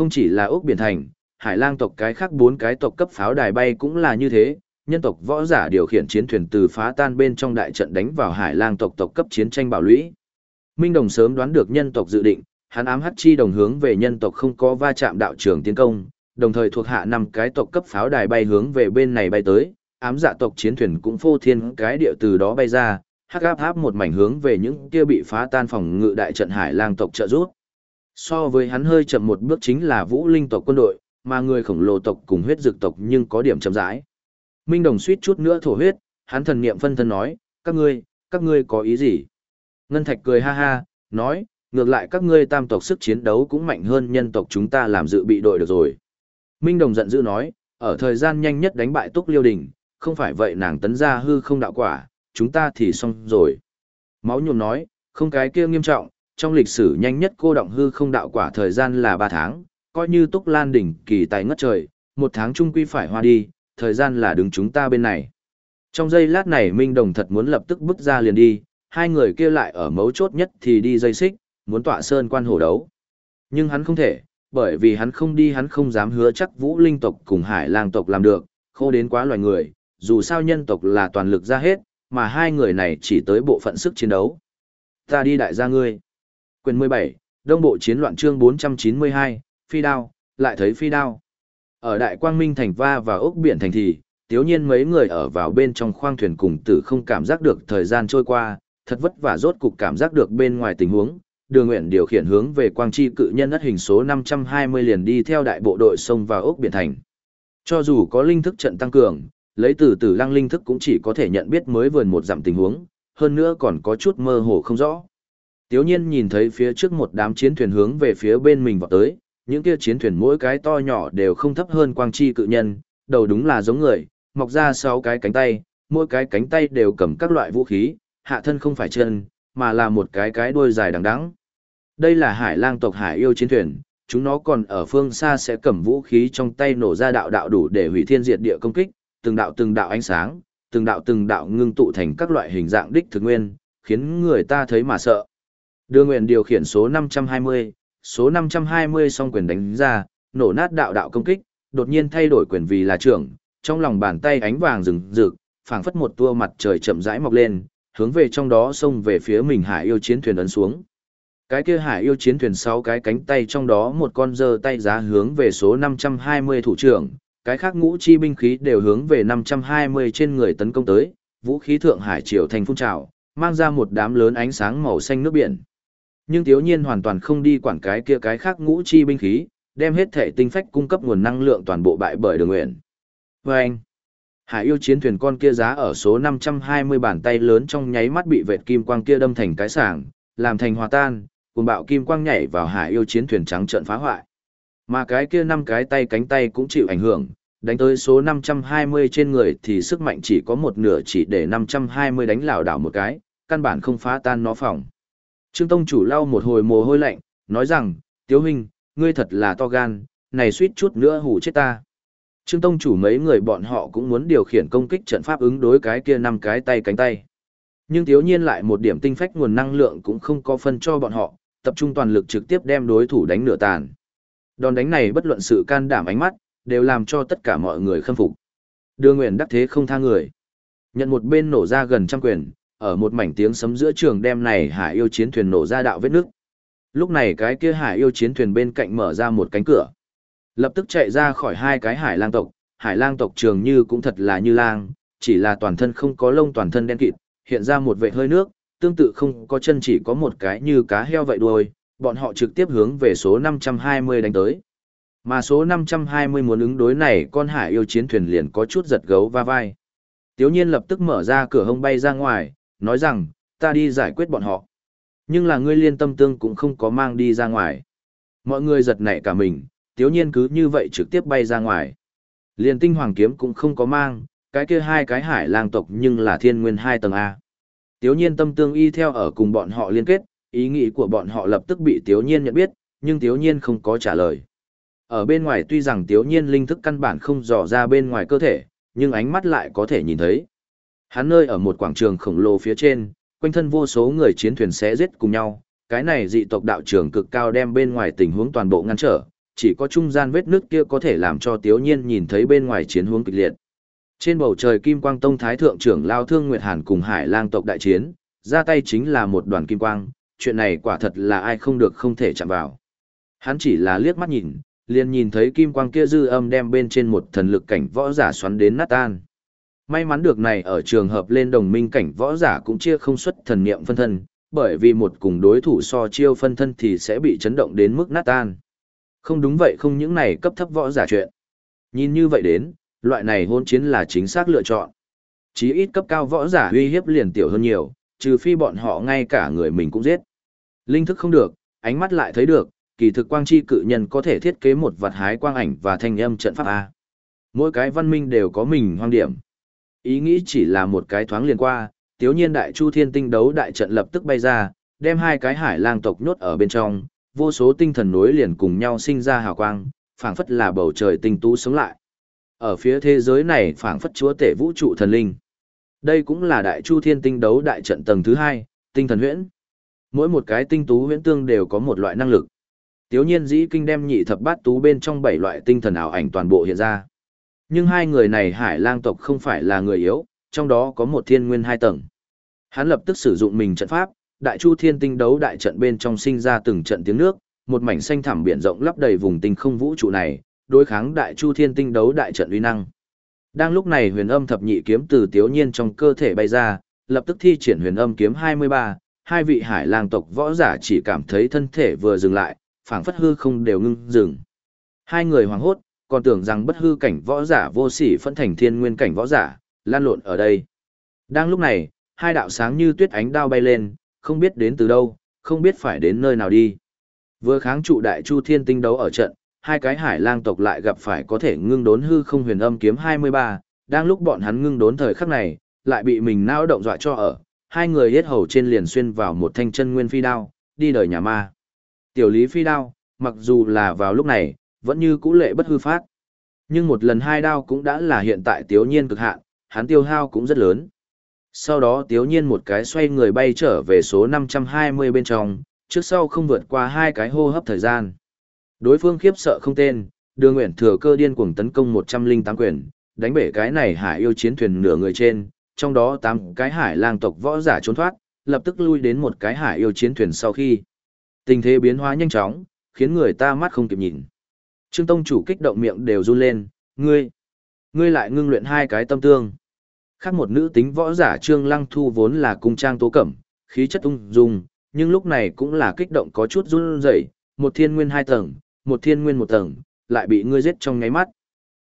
Không chỉ là ốc biển thành, hải lang tộc cái khác bốn cái tộc cấp pháo đài bay cũng là như thế, nhân tộc võ giả điều khiển chiến thuyền từ phá tan bên trong đại trận đánh vào hải lang tộc tộc cấp chiến tranh bảo lũy. Minh Đồng sớm đoán được nhân tộc dự định, hắn ám hắc chi đồng hướng về nhân tộc không có va chạm đạo trường tiến công, đồng thời thuộc hạ năm cái tộc cấp pháo đài bay hướng về bên này bay tới, ám dạ tộc chiến thuyền cũng phô thiên cái địa từ đó bay ra, hắc áp áp một mảnh hướng về những kia bị phá tan phòng ngự đại trận hải lang tộc trợ rút. So với hắn hơi chậm một bước chính là vũ linh tộc quân đội, mà người khổng lồ tộc cùng huyết dược tộc nhưng có điểm chậm rãi. Minh Đồng suýt chút nữa thổ huyết, hắn thần niệm phân thân nói, các ngươi, các ngươi có ý gì? Ngân Thạch cười ha ha, nói, ngược lại các ngươi tam tộc sức chiến đấu cũng mạnh hơn nhân tộc chúng ta làm dự bị đội được rồi. Minh Đồng giận dữ nói, ở thời gian nhanh nhất đánh bại Túc Liêu Đình, không phải vậy nàng tấn ra hư không đạo quả, chúng ta thì xong rồi. Máu nhuộm nói, không cái kia nghiêm trọng, trong lịch sử nhanh nhất cô động hư không đạo quả thời gian là 3 tháng, coi như Túc Lan đỉnh kỳ tài ngất trời, một tháng trung quy phải hoa đi, thời gian là đứng chúng ta bên này. Trong giây lát này Minh Đồng thật muốn lập tức bước ra liền đi, hai người kia lại ở mấu chốt nhất thì đi dây xích, muốn tọa sơn quan hổ đấu. Nhưng hắn không thể, bởi vì hắn không đi hắn không dám hứa chắc vũ linh tộc cùng hải lang tộc làm được, khô đến quá loài người, dù sao nhân tộc là toàn lực ra hết, mà hai người này chỉ tới bộ phận sức chiến đấu. Ta đi đại gia ngươi. Quyền 17, Đông Bộ Chiến loạn chương 492, Phi Đao, lại thấy Phi Đao. Ở Đại Quang Minh thành va và ốc biển thành thì, tiếu nhiên mấy người ở vào bên trong khoang thuyền cùng tử không cảm giác được thời gian trôi qua, thật vất vả rốt cục cảm giác được bên ngoài tình huống. Đường Nguyện điều khiển hướng về quang chi cự nhân ất hình số 520 liền đi theo đại bộ đội sông vào ốc biển thành. Cho dù có linh thức trận tăng cường, lấy từ từ lăng linh thức cũng chỉ có thể nhận biết mới vườn một dặm tình huống, hơn nữa còn có chút mơ hồ không rõ. Tiếu nhiên nhìn thấy phía trước một đám chiến thuyền hướng về phía bên mình vọt tới, những kia chiến thuyền mỗi cái to nhỏ đều không thấp hơn quang chi cự nhân, đầu đúng là giống người, mọc ra sáu cái cánh tay, mỗi cái cánh tay đều cầm các loại vũ khí, hạ thân không phải chân, mà là một cái cái đuôi dài đằng đẵng. Đây là hải lang tộc hải yêu chiến thuyền, chúng nó còn ở phương xa sẽ cầm vũ khí trong tay nổ ra đạo đạo đủ để hủy thiên diệt địa công kích, từng đạo từng đạo ánh sáng, từng đạo từng đạo ngưng tụ thành các loại hình dạng đích thực nguyên, khiến người ta thấy mà sợ. Đưa nguyện điều khiển số 520, số 520 song quyền đánh ra, nổ nát đạo đạo công kích, đột nhiên thay đổi quyền vì là trưởng, trong lòng bàn tay ánh vàng rừng rực, phảng phất một tua mặt trời chậm rãi mọc lên, hướng về trong đó xông về phía mình hải yêu chiến thuyền ấn xuống. Cái kia hải yêu chiến thuyền sáu cái cánh tay trong đó một con dơ tay giá hướng về số 520 thủ trưởng, cái khác ngũ chi binh khí đều hướng về 520 trên người tấn công tới, vũ khí thượng hải triều thành phun trào, mang ra một đám lớn ánh sáng màu xanh nước biển. Nhưng thiếu nhiên hoàn toàn không đi quản cái kia cái khác ngũ chi binh khí, đem hết thể tinh phách cung cấp nguồn năng lượng toàn bộ bại bởi đường nguyện. Và anh, hải yêu chiến thuyền con kia giá ở số 520 bàn tay lớn trong nháy mắt bị vệt kim quang kia đâm thành cái sảng, làm thành hòa tan, cùng bạo kim quang nhảy vào hải yêu chiến thuyền trắng trận phá hoại. Mà cái kia năm cái tay cánh tay cũng chịu ảnh hưởng, đánh tới số 520 trên người thì sức mạnh chỉ có một nửa chỉ để 520 đánh lảo đảo một cái, căn bản không phá tan nó phòng. Trương Tông chủ lau một hồi mồ hôi lạnh, nói rằng, Tiếu Hình, ngươi thật là to gan, này suýt chút nữa hủ chết ta. Trương Tông chủ mấy người bọn họ cũng muốn điều khiển công kích trận pháp ứng đối cái kia năm cái tay cánh tay. Nhưng thiếu nhiên lại một điểm tinh phách nguồn năng lượng cũng không có phân cho bọn họ, tập trung toàn lực trực tiếp đem đối thủ đánh nửa tàn. Đòn đánh này bất luận sự can đảm ánh mắt, đều làm cho tất cả mọi người khâm phục. Đưa nguyện đắc thế không tha người. Nhận một bên nổ ra gần trăm quyền, ở một mảnh tiếng sấm giữa trường đem này hải yêu chiến thuyền nổ ra đạo vết nước. Lúc này cái kia hải yêu chiến thuyền bên cạnh mở ra một cánh cửa. Lập tức chạy ra khỏi hai cái hải lang tộc, hải lang tộc trường như cũng thật là như lang, chỉ là toàn thân không có lông toàn thân đen kịt, hiện ra một vệ hơi nước, tương tự không có chân chỉ có một cái như cá heo vậy đuôi, bọn họ trực tiếp hướng về số 520 đánh tới. Mà số 520 muốn ứng đối này con hải yêu chiến thuyền liền có chút giật gấu va vai. Tiếu nhiên lập tức mở ra cửa hông bay ra ngoài, nói rằng, ta đi giải quyết bọn họ. Nhưng là ngươi liên tâm tương cũng không có mang đi ra ngoài. Mọi người giật nảy cả mình, tiếu nhiên cứ như vậy trực tiếp bay ra ngoài. Liên tinh hoàng kiếm cũng không có mang, cái kia hai cái hải lang tộc nhưng là thiên nguyên hai tầng A. Tiếu nhiên tâm tương y theo ở cùng bọn họ liên kết, ý nghĩ của bọn họ lập tức bị tiếu nhiên nhận biết, nhưng tiếu nhiên không có trả lời. Ở bên ngoài tuy rằng tiếu nhiên linh thức căn bản không dò ra bên ngoài cơ thể, nhưng ánh mắt lại có thể nhìn thấy. Hắn nơi ở một quảng trường khổng lồ phía trên, quanh thân vô số người chiến thuyền sẽ giết cùng nhau, cái này dị tộc đạo trường cực cao đem bên ngoài tình huống toàn bộ ngăn trở, chỉ có trung gian vết nước kia có thể làm cho Tiếu Nhiên nhìn thấy bên ngoài chiến hướng kịch liệt. Trên bầu trời Kim Quang Tông Thái Thượng trưởng Lao Thương Nguyệt Hàn cùng Hải lang tộc đại chiến, ra tay chính là một đoàn kim quang, chuyện này quả thật là ai không được không thể chạm vào. Hắn chỉ là liếc mắt nhìn, liền nhìn thấy kim quang kia dư âm đem bên trên một thần lực cảnh võ giả xoắn đến nát tan. May mắn được này ở trường hợp lên đồng minh cảnh võ giả cũng chia không xuất thần niệm phân thân, bởi vì một cùng đối thủ so chiêu phân thân thì sẽ bị chấn động đến mức nát tan. Không đúng vậy không những này cấp thấp võ giả chuyện. Nhìn như vậy đến, loại này hôn chiến là chính xác lựa chọn. Chí ít cấp cao võ giả uy hiếp liền tiểu hơn nhiều, trừ phi bọn họ ngay cả người mình cũng giết. Linh thức không được, ánh mắt lại thấy được, kỳ thực quang chi cự nhân có thể thiết kế một vật hái quang ảnh và thanh âm trận pháp A. Mỗi cái văn minh đều có mình hoang điểm. Ý nghĩ chỉ là một cái thoáng liền qua, tiếu nhiên đại chu thiên tinh đấu đại trận lập tức bay ra, đem hai cái hải lang tộc nhốt ở bên trong, vô số tinh thần nối liền cùng nhau sinh ra hào quang, phảng phất là bầu trời tinh tú sống lại. Ở phía thế giới này phảng phất chúa tể vũ trụ thần linh. Đây cũng là đại chu thiên tinh đấu đại trận tầng thứ hai, tinh thần huyễn. Mỗi một cái tinh tú huyễn tương đều có một loại năng lực. Tiếu nhiên dĩ kinh đem nhị thập bát tú bên trong bảy loại tinh thần ảo ảnh toàn bộ hiện ra. Nhưng hai người này hải lang tộc không phải là người yếu, trong đó có một thiên nguyên hai tầng. Hắn lập tức sử dụng mình trận pháp, đại chu thiên tinh đấu đại trận bên trong sinh ra từng trận tiếng nước, một mảnh xanh thẳm biển rộng lấp đầy vùng tinh không vũ trụ này, đối kháng đại chu thiên tinh đấu đại trận uy năng. Đang lúc này huyền âm thập nhị kiếm từ tiếu nhiên trong cơ thể bay ra, lập tức thi triển huyền âm kiếm 23, hai vị hải lang tộc võ giả chỉ cảm thấy thân thể vừa dừng lại, phảng phất hư không đều ngưng dừng. Hai người hoảng hốt, còn tưởng rằng bất hư cảnh võ giả vô sỉ phân thành thiên nguyên cảnh võ giả, lan lộn ở đây. Đang lúc này, hai đạo sáng như tuyết ánh đao bay lên, không biết đến từ đâu, không biết phải đến nơi nào đi. Vừa kháng trụ đại chu thiên tinh đấu ở trận, hai cái hải lang tộc lại gặp phải có thể ngưng đốn hư không huyền âm kiếm 23, đang lúc bọn hắn ngưng đốn thời khắc này, lại bị mình nao động dọa cho ở, hai người hết hầu trên liền xuyên vào một thanh chân nguyên phi đao, đi đời nhà ma. Tiểu lý phi đao, mặc dù là vào lúc này, vẫn như cũ lệ bất hư phát. Nhưng một lần hai đao cũng đã là hiện tại tiếu nhiên cực hạn, hắn tiêu hao cũng rất lớn. Sau đó tiếu nhiên một cái xoay người bay trở về số 520 bên trong, trước sau không vượt qua hai cái hô hấp thời gian. Đối phương khiếp sợ không tên, đưa nguyện thừa cơ điên cuồng tấn công 108 quyền, đánh bể cái này hải yêu chiến thuyền nửa người trên, trong đó 8 cái hải lang tộc võ giả trốn thoát, lập tức lui đến một cái hải yêu chiến thuyền sau khi. Tình thế biến hóa nhanh chóng, khiến người ta mắt không kịp nhìn. Trương Tông chủ kích động miệng đều run lên, ngươi, ngươi lại ngưng luyện hai cái tâm tương. Khác một nữ tính võ giả Trương Lăng Thu vốn là cung trang tố cẩm, khí chất ung dung, nhưng lúc này cũng là kích động có chút run rẩy, một thiên nguyên hai tầng, một thiên nguyên một tầng, lại bị ngươi giết trong ngáy mắt.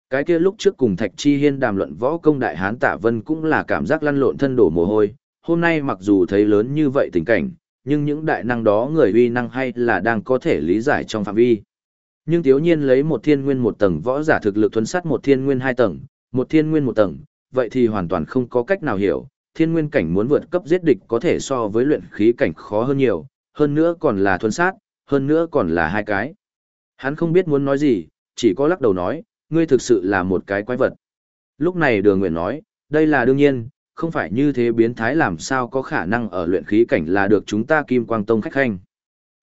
Cái kia lúc trước cùng Thạch Chi Hiên đàm luận võ công đại hán Tạ Vân cũng là cảm giác lăn lộn thân đổ mồ hôi, hôm nay mặc dù thấy lớn như vậy tình cảnh, nhưng những đại năng đó người uy năng hay là đang có thể lý giải trong phạm vi. Nhưng thiếu nhiên lấy một thiên nguyên một tầng võ giả thực lực thuấn sát một thiên nguyên hai tầng, một thiên nguyên một tầng, vậy thì hoàn toàn không có cách nào hiểu, thiên nguyên cảnh muốn vượt cấp giết địch có thể so với luyện khí cảnh khó hơn nhiều, hơn nữa còn là thuấn sát, hơn nữa còn là hai cái. Hắn không biết muốn nói gì, chỉ có lắc đầu nói, ngươi thực sự là một cái quái vật. Lúc này đường nguyện nói, đây là đương nhiên, không phải như thế biến thái làm sao có khả năng ở luyện khí cảnh là được chúng ta kim quang tông khách khanh.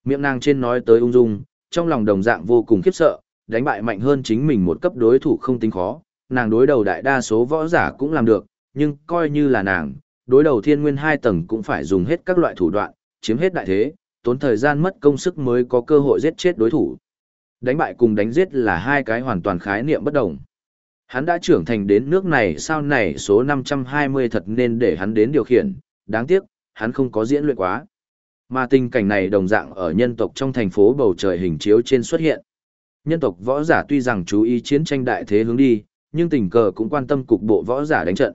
Miệng nàng trên nói tới ung dung, trong lòng đồng dạng vô cùng khiếp sợ, đánh bại mạnh hơn chính mình một cấp đối thủ không tính khó, nàng đối đầu đại đa số võ giả cũng làm được, nhưng coi như là nàng, đối đầu thiên nguyên hai tầng cũng phải dùng hết các loại thủ đoạn, chiếm hết đại thế, tốn thời gian mất công sức mới có cơ hội giết chết đối thủ. Đánh bại cùng đánh giết là hai cái hoàn toàn khái niệm bất đồng. Hắn đã trưởng thành đến nước này sau này số 520 thật nên để hắn đến điều khiển, đáng tiếc, hắn không có diễn luyện quá. Mà tình cảnh này đồng dạng ở nhân tộc trong thành phố bầu trời hình chiếu trên xuất hiện. Nhân tộc võ giả tuy rằng chú ý chiến tranh đại thế hướng đi, nhưng tình cờ cũng quan tâm cục bộ võ giả đánh trận.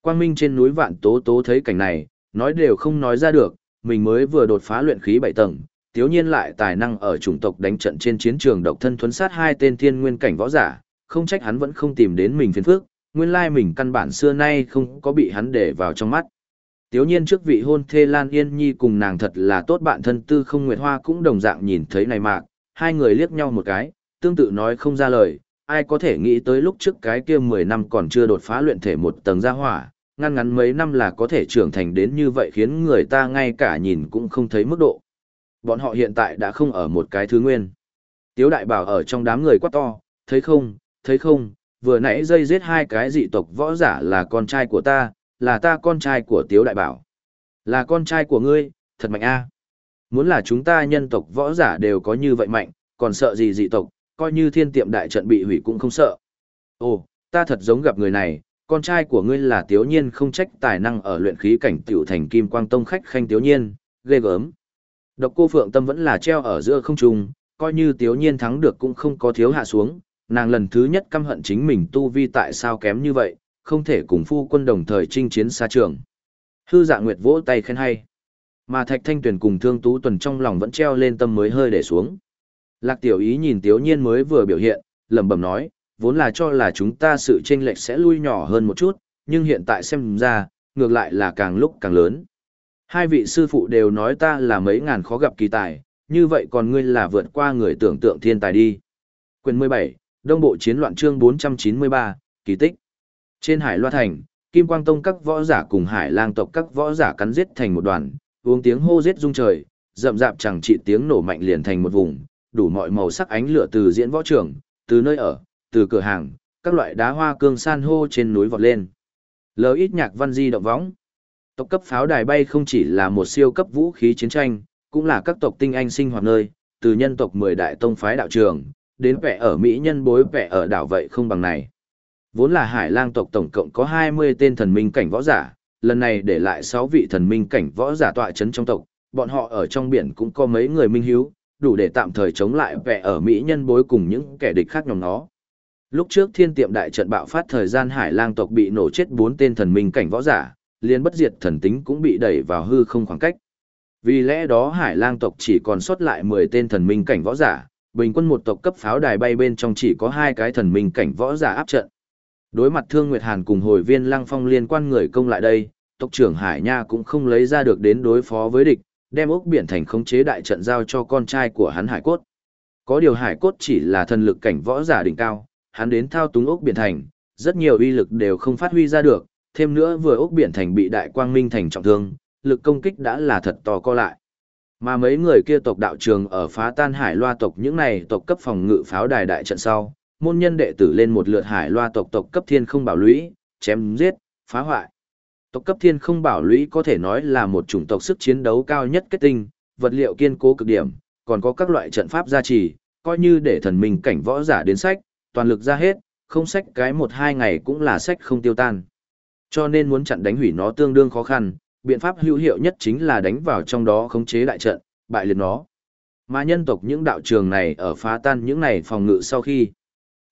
Quang Minh trên núi Vạn Tố Tố thấy cảnh này, nói đều không nói ra được, mình mới vừa đột phá luyện khí bảy tầng, tiếu nhiên lại tài năng ở chủng tộc đánh trận trên chiến trường độc thân thuấn sát hai tên thiên nguyên cảnh võ giả, không trách hắn vẫn không tìm đến mình phiền phước, nguyên lai mình căn bản xưa nay không có bị hắn để vào trong mắt. Tiếu nhiên trước vị hôn thê Lan Yên Nhi cùng nàng thật là tốt bạn thân tư không Nguyệt Hoa cũng đồng dạng nhìn thấy này mạc, hai người liếc nhau một cái, tương tự nói không ra lời, ai có thể nghĩ tới lúc trước cái kia 10 năm còn chưa đột phá luyện thể một tầng gia hỏa, ngăn ngắn mấy năm là có thể trưởng thành đến như vậy khiến người ta ngay cả nhìn cũng không thấy mức độ. Bọn họ hiện tại đã không ở một cái thứ nguyên. Tiếu đại bảo ở trong đám người quá to, thấy không, thấy không, vừa nãy dây giết hai cái dị tộc võ giả là con trai của ta, là ta con trai của Tiếu đại bảo. Là con trai của ngươi, thật mạnh a. Muốn là chúng ta nhân tộc võ giả đều có như vậy mạnh, còn sợ gì dị tộc, coi như thiên tiệm đại trận bị hủy cũng không sợ. Ồ, ta thật giống gặp người này, con trai của ngươi là Tiếu Nhiên không trách tài năng ở luyện khí cảnh tiểu thành Kim Quang Tông khách khanh Tiếu Nhiên, ghê gớm. Độc cô Phượng Tâm vẫn là treo ở giữa không trung, coi như Tiếu Nhiên thắng được cũng không có thiếu hạ xuống, nàng lần thứ nhất căm hận chính mình tu vi tại sao kém như vậy, không thể cùng phu quân đồng thời chinh chiến xa trường. Hư dạ nguyệt vỗ tay khen hay. Mà Thạch Thanh Tuyền cùng Thương Tú Tuần trong lòng vẫn treo lên tâm mới hơi để xuống. Lạc Tiểu Ý nhìn Tiếu Nhiên mới vừa biểu hiện, lẩm bẩm nói, vốn là cho là chúng ta sự chênh lệch sẽ lui nhỏ hơn một chút, nhưng hiện tại xem ra, ngược lại là càng lúc càng lớn. Hai vị sư phụ đều nói ta là mấy ngàn khó gặp kỳ tài, như vậy còn ngươi là vượt qua người tưởng tượng thiên tài đi. Quyền 17, Đông Bộ Chiến loạn chương 493, kỳ tích. Trên Hải Loa Thành, Kim Quang Tông các võ giả cùng Hải Lang tộc các võ giả cắn giết thành một đoàn, uống tiếng hô giết rung trời, rậm rạp chẳng trị tiếng nổ mạnh liền thành một vùng, đủ mọi màu sắc ánh lửa từ diễn võ trường, từ nơi ở, từ cửa hàng, các loại đá hoa cương san hô trên núi vọt lên. Lờ ít nhạc văn di động võng. Tộc cấp pháo đài bay không chỉ là một siêu cấp vũ khí chiến tranh, cũng là các tộc tinh anh sinh hoạt nơi, từ nhân tộc 10 đại tông phái đạo trường, đến vẻ ở Mỹ nhân bối vẻ ở đảo vậy không bằng này. Vốn là hải lang tộc tổng cộng có 20 tên thần minh cảnh võ giả, lần này để lại 6 vị thần minh cảnh võ giả tọa chấn trong tộc, bọn họ ở trong biển cũng có mấy người minh hiếu, đủ để tạm thời chống lại vẻ ở Mỹ nhân bối cùng những kẻ địch khác nhóm nó. Lúc trước thiên tiệm đại trận bạo phát thời gian hải lang tộc bị nổ chết bốn tên thần minh cảnh võ giả, liên bất diệt thần tính cũng bị đẩy vào hư không khoảng cách. Vì lẽ đó hải lang tộc chỉ còn sót lại 10 tên thần minh cảnh võ giả, bình quân một tộc cấp pháo đài bay bên trong chỉ có hai cái thần minh cảnh võ giả áp trận. Đối mặt Thương Nguyệt Hàn cùng hồi viên Lăng Phong liên quan người công lại đây, tộc trưởng Hải Nha cũng không lấy ra được đến đối phó với địch, đem ốc biển thành khống chế đại trận giao cho con trai của hắn Hải Cốt. Có điều Hải Cốt chỉ là thần lực cảnh võ giả đỉnh cao, hắn đến thao túng ốc biển thành, rất nhiều uy lực đều không phát huy ra được, thêm nữa vừa ốc biển thành bị đại quang minh thành trọng thương, lực công kích đã là thật to co lại. Mà mấy người kia tộc đạo trường ở phá tan hải loa tộc những này tộc cấp phòng ngự pháo đài đại trận sau, môn nhân đệ tử lên một lượt hải loa tộc tộc cấp thiên không bảo lũy, chém giết, phá hoại. Tộc cấp thiên không bảo lũy có thể nói là một chủng tộc sức chiến đấu cao nhất kết tinh, vật liệu kiên cố cực điểm, còn có các loại trận pháp gia trì, coi như để thần minh cảnh võ giả đến sách, toàn lực ra hết, không sách cái một hai ngày cũng là sách không tiêu tan. Cho nên muốn chặn đánh hủy nó tương đương khó khăn, biện pháp hữu hiệu nhất chính là đánh vào trong đó khống chế đại trận, bại liệt nó. Mà nhân tộc những đạo trường này ở phá tan những này phòng ngự sau khi,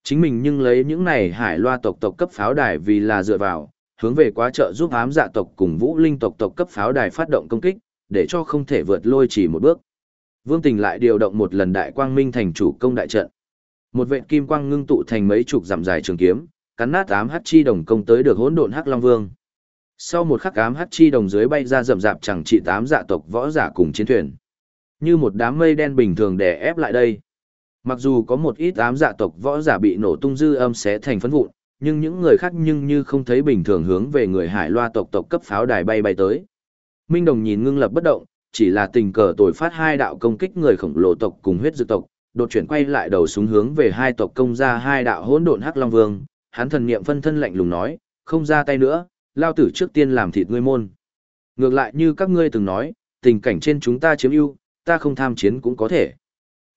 chính mình nhưng lấy những này hải loa tộc tộc cấp pháo đài vì là dựa vào, hướng về quá trợ giúp ám dạ tộc cùng vũ linh tộc tộc cấp pháo đài phát động công kích, để cho không thể vượt lôi chỉ một bước. Vương Tình lại điều động một lần đại quang minh thành chủ công đại trận. Một vệt kim quang ngưng tụ thành mấy chục dặm dài trường kiếm, cắn nát ám hắc chi đồng công tới được hỗn độn hắc long vương. Sau một khắc ám hắc chi đồng dưới bay ra rậm rạp chẳng trị tám dạ tộc võ giả cùng chiến thuyền. Như một đám mây đen bình thường đè ép lại đây. Mặc dù có một ít ám dạ tộc võ giả bị nổ tung dư âm xé thành phấn vụn, nhưng những người khác nhưng như không thấy bình thường hướng về người hải loa tộc tộc cấp pháo đài bay bay tới. Minh Đồng nhìn ngưng lập bất động, chỉ là tình cờ tội phát hai đạo công kích người khổng lồ tộc cùng huyết dược tộc, đột chuyển quay lại đầu xuống hướng về hai tộc công ra hai đạo hỗn độn hắc long vương, hắn thần niệm phân thân lạnh lùng nói, không ra tay nữa, lao tử trước tiên làm thịt ngươi môn. Ngược lại như các ngươi từng nói, tình cảnh trên chúng ta chiếm ưu, ta không tham chiến cũng có thể.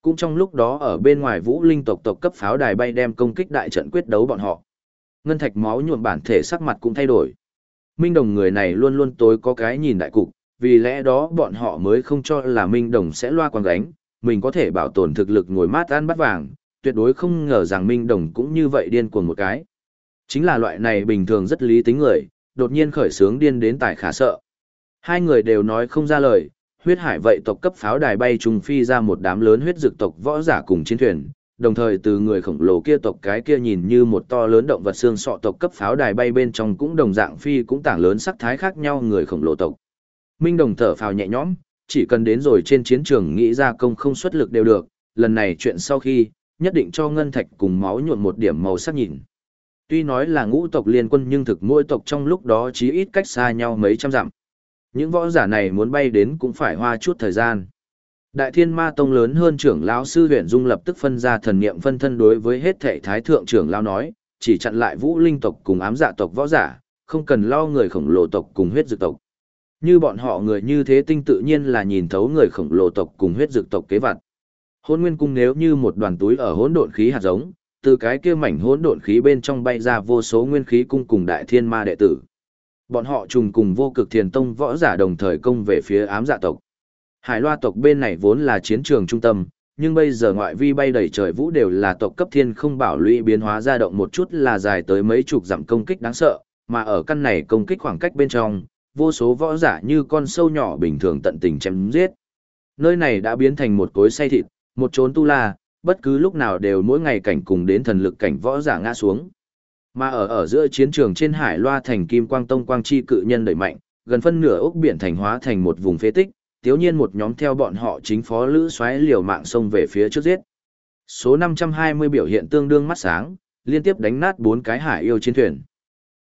Cũng trong lúc đó ở bên ngoài vũ linh tộc tộc cấp pháo đài bay đem công kích đại trận quyết đấu bọn họ. Ngân thạch máu nhuộm bản thể sắc mặt cũng thay đổi. Minh đồng người này luôn luôn tối có cái nhìn đại cục, vì lẽ đó bọn họ mới không cho là Minh đồng sẽ loa quang gánh, mình có thể bảo tồn thực lực ngồi mát ăn bắt vàng, tuyệt đối không ngờ rằng Minh đồng cũng như vậy điên cuồng một cái. Chính là loại này bình thường rất lý tính người, đột nhiên khởi sướng điên đến tài khả sợ. Hai người đều nói không ra lời, huyết hải vậy tộc cấp pháo đài bay trùng phi ra một đám lớn huyết dược tộc võ giả cùng chiến thuyền, đồng thời từ người khổng lồ kia tộc cái kia nhìn như một to lớn động vật xương sọ tộc cấp pháo đài bay bên trong cũng đồng dạng phi cũng tảng lớn sắc thái khác nhau người khổng lồ tộc. Minh đồng thở phào nhẹ nhõm, chỉ cần đến rồi trên chiến trường nghĩ ra công không xuất lực đều được, lần này chuyện sau khi, nhất định cho ngân thạch cùng máu nhuộm một điểm màu sắc nhìn. Tuy nói là ngũ tộc liên quân nhưng thực mỗi tộc trong lúc đó chí ít cách xa nhau mấy trăm dặm. Những võ giả này muốn bay đến cũng phải hoa chút thời gian. Đại Thiên Ma Tông lớn hơn trưởng lão sư huyện Dung lập tức phân ra thần niệm phân thân đối với hết thể thái thượng trưởng lão nói, chỉ chặn lại Vũ Linh tộc cùng ám dạ tộc võ giả, không cần lo người khổng lồ tộc cùng huyết dược tộc. Như bọn họ người như thế tinh tự nhiên là nhìn thấu người khổng lồ tộc cùng huyết dược tộc kế vật. Hỗn Nguyên cung nếu như một đoàn túi ở hỗn độn khí hạt giống, từ cái kia mảnh hỗn độn khí bên trong bay ra vô số nguyên khí cung cùng đại thiên ma đệ tử. Bọn họ trùng cùng vô cực thiền tông võ giả đồng thời công về phía ám dạ tộc. Hải loa tộc bên này vốn là chiến trường trung tâm, nhưng bây giờ ngoại vi bay đầy trời vũ đều là tộc cấp thiên không bảo lũy biến hóa ra động một chút là dài tới mấy chục dặm công kích đáng sợ, mà ở căn này công kích khoảng cách bên trong, vô số võ giả như con sâu nhỏ bình thường tận tình chém giết. Nơi này đã biến thành một cối say thịt, một chốn tu la, bất cứ lúc nào đều mỗi ngày cảnh cùng đến thần lực cảnh võ giả ngã xuống. Mà ở ở giữa chiến trường trên hải loa thành kim quang tông quang chi cự nhân đẩy mạnh, gần phân nửa ốc biển thành hóa thành một vùng phế tích, tiếu nhiên một nhóm theo bọn họ chính phó lữ xoáy liều mạng xông về phía trước giết. Số 520 biểu hiện tương đương mắt sáng, liên tiếp đánh nát bốn cái hải yêu chiến thuyền.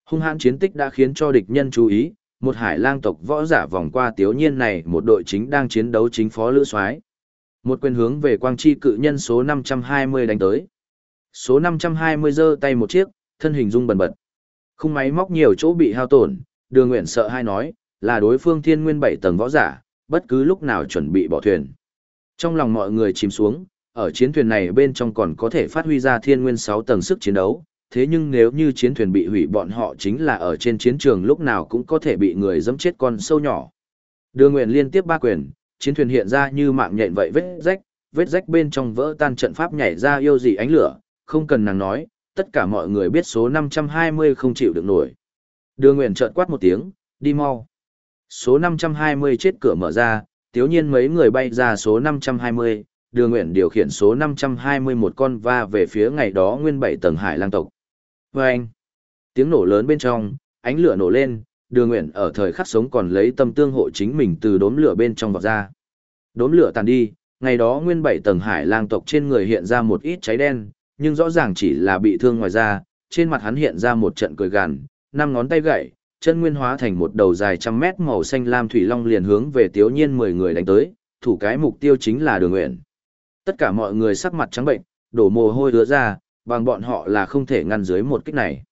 Hung hãn chiến tích đã khiến cho địch nhân chú ý, một hải lang tộc võ giả vòng qua tiếu nhiên này một đội chính đang chiến đấu chính phó lữ soái một quyền hướng về quang chi cự nhân số 520 đánh tới số 520 giơ tay một chiếc thân hình rung bần bật khung máy móc nhiều chỗ bị hao tổn đường nguyện sợ hai nói là đối phương thiên nguyên bảy tầng võ giả bất cứ lúc nào chuẩn bị bỏ thuyền trong lòng mọi người chìm xuống ở chiến thuyền này bên trong còn có thể phát huy ra thiên nguyên sáu tầng sức chiến đấu thế nhưng nếu như chiến thuyền bị hủy bọn họ chính là ở trên chiến trường lúc nào cũng có thể bị người dẫm chết con sâu nhỏ. Đường Nguyện liên tiếp ba quyền, chiến thuyền hiện ra như mạng nhện vậy vết rách, vết rách bên trong vỡ tan trận pháp nhảy ra yêu dị ánh lửa, không cần nàng nói, tất cả mọi người biết số 520 không chịu được nổi. Đường Nguyện chợt quát một tiếng, đi mau. Số 520 chết cửa mở ra, tiếu nhiên mấy người bay ra số 520, đường nguyện điều khiển số 520 một con va về phía ngày đó nguyên bảy tầng hải lang tộc. Vâng! tiếng nổ lớn bên trong, ánh lửa nổ lên, đường nguyện ở thời khắc sống còn lấy tâm tương hộ chính mình từ đốm lửa bên trong vọt ra. Đốm lửa tàn đi, ngày đó nguyên bảy tầng hải lang tộc trên người hiện ra một ít cháy đen, nhưng rõ ràng chỉ là bị thương ngoài da, trên mặt hắn hiện ra một trận cười gằn, năm ngón tay gậy, chân nguyên hóa thành một đầu dài trăm mét màu xanh lam thủy long liền hướng về tiếu nhiên mười người đánh tới, thủ cái mục tiêu chính là đường Uyển. Tất cả mọi người sắc mặt trắng bệnh, đổ mồ hôi đứa ra, bằng bọn họ là không thể ngăn dưới một kích này.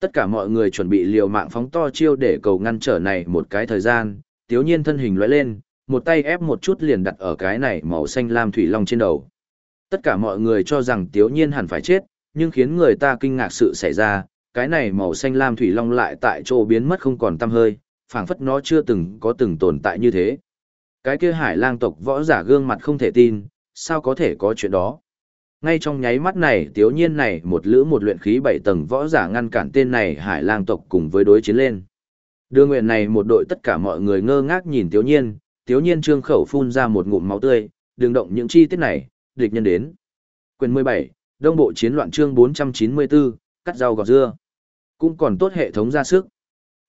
Tất cả mọi người chuẩn bị liều mạng phóng to chiêu để cầu ngăn trở này một cái thời gian, tiếu nhiên thân hình lóe lên, một tay ép một chút liền đặt ở cái này màu xanh lam thủy long trên đầu. Tất cả mọi người cho rằng tiếu nhiên hẳn phải chết, nhưng khiến người ta kinh ngạc sự xảy ra, cái này màu xanh lam thủy long lại tại chỗ biến mất không còn tăm hơi, phảng phất nó chưa từng có từng tồn tại như thế. Cái kia hải lang tộc võ giả gương mặt không thể tin, sao có thể có chuyện đó. Ngay trong nháy mắt này tiếu nhiên này một lữ một luyện khí bảy tầng võ giả ngăn cản tên này hải lang tộc cùng với đối chiến lên. Đưa nguyện này một đội tất cả mọi người ngơ ngác nhìn tiếu nhiên, tiếu nhiên trương khẩu phun ra một ngụm máu tươi, đừng động những chi tiết này, địch nhân đến. Quyền 17, Đông Bộ Chiến loạn chương 494, cắt rau gọt dưa. Cũng còn tốt hệ thống ra sức.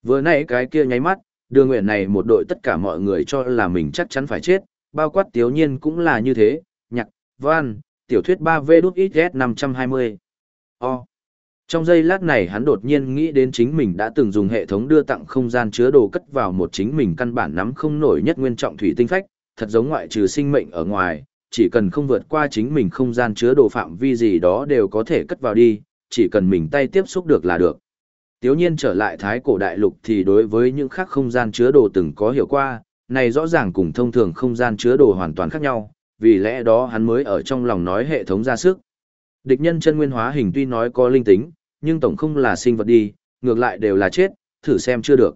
Vừa nãy cái kia nháy mắt, đường nguyện này một đội tất cả mọi người cho là mình chắc chắn phải chết, bao quát tiếu nhiên cũng là như thế, nhạc, văn, tiểu thuyết 3V đút ít 520. O. Trong giây lát này hắn đột nhiên nghĩ đến chính mình đã từng dùng hệ thống đưa tặng không gian chứa đồ cất vào một chính mình căn bản nắm không nổi nhất nguyên trọng thủy tinh phách, thật giống ngoại trừ sinh mệnh ở ngoài, chỉ cần không vượt qua chính mình không gian chứa đồ phạm vi gì đó đều có thể cất vào đi, chỉ cần mình tay tiếp xúc được là được. Tiếu nhiên trở lại thái cổ đại lục thì đối với những khác không gian chứa đồ từng có hiểu qua, này rõ ràng cùng thông thường không gian chứa đồ hoàn toàn khác nhau, vì lẽ đó hắn mới ở trong lòng nói hệ thống ra sức. Địch nhân chân nguyên hóa hình tuy nói có linh tính, nhưng tổng không là sinh vật đi, ngược lại đều là chết, thử xem chưa được.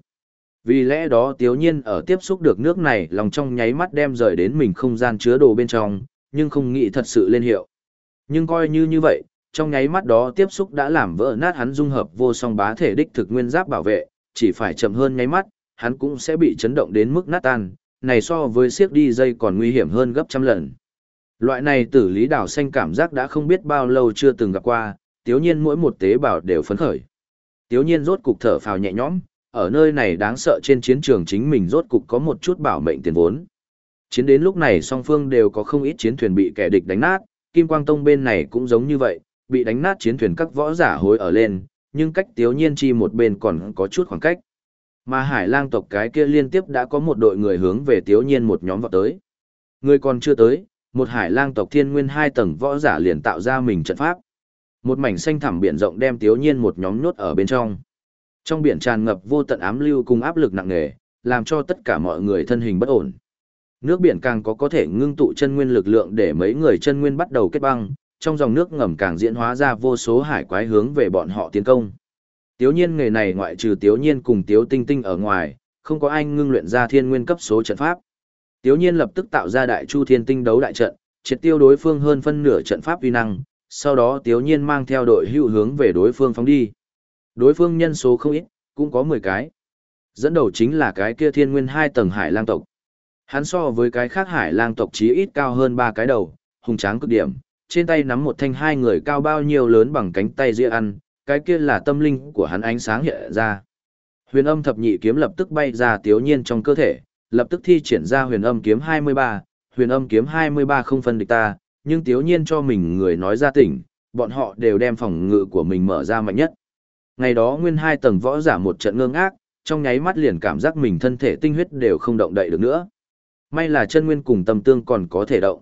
Vì lẽ đó tiếu nhiên ở tiếp xúc được nước này lòng trong nháy mắt đem rời đến mình không gian chứa đồ bên trong, nhưng không nghĩ thật sự lên hiệu. Nhưng coi như như vậy, trong nháy mắt đó tiếp xúc đã làm vỡ nát hắn dung hợp vô song bá thể đích thực nguyên giáp bảo vệ, chỉ phải chậm hơn nháy mắt, hắn cũng sẽ bị chấn động đến mức nát tan, này so với siếc đi dây còn nguy hiểm hơn gấp trăm lần. Loại này tử lý đảo xanh cảm giác đã không biết bao lâu chưa từng gặp qua, tiếu nhiên mỗi một tế bào đều phấn khởi. Tiếu nhiên rốt cục thở phào nhẹ nhõm, ở nơi này đáng sợ trên chiến trường chính mình rốt cục có một chút bảo mệnh tiền vốn. Chiến đến lúc này song phương đều có không ít chiến thuyền bị kẻ địch đánh nát, Kim Quang Tông bên này cũng giống như vậy, bị đánh nát chiến thuyền các võ giả hối ở lên, nhưng cách tiếu nhiên chi một bên còn có chút khoảng cách. Mà hải lang tộc cái kia liên tiếp đã có một đội người hướng về tiếu nhiên một nhóm vào tới. Người còn chưa tới, một hải lang tộc thiên nguyên hai tầng võ giả liền tạo ra mình trận pháp. Một mảnh xanh thẳm biển rộng đem Tiếu Nhiên một nhóm nhốt ở bên trong. Trong biển tràn ngập vô tận ám lưu cùng áp lực nặng nề, làm cho tất cả mọi người thân hình bất ổn. Nước biển càng có có thể ngưng tụ chân nguyên lực lượng để mấy người chân nguyên bắt đầu kết băng, trong dòng nước ngầm càng diễn hóa ra vô số hải quái hướng về bọn họ tiến công. Tiếu nhiên nghề này ngoại trừ tiếu nhiên cùng tiếu tinh tinh ở ngoài, không có anh ngưng luyện ra thiên nguyên cấp số trận pháp. Tiếu nhiên lập tức tạo ra đại chu thiên tinh đấu đại trận, triệt tiêu đối phương hơn phân nửa trận pháp uy năng, sau đó tiếu nhiên mang theo đội hữu hướng về đối phương phóng đi. Đối phương nhân số không ít, cũng có 10 cái. Dẫn đầu chính là cái kia thiên nguyên hai tầng hải lang tộc. Hắn so với cái khác hải lang tộc chí ít cao hơn ba cái đầu, hùng tráng cực điểm, trên tay nắm một thanh hai người cao bao nhiêu lớn bằng cánh tay dĩa ăn, cái kia là tâm linh của hắn ánh sáng hiện ra. Huyền âm thập nhị kiếm lập tức bay ra tiếu nhiên trong cơ thể, lập tức thi triển ra huyền âm kiếm 23, huyền âm kiếm 23 không phân địch ta, nhưng tiếu nhiên cho mình người nói ra tỉnh, bọn họ đều đem phòng ngự của mình mở ra mạnh nhất. Ngày đó nguyên hai tầng võ giả một trận ngơ ngác, trong nháy mắt liền cảm giác mình thân thể tinh huyết đều không động đậy được nữa. May là chân nguyên cùng tâm tương còn có thể động.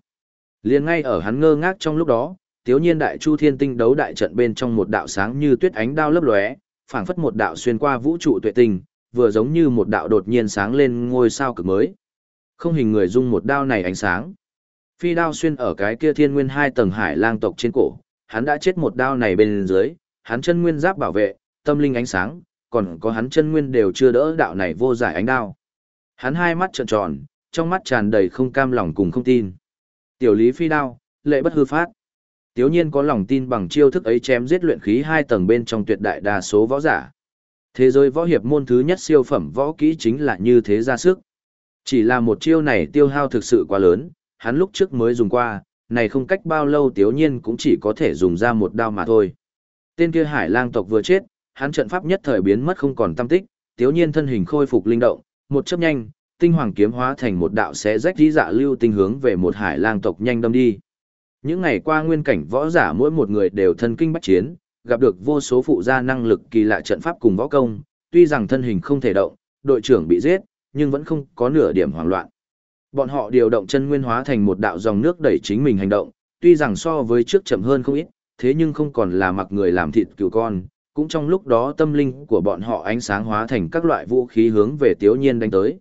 Liền ngay ở hắn ngơ ngác trong lúc đó, tiếu nhiên đại chu thiên tinh đấu đại trận bên trong một đạo sáng như tuyết ánh đao lấp lóe, phảng phất một đạo xuyên qua vũ trụ tuệ tinh, vừa giống như một đạo đột nhiên sáng lên ngôi sao cực mới. Không hình người dung một đao này ánh sáng. Phi đao xuyên ở cái kia thiên nguyên hai tầng hải lang tộc trên cổ, hắn đã chết một đao này bên dưới, hắn chân nguyên giáp bảo vệ, tâm linh ánh sáng, còn có hắn chân nguyên đều chưa đỡ đạo này vô giải ánh đao. Hắn hai mắt trợn tròn, trong mắt tràn đầy không cam lòng cùng không tin. Tiểu lý phi đao, lệ bất hư phát. Tiếu nhiên có lòng tin bằng chiêu thức ấy chém giết luyện khí hai tầng bên trong tuyệt đại đa số võ giả. Thế giới võ hiệp môn thứ nhất siêu phẩm võ kỹ chính là như thế ra sức. Chỉ là một chiêu này tiêu hao thực sự quá lớn, hắn lúc trước mới dùng qua, này không cách bao lâu tiếu nhiên cũng chỉ có thể dùng ra một đao mà thôi. Tên kia hải lang tộc vừa chết, hắn trận pháp nhất thời biến mất không còn tâm tích, tiếu nhiên thân hình khôi phục linh động, một chớp nhanh, tinh hoàng kiếm hóa thành một đạo xé rách dí dạ lưu tinh hướng về một hải lang tộc nhanh đâm đi. Những ngày qua nguyên cảnh võ giả mỗi một người đều thân kinh bách chiến, gặp được vô số phụ gia năng lực kỳ lạ trận pháp cùng võ công, tuy rằng thân hình không thể động, đội trưởng bị giết, nhưng vẫn không có nửa điểm hoảng loạn. Bọn họ điều động chân nguyên hóa thành một đạo dòng nước đẩy chính mình hành động, tuy rằng so với trước chậm hơn không ít, thế nhưng không còn là mặc người làm thịt cừu con, cũng trong lúc đó tâm linh của bọn họ ánh sáng hóa thành các loại vũ khí hướng về Tiếu Nhiên đánh tới.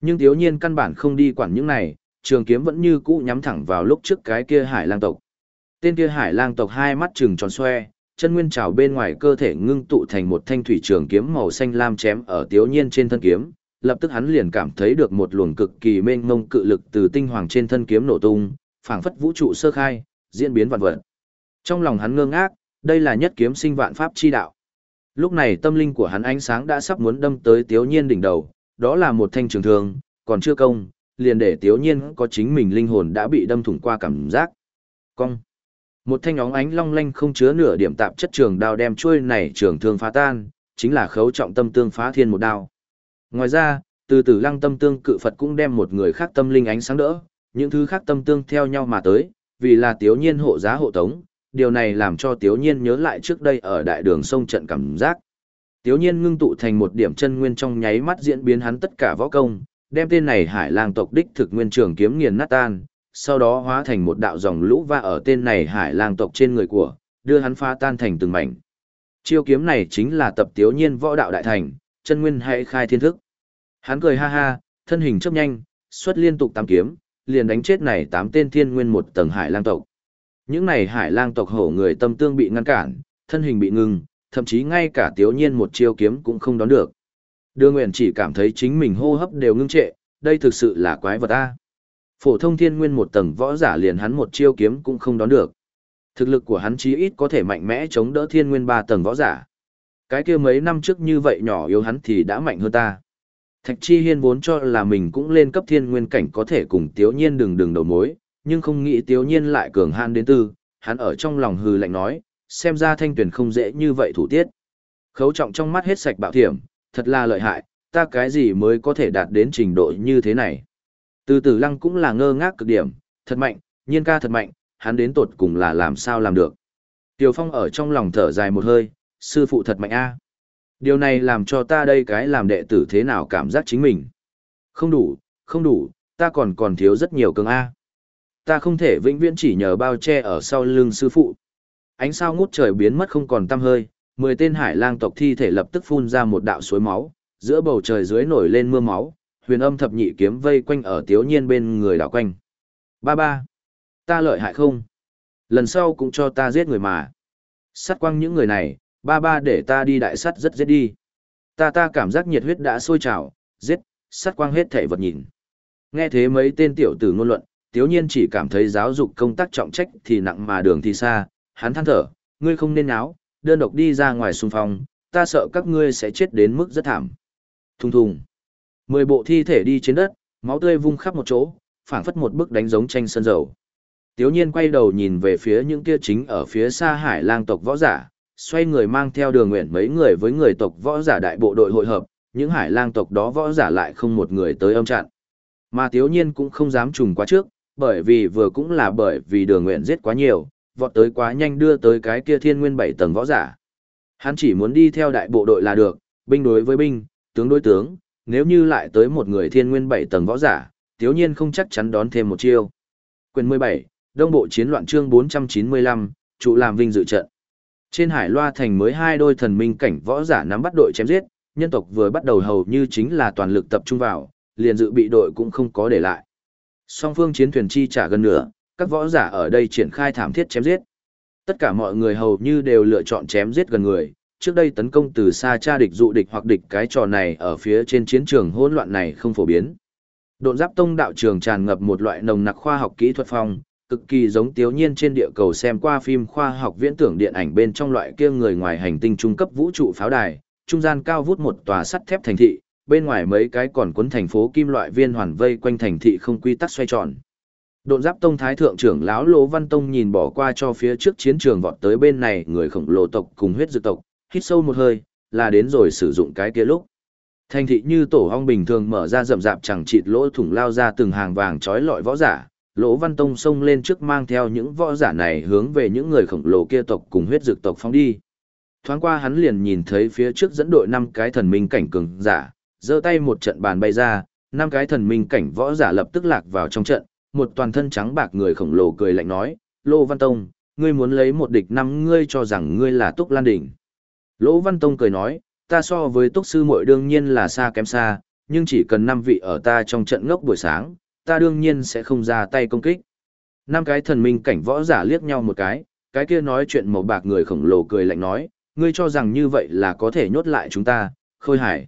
Nhưng Tiếu Nhiên căn bản không đi quản những này, trường kiếm vẫn như cũ nhắm thẳng vào lúc trước cái kia hải lang tộc. Tên kia hải lang tộc hai mắt trừng tròn xoe, chân nguyên trào bên ngoài cơ thể ngưng tụ thành một thanh thủy trường kiếm màu xanh lam chém ở Tiếu Nhiên trên thân kiếm, lập tức hắn liền cảm thấy được một luồng cực kỳ mênh mông cự lực từ tinh hoàng trên thân kiếm nổ tung, phảng phất vũ trụ sơ khai, diễn biến vạn vật. Trong lòng hắn ngơ ngác, đây là nhất kiếm sinh vạn pháp chi đạo. Lúc này tâm linh của hắn ánh sáng đã sắp muốn đâm tới Tiếu Nhiên đỉnh đầu, đó là một thanh trường thương, còn chưa công, liền để Tiếu Nhiên có chính mình linh hồn đã bị đâm thủng qua cảm giác. Cong. Một thanh óng ánh long lanh không chứa nửa điểm tạp chất trường đao đem chuôi này trường thương phá tan, chính là khấu trọng tâm tương phá thiên một đao. Ngoài ra, từ từ lăng tâm tương cự Phật cũng đem một người khác tâm linh ánh sáng đỡ, những thứ khác tâm tương theo nhau mà tới, vì là Tiếu Nhiên hộ giá hộ tống, điều này làm cho Tiếu Nhiên nhớ lại trước đây ở đại đường sông trận cảm giác. Tiếu Nhiên ngưng tụ thành một điểm chân nguyên trong nháy mắt diễn biến hắn tất cả võ công, đem tên này Hải Lang tộc đích thực nguyên trường kiếm nghiền nát tan, sau đó hóa thành một đạo dòng lũ va ở tên này Hải Lang tộc trên người của, đưa hắn phá tan thành từng mảnh. Chiêu kiếm này chính là tập Tiếu Nhiên võ đạo đại thành, chân nguyên hay khai thiên thức. Hắn cười ha ha, thân hình chớp nhanh, xuất liên tục tám kiếm, liền đánh chết này tám tên thiên nguyên một tầng Hải Lang tộc. Những này hải lang tộc hổ người tâm tương bị ngăn cản, thân hình bị ngừng, thậm chí ngay cả tiếu nhiên một chiêu kiếm cũng không đón được. Đưa nguyện chỉ cảm thấy chính mình hô hấp đều ngưng trệ, đây thực sự là quái vật a. Phổ thông thiên nguyên một tầng võ giả liền hắn một chiêu kiếm cũng không đón được. Thực lực của hắn chí ít có thể mạnh mẽ chống đỡ thiên nguyên ba tầng võ giả. Cái kia mấy năm trước như vậy nhỏ yếu hắn thì đã mạnh hơn ta. Thạch Chi Hiên vốn cho là mình cũng lên cấp thiên nguyên cảnh có thể cùng Tiếu Nhiên đừng đừng đầu mối, nhưng không nghĩ tiếu nhiên lại cường han đến tư, hắn ở trong lòng hừ lạnh nói, xem ra thanh tuyển không dễ như vậy thủ tiết. Khấu trọng trong mắt hết sạch bạo thiểm, thật là lợi hại, ta cái gì mới có thể đạt đến trình độ như thế này. Từ tử lăng cũng là ngơ ngác cực điểm, thật mạnh, nhiên ca thật mạnh, hắn đến tột cùng là làm sao làm được. tiểu Phong ở trong lòng thở dài một hơi, sư phụ thật mạnh a. Điều này làm cho ta đây cái làm đệ tử thế nào cảm giác chính mình. Không đủ, không đủ, ta còn còn thiếu rất nhiều cường A. Ta không thể vĩnh viễn chỉ nhờ bao che ở sau lưng sư phụ. Ánh sao ngút trời biến mất không còn tăm hơi, mười tên hải lang tộc thi thể lập tức phun ra một đạo suối máu, giữa bầu trời dưới nổi lên mưa máu, huyền âm thập nhị kiếm vây quanh ở tiếu nhiên bên người đảo quanh. Ba ba, ta lợi hại không? Lần sau cũng cho ta giết người mà. Sát quăng những người này, ba ba để ta đi đại sắt rất giết đi. Ta ta cảm giác nhiệt huyết đã sôi trào, giết, sát quang hết thể vật nhìn. Nghe thế mấy tên tiểu tử ngôn luận, tiếu nhiên chỉ cảm thấy giáo dục công tác trọng trách thì nặng mà đường thì xa, hắn than thở, ngươi không nên náo, đơn độc đi ra ngoài xung phong, ta sợ các ngươi sẽ chết đến mức rất thảm. Thùng thùng. Mười bộ thi thể đi trên đất, máu tươi vung khắp một chỗ, phảng phất một bức đánh giống tranh sơn dầu. Tiếu nhiên quay đầu nhìn về phía những kia chính ở phía xa hải lang tộc võ giả, xoay người mang theo đường nguyện mấy người với người tộc võ giả đại bộ đội hội hợp, những hải lang tộc đó võ giả lại không một người tới âm chặn. Mà tiếu nhiên cũng không dám trùng quá trước, bởi vì vừa cũng là bởi vì đường nguyện giết quá nhiều, vọt tới quá nhanh đưa tới cái kia thiên nguyên bảy tầng võ giả. Hắn chỉ muốn đi theo đại bộ đội là được, binh đối với binh, tướng đối tướng, nếu như lại tới một người thiên nguyên bảy tầng võ giả, tiếu nhiên không chắc chắn đón thêm một chiêu. Quyền 17, Đông Bộ Chiến loạn chương 495, trụ làm vinh dự trận. Trên hải loa thành mới hai đôi thần minh cảnh võ giả nắm bắt đội chém giết, nhân tộc vừa bắt đầu hầu như chính là toàn lực tập trung vào, liền dự bị đội cũng không có để lại. Song phương chiến thuyền chi trả gần nửa, các võ giả ở đây triển khai thảm thiết chém giết. Tất cả mọi người hầu như đều lựa chọn chém giết gần người, trước đây tấn công từ xa tra địch dụ địch hoặc địch cái trò này ở phía trên chiến trường hỗn loạn này không phổ biến. Độn giáp tông đạo trường tràn ngập một loại nồng nặc khoa học kỹ thuật phong, cực kỳ giống tiếu nhiên trên địa cầu xem qua phim khoa học viễn tưởng điện ảnh bên trong loại kia người ngoài hành tinh trung cấp vũ trụ pháo đài, trung gian cao vút một tòa sắt thép thành thị, bên ngoài mấy cái còn cuốn thành phố kim loại viên hoàn vây quanh thành thị không quy tắc xoay tròn. Độn giáp tông thái thượng trưởng lão Lỗ Văn Tông nhìn bỏ qua cho phía trước chiến trường vọt tới bên này người khổng lồ tộc cùng huyết dược tộc, hít sâu một hơi, là đến rồi sử dụng cái kia lúc. Thành thị như tổ hong bình thường mở ra rậm rạp chẳng chịt lỗ thủng lao ra từng hàng vàng trói lọi võ giả, Lỗ Văn Tông xông lên trước mang theo những võ giả này hướng về những người khổng lồ kia tộc cùng huyết dược tộc phóng đi. Thoáng qua hắn liền nhìn thấy phía trước dẫn đội năm cái thần minh cảnh cường giả, giơ tay một trận bàn bay ra, năm cái thần minh cảnh võ giả lập tức lạc vào trong trận, một toàn thân trắng bạc người khổng lồ cười lạnh nói, Lô Văn Tông, ngươi muốn lấy một địch năm ngươi cho rằng ngươi là Túc Lan Đỉnh. Lỗ Văn Tông cười nói, ta so với Túc Sư muội đương nhiên là xa kém xa, nhưng chỉ cần năm vị ở ta trong trận ngốc buổi sáng, ta đương nhiên sẽ không ra tay công kích. Năm cái thần minh cảnh võ giả liếc nhau một cái, cái kia nói chuyện màu bạc người khổng lồ cười lạnh nói, ngươi cho rằng như vậy là có thể nhốt lại chúng ta, khôi hải.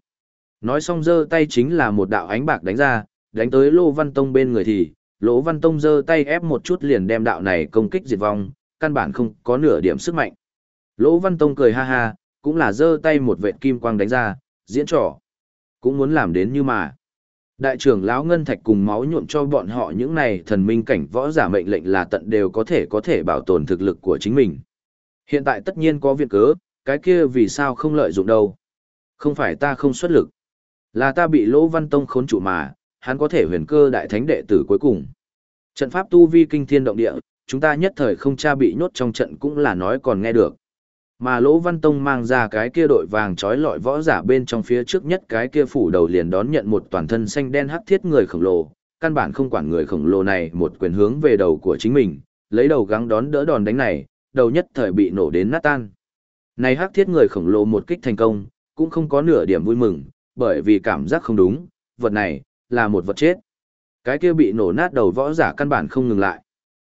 Nói xong giơ tay chính là một đạo ánh bạc đánh ra, đánh tới Lô Văn Tông bên người thì, Lỗ Văn Tông giơ tay ép một chút liền đem đạo này công kích diệt vong, căn bản không có nửa điểm sức mạnh. Lỗ Văn Tông cười ha ha, cũng là giơ tay một vệt kim quang đánh ra, diễn trò. Cũng muốn làm đến như mà. Đại trưởng lão Ngân Thạch cùng máu nhuộm cho bọn họ những này thần minh cảnh võ giả mệnh lệnh là tận đều có thể có thể bảo tồn thực lực của chính mình. Hiện tại tất nhiên có viện cớ, cái kia vì sao không lợi dụng đâu. Không phải ta không xuất lực. Là ta bị Lỗ Văn Tông khốn trụ mà, hắn có thể huyền cơ đại thánh đệ tử cuối cùng. Trận pháp tu vi kinh thiên động địa, chúng ta nhất thời không cha bị nhốt trong trận cũng là nói còn nghe được. Mà Lỗ Văn Tông mang ra cái kia đội vàng trói lọi võ giả bên trong phía trước nhất cái kia phủ đầu liền đón nhận một toàn thân xanh đen hắc thiết người khổng lồ, căn bản không quản người khổng lồ này một quyền hướng về đầu của chính mình, lấy đầu gắng đón đỡ đòn đánh này, đầu nhất thời bị nổ đến nát tan. Này hắc thiết người khổng lồ một kích thành công, cũng không có nửa điểm vui mừng, bởi vì cảm giác không đúng, vật này, là một vật chết. Cái kia bị nổ nát đầu võ giả căn bản không ngừng lại.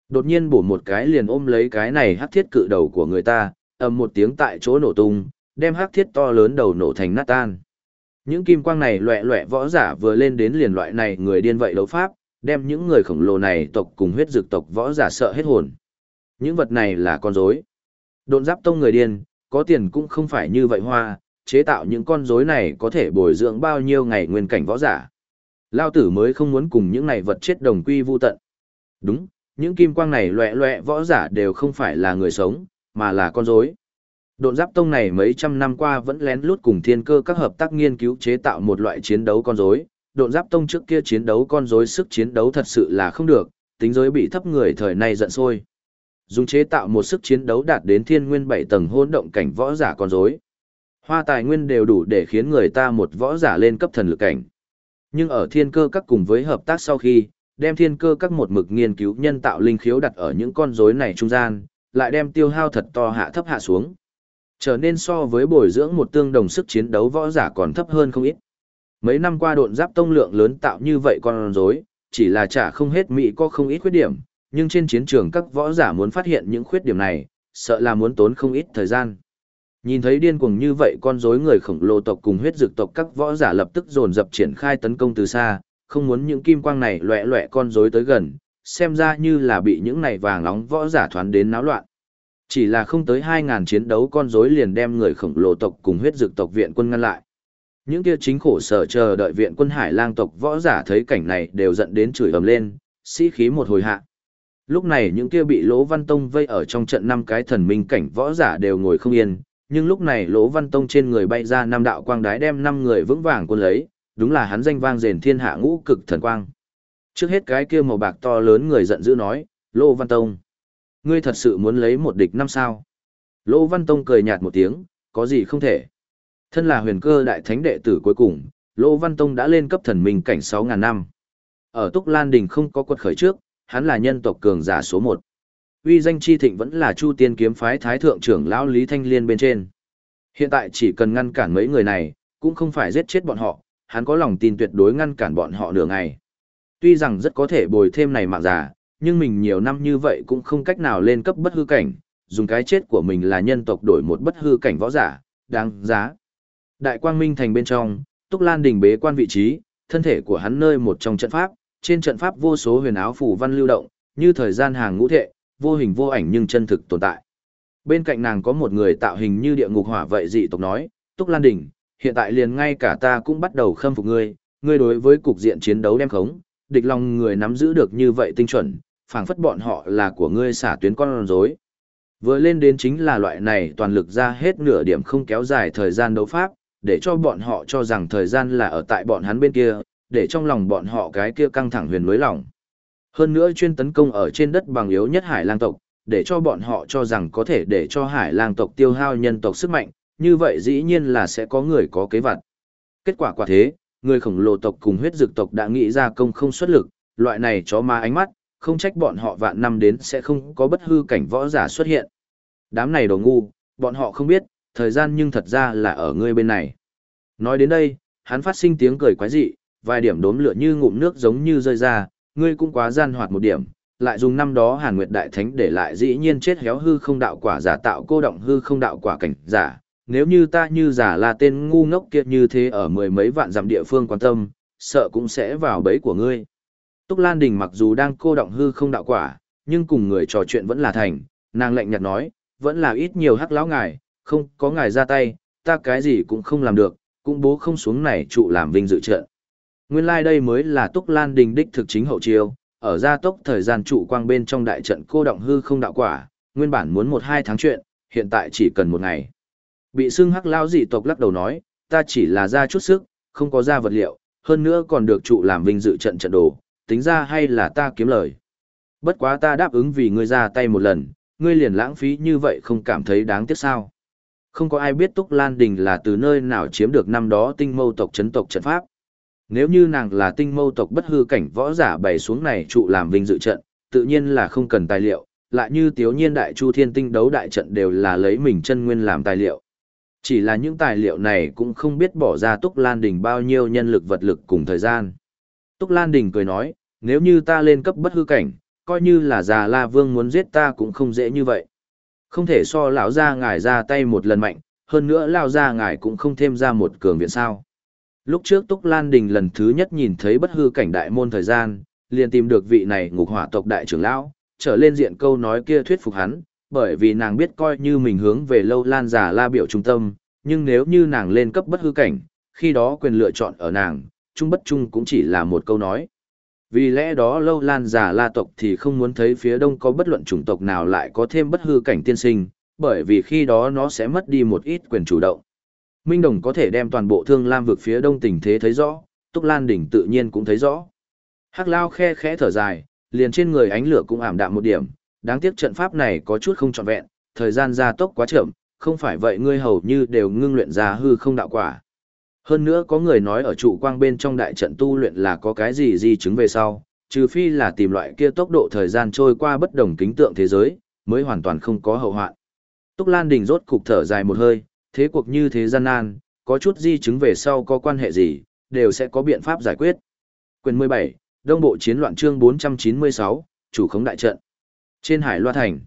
Đột nhiên bổ một cái liền ôm lấy cái này hắc thiết cự đầu của người ta, ầm một tiếng tại chỗ nổ tung, đem hắc thiết to lớn đầu nổ thành nát tan. Những kim quang này loẹ loẹ võ giả vừa lên đến liền loại này người điên vậy đấu pháp, đem những người khổng lồ này tộc cùng huyết dược tộc võ giả sợ hết hồn. Những vật này là con rối. Độn giáp tông người điên, có tiền cũng không phải như vậy hoa, chế tạo những con rối này có thể bồi dưỡng bao nhiêu ngày nguyên cảnh võ giả. Lao tử mới không muốn cùng những này vật chết đồng quy vu tận. Đúng, những kim quang này loẹ loẹ võ giả đều không phải là người sống, mà là con rối. Độn giáp tông này mấy trăm năm qua vẫn lén lút cùng thiên cơ các hợp tác nghiên cứu chế tạo một loại chiến đấu con rối. Độn giáp tông trước kia chiến đấu con rối sức chiến đấu thật sự là không được, tính giới bị thấp người thời nay giận sôi. Dùng chế tạo một sức chiến đấu đạt đến thiên nguyên bảy tầng hôn động cảnh võ giả con rối. Hoa tài nguyên đều đủ để khiến người ta một võ giả lên cấp thần lực cảnh. Nhưng ở thiên cơ các cùng với hợp tác sau khi, đem thiên cơ các một mực nghiên cứu nhân tạo linh khiếu đặt ở những con rối này trung gian, lại đem tiêu hao thật to hạ thấp hạ xuống. Trở nên so với bồi dưỡng một tương đồng sức chiến đấu võ giả còn thấp hơn không ít. Mấy năm qua độn giáp tông lượng lớn tạo như vậy con rối, chỉ là trả không hết Mỹ có không ít khuyết điểm, nhưng trên chiến trường các võ giả muốn phát hiện những khuyết điểm này, sợ là muốn tốn không ít thời gian. Nhìn thấy điên cuồng như vậy con rối người khổng lồ tộc cùng huyết dược tộc các võ giả lập tức dồn dập triển khai tấn công từ xa, không muốn những kim quang này loẹ loẹ con rối tới gần, xem ra như là bị những này vàng nóng võ giả thoán đến náo loạn. Chỉ là không tới 2.000 chiến đấu con rối liền đem người khổng lồ tộc cùng huyết dược tộc viện quân ngăn lại. Những kia chính khổ sở chờ đợi viện quân hải lang tộc võ giả thấy cảnh này đều giận đến chửi ầm lên, sĩ khí một hồi hạ. Lúc này những kia bị Lỗ Văn Tông vây ở trong trận năm cái thần minh cảnh võ giả đều ngồi không yên, nhưng lúc này Lỗ Văn Tông trên người bay ra năm đạo quang đái đem năm người vững vàng quân lấy, đúng là hắn danh vang rền thiên hạ ngũ cực thần quang. Trước hết cái kia màu bạc to lớn người giận dữ nói, Lỗ Văn Tông, ngươi thật sự muốn lấy một địch năm sao? Lỗ Văn Tông cười nhạt một tiếng, có gì không thể. Thân là huyền cơ đại thánh đệ tử cuối cùng, Lỗ Văn Tông đã lên cấp thần minh cảnh 6.000 năm. Ở Túc Lan Đình không có quật khởi trước, hắn là nhân tộc cường giả số 1. Uy danh chi thịnh vẫn là Chu Tiên kiếm phái thái thượng trưởng lão Lý Thanh Liên bên trên. Hiện tại chỉ cần ngăn cản mấy người này, cũng không phải giết chết bọn họ, hắn có lòng tin tuyệt đối ngăn cản bọn họ nửa ngày. Tuy rằng rất có thể bồi thêm này mạng giả, nhưng mình nhiều năm như vậy cũng không cách nào lên cấp bất hư cảnh, dùng cái chết của mình là nhân tộc đổi một bất hư cảnh võ giả, đáng giá. Đại quang minh thành bên trong, Túc Lan đình bế quan vị trí, thân thể của hắn nơi một trong trận pháp, trên trận pháp vô số huyền áo phủ văn lưu động, như thời gian hàng ngũ thệ, vô hình vô ảnh nhưng chân thực tồn tại. Bên cạnh nàng có một người tạo hình như địa ngục hỏa vậy dị tộc nói, Túc Lan Đình, hiện tại liền ngay cả ta cũng bắt đầu khâm phục ngươi, ngươi đối với cục diện chiến đấu đem khống, địch lòng người nắm giữ được như vậy tinh chuẩn, phảng phất bọn họ là của ngươi xả tuyến con rối. Vừa lên đến chính là loại này toàn lực ra hết nửa điểm không kéo dài thời gian đấu pháp, để cho bọn họ cho rằng thời gian là ở tại bọn hắn bên kia, để trong lòng bọn họ cái kia căng thẳng huyền lối lòng. Hơn nữa chuyên tấn công ở trên đất bằng yếu nhất hải lang tộc, để cho bọn họ cho rằng có thể để cho hải lang tộc tiêu hao nhân tộc sức mạnh, như vậy dĩ nhiên là sẽ có người có kế vật. Kết quả quả thế, người khổng lồ tộc cùng huyết dực tộc đã nghĩ ra công không xuất lực, loại này chó ma ánh mắt, không trách bọn họ vạn năm đến sẽ không có bất hư cảnh võ giả xuất hiện. Đám này đồ ngu, bọn họ không biết, thời gian nhưng thật ra là ở ngươi bên này. Nói đến đây, hắn phát sinh tiếng cười quái dị, vài điểm đốm lửa như ngụm nước giống như rơi ra, ngươi cũng quá gian hoạt một điểm, lại dùng năm đó Hàn Nguyệt Đại Thánh để lại dĩ nhiên chết héo hư không đạo quả giả tạo cô động hư không đạo quả cảnh giả. Nếu như ta như giả là tên ngu ngốc kiệt như thế ở mười mấy vạn dặm địa phương quan tâm, sợ cũng sẽ vào bẫy của ngươi. Túc Lan Đình mặc dù đang cô động hư không đạo quả, nhưng cùng người trò chuyện vẫn là thành, nàng lạnh nhạt nói, vẫn là ít nhiều hắc lão ngài, không có ngài ra tay, ta cái gì cũng không làm được, cũng bố không xuống này trụ làm vinh dự trợ. Nguyên lai like đây mới là Túc Lan Đình đích thực chính hậu chiêu, ở gia tốc thời gian trụ quang bên trong đại trận cô động hư không đạo quả, nguyên bản muốn một hai tháng chuyện, hiện tại chỉ cần một ngày. Bị xưng hắc lao dị tộc lắc đầu nói, ta chỉ là ra chút sức, không có ra vật liệu, hơn nữa còn được trụ làm vinh dự trận trận đồ, tính ra hay là ta kiếm lời. Bất quá ta đáp ứng vì ngươi ra tay một lần, ngươi liền lãng phí như vậy không cảm thấy đáng tiếc sao. Không có ai biết Túc Lan Đình là từ nơi nào chiếm được năm đó tinh mâu tộc chấn tộc trận pháp. Nếu như nàng là tinh mâu tộc bất hư cảnh võ giả bày xuống này trụ làm vinh dự trận, tự nhiên là không cần tài liệu, lại như tiếu nhiên đại chu thiên tinh đấu đại trận đều là lấy mình chân nguyên làm tài liệu. Chỉ là những tài liệu này cũng không biết bỏ ra Túc Lan Đình bao nhiêu nhân lực vật lực cùng thời gian. Túc Lan Đình cười nói, nếu như ta lên cấp bất hư cảnh, coi như là già La Vương muốn giết ta cũng không dễ như vậy. Không thể so lão gia ngài ra tay một lần mạnh, hơn nữa lão gia ngài cũng không thêm ra một cường viện sao. Lúc trước Túc Lan Đình lần thứ nhất nhìn thấy bất hư cảnh đại môn thời gian, liền tìm được vị này ngục hỏa tộc đại trưởng lão, trở lên diện câu nói kia thuyết phục hắn, bởi vì nàng biết coi như mình hướng về lâu lan giả la biểu trung tâm, nhưng nếu như nàng lên cấp bất hư cảnh, khi đó quyền lựa chọn ở nàng, trung bất trung cũng chỉ là một câu nói. Vì lẽ đó lâu lan giả la tộc thì không muốn thấy phía đông có bất luận chủng tộc nào lại có thêm bất hư cảnh tiên sinh, bởi vì khi đó nó sẽ mất đi một ít quyền chủ động. Minh Đồng có thể đem toàn bộ thương lam vực phía đông tình thế thấy rõ, Túc Lan đỉnh tự nhiên cũng thấy rõ. Hắc Lao khe khẽ thở dài, liền trên người ánh lửa cũng ảm đạm một điểm, đáng tiếc trận pháp này có chút không trọn vẹn, thời gian gia tốc quá chậm, không phải vậy ngươi hầu như đều ngưng luyện ra hư không đạo quả. Hơn nữa có người nói ở trụ quang bên trong đại trận tu luyện là có cái gì di chứng về sau, trừ phi là tìm loại kia tốc độ thời gian trôi qua bất đồng kính tượng thế giới, mới hoàn toàn không có hậu hoạn. Túc Lan Đình rốt cục thở dài một hơi, thế cuộc như thế gian nan, có chút di chứng về sau có quan hệ gì, đều sẽ có biện pháp giải quyết. Quyền 17, Đông Bộ Chiến loạn chương 496, chủ khống đại trận. Trên hải loa thành,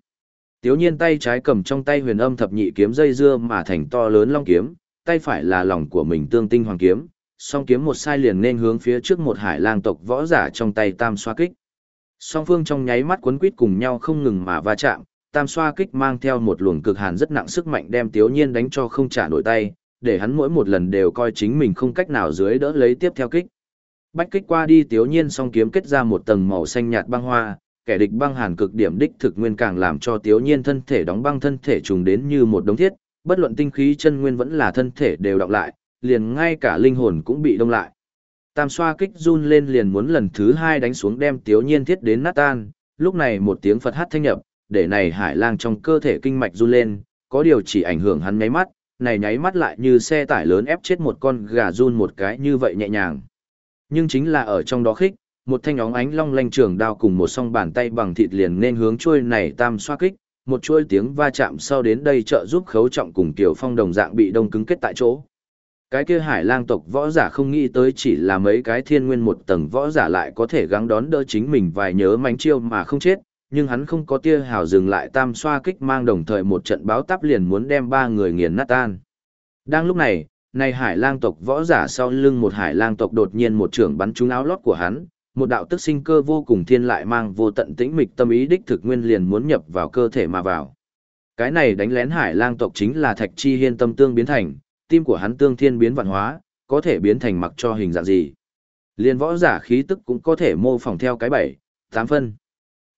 Tiếu nhiên tay trái cầm trong tay huyền âm thập nhị kiếm dây dưa mà thành to lớn long kiếm, tay phải là lòng của mình tương tinh hoàng kiếm, song kiếm một sai liền nên hướng phía trước một hải lang tộc võ giả trong tay tam xoa kích. Song phương trong nháy mắt quấn quýt cùng nhau không ngừng mà va chạm, tam xoa kích mang theo một luồng cực hàn rất nặng sức mạnh đem Tiếu Nhiên đánh cho không trả nổi tay, để hắn mỗi một lần đều coi chính mình không cách nào dưới đỡ lấy tiếp theo kích. Bách kích qua đi Tiếu Nhiên song kiếm kết ra một tầng màu xanh nhạt băng hoa, kẻ địch băng hàn cực điểm đích thực nguyên càng làm cho Tiếu Nhiên thân thể đóng băng thân thể trùng đến như một đống thiết, bất luận tinh khí chân nguyên vẫn là thân thể đều đọng lại, liền ngay cả linh hồn cũng bị đông lại. Tam xoa kích run lên liền muốn lần thứ hai đánh xuống đem Tiếu Nhiên thiết đến nát tan, lúc này một tiếng Phật hát thanh nhập, để này hải lang trong cơ thể kinh mạch run lên, có điều chỉ ảnh hưởng hắn nháy mắt, này nháy mắt lại như xe tải lớn ép chết một con gà run một cái như vậy nhẹ nhàng. Nhưng chính là ở trong đó khích, một thanh óng ánh long lanh trường đao cùng một song bàn tay bằng thịt liền nên hướng chuôi này tam xoa kích, một chuôi tiếng va chạm sau đến đây trợ giúp khấu trọng cùng tiểu phong đồng dạng bị đông cứng kết tại chỗ. Cái kia hải lang tộc võ giả không nghĩ tới chỉ là mấy cái thiên nguyên một tầng võ giả lại có thể gắng đón đỡ chính mình vài nhớ mánh chiêu mà không chết, nhưng hắn không có tia hào dừng lại tam xoa kích mang đồng thời một trận báo táp liền muốn đem ba người nghiền nát tan. Đang lúc này, này hải lang tộc võ giả sau lưng một hải lang tộc đột nhiên một trưởng bắn trúng áo lót của hắn, một đạo tức sinh cơ vô cùng thiên lại mang vô tận tĩnh mịch tâm ý đích thực nguyên liền muốn nhập vào cơ thể mà vào. Cái này đánh lén hải lang tộc chính là thạch chi hiên tâm tương biến thành, tim của hắn tương thiên biến vạn hóa, có thể biến thành mặc cho hình dạng gì. Liên võ giả khí tức cũng có thể mô phỏng theo cái bảy, tám phân.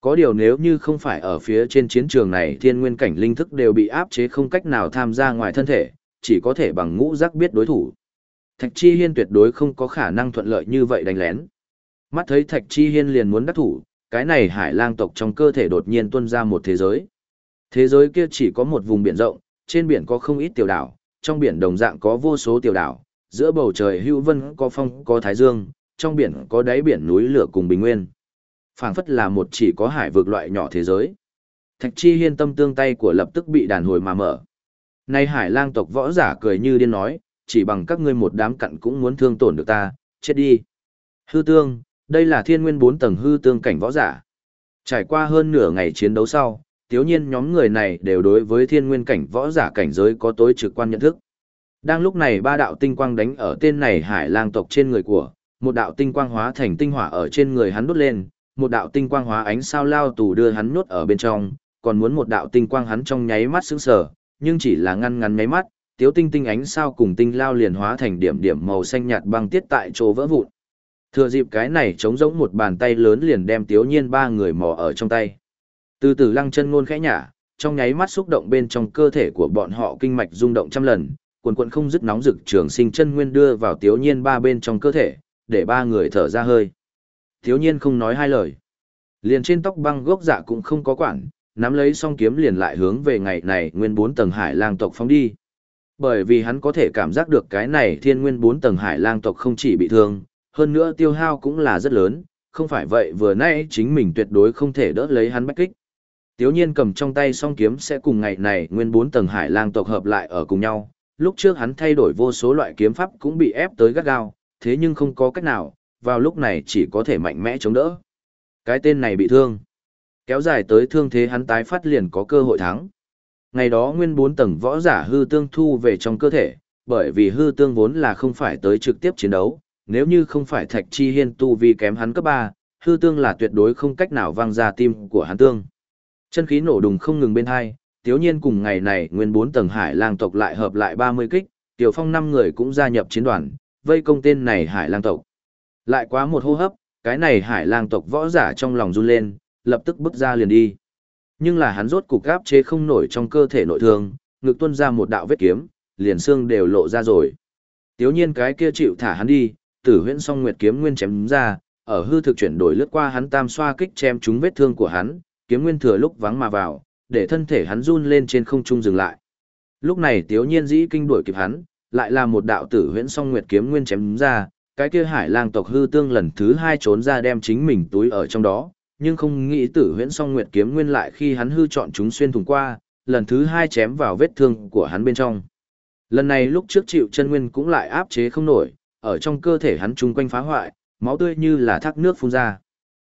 Có điều nếu như không phải ở phía trên chiến trường này thiên nguyên cảnh linh thức đều bị áp chế không cách nào tham gia ngoài thân thể, chỉ có thể bằng ngũ giác biết đối thủ. Thạch Chi Hiên tuyệt đối không có khả năng thuận lợi như vậy đánh lén. Mắt thấy Thạch Chi Hiên liền muốn đắc thủ, cái này hải lang tộc trong cơ thể đột nhiên tuôn ra một thế giới. Thế giới kia chỉ có một vùng biển rộng, trên biển có không ít tiểu đảo, trong biển đồng dạng có vô số tiểu đảo, giữa bầu trời hữu vân có phong có thái dương, trong biển có đáy biển núi lửa cùng bình nguyên phảng phất là một chỉ có hải vực loại nhỏ thế giới. Thạch chi hiên tâm tương tay của lập tức bị đàn hồi mà mở. Nay hải lang tộc võ giả cười như điên nói, chỉ bằng các ngươi một đám cặn cũng muốn thương tổn được ta, chết đi. Hư tương, đây là thiên nguyên bốn tầng hư tương cảnh võ giả. Trải qua hơn nửa ngày chiến đấu sau, tiếu nhiên nhóm người này đều đối với thiên nguyên cảnh võ giả cảnh giới có tối trực quan nhận thức. Đang lúc này ba đạo tinh quang đánh ở tên này hải lang tộc trên người của, một đạo tinh quang hóa thành tinh hỏa ở trên người hắn đốt lên, một đạo tinh quang hóa ánh sao lao tù đưa hắn nhốt ở bên trong, còn muốn một đạo tinh quang hắn trong nháy mắt sững sờ, nhưng chỉ là ngăn ngắn nháy mắt, tiếu tinh tinh ánh sao cùng tinh lao liền hóa thành điểm điểm màu xanh nhạt băng tiết tại chỗ vỡ vụn. Thừa dịp cái này chống giống một bàn tay lớn liền đem tiếu nhiên ba người mò ở trong tay. Từ từ lăng chân ngôn khẽ nhả, trong nháy mắt xúc động bên trong cơ thể của bọn họ kinh mạch rung động trăm lần, quần quần không dứt nóng rực trường sinh chân nguyên đưa vào tiếu nhiên ba bên trong cơ thể, để ba người thở ra hơi thiếu nhiên không nói hai lời. Liền trên tóc băng gốc dạ cũng không có quản, nắm lấy song kiếm liền lại hướng về ngày này nguyên bốn tầng hải lang tộc phóng đi. Bởi vì hắn có thể cảm giác được cái này thiên nguyên bốn tầng hải lang tộc không chỉ bị thương, hơn nữa tiêu hao cũng là rất lớn, không phải vậy vừa nãy chính mình tuyệt đối không thể đỡ lấy hắn bách kích. Tiếu nhiên cầm trong tay song kiếm sẽ cùng ngày này nguyên bốn tầng hải lang tộc hợp lại ở cùng nhau, lúc trước hắn thay đổi vô số loại kiếm pháp cũng bị ép tới gắt gao, thế nhưng không có cách nào, vào lúc này chỉ có thể mạnh mẽ chống đỡ. Cái tên này bị thương. Kéo dài tới thương thế hắn tái phát liền có cơ hội thắng. Ngày đó nguyên bốn tầng võ giả hư tương thu về trong cơ thể, bởi vì hư tương vốn là không phải tới trực tiếp chiến đấu, nếu như không phải thạch chi hiên tu vi kém hắn cấp 3, hư tương là tuyệt đối không cách nào vang ra tim của hắn tương. Chân khí nổ đùng không ngừng bên hai, tiếu nhiên cùng ngày này nguyên bốn tầng hải lang tộc lại hợp lại 30 kích, tiểu phong 5 người cũng gia nhập chiến đoàn, vây công tên này hải lang tộc. Lại quá một hô hấp, cái này hải lang tộc võ giả trong lòng run lên, lập tức bước ra liền đi. Nhưng là hắn rốt cục gáp chế không nổi trong cơ thể nội thương, ngực tuôn ra một đạo vết kiếm, liền xương đều lộ ra rồi. Tiếu nhiên cái kia chịu thả hắn đi, tử huyễn song nguyệt kiếm nguyên chém ra, ở hư thực chuyển đổi lướt qua hắn tam xoa kích chém trúng vết thương của hắn, kiếm nguyên thừa lúc vắng mà vào, để thân thể hắn run lên trên không trung dừng lại. Lúc này Tiếu Nhiên dĩ kinh đuổi kịp hắn, lại là một đạo tử huyễn song nguyệt kiếm nguyên chém ra, cái kia hải lang tộc hư tương lần thứ hai trốn ra đem chính mình túi ở trong đó, nhưng không nghĩ tử huyễn song nguyệt kiếm nguyên lại khi hắn hư chọn chúng xuyên thủng qua, lần thứ hai chém vào vết thương của hắn bên trong. Lần này lúc trước chịu chân nguyên cũng lại áp chế không nổi, ở trong cơ thể hắn chung quanh phá hoại, máu tươi như là thác nước phun ra.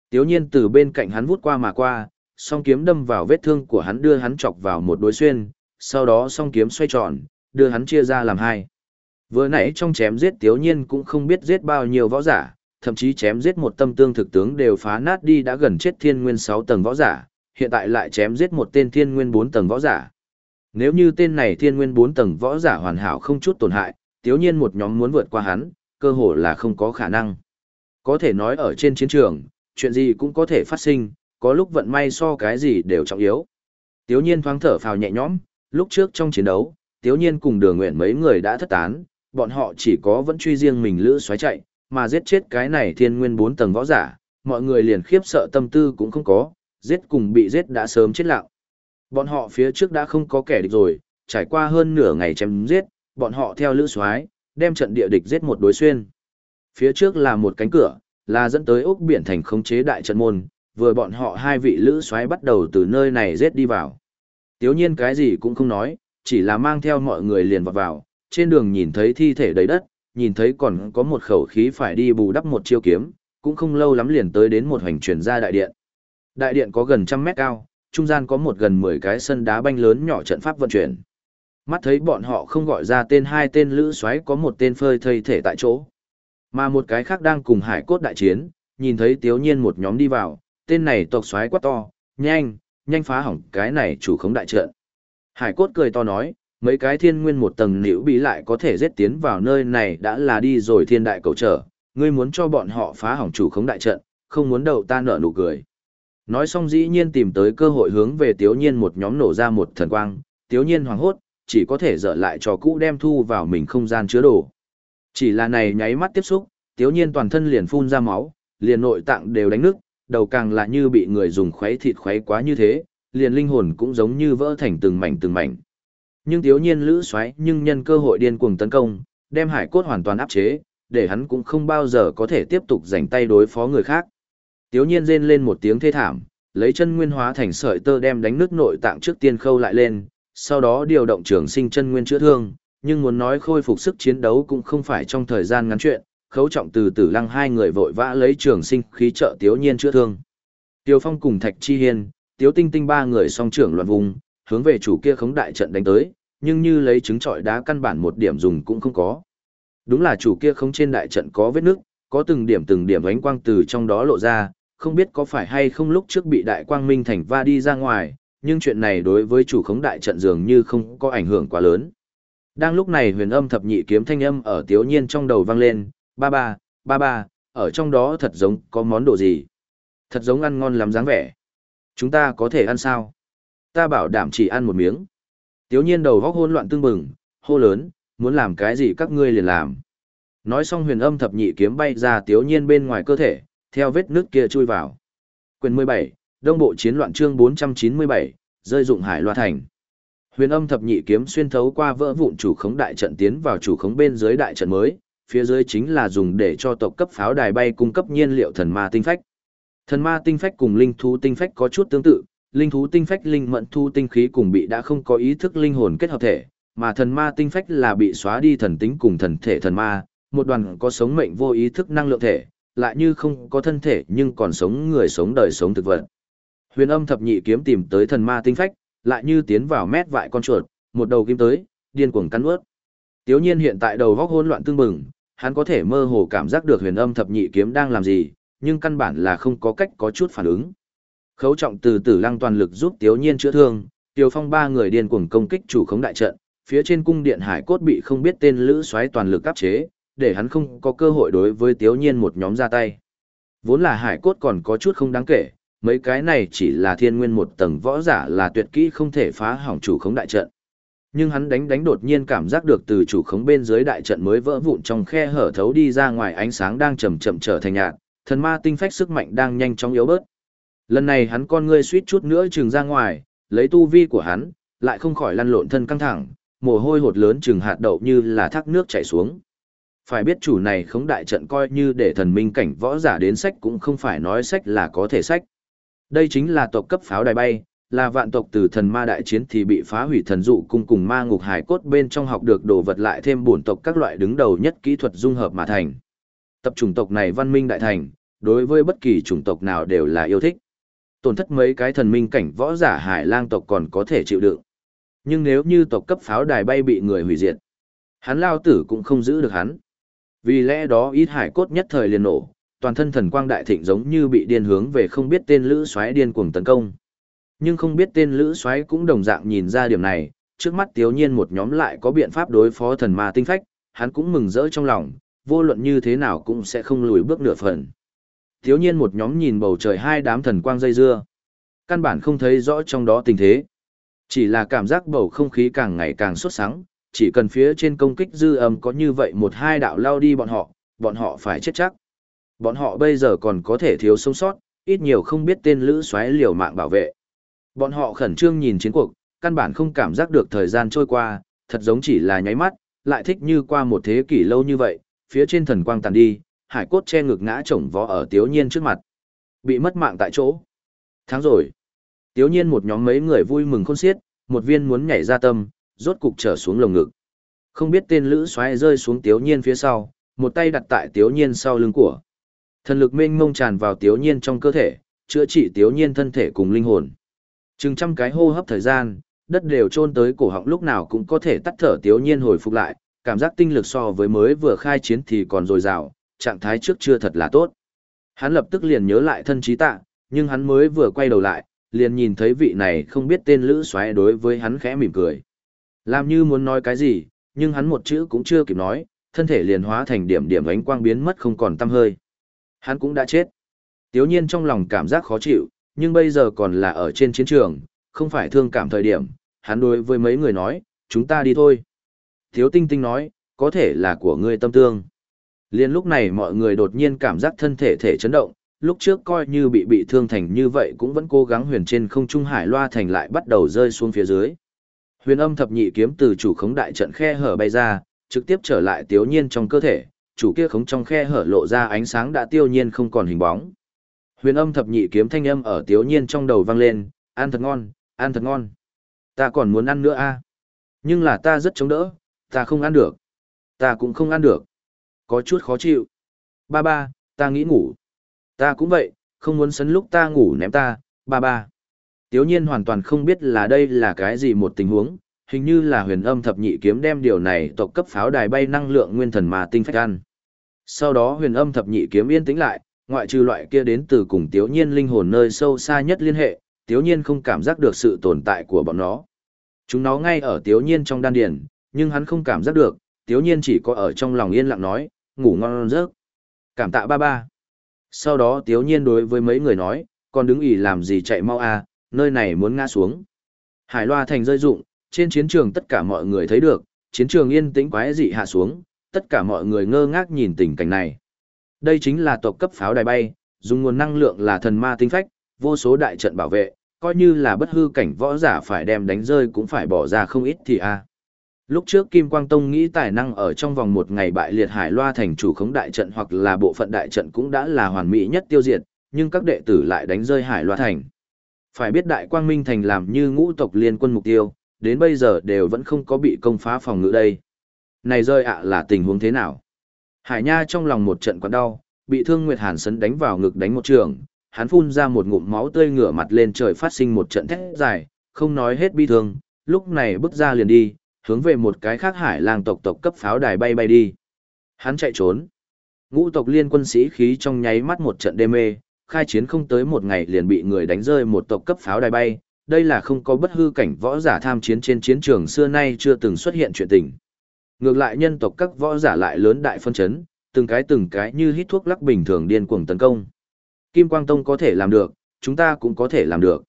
Tiếu nhiên từ bên cạnh hắn vút qua mà qua, song kiếm đâm vào vết thương của hắn đưa hắn chọc vào một đối xuyên, sau đó song kiếm xoay tròn, đưa hắn chia ra làm hai. Vừa nãy trong chém giết tiếu nhiên cũng không biết giết bao nhiêu võ giả, thậm chí chém giết một tâm tương thực tướng đều phá nát đi đã gần chết thiên nguyên 6 tầng võ giả, hiện tại lại chém giết một tên thiên nguyên 4 tầng võ giả. Nếu như tên này thiên nguyên 4 tầng võ giả hoàn hảo không chút tổn hại, tiếu nhiên một nhóm muốn vượt qua hắn, cơ hồ là không có khả năng. Có thể nói ở trên chiến trường, chuyện gì cũng có thể phát sinh, có lúc vận may so cái gì đều trọng yếu. Tiếu nhiên thoáng thở phào nhẹ nhõm, lúc trước trong chiến đấu, tiếu nhiên cùng đường nguyện mấy người đã thất tán, bọn họ chỉ có vẫn truy riêng mình lữ xoáy chạy, mà giết chết cái này thiên nguyên bốn tầng võ giả, mọi người liền khiếp sợ tâm tư cũng không có, giết cùng bị giết đã sớm chết lặng. Bọn họ phía trước đã không có kẻ địch rồi, trải qua hơn nửa ngày chém giết, bọn họ theo lữ xoáy, đem trận địa địch giết một đối xuyên. Phía trước là một cánh cửa, là dẫn tới ốc biển thành khống chế đại trận môn, vừa bọn họ hai vị lữ xoáy bắt đầu từ nơi này giết đi vào. Tiếu nhiên cái gì cũng không nói, chỉ là mang theo mọi người liền vào vào, trên đường nhìn thấy thi thể đầy đất, nhìn thấy còn có một khẩu khí phải đi bù đắp một chiêu kiếm, cũng không lâu lắm liền tới đến một hành chuyển ra đại điện. Đại điện có gần trăm mét cao, trung gian có một gần 10 cái sân đá banh lớn nhỏ trận pháp vận chuyển. Mắt thấy bọn họ không gọi ra tên hai tên lữ xoáy có một tên phơi thây thể tại chỗ. Mà một cái khác đang cùng hải cốt đại chiến, nhìn thấy tiếu nhiên một nhóm đi vào, tên này tộc xoáy quá to, nhanh, nhanh phá hỏng cái này chủ khống đại trận. Hải cốt cười to nói, mấy cái thiên nguyên một tầng liễu bí lại có thể giết tiến vào nơi này đã là đi rồi thiên đại cầu trở, ngươi muốn cho bọn họ phá hỏng chủ khống đại trận, không muốn đầu ta nở nụ cười. Nói xong dĩ nhiên tìm tới cơ hội hướng về tiếu nhiên một nhóm nổ ra một thần quang, tiếu nhiên hoàng hốt, chỉ có thể dở lại cho cũ đem thu vào mình không gian chứa đồ. Chỉ là này nháy mắt tiếp xúc, tiếu nhiên toàn thân liền phun ra máu, liền nội tạng đều đánh nứt, đầu càng là như bị người dùng khuấy thịt khuấy quá như thế, liền linh hồn cũng giống như vỡ thành từng mảnh từng mảnh. Nhưng thiếu nhiên lữ xoáy nhưng nhân cơ hội điên cuồng tấn công, đem hải cốt hoàn toàn áp chế, để hắn cũng không bao giờ có thể tiếp tục giành tay đối phó người khác. Tiếu nhiên rên lên một tiếng thê thảm, lấy chân nguyên hóa thành sợi tơ đem đánh nước nội tạng trước tiên khâu lại lên, sau đó điều động trường sinh chân nguyên chữa thương, nhưng muốn nói khôi phục sức chiến đấu cũng không phải trong thời gian ngắn chuyện, khấu trọng từ tử lăng hai người vội vã lấy trường sinh khí trợ tiếu nhiên chữa thương. Tiêu Phong cùng Thạch Chi Hiên, Tiếu Tinh Tinh ba người song trưởng loạn vùng, hướng về chủ kia khống đại trận đánh tới, nhưng như lấy trứng trọi đá căn bản một điểm dùng cũng không có. Đúng là chủ kia khống trên đại trận có vết nước, có từng điểm từng điểm ánh quang từ trong đó lộ ra, không biết có phải hay không lúc trước bị đại quang minh thành va đi ra ngoài, nhưng chuyện này đối với chủ khống đại trận dường như không có ảnh hưởng quá lớn. Đang lúc này huyền âm thập nhị kiếm thanh âm ở tiếu nhiên trong đầu vang lên, ba ba, ba ba, ở trong đó thật giống có món đồ gì. Thật giống ăn ngon lắm dáng vẻ. Chúng ta có thể ăn sao? Ta bảo đảm chỉ ăn một miếng. Tiếu nhiên đầu góc hôn loạn tương bừng, hô lớn, muốn làm cái gì các ngươi liền làm. Nói xong huyền âm thập nhị kiếm bay ra tiếu nhiên bên ngoài cơ thể, theo vết nước kia chui vào. Quyền 17, Đông Bộ Chiến loạn chương 497, rơi dụng hải loa thành. Huyền âm thập nhị kiếm xuyên thấu qua vỡ vụn chủ khống đại trận tiến vào chủ khống bên dưới đại trận mới, phía dưới chính là dùng để cho tộc cấp pháo đài bay cung cấp nhiên liệu thần ma tinh phách. Thần ma tinh phách cùng linh thú tinh phách có chút tương tự, linh thú tinh phách linh mẫn thu tinh khí cùng bị đã không có ý thức linh hồn kết hợp thể, mà thần ma tinh phách là bị xóa đi thần tính cùng thần thể thần ma, một đoàn có sống mệnh vô ý thức năng lượng thể, lại như không có thân thể nhưng còn sống người sống đời sống thực vật. Huyền âm thập nhị kiếm tìm tới thần ma tinh phách, lại như tiến vào mét vại con chuột, một đầu kim tới, điên cuồng cắn ướt. Tiếu nhiên hiện tại đầu góc hỗn loạn tương bừng, hắn có thể mơ hồ cảm giác được huyền âm thập nhị kiếm đang làm gì, nhưng căn bản là không có cách có chút phản ứng. Khấu trọng từ tử lăng toàn lực giúp Tiếu nhiên chữa thương, Tiêu Phong ba người điên cuồng công kích chủ khống đại trận, phía trên cung điện hải cốt bị không biết tên lữ xoáy toàn lực áp chế, để hắn không có cơ hội đối với Tiếu nhiên một nhóm ra tay. Vốn là hải cốt còn có chút không đáng kể, mấy cái này chỉ là thiên nguyên một tầng võ giả là tuyệt kỹ không thể phá hỏng chủ khống đại trận. Nhưng hắn đánh đánh đột nhiên cảm giác được từ chủ khống bên dưới đại trận mới vỡ vụn trong khe hở thấu đi ra ngoài ánh sáng đang chậm chậm trở thành nhạt, thần ma tinh phách sức mạnh đang nhanh chóng yếu bớt. Lần này hắn con ngươi suýt chút nữa trừng ra ngoài, lấy tu vi của hắn, lại không khỏi lăn lộn thân căng thẳng, mồ hôi hột lớn trừng hạt đậu như là thác nước chảy xuống. Phải biết chủ này không đại trận coi như để thần minh cảnh võ giả đến sách cũng không phải nói sách là có thể sách. Đây chính là tộc cấp pháo đài bay, là vạn tộc từ thần ma đại chiến thì bị phá hủy thần dụ cung cùng ma ngục hải cốt bên trong học được đồ vật lại thêm bổn tộc các loại đứng đầu nhất kỹ thuật dung hợp mà thành. Tập chủng tộc này văn minh đại thành, đối với bất kỳ chủng tộc nào đều là yêu thích. Tổn thất mấy cái thần minh cảnh võ giả hải lang tộc còn có thể chịu đựng. Nhưng nếu như tộc cấp pháo đài bay bị người hủy diệt, hắn lao tử cũng không giữ được hắn. Vì lẽ đó ít hải cốt nhất thời liền nổ, toàn thân thần quang đại thịnh giống như bị điên hướng về không biết tên lữ xoáy điên cuồng tấn công. Nhưng không biết tên lữ xoáy cũng đồng dạng nhìn ra điểm này, trước mắt tiếu nhiên một nhóm lại có biện pháp đối phó thần ma tinh phách, hắn cũng mừng rỡ trong lòng, vô luận như thế nào cũng sẽ không lùi bước nửa phần. Thiếu nhiên một nhóm nhìn bầu trời hai đám thần quang dây dưa. Căn bản không thấy rõ trong đó tình thế. Chỉ là cảm giác bầu không khí càng ngày càng sốt sáng, chỉ cần phía trên công kích dư âm có như vậy một hai đạo lao đi bọn họ, bọn họ phải chết chắc. Bọn họ bây giờ còn có thể thiếu sống sót, ít nhiều không biết tên lữ xoáy liều mạng bảo vệ. Bọn họ khẩn trương nhìn chiến cuộc, căn bản không cảm giác được thời gian trôi qua, thật giống chỉ là nháy mắt, lại thích như qua một thế kỷ lâu như vậy, phía trên thần quang tàn đi, hải cốt che ngực ngã chồng vó ở tiếu nhiên trước mặt. Bị mất mạng tại chỗ. Tháng rồi. Tiếu nhiên một nhóm mấy người vui mừng khôn xiết, một viên muốn nhảy ra tâm, rốt cục trở xuống lồng ngực. Không biết tên lữ xoáy rơi xuống tiếu nhiên phía sau, một tay đặt tại tiếu nhiên sau lưng của. Thần lực mênh mông tràn vào tiếu nhiên trong cơ thể, chữa trị tiếu nhiên thân thể cùng linh hồn. Chừng trăm cái hô hấp thời gian, đất đều trôn tới cổ họng lúc nào cũng có thể tắt thở tiếu nhiên hồi phục lại, cảm giác tinh lực so với mới vừa khai chiến thì còn dồi dào, trạng thái trước chưa thật là tốt. Hắn lập tức liền nhớ lại thân trí tạ, nhưng hắn mới vừa quay đầu lại, liền nhìn thấy vị này không biết tên lữ xoáy đối với hắn khẽ mỉm cười. Làm như muốn nói cái gì, nhưng hắn một chữ cũng chưa kịp nói, thân thể liền hóa thành điểm điểm ánh quang biến mất không còn tăm hơi. Hắn cũng đã chết. Tiếu nhiên trong lòng cảm giác khó chịu, nhưng bây giờ còn là ở trên chiến trường, không phải thương cảm thời điểm, hắn đối với mấy người nói, chúng ta đi thôi. Thiếu tinh tinh nói, có thể là của ngươi tâm tương. Liên lúc này mọi người đột nhiên cảm giác thân thể thể chấn động, lúc trước coi như bị bị thương thành như vậy cũng vẫn cố gắng huyền trên không trung hải loa thành lại bắt đầu rơi xuống phía dưới. Huyền âm thập nhị kiếm từ chủ khống đại trận khe hở bay ra, trực tiếp trở lại tiếu nhiên trong cơ thể, chủ kia khống trong khe hở lộ ra ánh sáng đã tiêu nhiên không còn hình bóng. Huyền âm thập nhị kiếm thanh âm ở tiếu nhiên trong đầu vang lên, ăn thật ngon, ăn thật ngon. Ta còn muốn ăn nữa a Nhưng là ta rất chống đỡ, ta không ăn được. Ta cũng không ăn được. Có chút khó chịu. Ba ba, ta nghĩ ngủ. Ta cũng vậy, không muốn sấn lúc ta ngủ ném ta, ba ba. Tiếu nhiên hoàn toàn không biết là đây là cái gì một tình huống, hình như là huyền âm thập nhị kiếm đem điều này tộc cấp pháo đài bay năng lượng nguyên thần mà tinh phách ăn. Sau đó huyền âm thập nhị kiếm yên tĩnh lại, ngoại trừ loại kia đến từ cùng tiếu nhiên linh hồn nơi sâu xa nhất liên hệ, tiếu nhiên không cảm giác được sự tồn tại của bọn nó. Chúng nó ngay ở tiếu nhiên trong đan điền, nhưng hắn không cảm giác được, tiếu nhiên chỉ có ở trong lòng yên lặng nói, ngủ ngon giấc. Cảm tạ ba ba. Sau đó tiếu nhiên đối với mấy người nói, còn đứng ỉ làm gì chạy mau à, nơi này muốn ngã xuống. Hải loa thành rơi rụng, trên chiến trường tất cả mọi người thấy được, chiến trường yên tĩnh quái dị hạ xuống, tất cả mọi người ngơ ngác nhìn tình cảnh này. Đây chính là tộc cấp pháo đài bay, dùng nguồn năng lượng là thần ma tinh phách, vô số đại trận bảo vệ, coi như là bất hư cảnh võ giả phải đem đánh rơi cũng phải bỏ ra không ít thì a. Lúc trước Kim Quang Tông nghĩ tài năng ở trong vòng một ngày bại liệt hải loa thành chủ khống đại trận hoặc là bộ phận đại trận cũng đã là hoàn mỹ nhất tiêu diệt, nhưng các đệ tử lại đánh rơi hải loa thành. Phải biết đại quang minh thành làm như ngũ tộc liên quân mục tiêu, đến bây giờ đều vẫn không có bị công phá phòng ngự đây. Này rơi ạ là tình huống thế nào? Hải Nha trong lòng một trận quặn đau, bị thương Nguyệt Hàn sấn đánh vào ngực đánh một trường, hắn phun ra một ngụm máu tươi ngửa mặt lên trời phát sinh một trận thét dài, không nói hết bi thương, lúc này bước ra liền đi, hướng về một cái khác hải lang tộc tộc cấp pháo đài bay bay đi. Hắn chạy trốn. Ngũ tộc liên quân sĩ khí trong nháy mắt một trận đê mê, khai chiến không tới một ngày liền bị người đánh rơi một tộc cấp pháo đài bay, đây là không có bất hư cảnh võ giả tham chiến trên chiến trường xưa nay chưa từng xuất hiện chuyện tình. Ngược lại nhân tộc các võ giả lại lớn đại phân chấn, từng cái từng cái như hít thuốc lắc bình thường điên cuồng tấn công. Kim Quang Tông có thể làm được, chúng ta cũng có thể làm được.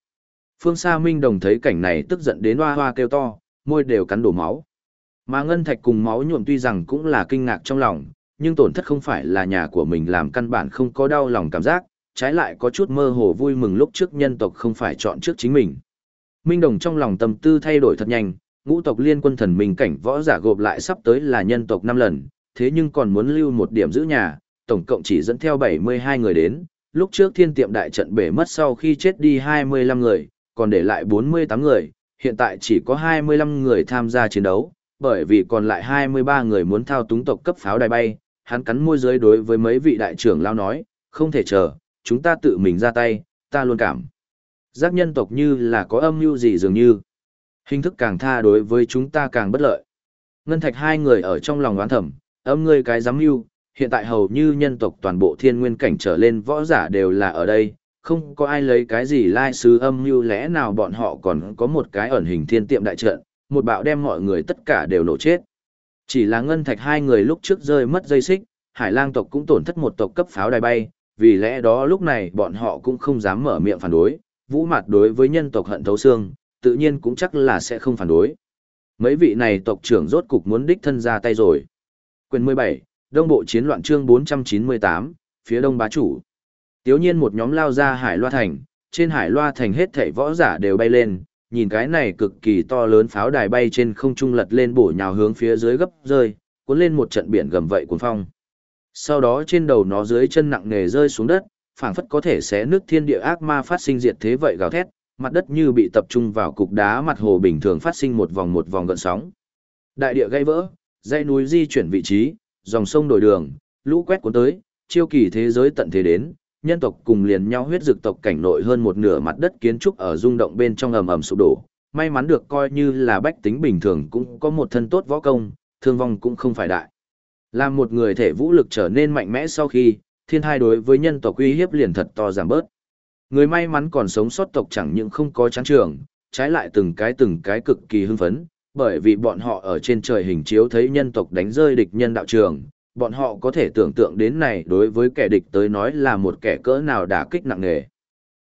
Phương Sa Minh Đồng thấy cảnh này tức giận đến hoa hoa kêu to, môi đều cắn đổ máu. Mà Ngân Thạch cùng máu nhuộm tuy rằng cũng là kinh ngạc trong lòng, nhưng tổn thất không phải là nhà của mình làm căn bản không có đau lòng cảm giác, trái lại có chút mơ hồ vui mừng lúc trước nhân tộc không phải chọn trước chính mình. Minh Đồng trong lòng tâm tư thay đổi thật nhanh, ngũ tộc liên quân thần minh cảnh võ giả gộp lại sắp tới là nhân tộc 5 lần, thế nhưng còn muốn lưu một điểm giữ nhà, tổng cộng chỉ dẫn theo 72 người đến, lúc trước thiên tiệm đại trận bể mất sau khi chết đi 25 người, còn để lại 48 người, hiện tại chỉ có 25 người tham gia chiến đấu, bởi vì còn lại 23 người muốn thao túng tộc cấp pháo đài bay, hắn cắn môi dưới đối với mấy vị đại trưởng lao nói, không thể chờ, chúng ta tự mình ra tay, ta luôn cảm. Giác nhân tộc như là có âm mưu gì dường như. Hình thức càng tha đối với chúng ta càng bất lợi. Ngân thạch hai người ở trong lòng đoán thầm, âm ngươi cái giám mưu, hiện tại hầu như nhân tộc toàn bộ thiên nguyên cảnh trở lên võ giả đều là ở đây, không có ai lấy cái gì lai sứ âm mưu lẽ nào bọn họ còn có một cái ẩn hình thiên tiệm đại trận, một bạo đem mọi người tất cả đều nổ chết. Chỉ là ngân thạch hai người lúc trước rơi mất dây xích, hải lang tộc cũng tổn thất một tộc cấp pháo đài bay, vì lẽ đó lúc này bọn họ cũng không dám mở miệng phản đối, vũ mặt đối với nhân tộc hận thấu xương, tự nhiên cũng chắc là sẽ không phản đối. Mấy vị này tộc trưởng rốt cục muốn đích thân ra tay rồi. Quyền 17, Đông Bộ Chiến loạn chương 498, phía Đông Bá Chủ. Tiếu nhiên một nhóm lao ra Hải Loa Thành, trên Hải Loa Thành hết thảy võ giả đều bay lên, nhìn cái này cực kỳ to lớn pháo đài bay trên không trung lật lên bổ nhào hướng phía dưới gấp rơi, cuốn lên một trận biển gầm vậy cuốn phong. Sau đó trên đầu nó dưới chân nặng nề rơi xuống đất, phảng phất có thể xé nước thiên địa ác ma phát sinh diệt thế vậy gào thét, mặt đất như bị tập trung vào cục đá mặt hồ bình thường phát sinh một vòng một vòng gợn sóng. Đại địa gây vỡ, dãy núi di chuyển vị trí, dòng sông đổi đường, lũ quét cuốn tới, chiêu kỳ thế giới tận thế đến, nhân tộc cùng liền nhau huyết dực tộc cảnh nội hơn một nửa mặt đất kiến trúc ở rung động bên trong ầm ầm sụp đổ. May mắn được coi như là bách tính bình thường cũng có một thân tốt võ công, thương vong cũng không phải đại. Làm một người thể vũ lực trở nên mạnh mẽ sau khi, thiên hai đối với nhân tộc uy hiếp liền thật to giảm bớt. Người may mắn còn sống sót tộc chẳng những không có chán trường, trái lại từng cái từng cái cực kỳ hưng phấn, bởi vì bọn họ ở trên trời hình chiếu thấy nhân tộc đánh rơi địch nhân đạo trường, bọn họ có thể tưởng tượng đến này đối với kẻ địch tới nói là một kẻ cỡ nào đả kích nặng nề.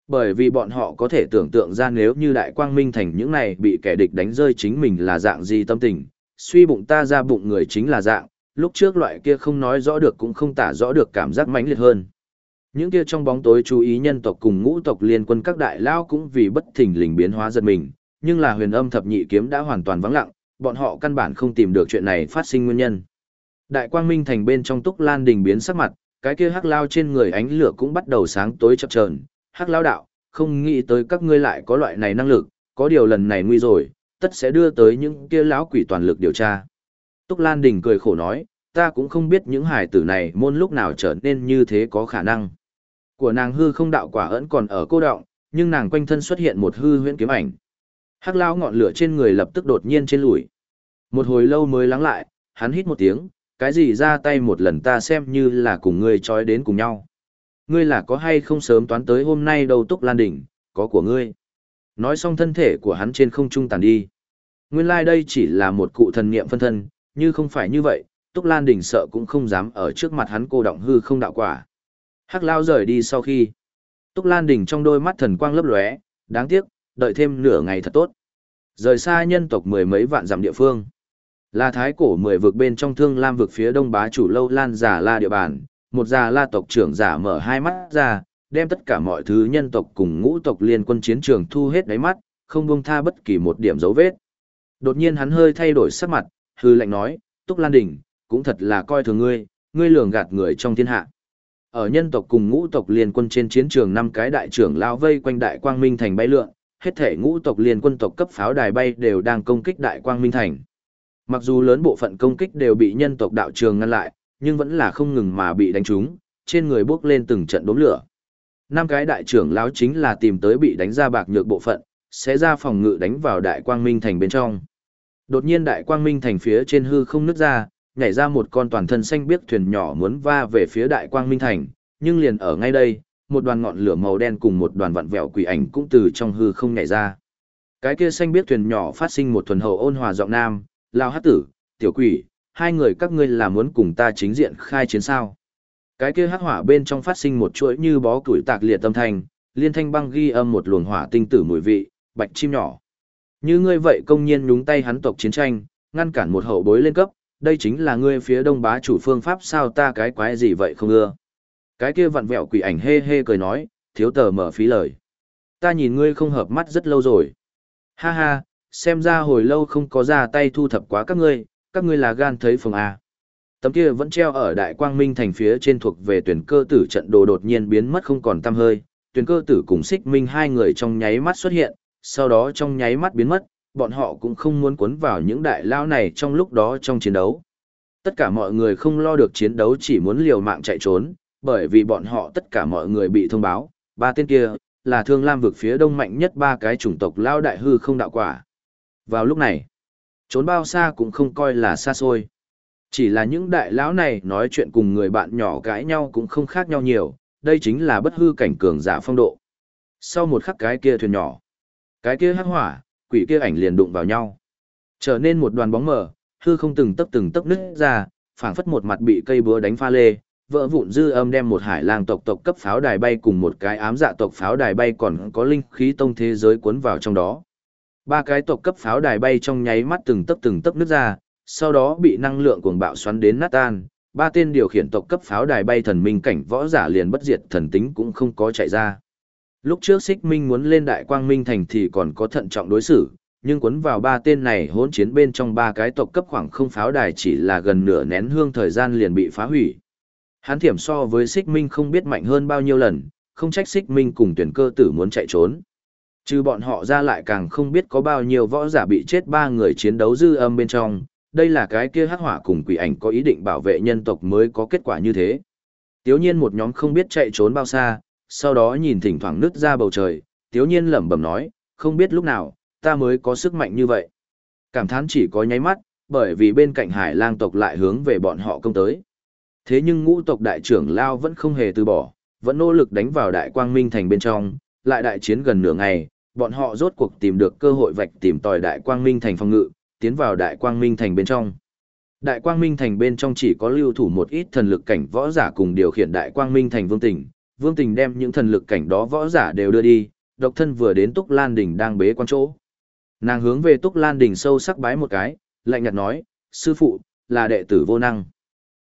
Bởi vì bọn họ có thể tưởng tượng ra nếu như đại quang minh thành những này bị kẻ địch đánh rơi chính mình là dạng gì tâm tình, suy bụng ta ra bụng người chính là dạng, lúc trước loại kia không nói rõ được cũng không tả rõ được cảm giác mãnh liệt hơn. Những kia trong bóng tối chú ý nhân tộc cùng ngũ tộc liên quân các đại lao cũng vì bất thình lình biến hóa giật mình, nhưng là huyền âm thập nhị kiếm đã hoàn toàn vắng lặng, bọn họ căn bản không tìm được chuyện này phát sinh nguyên nhân. Đại quang minh thành bên trong túc lan đình biến sắc mặt, cái kia hắc lao trên người ánh lửa cũng bắt đầu sáng tối chập chờn. Hắc lao đạo, không nghĩ tới các ngươi lại có loại này năng lực, có điều lần này nguy rồi, tất sẽ đưa tới những kia lão quỷ toàn lực điều tra. Túc Lan Đình cười khổ nói, ta cũng không biết những hải tử này môn lúc nào trở nên như thế có khả năng. Của nàng hư không đạo quả ẩn còn ở cô động, nhưng nàng quanh thân xuất hiện một hư huyễn kiếm ảnh. Hắc lao ngọn lửa trên người lập tức đột nhiên trên lùi. Một hồi lâu mới lắng lại, hắn hít một tiếng, cái gì ra tay một lần ta xem như là cùng ngươi trói đến cùng nhau. Ngươi là có hay không sớm toán tới hôm nay đầu túc lan đỉnh, có của ngươi. Nói xong thân thể của hắn trên không trung tàn đi. Nguyên lai like đây chỉ là một cụ thần niệm phân thân, như không phải như vậy, Túc Lan đỉnh sợ cũng không dám ở trước mặt hắn cô động hư không đạo quả. Hắc Lao rời đi sau khi, Túc Lan Đình trong đôi mắt thần quang lấp lóe, đáng tiếc, đợi thêm nửa ngày thật tốt. Rời xa nhân tộc mười mấy vạn dặm địa phương. Là thái cổ mười vực bên trong thương lam vực phía đông bá chủ lâu lan giả la địa bàn, một già la tộc trưởng giả mở hai mắt ra, đem tất cả mọi thứ nhân tộc cùng ngũ tộc liên quân chiến trường thu hết đáy mắt, không buông tha bất kỳ một điểm dấu vết. Đột nhiên hắn hơi thay đổi sắc mặt, hư lệnh nói, Túc Lan Đình, cũng thật là coi thường ngươi, ngươi lường gạt người trong thiên hạ. Ở nhân tộc cùng ngũ tộc liên quân trên chiến trường năm cái đại trưởng lao vây quanh đại quang minh thành bay lượn, hết thể ngũ tộc liên quân tộc cấp pháo đài bay đều đang công kích đại quang minh thành. Mặc dù lớn bộ phận công kích đều bị nhân tộc đạo trường ngăn lại, nhưng vẫn là không ngừng mà bị đánh trúng, trên người bước lên từng trận đốm lửa. Năm cái đại trưởng lão chính là tìm tới bị đánh ra bạc nhược bộ phận, sẽ ra phòng ngự đánh vào đại quang minh thành bên trong. Đột nhiên đại quang minh thành phía trên hư không nứt ra, nhảy ra một con toàn thân xanh biếc thuyền nhỏ muốn va về phía đại quang minh thành, nhưng liền ở ngay đây, một đoàn ngọn lửa màu đen cùng một đoàn vặn vẹo quỷ ảnh cũng từ trong hư không nhảy ra. Cái kia xanh biếc thuyền nhỏ phát sinh một thuần hậu ôn hòa giọng nam, lao hát tử, tiểu quỷ, hai người các ngươi là muốn cùng ta chính diện khai chiến sao. Cái kia hắc hỏa bên trong phát sinh một chuỗi như bó củi tạc liệt tâm thanh, liên thanh băng ghi âm một luồng hỏa tinh tử mùi vị, bạch chim nhỏ. Như ngươi vậy công nhiên nhúng tay hắn tộc chiến tranh, ngăn cản một hậu bối lên cấp, đây chính là ngươi phía đông bá chủ phương pháp sao ta cái quái gì vậy không ưa. Cái kia vặn vẹo quỷ ảnh hê hê cười nói, thiếu tờ mở phí lời. Ta nhìn ngươi không hợp mắt rất lâu rồi. Ha ha, xem ra hồi lâu không có ra tay thu thập quá các ngươi, các ngươi là gan thấy phường A. À. Tấm kia vẫn treo ở đại quang minh thành phía trên thuộc về tuyển cơ tử trận đồ đột nhiên biến mất không còn tăm hơi, tuyển cơ tử cùng xích minh hai người trong nháy mắt xuất hiện, sau đó trong nháy mắt biến mất, bọn họ cũng không muốn cuốn vào những đại lao này trong lúc đó trong chiến đấu. Tất cả mọi người không lo được chiến đấu chỉ muốn liều mạng chạy trốn, bởi vì bọn họ tất cả mọi người bị thông báo, ba tên kia, là thương lam vực phía đông mạnh nhất ba cái chủng tộc lao đại hư không đạo quả. Vào lúc này, trốn bao xa cũng không coi là xa xôi. Chỉ là những đại lão này nói chuyện cùng người bạn nhỏ cãi nhau cũng không khác nhau nhiều, đây chính là bất hư cảnh cường giả phong độ. Sau một khắc cái kia thuyền nhỏ, cái kia hắc hỏa, quỷ kia ảnh liền đụng vào nhau. Trở nên một đoàn bóng mờ, hư không từng tấc từng tấc nứt ra, phảng phất một mặt bị cây búa đánh pha lê, vỡ vụn dư âm đem một hải lang tộc tộc cấp pháo đài bay cùng một cái ám dạ tộc pháo đài bay còn có linh khí tông thế giới cuốn vào trong đó. Ba cái tộc cấp pháo đài bay trong nháy mắt từng tấc từng tấc nứt ra, sau đó bị năng lượng cuồng bạo xoắn đến nát tan, ba tên điều khiển tộc cấp pháo đài bay thần minh cảnh võ giả liền bất diệt thần tính cũng không có chạy ra. Lúc trước Xích Minh muốn lên Đại Quang Minh thành thì còn có thận trọng đối xử, nhưng cuốn vào ba tên này hỗn chiến bên trong ba cái tộc cấp khoảng không pháo đài chỉ là gần nửa nén hương thời gian liền bị phá hủy. Hắn thiểm so với Xích Minh không biết mạnh hơn bao nhiêu lần, không trách Xích Minh cùng tuyển cơ tử muốn chạy trốn. Trừ bọn họ ra lại càng không biết có bao nhiêu võ giả bị chết ba người chiến đấu dư âm bên trong, đây là cái kia hắc hỏa cùng quỷ ảnh có ý định bảo vệ nhân tộc mới có kết quả như thế. Tiếu nhiên một nhóm không biết chạy trốn bao xa, sau đó nhìn thỉnh thoảng nứt ra bầu trời, tiếu nhiên lẩm bẩm nói, không biết lúc nào, ta mới có sức mạnh như vậy. Cảm thán chỉ có nháy mắt, bởi vì bên cạnh hải lang tộc lại hướng về bọn họ công tới. Thế nhưng ngũ tộc đại trưởng Lao vẫn không hề từ bỏ, vẫn nỗ lực đánh vào đại quang minh thành bên trong, lại đại chiến gần nửa ngày, bọn họ rốt cuộc tìm được cơ hội vạch tìm tòi đại quang minh thành phòng ngự, tiến vào đại quang minh thành bên trong. Đại quang minh thành bên trong chỉ có lưu thủ một ít thần lực cảnh võ giả cùng điều khiển đại quang minh thành vương tình, vương tình đem những thần lực cảnh đó võ giả đều đưa đi, độc thân vừa đến Túc Lan Đình đang bế quan chỗ. Nàng hướng về Túc Lan Đình sâu sắc bái một cái, lạnh nhạt nói, sư phụ, là đệ tử vô năng.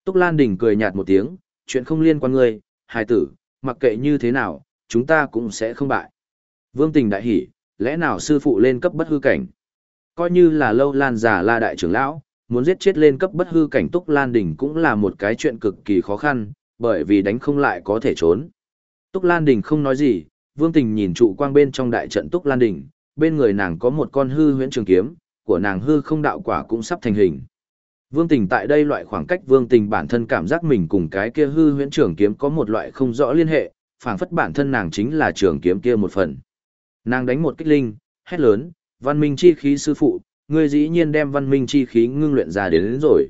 Túc Lan Đình cười nhạt một tiếng, chuyện không liên quan ngươi, hài tử, mặc kệ như thế nào, chúng ta cũng sẽ không bại. Vương Tình đại hỉ, lẽ nào sư phụ lên cấp bất hư cảnh? Coi như là lâu lan giả la đại trưởng lão, muốn giết chết lên cấp bất hư cảnh Túc Lan Đỉnh cũng là một cái chuyện cực kỳ khó khăn, bởi vì đánh không lại có thể trốn. Túc Lan Đỉnh không nói gì, Vương Tình nhìn trụ quang bên trong đại trận Túc Lan Đỉnh, bên người nàng có một con hư huyễn trường kiếm, của nàng hư không đạo quả cũng sắp thành hình. Vương Tình tại đây loại khoảng cách Vương Tình bản thân cảm giác mình cùng cái kia hư huyễn trường kiếm có một loại không rõ liên hệ, phảng phất bản thân nàng chính là trường kiếm kia một phần. Nàng đánh một kích linh, hét lớn, văn minh chi khí sư phụ, ngươi dĩ nhiên đem văn minh chi khí ngưng luyện ra đến, đến rồi.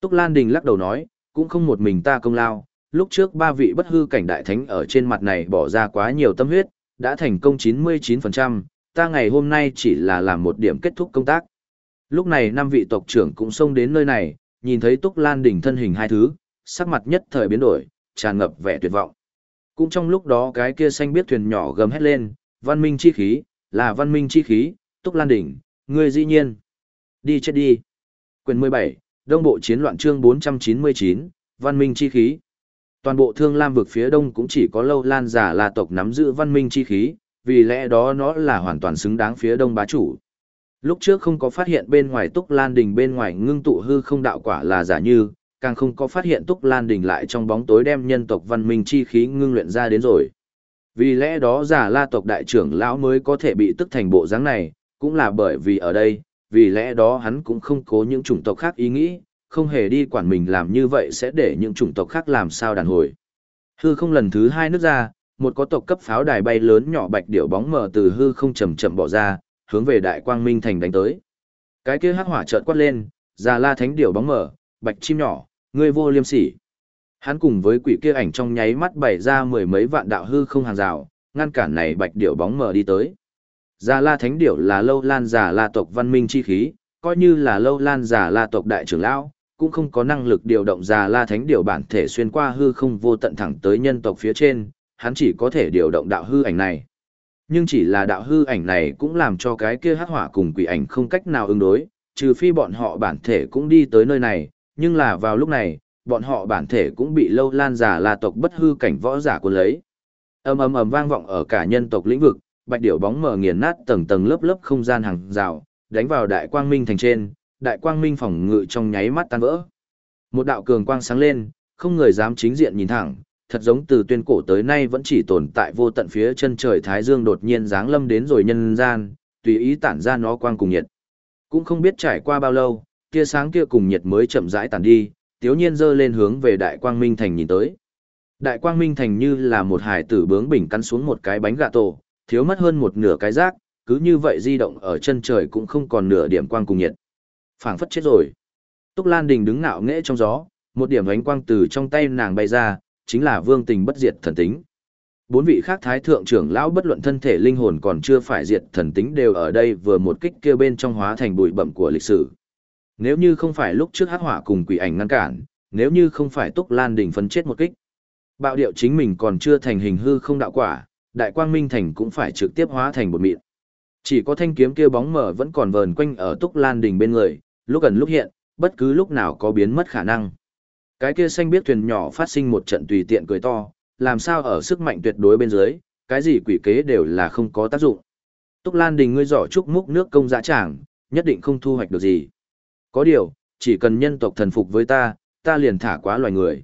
Túc Lan Đình lắc đầu nói, cũng không một mình ta công lao, lúc trước ba vị bất hư cảnh đại thánh ở trên mặt này bỏ ra quá nhiều tâm huyết, đã thành công 99%, ta ngày hôm nay chỉ là làm một điểm kết thúc công tác. Lúc này năm vị tộc trưởng cũng xông đến nơi này, nhìn thấy Túc Lan Đình thân hình hai thứ, sắc mặt nhất thời biến đổi, tràn ngập vẻ tuyệt vọng. Cũng trong lúc đó cái kia xanh biết thuyền nhỏ gầm hét lên, văn minh chi khí, là văn minh chi khí, Túc Lan đỉnh ngươi dĩ nhiên. Đi chết đi. Quyền 17, Đông Bộ Chiến loạn chương 499, văn minh chi khí. Toàn bộ thương lam vực phía đông cũng chỉ có lâu lan giả là tộc nắm giữ văn minh chi khí, vì lẽ đó nó là hoàn toàn xứng đáng phía đông bá chủ. Lúc trước không có phát hiện bên ngoài Túc Lan Đình bên ngoài ngưng tụ hư không đạo quả là giả như, càng không có phát hiện Túc Lan Đình lại trong bóng tối đem nhân tộc văn minh chi khí ngưng luyện ra đến rồi. Vì lẽ đó giả la tộc đại trưởng lão mới có thể bị tức thành bộ dáng này, cũng là bởi vì ở đây, vì lẽ đó hắn cũng không cố những chủng tộc khác ý nghĩ, không hề đi quản mình làm như vậy sẽ để những chủng tộc khác làm sao đàn hồi. Hư không lần thứ hai nước ra, một có tộc cấp pháo đài bay lớn nhỏ bạch điểu bóng mờ từ hư không chậm chậm bỏ ra, hướng về đại quang minh thành đánh tới. Cái kia hắc hỏa chợt quát lên, già la thánh điểu bóng mờ, bạch chim nhỏ, ngươi vô liêm sỉ. Hắn cùng với quỷ kia ảnh trong nháy mắt bày ra mười mấy vạn đạo hư không hàng rào, ngăn cản này bạch điểu bóng mờ đi tới. Già la thánh điểu là lâu lan giả la tộc văn minh chi khí, coi như là lâu lan giả la tộc đại trưởng lão, cũng không có năng lực điều động già la thánh điểu bản thể xuyên qua hư không vô tận thẳng tới nhân tộc phía trên, hắn chỉ có thể điều động đạo hư ảnh này. Nhưng chỉ là đạo hư ảnh này cũng làm cho cái kia hắc hỏa cùng quỷ ảnh không cách nào ứng đối, trừ phi bọn họ bản thể cũng đi tới nơi này, nhưng là vào lúc này, bọn họ bản thể cũng bị lâu lan giả là tộc bất hư cảnh võ giả cuốn lấy. Ầm ầm ầm vang vọng ở cả nhân tộc lĩnh vực, bạch điểu bóng mờ nghiền nát tầng tầng lớp lớp không gian hàng rào, đánh vào đại quang minh thành trên, đại quang minh phòng ngự trong nháy mắt tan vỡ. Một đạo cường quang sáng lên, không người dám chính diện nhìn thẳng, thật giống từ tuyên cổ tới nay vẫn chỉ tồn tại vô tận phía chân trời Thái Dương đột nhiên giáng lâm đến rồi nhân gian, tùy ý tản ra nó quang cùng nhiệt. Cũng không biết trải qua bao lâu, tia sáng kia cùng nhiệt mới chậm rãi tàn đi, tiếu nhiên dơ lên hướng về đại quang minh thành nhìn tới. Đại quang minh thành như là một hải tử bướng bình cắn xuống một cái bánh gà tổ, thiếu mất hơn một nửa cái rác, cứ như vậy di động ở chân trời cũng không còn nửa điểm quang cùng nhiệt. phảng phất chết rồi. Túc Lan Đình đứng ngạo nghễ trong gió, một điểm ánh quang từ trong tay nàng bay ra, chính là vương tình bất diệt thần tính. Bốn vị khác thái thượng trưởng lão bất luận thân thể linh hồn còn chưa phải diệt thần tính đều ở đây vừa một kích kia bên trong hóa thành bụi bẩm của lịch sử. Nếu như không phải lúc trước hắc hỏa cùng quỷ ảnh ngăn cản, nếu như không phải Túc Lan Đình phấn chết một kích, bạo điệu chính mình còn chưa thành hình hư không đạo quả, đại quang minh thành cũng phải trực tiếp hóa thành một mịn. Chỉ có thanh kiếm kia bóng mở vẫn còn vờn quanh ở Túc Lan Đình bên người, lúc gần lúc hiện, bất cứ lúc nào có biến mất khả năng. Cái kia xanh biết thuyền nhỏ phát sinh một trận tùy tiện cười to, làm sao ở sức mạnh tuyệt đối bên dưới, cái gì quỷ kế đều là không có tác dụng. Túc Lan Đình ngươi giỏ chúc múc nước công dã tràng, nhất định không thu hoạch được gì. Có điều, chỉ cần nhân tộc thần phục với ta, ta liền thả quá loài người.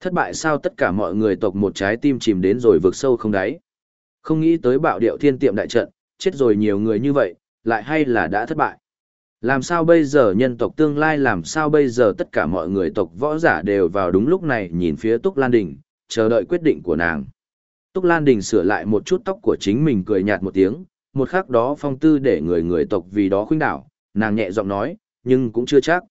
Thất bại sao tất cả mọi người tộc một trái tim chìm đến rồi vực sâu không đáy. Không nghĩ tới bạo điệu thiên tiệm đại trận, chết rồi nhiều người như vậy, lại hay là đã thất bại. Làm sao bây giờ nhân tộc tương lai làm sao bây giờ tất cả mọi người tộc võ giả đều vào đúng lúc này nhìn phía Túc Lan Đình, chờ đợi quyết định của nàng. Túc Lan Đình sửa lại một chút tóc của chính mình cười nhạt một tiếng, một khắc đó phong tư để người người tộc vì đó khuynh đảo, nàng nhẹ giọng nói, nhưng cũng chưa chắc.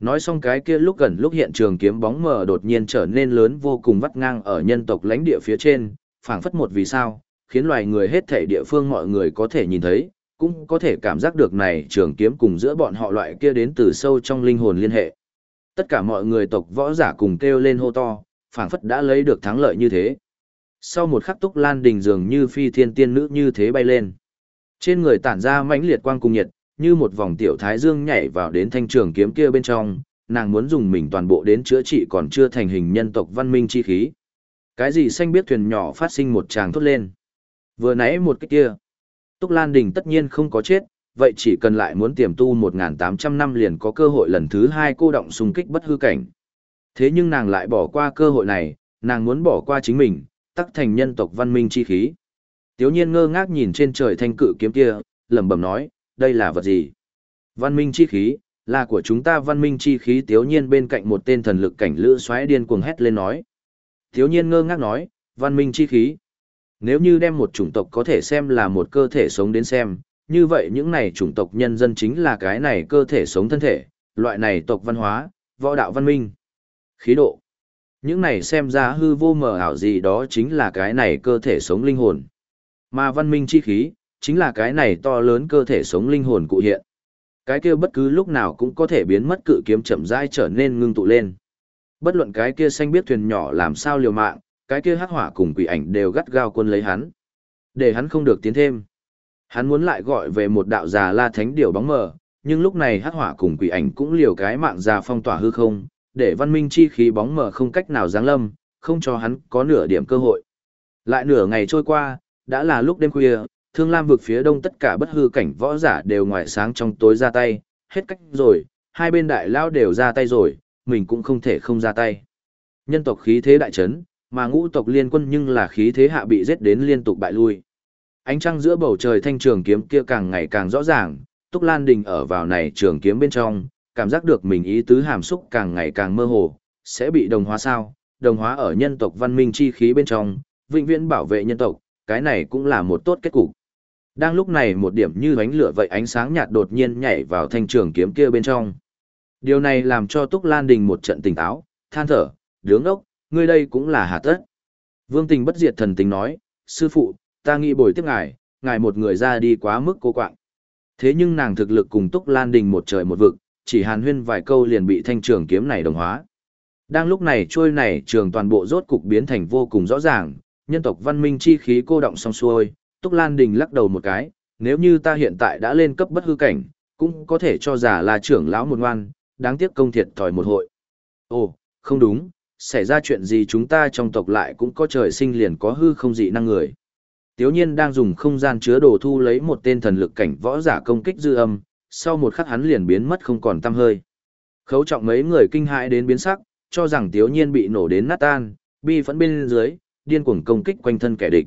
Nói xong cái kia lúc gần lúc hiện trường kiếm bóng mờ đột nhiên trở nên lớn vô cùng vắt ngang ở nhân tộc lãnh địa phía trên, phảng phất một vì sao, khiến loài người hết thể địa phương mọi người có thể nhìn thấy, cũng có thể cảm giác được này trường kiếm cùng giữa bọn họ loại kia đến từ sâu trong linh hồn liên hệ. Tất cả mọi người tộc võ giả cùng kêu lên hô to, phảng phất đã lấy được thắng lợi như thế. Sau một khắc túc lan đình dường như phi thiên tiên nữ như thế bay lên. Trên người tản ra mãnh liệt quang cùng nhiệt, như một vòng tiểu thái dương nhảy vào đến thanh trường kiếm kia bên trong, nàng muốn dùng mình toàn bộ đến chữa trị còn chưa thành hình nhân tộc văn minh chi khí. Cái gì xanh biết thuyền nhỏ phát sinh một tràng thốt lên. Vừa nãy một cái kia. Túc Lan Đình tất nhiên không có chết, vậy chỉ cần lại muốn tiềm tu 1.800 năm liền có cơ hội lần thứ hai cô động xung kích bất hư cảnh. Thế nhưng nàng lại bỏ qua cơ hội này, nàng muốn bỏ qua chính mình, tắc thành nhân tộc văn minh chi khí. Tiếu nhiên ngơ ngác nhìn trên trời thanh cự kiếm kia, lẩm bẩm nói, đây là vật gì? Văn minh chi khí, là của chúng ta văn minh chi khí tiếu nhiên bên cạnh một tên thần lực cảnh lữ xoáy điên cuồng hét lên nói. Tiếu nhiên ngơ ngác nói, văn minh chi khí. Nếu như đem một chủng tộc có thể xem là một cơ thể sống đến xem, như vậy những này chủng tộc nhân dân chính là cái này cơ thể sống thân thể, loại này tộc văn hóa, võ đạo văn minh. Khí độ. Những này xem ra hư vô mờ ảo gì đó chính là cái này cơ thể sống linh hồn. Mà văn minh chi khí, chính là cái này to lớn cơ thể sống linh hồn cụ hiện. Cái kia bất cứ lúc nào cũng có thể biến mất cự kiếm chậm rãi trở nên ngưng tụ lên. Bất luận cái kia xanh biết thuyền nhỏ làm sao liều mạng, cái kia hắc hỏa cùng quỷ ảnh đều gắt gao quân lấy hắn. Để hắn không được tiến thêm. Hắn muốn lại gọi về một đạo già la thánh điểu bóng mờ, nhưng lúc này hắc hỏa cùng quỷ ảnh cũng liều cái mạng già phong tỏa hư không, để văn minh chi khí bóng mờ không cách nào giáng lâm, không cho hắn có nửa điểm cơ hội. Lại nửa ngày trôi qua, đã là lúc đêm khuya, thương lam vực phía đông tất cả bất hư cảnh võ giả đều ngoài sáng trong tối ra tay, hết cách rồi, hai bên đại lao đều ra tay rồi, mình cũng không thể không ra tay. Nhân tộc khí thế đại chấn, mà ngũ tộc liên quân nhưng là khí thế hạ bị giết đến liên tục bại lui. Ánh trăng giữa bầu trời thanh trường kiếm kia càng ngày càng rõ ràng, Túc Lan Đình ở vào này trường kiếm bên trong, cảm giác được mình ý tứ hàm xúc càng ngày càng mơ hồ, sẽ bị đồng hóa sao, đồng hóa ở nhân tộc văn minh chi khí bên trong, vĩnh viễn bảo vệ nhân tộc, cái này cũng là một tốt kết cục. Đang lúc này một điểm như ánh lửa vậy ánh sáng nhạt đột nhiên nhảy vào thanh trường kiếm kia bên trong. Điều này làm cho Túc Lan Đình một trận tỉnh táo, than thở, đứng ốc, ngươi đây cũng là hạ tất. Vương tình bất diệt thần tính nói, sư phụ, ta nghĩ bồi tiếp ngài, ngài một người ra đi quá mức cô quạng. Thế nhưng nàng thực lực cùng Túc Lan Đình một trời một vực, chỉ hàn huyên vài câu liền bị thanh trường kiếm này đồng hóa. Đang lúc này trôi này trường toàn bộ rốt cục biến thành vô cùng rõ ràng, nhân tộc văn minh chi khí cô động xong xuôi, Túc Lan Đình lắc đầu một cái, nếu như ta hiện tại đã lên cấp bất hư cảnh, cũng có thể cho giả là trưởng lão một ngoan, đáng tiếc công thiệt thòi một hội. Ồ, không đúng, xảy ra chuyện gì chúng ta trong tộc lại cũng có trời sinh liền có hư không dị năng người. Tiếu nhiên đang dùng không gian chứa đồ thu lấy một tên thần lực cảnh võ giả công kích dư âm, sau một khắc hắn liền biến mất không còn tăm hơi. Khấu trọng mấy người kinh hãi đến biến sắc, cho rằng Tiếu Nhiên bị nổ đến nát tan, bi phẫn bên dưới, điên cuồng công kích quanh thân kẻ địch.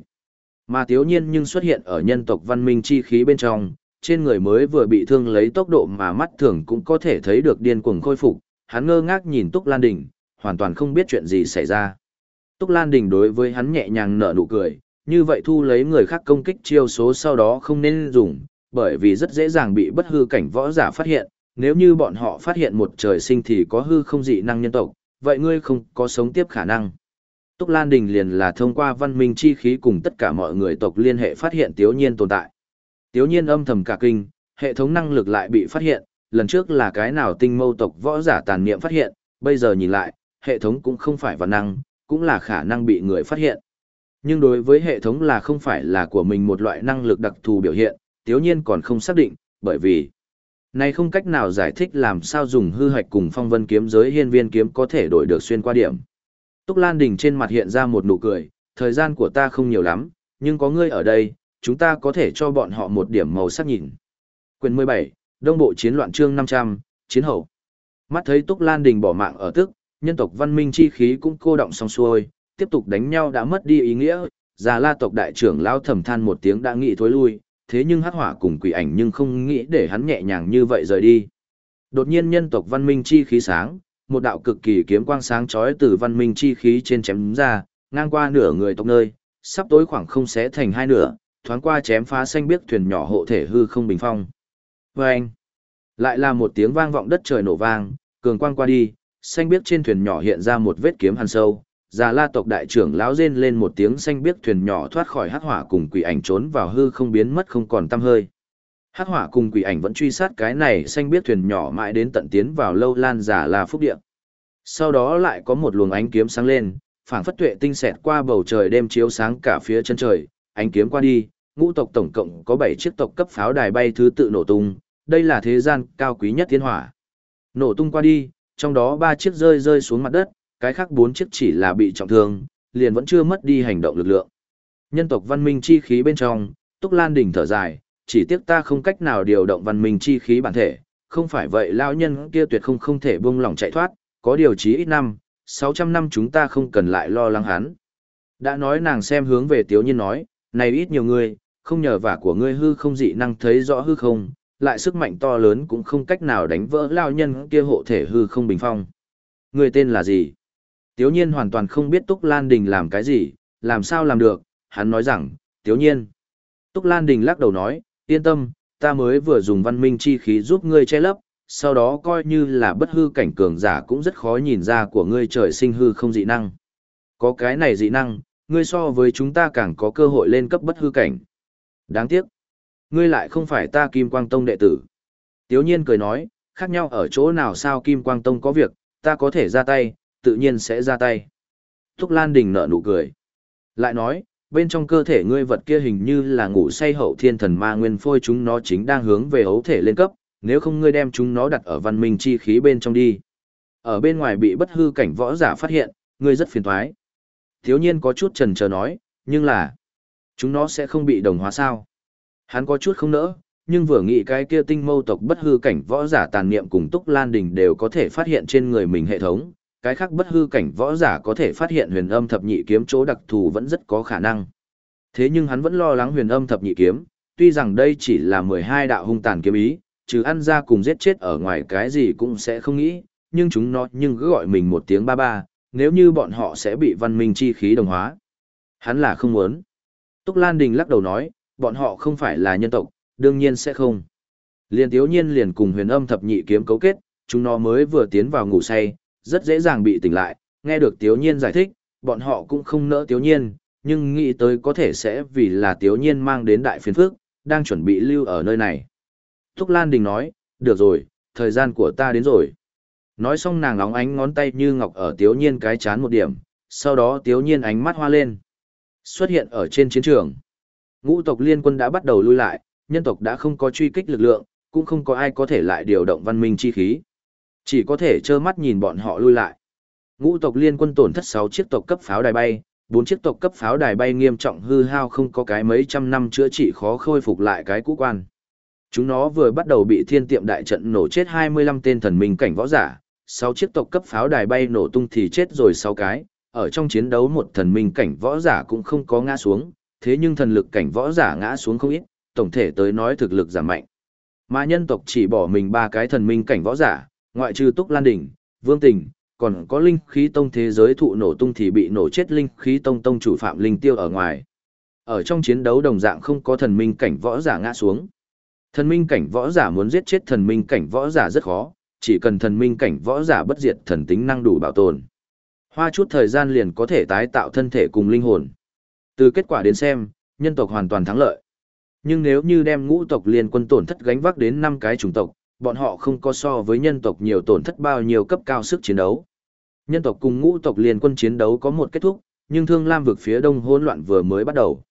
Mà thiếu Nhiên nhưng xuất hiện ở nhân tộc văn minh chi khí bên trong, trên người mới vừa bị thương lấy tốc độ mà mắt thường cũng có thể thấy được điên cuồng khôi phục, hắn ngơ ngác nhìn Túc Lan Đình, hoàn toàn không biết chuyện gì xảy ra. Túc Lan Đình đối với hắn nhẹ nhàng nở nụ cười, như vậy thu lấy người khác công kích chiêu số sau đó không nên dùng, bởi vì rất dễ dàng bị bất hư cảnh võ giả phát hiện, nếu như bọn họ phát hiện một trời sinh thì có hư không dị năng nhân tộc, vậy ngươi không có sống tiếp khả năng. Túc Lan Đình liền là thông qua văn minh chi khí cùng tất cả mọi người tộc liên hệ phát hiện Tiếu Nhiên tồn tại. Tiếu Nhiên âm thầm cả kinh, hệ thống năng lực lại bị phát hiện, lần trước là cái nào tinh mâu tộc võ giả tàn niệm phát hiện, bây giờ nhìn lại, hệ thống cũng không phải văn năng, cũng là khả năng bị người phát hiện. Nhưng đối với hệ thống là không phải là của mình một loại năng lực đặc thù biểu hiện, Tiếu Nhiên còn không xác định, bởi vì này không cách nào giải thích làm sao dùng hư hạch cùng phong vân kiếm giới hiên viên kiếm có thể đổi được xuyên qua điểm. Túc Lan Đình trên mặt hiện ra một nụ cười, thời gian của ta không nhiều lắm, nhưng có ngươi ở đây, chúng ta có thể cho bọn họ một điểm màu sắc nhìn. Quyền 17, Đông Bộ Chiến loạn chương 500, Chiến hậu. Mắt thấy Túc Lan Đình bỏ mạng ở tức, nhân tộc văn minh chi khí cũng cô động xong xuôi, tiếp tục đánh nhau đã mất đi ý nghĩa, già la tộc đại trưởng lao thầm than một tiếng đã nghĩ thối lui, thế nhưng hắc hỏa cùng quỷ ảnh nhưng không nghĩ để hắn nhẹ nhàng như vậy rời đi. Đột nhiên nhân tộc văn minh chi khí sáng, một đạo cực kỳ kiếm quang sáng chói từ văn minh chi khí trên chém ra, ngang qua nửa người tộc nơi, sắp tối khoảng không xé thành hai nửa, thoáng qua chém phá xanh biếc thuyền nhỏ hộ thể hư không bình phong. Vâng! Lại là một tiếng vang vọng đất trời nổ vang, cường quang qua đi, xanh biếc trên thuyền nhỏ hiện ra một vết kiếm hàn sâu. Già la tộc đại trưởng lão rên lên một tiếng xanh biếc thuyền nhỏ thoát khỏi hắc hỏa cùng quỷ ảnh trốn vào hư không biến mất không còn tăm hơi. Hắc hỏa cùng quỷ ảnh vẫn truy sát cái này xanh biết thuyền nhỏ mãi đến tận tiến vào lâu lan giả là phúc địa. Sau đó lại có một luồng ánh kiếm sáng lên, phảng phất tuệ tinh xẹt qua bầu trời đêm chiếu sáng cả phía chân trời, ánh kiếm qua đi, ngũ tộc tổng cộng có 7 chiếc tộc cấp pháo đài bay thứ tự nổ tung, đây là thế gian cao quý nhất thiên hỏa. Nổ tung qua đi, trong đó 3 chiếc rơi rơi xuống mặt đất, cái khác 4 chiếc chỉ là bị trọng thương, liền vẫn chưa mất đi hành động lực lượng. Nhân tộc văn minh chi khí bên trong, Túc Lan đỉnh thở dài, chỉ tiếc ta không cách nào điều động văn minh chi khí bản thể, không phải vậy lão nhân kia tuyệt không không thể buông lỏng chạy thoát, có điều chí ít năm, 600 năm chúng ta không cần lại lo lắng hắn. Đã nói nàng xem hướng về Tiếu Nhiên nói, này ít nhiều người, không nhờ vả của ngươi hư không dị năng thấy rõ hư không, lại sức mạnh to lớn cũng không cách nào đánh vỡ lao nhân kia hộ thể hư không bình phong. Người tên là gì? Tiếu nhiên hoàn toàn không biết Túc Lan Đình làm cái gì, làm sao làm được, hắn nói rằng, Tiếu nhiên. Túc Lan Đình lắc đầu nói, yên tâm, ta mới vừa dùng văn minh chi khí giúp ngươi che lấp, sau đó coi như là bất hư cảnh cường giả cũng rất khó nhìn ra của ngươi trời sinh hư không dị năng. Có cái này dị năng, ngươi so với chúng ta càng có cơ hội lên cấp bất hư cảnh. Đáng tiếc. Ngươi lại không phải ta Kim Quang Tông đệ tử. Tiếu nhiên cười nói, khác nhau ở chỗ nào sao Kim Quang Tông có việc, ta có thể ra tay, tự nhiên sẽ ra tay. Thúc Lan Đình nở nụ cười. Lại nói, bên trong cơ thể ngươi vật kia hình như là ngủ say hậu thiên thần ma nguyên phôi chúng nó chính đang hướng về ấu thể lên cấp, nếu không ngươi đem chúng nó đặt ở văn minh chi khí bên trong đi. Ở bên ngoài bị bất hư cảnh võ giả phát hiện, ngươi rất phiền toái. Thiếu nhiên có chút trần chờ nói, nhưng là, chúng nó sẽ không bị đồng hóa sao. Hắn có chút không nỡ, nhưng vừa nghĩ cái kia tinh mâu tộc bất hư cảnh võ giả tàn niệm cùng Túc Lan Đình đều có thể phát hiện trên người mình hệ thống, cái khác bất hư cảnh võ giả có thể phát hiện huyền âm thập nhị kiếm chỗ đặc thù vẫn rất có khả năng. Thế nhưng hắn vẫn lo lắng huyền âm thập nhị kiếm, tuy rằng đây chỉ là 12 đạo hung tàn kiếm ý, trừ ăn ra cùng giết chết ở ngoài cái gì cũng sẽ không nghĩ, nhưng chúng nó nhưng cứ gọi mình một tiếng ba ba, nếu như bọn họ sẽ bị văn minh chi khí đồng hóa. Hắn là không muốn. Túc Lan Đình lắc đầu nói, bọn họ không phải là nhân tộc, đương nhiên sẽ không. Liên tiếu nhiên liền cùng huyền âm thập nhị kiếm cấu kết, chúng nó mới vừa tiến vào ngủ say, rất dễ dàng bị tỉnh lại, nghe được tiếu nhiên giải thích, bọn họ cũng không nỡ tiếu nhiên, nhưng nghĩ tới có thể sẽ vì là tiếu nhiên mang đến đại phiền phước, đang chuẩn bị lưu ở nơi này. Thúc Lan Đình nói, được rồi, thời gian của ta đến rồi. Nói xong nàng óng ánh ngón tay như ngọc ở tiếu nhiên cái chán một điểm, sau đó tiếu nhiên ánh mắt hoa lên. Xuất hiện ở trên chiến trường. Ngũ tộc liên quân đã bắt đầu lui lại, nhân tộc đã không có truy kích lực lượng, cũng không có ai có thể lại điều động văn minh chi khí. Chỉ có thể trơ mắt nhìn bọn họ lui lại. Ngũ tộc liên quân tổn thất 6 chiếc tộc cấp pháo đài bay, 4 chiếc tộc cấp pháo đài bay nghiêm trọng hư hao không có cái mấy trăm năm chữa trị khó khôi phục lại cái cũ quan. Chúng nó vừa bắt đầu bị thiên tiệm đại trận nổ chết 25 tên thần minh cảnh võ giả, 6 chiếc tộc cấp pháo đài bay nổ tung thì chết rồi 6 cái, ở trong chiến đấu một thần minh cảnh võ giả cũng không có ngã xuống, thế nhưng thần lực cảnh võ giả ngã xuống không ít, tổng thể tới nói thực lực giảm mạnh. Mà nhân tộc chỉ bỏ mình ba cái thần minh cảnh võ giả, ngoại trừ Túc Lan Đỉnh, Vương Tình, còn có linh khí tông thế giới thụ nổ tung thì bị nổ chết linh khí tông tông chủ Phạm Linh Tiêu ở ngoài. Ở trong chiến đấu đồng dạng không có thần minh cảnh võ giả ngã xuống. Thần minh cảnh võ giả muốn giết chết thần minh cảnh võ giả rất khó, chỉ cần thần minh cảnh võ giả bất diệt thần tính năng đủ bảo tồn. Hoa chút thời gian liền có thể tái tạo thân thể cùng linh hồn. Từ kết quả đến xem, nhân tộc hoàn toàn thắng lợi. Nhưng nếu như đem ngũ tộc liên quân tổn thất gánh vác đến 5 cái chủng tộc, bọn họ không có so với nhân tộc nhiều tổn thất bao nhiêu cấp cao sức chiến đấu. Nhân tộc cùng ngũ tộc liên quân chiến đấu có một kết thúc, nhưng Thương Lam vực phía đông hỗn loạn vừa mới bắt đầu.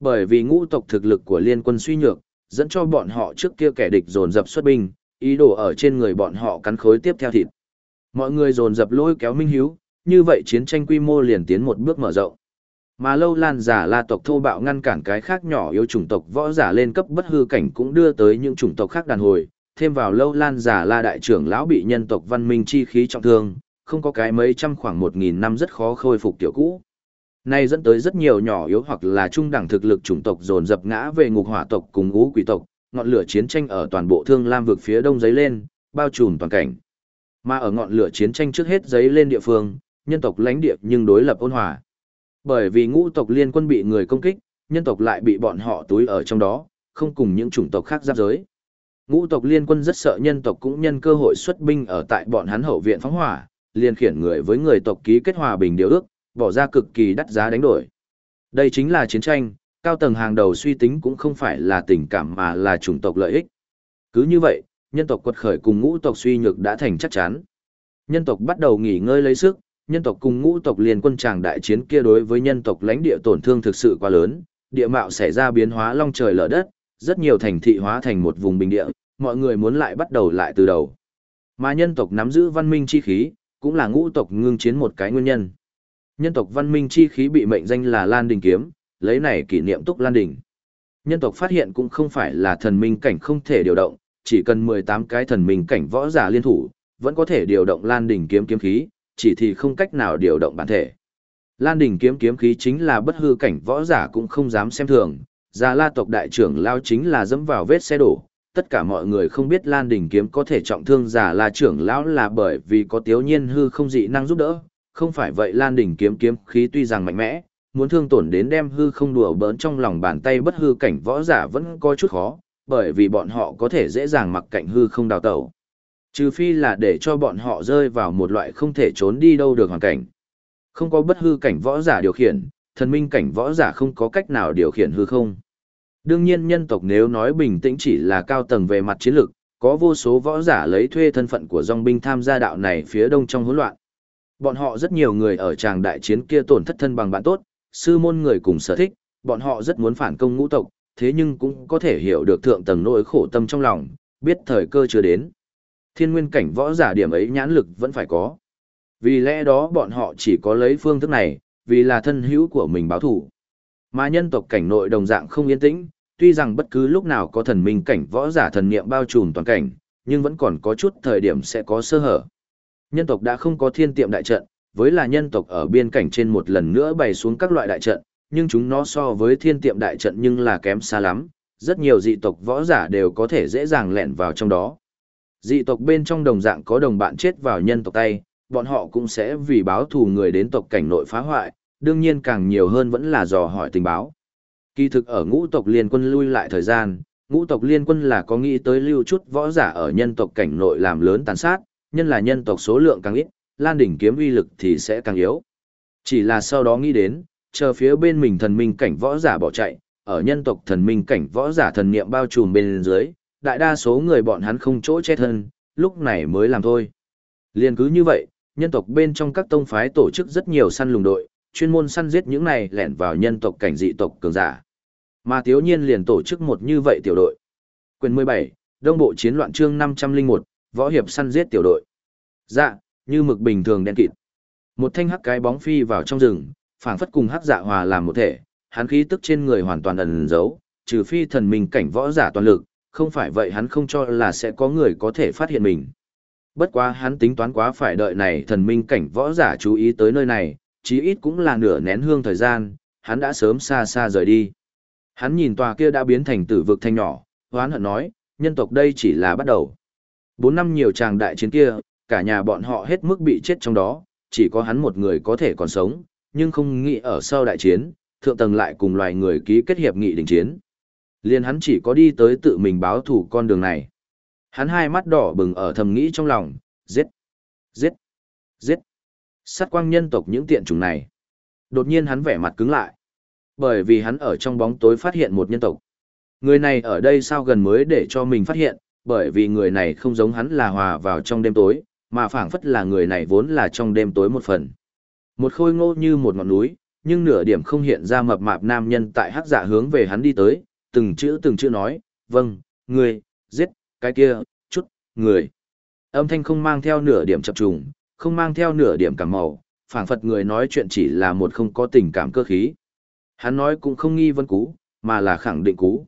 Bởi vì ngũ tộc thực lực của liên quân suy nhược, dẫn cho bọn họ trước kia kẻ địch dồn dập xuất binh, ý đồ ở trên người bọn họ cắn khối tiếp theo thịt. Mọi người dồn dập lôi kéo Minh Hiếu, như vậy chiến tranh quy mô liền tiến một bước mở rộng. Mà lâu lan giả la tộc thô bạo ngăn cản cái khác nhỏ yếu chủng tộc võ giả lên cấp bất hư cảnh cũng đưa tới những chủng tộc khác đàn hồi, thêm vào lâu lan giả la đại trưởng lão bị nhân tộc văn minh chi khí trọng thương, không có cái mấy trăm khoảng một nghìn năm rất khó khôi phục tiểu cũ. Này dẫn tới rất nhiều nhỏ yếu hoặc là trung đẳng thực lực chủng tộc dồn dập ngã về ngục hỏa tộc cùng ngũ quỷ tộc, ngọn lửa chiến tranh ở toàn bộ thương lam vực phía đông giấy lên, bao trùm toàn cảnh. Mà ở ngọn lửa chiến tranh trước hết giấy lên địa phương, nhân tộc lãnh địa nhưng đối lập ôn hòa. Bởi vì ngũ tộc liên quân bị người công kích, nhân tộc lại bị bọn họ túi ở trong đó, không cùng những chủng tộc khác giáp giới. Ngũ tộc liên quân rất sợ nhân tộc cũng nhân cơ hội xuất binh ở tại bọn hắn hậu viện phóng hỏa, liền khiển người với người tộc ký kết hòa bình điều ước, bỏ ra cực kỳ đắt giá đánh đổi. Đây chính là chiến tranh, cao tầng hàng đầu suy tính cũng không phải là tình cảm mà là chủng tộc lợi ích. Cứ như vậy, nhân tộc quật khởi cùng ngũ tộc suy nhược đã thành chắc chắn. Nhân tộc bắt đầu nghỉ ngơi lấy sức, nhân tộc cùng ngũ tộc liên quân tràng đại chiến kia đối với nhân tộc lãnh địa tổn thương thực sự quá lớn, địa mạo xảy ra biến hóa long trời lở đất, rất nhiều thành thị hóa thành một vùng bình địa, mọi người muốn lại bắt đầu lại từ đầu. Mà nhân tộc nắm giữ văn minh chi khí, cũng là ngũ tộc ngưng chiến một cái nguyên nhân. Nhân tộc văn minh chi khí bị mệnh danh là Lan Đình Kiếm, lấy này kỷ niệm Túc Lan Đình. Nhân tộc phát hiện cũng không phải là thần minh cảnh không thể điều động, chỉ cần 18 cái thần minh cảnh võ giả liên thủ, vẫn có thể điều động Lan Đình Kiếm kiếm khí, chỉ thì không cách nào điều động bản thể. Lan Đình Kiếm kiếm khí chính là bất hư cảnh võ giả cũng không dám xem thường, Già La tộc đại trưởng lao chính là dẫm vào vết xe đổ, tất cả mọi người không biết Lan Đình kiếm có thể trọng thương giả là trưởng lão là bởi vì có tiếu nhiên hư không dị năng giúp đỡ, không phải vậy Lan Đình kiếm kiếm khí tuy rằng mạnh mẽ, muốn thương tổn đến đem hư không đùa bỡn trong lòng bàn tay bất hư cảnh võ giả vẫn có chút khó, bởi vì bọn họ có thể dễ dàng mặc cảnh hư không đào tẩu. Trừ phi là để cho bọn họ rơi vào một loại không thể trốn đi đâu được hoàn cảnh. Không có bất hư cảnh võ giả điều khiển, thần minh cảnh võ giả không có cách nào điều khiển hư không. Đương nhiên nhân tộc nếu nói bình tĩnh chỉ là cao tầng về mặt chiến lược, có vô số võ giả lấy thuê thân phận của dòng binh tham gia đạo này phía đông trong hỗn loạn. Bọn họ rất nhiều người ở tràng đại chiến kia tổn thất thân bằng bạn tốt, sư môn người cùng sở thích, bọn họ rất muốn phản công ngũ tộc, thế nhưng cũng có thể hiểu được thượng tầng nỗi khổ tâm trong lòng, biết thời cơ chưa đến. Thiên nguyên cảnh võ giả điểm ấy nhãn lực vẫn phải có. Vì lẽ đó bọn họ chỉ có lấy phương thức này, vì là thân hữu của mình báo thủ. Mà nhân tộc cảnh nội đồng dạng không yên tĩnh, tuy rằng bất cứ lúc nào có thần minh cảnh võ giả thần niệm bao trùm toàn cảnh, nhưng vẫn còn có chút thời điểm sẽ có sơ hở. Nhân tộc đã không có thiên tiệm đại trận, với là nhân tộc ở biên cảnh trên một lần nữa bày xuống các loại đại trận, nhưng chúng nó so với thiên tiệm đại trận nhưng là kém xa lắm, rất nhiều dị tộc võ giả đều có thể dễ dàng lẻn vào trong đó. Dị tộc bên trong đồng dạng có đồng bạn chết vào nhân tộc tay, bọn họ cũng sẽ vì báo thù người đến tộc cảnh nội phá hoại, đương nhiên càng nhiều hơn vẫn là dò hỏi tình báo. Kỳ thực ở ngũ tộc liên quân lui lại thời gian, ngũ tộc liên quân là có nghĩ tới lưu chút võ giả ở nhân tộc cảnh nội làm lớn tàn sát, nhân là nhân tộc số lượng càng ít, lan đỉnh kiếm uy lực thì sẽ càng yếu. Chỉ là sau đó nghĩ đến, chờ phía bên mình thần minh cảnh võ giả bỏ chạy, ở nhân tộc thần minh cảnh võ giả thần niệm bao trùm bên dưới, đại đa số người bọn hắn không chỗ che thân, lúc này mới làm thôi. Liên cứ như vậy, nhân tộc bên trong các tông phái tổ chức rất nhiều săn lùng đội, chuyên môn săn giết những này lẻn vào nhân tộc cảnh dị tộc cường giả. Mà Tiếu Nhiên liền tổ chức một như vậy tiểu đội. Quyền 17, Đông Bộ Chiến loạn chương 501, Võ hiệp săn giết tiểu đội. Dạ, như mực bình thường đen kịt. Một thanh hắc cái bóng phi vào trong rừng, phảng phất cùng hắc dạ hòa làm một thể, hắn khí tức trên người hoàn toàn ẩn giấu, trừ phi thần minh cảnh võ giả toàn lực, không phải vậy hắn không cho là sẽ có người có thể phát hiện mình. Bất quá hắn tính toán quá phải đợi này thần minh cảnh võ giả chú ý tới nơi này, chí ít cũng là nửa nén hương thời gian, hắn đã sớm xa xa rời đi. Hắn nhìn tòa kia đã biến thành tử vực thanh nhỏ, hoán hận nói, nhân tộc đây chỉ là bắt đầu. Bốn năm nhiều tràng đại chiến kia, cả nhà bọn họ hết mức bị chết trong đó, chỉ có hắn một người có thể còn sống, nhưng không nghĩ ở sau đại chiến, thượng tầng lại cùng loài người ký kết hiệp nghị đình chiến. Liên hắn chỉ có đi tới tự mình báo thủ con đường này. Hắn hai mắt đỏ bừng ở thầm nghĩ trong lòng, giết, giết, giết. Sát quang nhân tộc những tiện chủng này. Đột nhiên hắn vẻ mặt cứng lại. Bởi vì hắn ở trong bóng tối phát hiện một nhân tộc. Người này ở đây sao gần mới để cho mình phát hiện, bởi vì người này không giống hắn là hòa vào trong đêm tối, mà phảng phất là người này vốn là trong đêm tối một phần. Một khôi ngô như một ngọn núi, nhưng nửa điểm không hiện ra mập mạp nam nhân tại hắc giả hướng về hắn đi tới, từng chữ từng chữ nói, vâng, người, giết, cái kia, chút, người. Âm thanh không mang theo nửa điểm chập trùng, không mang theo nửa điểm cảm màu, phảng phật người nói chuyện chỉ là một không có tình cảm cơ khí. Hắn nói cũng không nghi vấn cú, mà là khẳng định cú.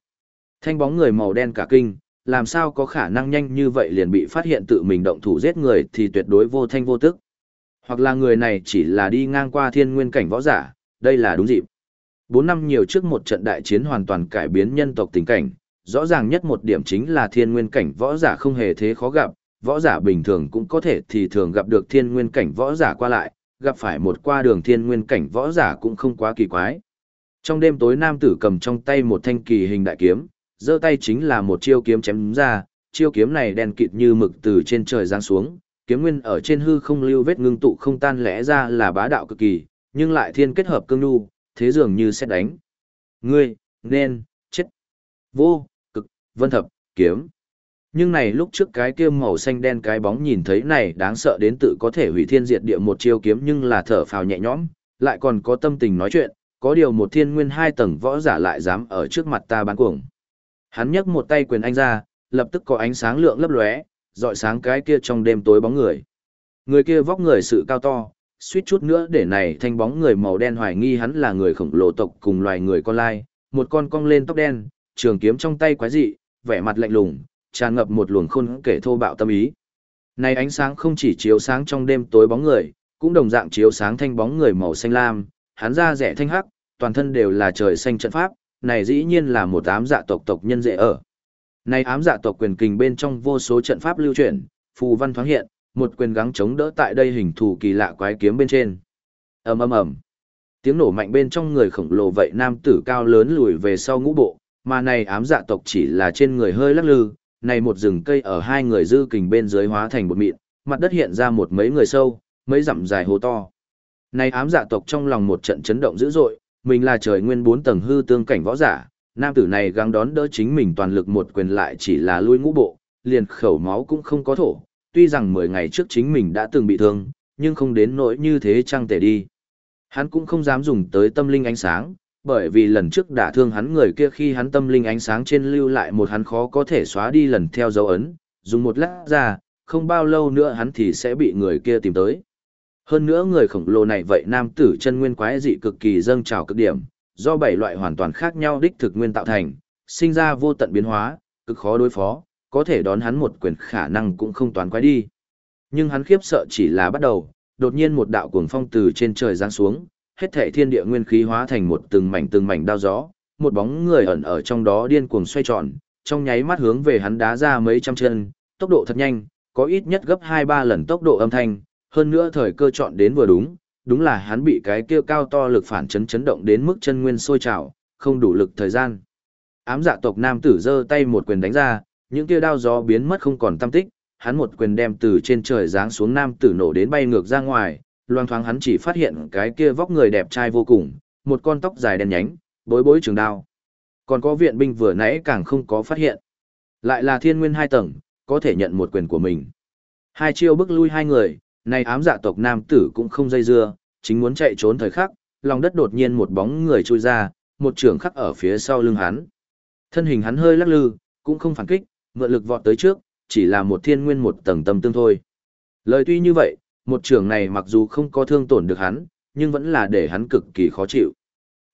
Thanh bóng người màu đen cả kinh, làm sao có khả năng nhanh như vậy liền bị phát hiện tự mình động thủ giết người thì tuyệt đối vô thanh vô tức. Hoặc là người này chỉ là đi ngang qua thiên nguyên cảnh võ giả, đây là đúng dịp. Bốn năm nhiều trước một trận đại chiến hoàn toàn cải biến nhân tộc tình cảnh, rõ ràng nhất một điểm chính là thiên nguyên cảnh võ giả không hề thế khó gặp, võ giả bình thường cũng có thể thì thường gặp được thiên nguyên cảnh võ giả qua lại, gặp phải một qua đường thiên nguyên cảnh võ giả cũng không quá kỳ quái. Trong đêm tối nam tử cầm trong tay một thanh kỳ hình đại kiếm, giơ tay chính là một chiêu kiếm chém ra, chiêu kiếm này đen kịt như mực từ trên trời giáng xuống, kiếm nguyên ở trên hư không lưu vết ngưng tụ không tan lẽ ra là bá đạo cực kỳ, nhưng lại thiên kết hợp cương nhu, thế dường như sẽ đánh. Ngươi, nên, chết. Vô, cực, vân thập, kiếm. Nhưng này lúc trước cái kia màu xanh đen cái bóng nhìn thấy này đáng sợ đến tự có thể hủy thiên diệt địa một chiêu kiếm nhưng là thở phào nhẹ nhõm, lại còn có tâm tình nói chuyện, có điều một thiên nguyên hai tầng võ giả lại dám ở trước mặt ta bán cuồng. Hắn nhấc một tay quyền anh ra, lập tức có ánh sáng lượng lấp lóe, dọi sáng cái kia trong đêm tối bóng người. Người kia vóc người sự cao to, suýt chút nữa để này thanh bóng người màu đen hoài nghi hắn là người khổng lồ tộc cùng loài người con lai, một con cong lên tóc đen, trường kiếm trong tay quái dị, vẻ mặt lạnh lùng, tràn ngập một luồng khôn kể thô bạo tâm ý. Này ánh sáng không chỉ chiếu sáng trong đêm tối bóng người, cũng đồng dạng chiếu sáng thanh bóng người màu xanh lam, hắn da rẻ thanh hắc, toàn thân đều là trời xanh trận pháp, này dĩ nhiên là một ám dạ tộc tộc nhân dễ ở. Này ám dạ tộc quyền kình bên trong vô số trận pháp lưu chuyển, phù văn thoáng hiện, một quyền gắng chống đỡ tại đây hình thù kỳ lạ quái kiếm bên trên. Ầm ầm ầm. Tiếng nổ mạnh bên trong người khổng lồ vậy nam tử cao lớn lùi về sau ngũ bộ, mà này ám dạ tộc chỉ là trên người hơi lắc lư, này một rừng cây ở hai người dư kình bên dưới hóa thành một mịn, mặt đất hiện ra một mấy người sâu, mấy dặm dài hố to. Này ám dạ tộc trong lòng một trận chấn động dữ dội, mình là trời nguyên bốn tầng hư tương cảnh võ giả, nam tử này gắng đón đỡ chính mình toàn lực một quyền lại chỉ là lui ngũ bộ, liền khẩu máu cũng không có thổ, tuy rằng 10 ngày trước chính mình đã từng bị thương, nhưng không đến nỗi như thế trăng tệ đi. Hắn cũng không dám dùng tới tâm linh ánh sáng, bởi vì lần trước đả thương hắn người kia khi hắn tâm linh ánh sáng trên lưu lại một hắn khó có thể xóa đi lần theo dấu ấn, dùng một lát ra, không bao lâu nữa hắn thì sẽ bị người kia tìm tới. Hơn nữa người khổng lồ này vậy nam tử chân nguyên quái dị cực kỳ dâng trào cực điểm, do bảy loại hoàn toàn khác nhau đích thực nguyên tạo thành, sinh ra vô tận biến hóa, cực khó đối phó, có thể đón hắn một quyền khả năng cũng không toán quái đi. Nhưng hắn khiếp sợ chỉ là bắt đầu, đột nhiên một đạo cuồng phong từ trên trời giáng xuống, hết thảy thiên địa nguyên khí hóa thành một từng mảnh từng mảnh đao gió, một bóng người ẩn ở trong đó điên cuồng xoay tròn, trong nháy mắt hướng về hắn đá ra mấy trăm chân, tốc độ thật nhanh, có ít nhất gấp 2-3 lần tốc độ âm thanh, hơn nữa thời cơ chọn đến vừa đúng, đúng là hắn bị cái kia cao to lực phản chấn chấn động đến mức chân nguyên sôi trào, không đủ lực thời gian. Ám dạ tộc nam tử giơ tay một quyền đánh ra, những kia đao gió biến mất không còn tâm tích, hắn một quyền đem từ trên trời giáng xuống nam tử nổ đến bay ngược ra ngoài, loang thoáng hắn chỉ phát hiện cái kia vóc người đẹp trai vô cùng, một con tóc dài đen nhánh, bối bối trường đao. Còn có viện binh vừa nãy càng không có phát hiện. Lại là thiên nguyên hai tầng, có thể nhận một quyền của mình. Hai chiêu bức lui hai người, này ám dạ tộc nam tử cũng không dây dưa, chính muốn chạy trốn thời khắc, lòng đất đột nhiên một bóng người trôi ra, một trường khắc ở phía sau lưng hắn. Thân hình hắn hơi lắc lư, cũng không phản kích, mượn lực vọt tới trước, chỉ là một thiên nguyên một tầng tâm tương thôi. Lời tuy như vậy, một trường này mặc dù không có thương tổn được hắn, nhưng vẫn là để hắn cực kỳ khó chịu.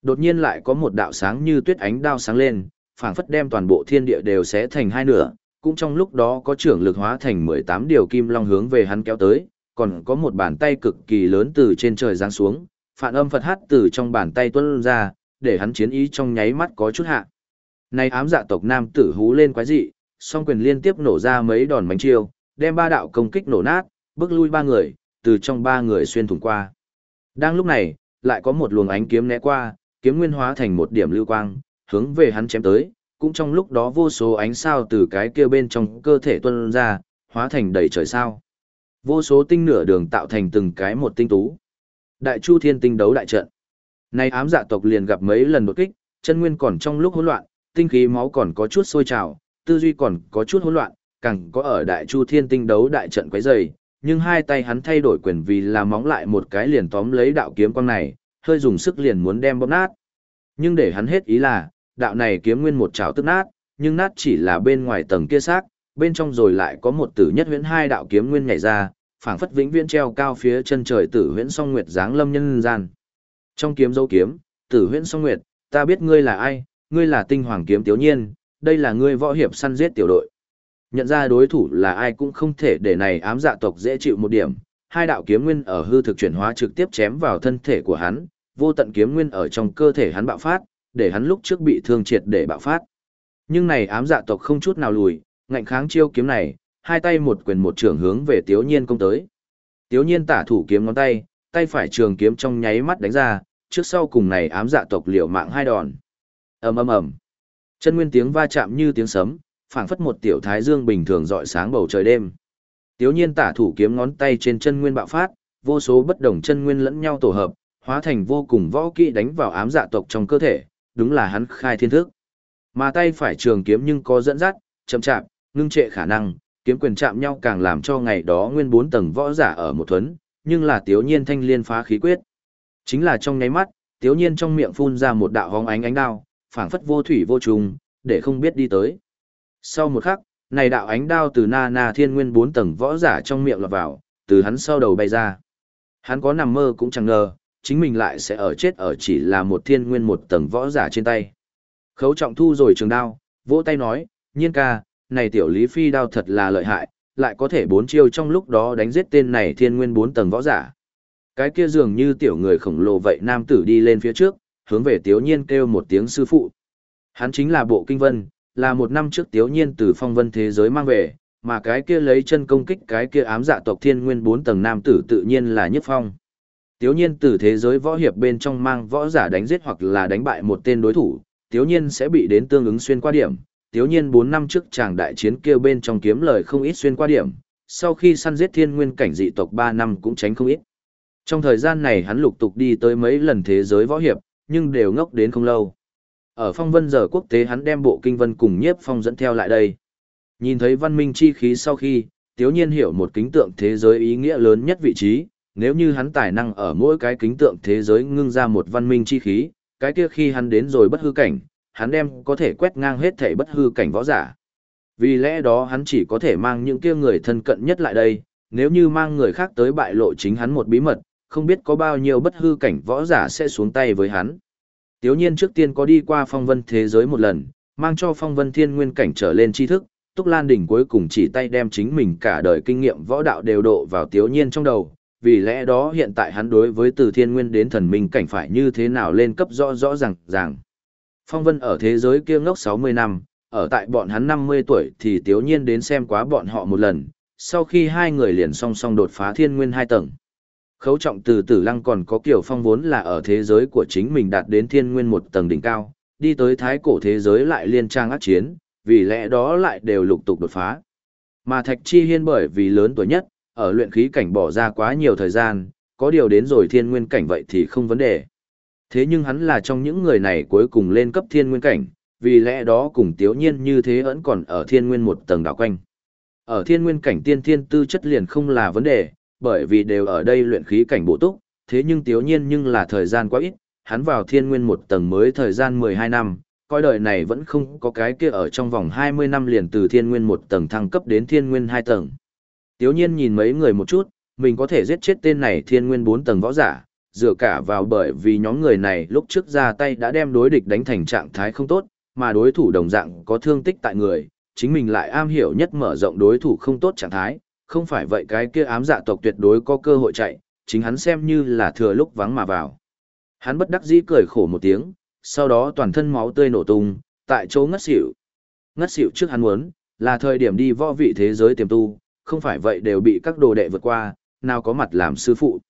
Đột nhiên lại có một đạo sáng như tuyết ánh đao sáng lên, phảng phất đem toàn bộ thiên địa đều sẽ thành hai nửa, cũng trong lúc đó có trưởng lực hóa thành 18 điều kim long hướng về hắn kéo tới, còn có một bàn tay cực kỳ lớn từ trên trời giáng xuống, phản âm Phật hát từ trong bàn tay tuôn ra, để hắn chiến ý trong nháy mắt có chút hạ. Này ám dạ tộc nam tử hú lên quái dị, song quyền liên tiếp nổ ra mấy đòn bánh chiêu, đem ba đạo công kích nổ nát, bước lui ba người, từ trong ba người xuyên thủng qua. Đang lúc này, lại có một luồng ánh kiếm né qua, kiếm nguyên hóa thành một điểm lưu quang, hướng về hắn chém tới, cũng trong lúc đó vô số ánh sao từ cái kia bên trong cơ thể tuôn ra, hóa thành đầy trời sao. Vô số tinh nửa đường tạo thành từng cái một tinh tú. Đại Chu Thiên Tinh đấu đại trận. Nay ám dạ tộc liền gặp mấy lần đột kích, chân nguyên còn trong lúc hỗn loạn, tinh khí máu còn có chút sôi trào, tư duy còn có chút hỗn loạn, càng có ở Đại Chu Thiên Tinh đấu đại trận quấy rầy, nhưng hai tay hắn thay đổi quyền vì là móng lại một cái liền tóm lấy đạo kiếm quang này, hơi dùng sức liền muốn đem bóp nát. Nhưng để hắn hết ý là, đạo này kiếm nguyên một chảo tức nát, nhưng nát chỉ là bên ngoài tầng kia xác, bên trong rồi lại có một tử nhất huyễn hai đạo kiếm nguyên nhảy ra, phảng phất vĩnh viễn treo cao phía chân trời tử huyễn song nguyệt dáng lâm nhân gian. Trong kiếm dấu kiếm, tử huyễn song nguyệt, ta biết ngươi là ai, ngươi là tinh hoàng kiếm tiểu nhiên, đây là ngươi võ hiệp săn giết tiểu đội. Nhận ra đối thủ là ai cũng không thể để này ám dạ tộc dễ chịu một điểm, hai đạo kiếm nguyên ở hư thực chuyển hóa trực tiếp chém vào thân thể của hắn, vô tận kiếm nguyên ở trong cơ thể hắn bạo phát, để hắn lúc trước bị thương triệt để bạo phát. Nhưng này ám dạ tộc không chút nào lùi, ngạnh kháng chiêu kiếm này, hai tay một quyền một trường hướng về Tiếu Nhiên công tới. Tiếu Nhiên tả thủ kiếm ngón tay, tay phải trường kiếm trong nháy mắt đánh ra, trước sau cùng này ám dạ tộc liều mạng hai đòn. Ầm ầm ầm. Chân nguyên tiếng va chạm như tiếng sấm, phảng phất một tiểu thái dương bình thường rọi sáng bầu trời đêm. Tiếu Nhiên tả thủ kiếm ngón tay trên chân nguyên bạo phát, vô số bất đồng chân nguyên lẫn nhau tổ hợp, hóa thành vô cùng võ kỹ đánh vào ám dạ tộc trong cơ thể, đúng là hắn khai thiên thức. Mà tay phải trường kiếm nhưng có dẫn dắt, chậm chạp, ngưng trệ khả năng, kiếm quyền chạm nhau càng làm cho ngày đó nguyên bốn tầng võ giả ở một thuấn, nhưng là tiếu nhiên thanh liên phá khí quyết. Chính là trong nháy mắt, tiếu nhiên trong miệng phun ra một đạo hóng ánh ánh đao, phảng phất vô thủy vô trùng, để không biết đi tới. Sau một khắc, này đạo ánh đao từ na na thiên nguyên bốn tầng võ giả trong miệng lọt vào, từ hắn sau đầu bay ra. Hắn có nằm mơ cũng chẳng ngờ, chính mình lại sẽ ở chết ở chỉ là một thiên nguyên một tầng võ giả trên tay. Khấu trọng thu rồi trường đao, vỗ tay nói, nhiên ca, này tiểu lý phi đao thật là lợi hại, lại có thể bốn chiêu trong lúc đó đánh giết tên này thiên nguyên bốn tầng võ giả. Cái kia dường như tiểu người khổng lồ vậy nam tử đi lên phía trước, hướng về tiểu nhiên kêu một tiếng sư phụ. Hắn chính là bộ kinh vân, là một năm trước tiếu nhiên từ phong vân thế giới mang về, mà cái kia lấy chân công kích cái kia ám dạ tộc thiên nguyên bốn tầng nam tử tự nhiên là nhất phong. Tiếu nhiên từ thế giới võ hiệp bên trong mang võ giả đánh giết hoặc là đánh bại một tên đối thủ, tiếu nhiên sẽ bị đến tương ứng xuyên qua điểm. Tiếu nhiên bốn năm trước chàng đại chiến kia bên trong kiếm lời không ít xuyên qua điểm, sau khi săn giết thiên nguyên cảnh dị tộc ba năm cũng tránh không ít. Trong thời gian này hắn lục tục đi tới mấy lần thế giới võ hiệp, nhưng đều ngốc đến không lâu. Ở phong vân giờ quốc tế hắn đem bộ kinh vân cùng nhiếp phong dẫn theo lại đây. Nhìn thấy văn minh chi khí sau khi, tiếu nhiên hiểu một kính tượng thế giới ý nghĩa lớn nhất vị trí, nếu như hắn tài năng ở mỗi cái kính tượng thế giới ngưng ra một văn minh chi khí, cái kia khi hắn đến rồi bất hư cảnh, hắn đem có thể quét ngang hết thể bất hư cảnh võ giả. Vì lẽ đó hắn chỉ có thể mang những kia người thân cận nhất lại đây, nếu như mang người khác tới bại lộ chính hắn một bí mật, không biết có bao nhiêu bất hư cảnh võ giả sẽ xuống tay với hắn. Tiếu nhiên trước tiên có đi qua phong vân thế giới một lần, mang cho phong vân thiên nguyên cảnh trở lên tri thức, Túc Lan Đỉnh cuối cùng chỉ tay đem chính mình cả đời kinh nghiệm võ đạo đều độ vào tiếu nhiên trong đầu, vì lẽ đó hiện tại hắn đối với từ thiên nguyên đến thần minh cảnh phải như thế nào lên cấp rõ rõ ràng ràng. Phong vân ở thế giới kia ngốc 60 năm, ở tại bọn hắn 50 tuổi thì tiếu nhiên đến xem quá bọn họ một lần, sau khi hai người liền song song đột phá thiên nguyên hai tầng. Khấu trọng từ tử lăng còn có kiểu phong vốn là ở thế giới của chính mình đạt đến thiên nguyên một tầng đỉnh cao, đi tới thái cổ thế giới lại liên trang ác chiến, vì lẽ đó lại đều lục tục đột phá. Mà Thạch Chi Hiên bởi vì lớn tuổi nhất, ở luyện khí cảnh bỏ ra quá nhiều thời gian, có điều đến rồi thiên nguyên cảnh vậy thì không vấn đề. Thế nhưng hắn là trong những người này cuối cùng lên cấp thiên nguyên cảnh, vì lẽ đó cùng tiếu nhiên như thế vẫn còn ở thiên nguyên một tầng đảo quanh. Ở thiên nguyên cảnh tiên thiên tư chất liền không là vấn đề, bởi vì đều ở đây luyện khí cảnh bổ túc, thế nhưng tiếu nhiên nhưng là thời gian quá ít, hắn vào thiên nguyên một tầng mới thời gian 12 năm, coi đời này vẫn không có cái kia ở trong vòng 20 năm liền từ thiên nguyên một tầng thăng cấp đến thiên nguyên hai tầng. Tiếu nhiên nhìn mấy người một chút, mình có thể giết chết tên này thiên nguyên bốn tầng võ giả, dựa cả vào bởi vì nhóm người này lúc trước ra tay đã đem đối địch đánh thành trạng thái không tốt, mà đối thủ đồng dạng có thương tích tại người, chính mình lại am hiểu nhất mở rộng đối thủ không tốt trạng thái, không phải vậy cái kia ám dạ tộc tuyệt đối có cơ hội chạy, chính hắn xem như là thừa lúc vắng mà vào. Hắn bất đắc dĩ cười khổ một tiếng, sau đó toàn thân máu tươi nổ tung, tại chỗ ngất xỉu. Ngất xỉu trước hắn muốn, là thời điểm đi võ vị thế giới tiềm tu, không phải vậy đều bị các đồ đệ vượt qua, nào có mặt làm sư phụ.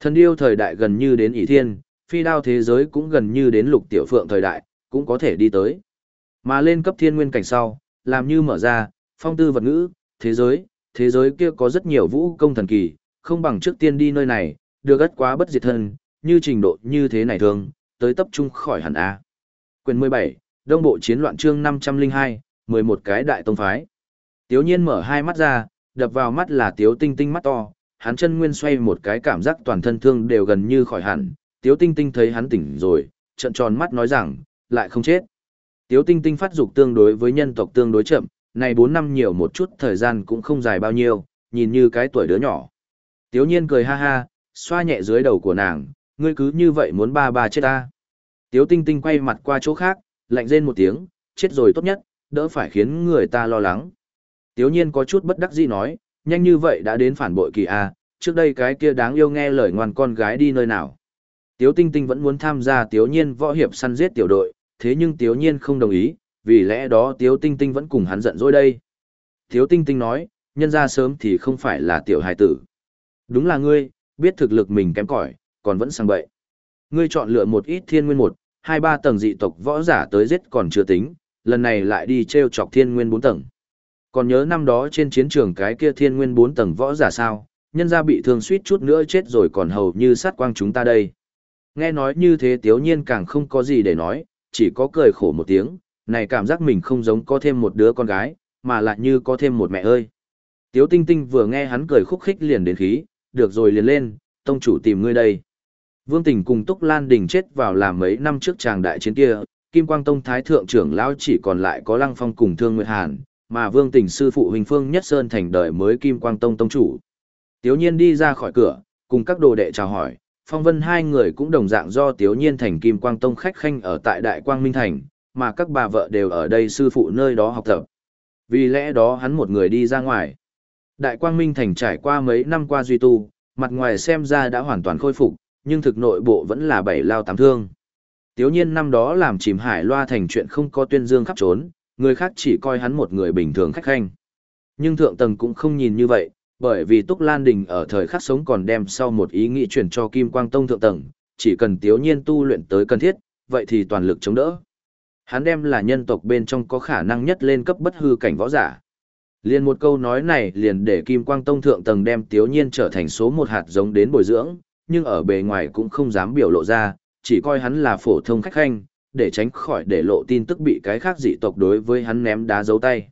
Thần điêu thời đại gần như đến ỷ thiên, phi đao thế giới cũng gần như đến lục tiểu phượng thời đại, cũng có thể đi tới. Mà lên cấp thiên nguyên cảnh sau, làm như mở ra, phong tư vật ngữ, thế giới, thế giới kia có rất nhiều vũ công thần kỳ, không bằng trước tiên đi nơi này, được ất quá bất diệt thân, như trình độ như thế này thường, tới tập trung khỏi hẳn A. Quyền 17, Đông Bộ Chiến loạn chương 502, 11 cái đại tông phái. Tiếu nhiên mở hai mắt ra, đập vào mắt là tiếu tinh tinh mắt to, hắn chân nguyên xoay một cái cảm giác toàn thân thương đều gần như khỏi hẳn, tiếu tinh tinh thấy hắn tỉnh rồi, trận tròn mắt nói rằng, lại không chết. Tiếu tinh tinh phát dục tương đối với nhân tộc tương đối chậm, này 4 năm nhiều một chút thời gian cũng không dài bao nhiêu, nhìn như cái tuổi đứa nhỏ. Tiếu nhiên cười ha ha, xoa nhẹ dưới đầu của nàng, ngươi cứ như vậy muốn ba ba chết ta. Tiếu tinh tinh quay mặt qua chỗ khác, lạnh rên một tiếng, chết rồi tốt nhất, đỡ phải khiến người ta lo lắng. Tiếu nhiên có chút bất đắc dĩ nói, nhanh như vậy đã đến phản bội kỳ A, trước đây cái kia đáng yêu nghe lời ngoan con gái đi nơi nào. Tiếu tinh tinh vẫn muốn tham gia tiếu nhiên võ hiệp săn giết tiểu đội, thế nhưng tiếu nhiên không đồng ý, vì lẽ đó tiếu tinh tinh vẫn cùng hắn giận dỗi đây. Tiếu tinh tinh nói, nhân ra sớm thì không phải là tiểu hài tử. Đúng là ngươi, biết thực lực mình kém cỏi, còn vẫn sang bậy. Ngươi chọn lựa một ít thiên nguyên một, hai ba tầng dị tộc võ giả tới giết còn chưa tính, lần này lại đi treo chọc thiên nguyên bốn tầng. Còn nhớ năm đó trên chiến trường cái kia thiên nguyên bốn tầng võ giả sao, nhân ra bị thương suýt chút nữa chết rồi còn hầu như sát quang chúng ta đây. Nghe nói như thế tiếu nhiên càng không có gì để nói, chỉ có cười khổ một tiếng, này cảm giác mình không giống có thêm một đứa con gái, mà lại như có thêm một mẹ ơi. Tiếu tinh tinh vừa nghe hắn cười khúc khích liền đến khí, được rồi liền lên, tông chủ tìm ngươi đây. Vương Tình cùng Túc Lan Đình chết vào làm mấy năm trước tràng đại chiến kia, Kim Quang Tông Thái Thượng trưởng lão chỉ còn lại có Lăng Phong cùng Thương Nguyệt Hàn, mà Vương Tình sư phụ Huỳnh Phương Nhất Sơn thành đời mới Kim Quang Tông Tông chủ. Tiếu nhiên đi ra khỏi cửa, cùng các đồ đệ chào hỏi, Phong Vân hai người cũng đồng dạng do Tiếu nhiên thành Kim Quang Tông khách khanh ở tại Đại Quang Minh Thành, mà các bà vợ đều ở đây sư phụ nơi đó học tập. Vì lẽ đó hắn một người đi ra ngoài. Đại Quang Minh Thành trải qua mấy năm qua duy tu, mặt ngoài xem ra đã hoàn toàn khôi phục, nhưng thực nội bộ vẫn là bảy lao tám thương. Tiếu nhiên năm đó làm chìm hải loa thành chuyện không có tuyên dương khắp trốn, người khác chỉ coi hắn một người bình thường khách khanh. Nhưng thượng tầng cũng không nhìn như vậy, bởi vì Túc Lan Đình ở thời khắc sống còn đem sau một ý nghĩ chuyển cho Kim Quang Tông thượng tầng, chỉ cần tiếu nhiên tu luyện tới cần thiết, vậy thì toàn lực chống đỡ. Hắn đem là nhân tộc bên trong có khả năng nhất lên cấp bất hư cảnh võ giả. Liền một câu nói này liền để Kim Quang Tông thượng tầng đem tiếu nhiên trở thành số một hạt giống đến bồi dưỡng, nhưng ở bề ngoài cũng không dám biểu lộ ra, chỉ coi hắn là phổ thông khách khanh, để tránh khỏi để lộ tin tức bị cái khác dị tộc đối với hắn ném đá dấu tay.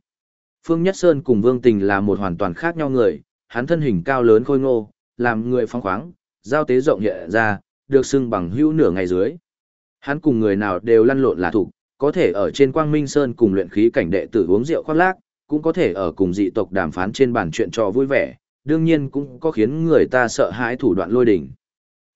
Phương Nhất Sơn cùng Vương Tình là một hoàn toàn khác nhau người, hắn thân hình cao lớn khôi ngô, làm người phong khoáng, giao tế rộng hiện ra, được xưng bằng hữu nửa ngày dưới. Hắn cùng người nào đều lăn lộn là thủ, có thể ở trên Quang Minh Sơn cùng luyện khí cảnh đệ tử uống rượu khoác lác, cũng có thể ở cùng dị tộc đàm phán trên bàn chuyện trò vui vẻ, đương nhiên cũng có khiến người ta sợ hãi thủ đoạn lôi đỉnh.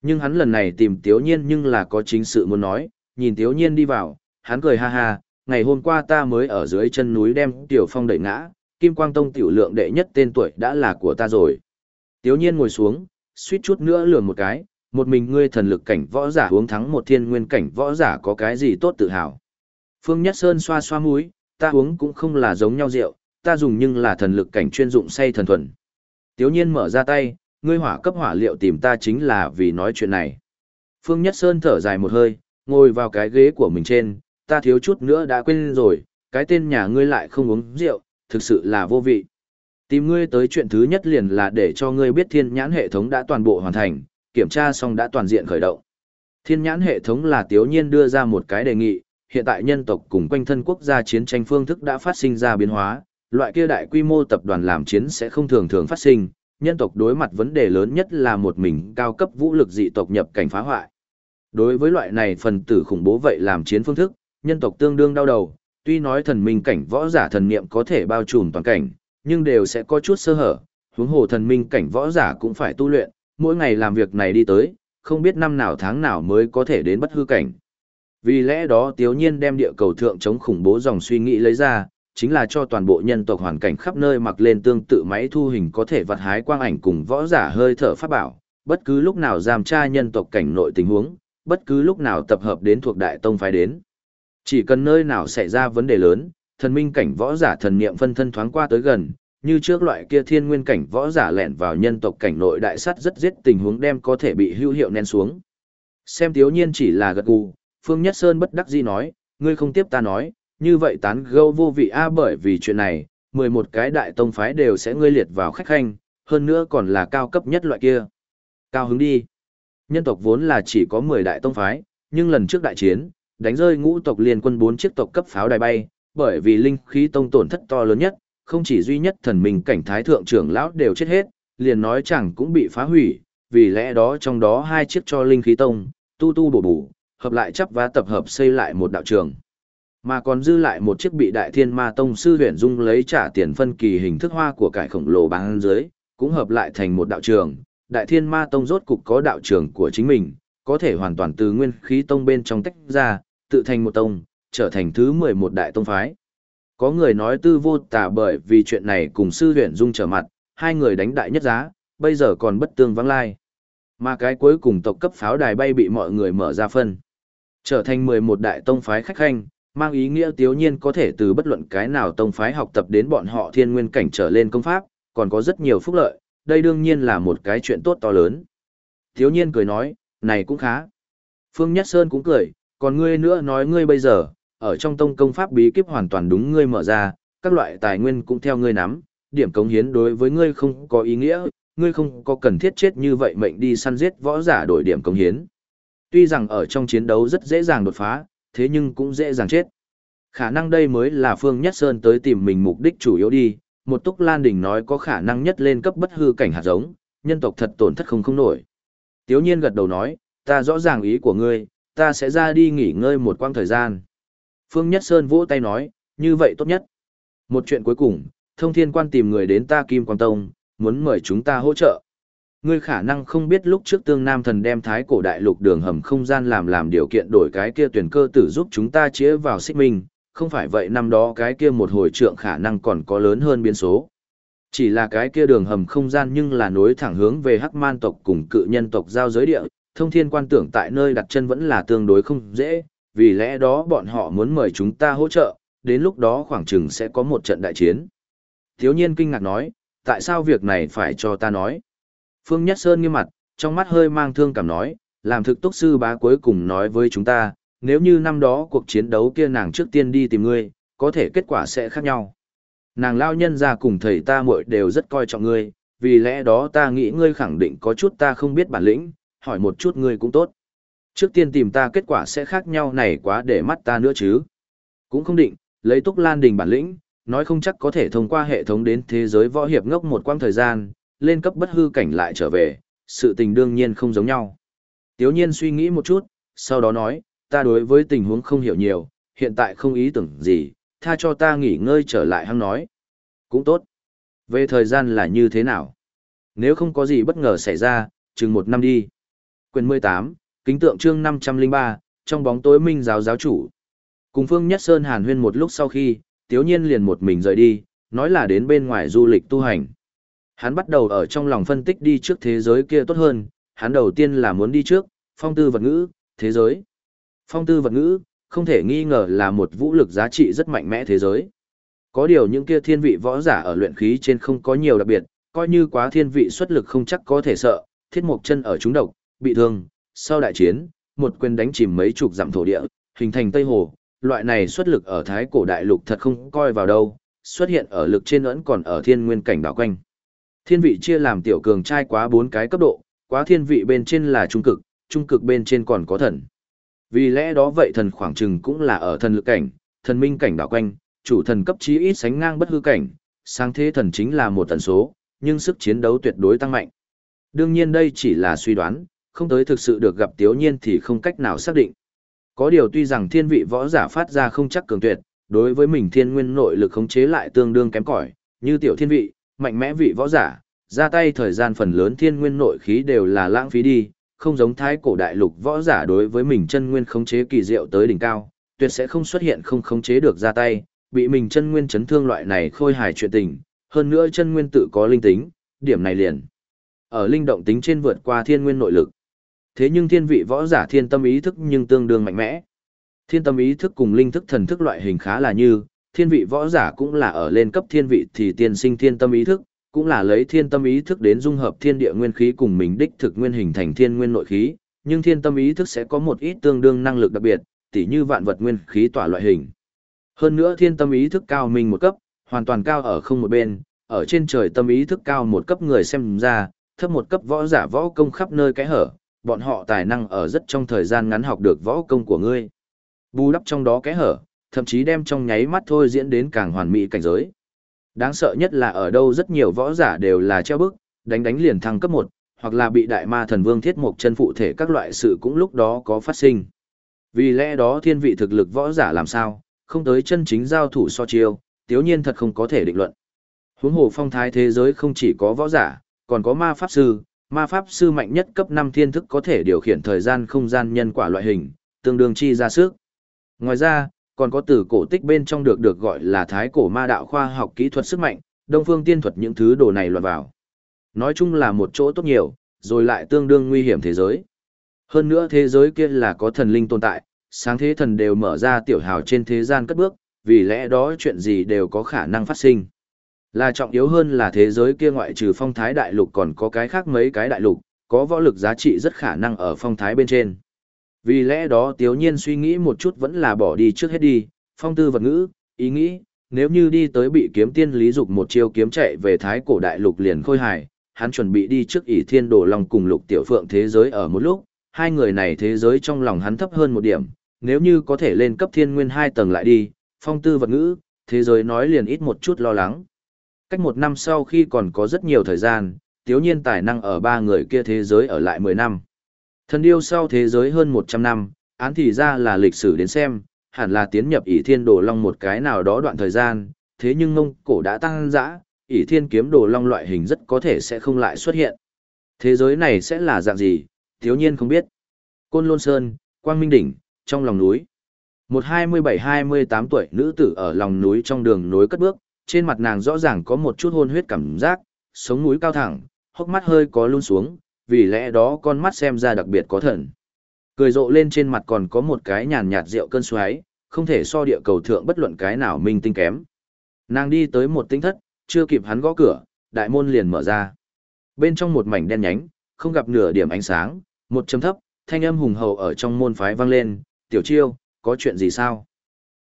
Nhưng hắn lần này tìm Tiếu Nhiên nhưng là có chính sự muốn nói, nhìn Tiếu Nhiên đi vào, hắn cười ha ha, ngày hôm qua ta mới ở dưới chân núi đem Tiểu Phong đẩy ngã, Kim Quang Tông tiểu lượng đệ nhất tên tuổi đã là của ta rồi. Tiếu Nhiên ngồi xuống, suýt chút nữa lườm một cái, một mình ngươi thần lực cảnh võ giả uống thắng một thiên nguyên cảnh võ giả có cái gì tốt tự hào. Phương Nhất Sơn xoa xoa mũi, ta uống cũng không là giống nhau rượu, ta dùng nhưng là thần lực cảnh chuyên dụng say thần thuần. Tiếu nhiên mở ra tay, ngươi hỏa cấp hỏa liệu tìm ta chính là vì nói chuyện này. Phương Nhất Sơn thở dài một hơi, ngồi vào cái ghế của mình trên, ta thiếu chút nữa đã quên rồi, cái tên nhà ngươi lại không uống rượu, thực sự là vô vị. Tìm ngươi tới chuyện thứ nhất liền là để cho ngươi biết thiên nhãn hệ thống đã toàn bộ hoàn thành, kiểm tra xong đã toàn diện khởi động. Thiên nhãn hệ thống là tiếu nhiên đưa ra một cái đề nghị, hiện tại nhân tộc cùng quanh thân quốc gia chiến tranh phương thức đã phát sinh ra biến hóa, loại kia đại quy mô tập đoàn làm chiến sẽ không thường thường phát sinh, nhân tộc đối mặt vấn đề lớn nhất là một mình cao cấp vũ lực dị tộc nhập cảnh phá hoại. Đối với loại này phần tử khủng bố vậy làm chiến phương thức, nhân tộc tương đương đau đầu, tuy nói thần minh cảnh võ giả thần niệm có thể bao trùm toàn cảnh, nhưng đều sẽ có chút sơ hở, huống hồ thần minh cảnh võ giả cũng phải tu luyện, mỗi ngày làm việc này đi tới, không biết năm nào tháng nào mới có thể đến bất hư cảnh. Vì lẽ đó Tiếu Nhiên đem địa cầu thượng chống khủng bố dòng suy nghĩ lấy ra, chính là cho toàn bộ nhân tộc hoàn cảnh khắp nơi mặc lên tương tự máy thu hình có thể vặt hái quang ảnh cùng võ giả hơi thở pháp bảo, bất cứ lúc nào giam tra nhân tộc cảnh nội tình huống, bất cứ lúc nào tập hợp đến thuộc đại tông phái đến. Chỉ cần nơi nào xảy ra vấn đề lớn, thần minh cảnh võ giả thần niệm phân thân thoáng qua tới gần, như trước loại kia thiên nguyên cảnh võ giả lẻn vào nhân tộc cảnh nội đại sát rất giết tình huống đem có thể bị hữu hiệu nén xuống. Xem thiếu nhiên chỉ là gật gù, Phương Nhất Sơn bất đắc dĩ nói, ngươi không tiếp ta nói, như vậy tán gẫu vô vị a bởi vì chuyện này, 11 cái đại tông phái đều sẽ ngươi liệt vào khách khanh, hơn nữa còn là cao cấp nhất loại kia. Cao hứng đi. Nhân tộc vốn là chỉ có 10 đại tông phái, nhưng lần trước đại chiến, đánh rơi ngũ tộc liên quân 4 chiếc tộc cấp pháo đài bay, bởi vì linh khí tông tổn thất to lớn nhất, không chỉ duy nhất thần minh cảnh thái thượng trưởng lão đều chết hết, liền nói chẳng cũng bị phá hủy, vì lẽ đó trong đó hai chiếc cho linh khí tông, tu tu bổ bổ, hợp lại chấp và tập hợp xây lại một đạo trường. Mà còn dư lại một chiếc bị đại thiên ma tông sư huyền dung lấy trả tiền phân kỳ hình thức hoa của cải khổng lồ bán dưới, cũng hợp lại thành một đạo trường. Đại thiên ma tông rốt cục có đạo trường của chính mình, có thể hoàn toàn từ nguyên khí tông bên trong tách ra, tự thành một tông, trở thành thứ 11 đại tông phái. Có người nói tư vô tả bởi vì chuyện này cùng sư huyền dung trở mặt, hai người đánh đại nhất giá, bây giờ còn bất tương vắng lai. Mà cái cuối cùng tộc cấp pháo đài bay bị mọi người mở ra phân. Trở thành 11 đại tông phái khách khanh, mang ý nghĩa tiếu nhiên có thể từ bất luận cái nào tông phái học tập đến bọn họ thiên nguyên cảnh trở lên công pháp, còn có rất nhiều phúc lợi, đây đương nhiên là một cái chuyện tốt to lớn. Tiếu nhiên cười nói, này cũng khá. Phương Nhất Sơn cũng cười, còn ngươi nữa nói ngươi bây giờ, ở trong tông công pháp bí kíp hoàn toàn đúng ngươi mở ra, các loại tài nguyên cũng theo ngươi nắm, điểm cống hiến đối với ngươi không có ý nghĩa, ngươi không có cần thiết chết như vậy mệnh đi săn giết võ giả đổi điểm cống hiến. Tuy rằng ở trong chiến đấu rất dễ dàng đột phá, thế nhưng cũng dễ dàng chết. Khả năng đây mới là Phương Nhất Sơn tới tìm mình mục đích chủ yếu đi, một túc lan đỉnh nói có khả năng nhất lên cấp bất hư cảnh hạt giống, nhân tộc thật tổn thất không không nổi. Tiếu nhiên gật đầu nói, ta rõ ràng ý của ngươi, ta sẽ ra đi nghỉ ngơi một quãng thời gian. Phương Nhất Sơn vỗ tay nói, như vậy tốt nhất. Một chuyện cuối cùng, thông thiên quan tìm người đến ta Kim Quang Tông, muốn mời chúng ta hỗ trợ. Ngươi khả năng không biết lúc trước tương nam thần đem thái cổ đại lục đường hầm không gian làm làm điều kiện đổi cái kia tuyển cơ tử giúp chúng ta chĩa vào xích minh, không phải vậy năm đó cái kia một hồi trượng khả năng còn có lớn hơn biến số. Chỉ là cái kia đường hầm không gian nhưng là nối thẳng hướng về hắc man tộc cùng cự nhân tộc giao giới địa, thông thiên quan tưởng tại nơi đặt chân vẫn là tương đối không dễ, vì lẽ đó bọn họ muốn mời chúng ta hỗ trợ, đến lúc đó khoảng chừng sẽ có một trận đại chiến. Thiếu nhiên kinh ngạc nói, tại sao việc này phải cho ta nói? Phương Nhất Sơn nghiêm mặt, trong mắt hơi mang thương cảm nói, làm thực túc sư bá cuối cùng nói với chúng ta, nếu như năm đó cuộc chiến đấu kia nàng trước tiên đi tìm ngươi, có thể kết quả sẽ khác nhau. Nàng lao nhân ra cùng thầy ta muội đều rất coi trọng ngươi, vì lẽ đó ta nghĩ ngươi khẳng định có chút ta không biết bản lĩnh, hỏi một chút ngươi cũng tốt. Trước tiên tìm ta kết quả sẽ khác nhau này quá để mắt ta nữa chứ. Cũng không định, lấy túc lan đình bản lĩnh, nói không chắc có thể thông qua hệ thống đến thế giới võ hiệp ngốc một quãng thời gian, lên cấp bất hư cảnh lại trở về, sự tình đương nhiên không giống nhau. Tiếu nhiên suy nghĩ một chút, sau đó nói, ta đối với tình huống không hiểu nhiều, hiện tại không ý tưởng gì, tha cho ta nghỉ ngơi trở lại hăng nói. Cũng tốt. Về thời gian là như thế nào? Nếu không có gì bất ngờ xảy ra, chừng một năm đi. Quyền 18, kính tượng chương 503, trong bóng tối minh giáo giáo chủ. Cùng Phương Nhất Sơn hàn huyên một lúc sau khi, Tiếu Nhiên liền một mình rời đi, nói là đến bên ngoài du lịch tu hành. Hắn bắt đầu ở trong lòng phân tích đi trước thế giới kia tốt hơn, hắn đầu tiên là muốn đi trước, phong tư vật ngữ, thế giới. Phong tư vật ngữ, không thể nghi ngờ là một vũ lực giá trị rất mạnh mẽ thế giới. Có điều những kia thiên vị võ giả ở luyện khí trên không có nhiều đặc biệt, coi như quá thiên vị xuất lực không chắc có thể sợ, thiết mục chân ở chúng độc, bị thương, sau đại chiến, một quyền đánh chìm mấy chục dặm thổ địa, hình thành Tây Hồ, loại này xuất lực ở Thái cổ đại lục thật không coi vào đâu, xuất hiện ở lực trên ẩn còn ở thiên nguyên cảnh đảo quanh. Thiên vị chia làm tiểu cường trai quá bốn cái cấp độ, quá thiên vị bên trên là trung cực, trung cực bên trên còn có thần. Vì lẽ đó vậy thần khoảng chừng cũng là ở thần lực cảnh, thần minh cảnh đảo quanh, chủ thần cấp chí ít sánh ngang bất hư cảnh, sang thế thần chính là một tần số, nhưng sức chiến đấu tuyệt đối tăng mạnh. Đương nhiên đây chỉ là suy đoán, không tới thực sự được gặp tiếu nhiên thì không cách nào xác định. Có điều tuy rằng thiên vị võ giả phát ra không chắc cường tuyệt, đối với mình thiên nguyên nội lực khống chế lại tương đương kém cỏi, như tiểu thiên vị, mạnh mẽ vị võ giả, ra tay thời gian phần lớn thiên nguyên nội khí đều là lãng phí đi, không giống thái cổ đại lục võ giả đối với mình chân nguyên khống chế kỳ diệu tới đỉnh cao, tuyệt sẽ không xuất hiện không khống chế được ra tay, bị mình chân nguyên chấn thương loại này khôi hài chuyện tình, hơn nữa chân nguyên tự có linh tính, điểm này liền. Ở linh động tính trên vượt qua thiên nguyên nội lực. Thế nhưng thiên vị võ giả thiên tâm ý thức nhưng tương đương mạnh mẽ. Thiên tâm ý thức cùng linh thức thần thức loại hình khá là như, thiên vị võ giả cũng là ở lên cấp thiên vị thì tiên sinh thiên tâm ý thức, cũng là lấy thiên tâm ý thức đến dung hợp thiên địa nguyên khí cùng mình đích thực nguyên hình thành thiên nguyên nội khí, nhưng thiên tâm ý thức sẽ có một ít tương đương năng lực đặc biệt, tỉ như vạn vật nguyên khí tỏa loại hình. Hơn nữa thiên tâm ý thức cao mình một cấp, hoàn toàn cao ở không một bên, ở trên trời tâm ý thức cao một cấp người xem ra, thấp một cấp võ giả võ công khắp nơi cái hở, bọn họ tài năng ở rất trong thời gian ngắn học được võ công của ngươi. Bù đắp trong đó cái hở, thậm chí đem trong nháy mắt thôi diễn đến càng hoàn mỹ cảnh giới. Đáng sợ nhất là ở đâu rất nhiều võ giả đều là treo bức, đánh đánh liền thăng cấp 1, hoặc là bị đại ma thần vương thiết mục chân phụ thể các loại sự cũng lúc đó có phát sinh. Vì lẽ đó thiên vị thực lực võ giả làm sao, không tới chân chính giao thủ so chiêu, tiếu nhiên thật không có thể định luận. Huống hồ phong thái thế giới không chỉ có võ giả, còn có ma pháp sư, ma pháp sư mạnh nhất cấp 5 thiên thức có thể điều khiển thời gian không gian nhân quả loại hình, tương đương chi ra sức. Ngoài ra, còn có từ cổ tích bên trong được được gọi là thái cổ ma đạo khoa học kỹ thuật sức mạnh, đông phương tiên thuật những thứ đồ này loạt vào. Nói chung là một chỗ tốt nhiều, rồi lại tương đương nguy hiểm thế giới. Hơn nữa thế giới kia là có thần linh tồn tại, sáng thế thần đều mở ra tiểu hào trên thế gian cất bước, vì lẽ đó chuyện gì đều có khả năng phát sinh. Là trọng yếu hơn là thế giới kia ngoại trừ phong thái đại lục còn có cái khác mấy cái đại lục, có võ lực giá trị rất khả năng ở phong thái bên trên. Vì lẽ đó tiếu nhiên suy nghĩ một chút vẫn là bỏ đi trước hết đi, phong tư vật ngữ, ý nghĩ, nếu như đi tới bị kiếm tiên lý dục một chiêu kiếm chạy về thái cổ đại lục liền khôi hài, hắn chuẩn bị đi trước ỷ thiên đồ long cùng lục tiểu phượng thế giới ở một lúc, hai người này thế giới trong lòng hắn thấp hơn một điểm, nếu như có thể lên cấp thiên nguyên hai tầng lại đi, phong tư vật ngữ, thế giới nói liền ít một chút lo lắng. Cách một năm sau khi còn có rất nhiều thời gian, tiếu nhiên tài năng ở ba người kia thế giới ở lại mười năm. Thần điêu sau thế giới hơn 100 năm, án thì ra là lịch sử đến xem, hẳn là tiến nhập ỷ thiên đồ long một cái nào đó đoạn thời gian, thế nhưng ngông cổ đã tăng dã, ỷ thiên kiếm đồ long loại hình rất có thể sẽ không lại xuất hiện. Thế giới này sẽ là dạng gì, thiếu nhiên không biết. Côn Lôn Sơn, Quang Minh Đỉnh, trong lòng núi. Một 27-28 tuổi nữ tử ở lòng núi trong đường núi cất bước, trên mặt nàng rõ ràng có một chút hôn huyết cảm giác, sống núi cao thẳng, hốc mắt hơi có luôn xuống, vì lẽ đó con mắt xem ra đặc biệt có thần. Cười rộ lên trên mặt còn có một cái nhàn nhạt rượu cơn xoáy, không thể so địa cầu thượng bất luận cái nào minh tinh kém. Nàng đi tới một tinh thất, chưa kịp hắn gõ cửa, đại môn liền mở ra. Bên trong một mảnh đen nhánh, không gặp nửa điểm ánh sáng, một chấm thấp, thanh âm hùng hậu ở trong môn phái vang lên, "Tiểu Chiêu, có chuyện gì sao?"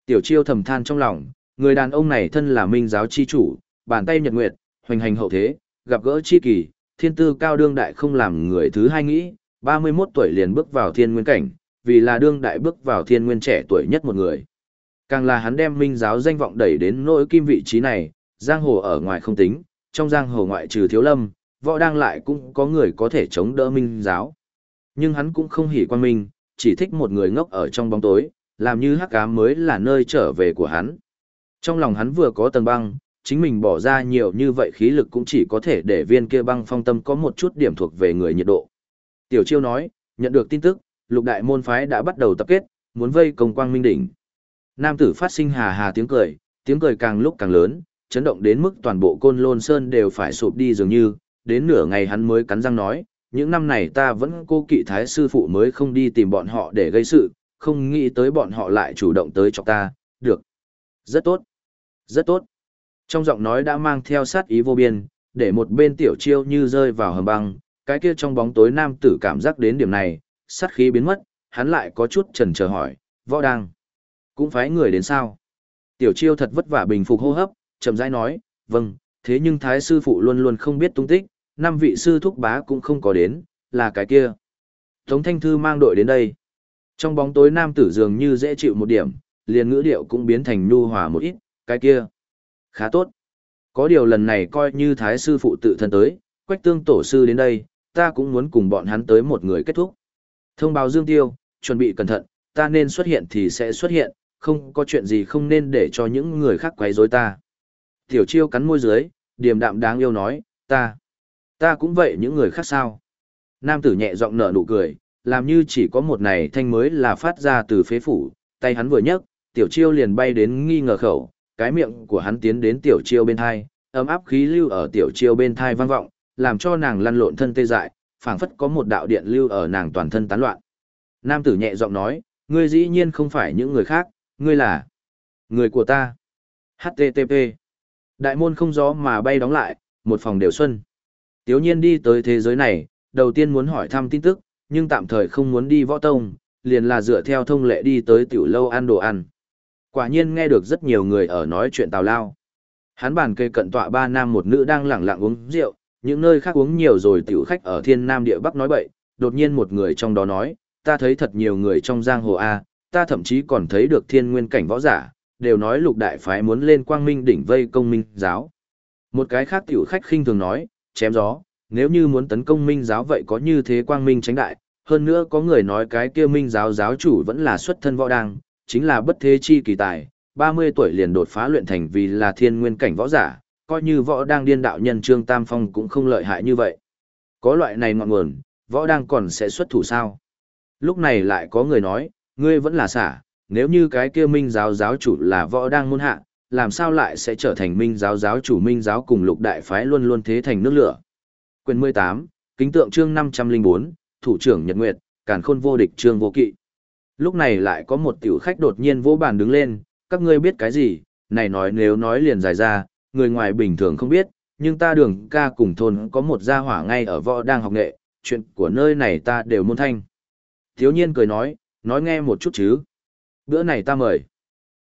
Tiểu Chiêu thầm than trong lòng, người đàn ông này thân là minh giáo chi chủ, bàn tay nhật nguyệt, hoành hành hậu thế, gặp gỡ chi kỳ, thiên tư cao đương đại không làm người thứ hai nghĩ, 31 tuổi liền bước vào thiên nguyên cảnh, vì là đương đại bước vào thiên nguyên trẻ tuổi nhất một người. Càng là hắn đem minh giáo danh vọng đẩy đến nỗi kim vị trí này, giang hồ ở ngoài không tính, trong giang hồ ngoại trừ thiếu lâm, võ đang lại cũng có người có thể chống đỡ minh giáo. Nhưng hắn cũng không hỉ quan minh, chỉ thích một người ngốc ở trong bóng tối, làm như hắc ám mới là nơi trở về của hắn. Trong lòng hắn vừa có tầng băng, chính mình bỏ ra nhiều như vậy khí lực cũng chỉ có thể để viên kia băng phong tâm có một chút điểm thuộc về người nhiệt độ. Tiểu chiêu nói, nhận được tin tức, lục đại môn phái đã bắt đầu tập kết, muốn vây công quang minh đỉnh. Nam tử phát sinh hà hà tiếng cười, tiếng cười càng lúc càng lớn, chấn động đến mức toàn bộ côn lôn sơn đều phải sụp đi dường như, đến nửa ngày hắn mới cắn răng nói, những năm này ta vẫn cô kỵ thái sư phụ mới không đi tìm bọn họ để gây sự, không nghĩ tới bọn họ lại chủ động tới chọc ta, được. Rất tốt. Rất tốt. Trong giọng nói đã mang theo sát ý vô biên, để một bên tiểu chiêu như rơi vào hầm băng, cái kia trong bóng tối nam tử cảm giác đến điểm này, sát khí biến mất, hắn lại có chút chần chờ hỏi, võ đăng cũng phải người đến sao? Tiểu chiêu thật vất vả bình phục hô hấp, chậm rãi nói, vâng, thế nhưng thái sư phụ luôn luôn không biết tung tích, năm vị sư thúc bá cũng không có đến, là cái kia. Tống Thanh Thư mang đội đến đây. Trong bóng tối nam tử dường như dễ chịu một điểm, liền ngữ điệu cũng biến thành nhu hòa một ít, cái kia. Khá tốt. Có điều lần này coi như thái sư phụ tự thân tới, quách tương tổ sư đến đây, ta cũng muốn cùng bọn hắn tới một người kết thúc. Thông báo Dương Tiêu, chuẩn bị cẩn thận, ta nên xuất hiện thì sẽ xuất hiện, không có chuyện gì không nên để cho những người khác quấy rối ta. Tiểu chiêu cắn môi dưới, điềm đạm đáng yêu nói, ta, ta cũng vậy những người khác sao. Nam tử nhẹ giọng nở nụ cười, làm như chỉ có một này thanh mới là phát ra từ phế phủ, tay hắn vừa nhấc, tiểu chiêu liền bay đến nghi ngờ khẩu, cái miệng của hắn tiến đến tiểu chiêu bên thai, ấm áp khí lưu ở tiểu chiêu bên thai vang vọng, làm cho nàng lăn lộn thân tê dại, phảng phất có một đạo điện lưu ở nàng toàn thân tán loạn. Nam tử nhẹ giọng nói, ngươi dĩ nhiên không phải những người khác, ngươi là người của ta. HTTP. Đại môn không gió mà bay đóng lại, một phòng đều xuân. Tiếu nhiên đi tới thế giới này, đầu tiên muốn hỏi thăm tin tức, nhưng tạm thời không muốn đi võ tông, liền là dựa theo thông lệ đi tới tiểu lâu ăn đồ ăn. Quả nhiên nghe được rất nhiều người ở nói chuyện tào lao. Hắn bàn kê cận tọa ba nam một nữ đang lẳng lặng uống rượu, những nơi khác uống nhiều rồi tiểu khách ở thiên nam địa bắc nói bậy, đột nhiên một người trong đó nói, ta thấy thật nhiều người trong giang hồ A, ta thậm chí còn thấy được thiên nguyên cảnh võ giả, đều nói lục đại phái muốn lên quang minh đỉnh vây công minh giáo. Một cái khác tiểu khách khinh thường nói, chém gió, nếu như muốn tấn công minh giáo vậy có như thế quang minh tránh đại, hơn nữa có người nói cái kia minh giáo giáo chủ vẫn là xuất thân võ đàng, chính là bất thế chi kỳ tài, 30 tuổi liền đột phá luyện thành vì là thiên nguyên cảnh võ giả, coi như võ đang điên đạo nhân Trương Tam Phong cũng không lợi hại như vậy. Có loại này ngọn nguồn, võ đang còn sẽ xuất thủ sao? Lúc này lại có người nói, ngươi vẫn là xả, nếu như cái kia minh giáo giáo chủ là võ đang môn hạ, làm sao lại sẽ trở thành minh giáo giáo chủ minh giáo cùng lục đại phái luôn luôn thế thành nước lửa. Quyền 18, kính tượng chương 504, thủ trưởng Nhật Nguyệt, càn khôn vô địch trương vô kỵ. Lúc này lại có một tiểu khách đột nhiên vỗ bàn đứng lên, các ngươi biết cái gì, này nói nếu nói liền dài ra, người ngoài bình thường không biết, nhưng ta đường ca cùng thôn có một gia hỏa ngay ở võ đang học nghệ, chuyện của nơi này ta đều môn thanh. Thiếu nhiên cười nói, nói nghe một chút chứ. Bữa này ta mời.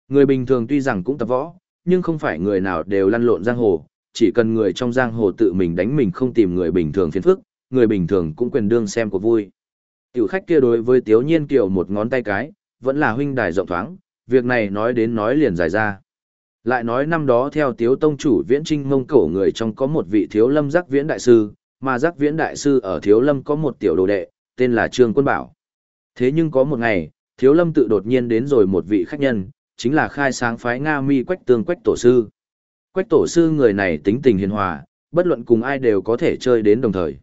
Người bình thường tuy rằng cũng tập võ, nhưng không phải người nào đều lăn lộn giang hồ, chỉ cần người trong giang hồ tự mình đánh mình không tìm người bình thường phiền phức, người bình thường cũng quyền đương xem của vui. Tiểu khách kia đối với Tiếu Nhiên Kiều một ngón tay cái, vẫn là huynh đài rộng thoáng, việc này nói đến nói liền dài ra. Lại nói năm đó theo Tiếu Tông chủ viễn trinh mông cổ người trong có một vị Thiếu Lâm giác viễn đại sư, mà giác viễn đại sư ở Thiếu Lâm có một tiểu đồ đệ, tên là Trương Quân Bảo. Thế nhưng có một ngày, Thiếu Lâm tự đột nhiên đến rồi một vị khách nhân, chính là khai sáng phái Nga mi quách tương quách tổ sư. Quách tổ sư người này tính tình hiền hòa, bất luận cùng ai đều có thể chơi đến đồng thời.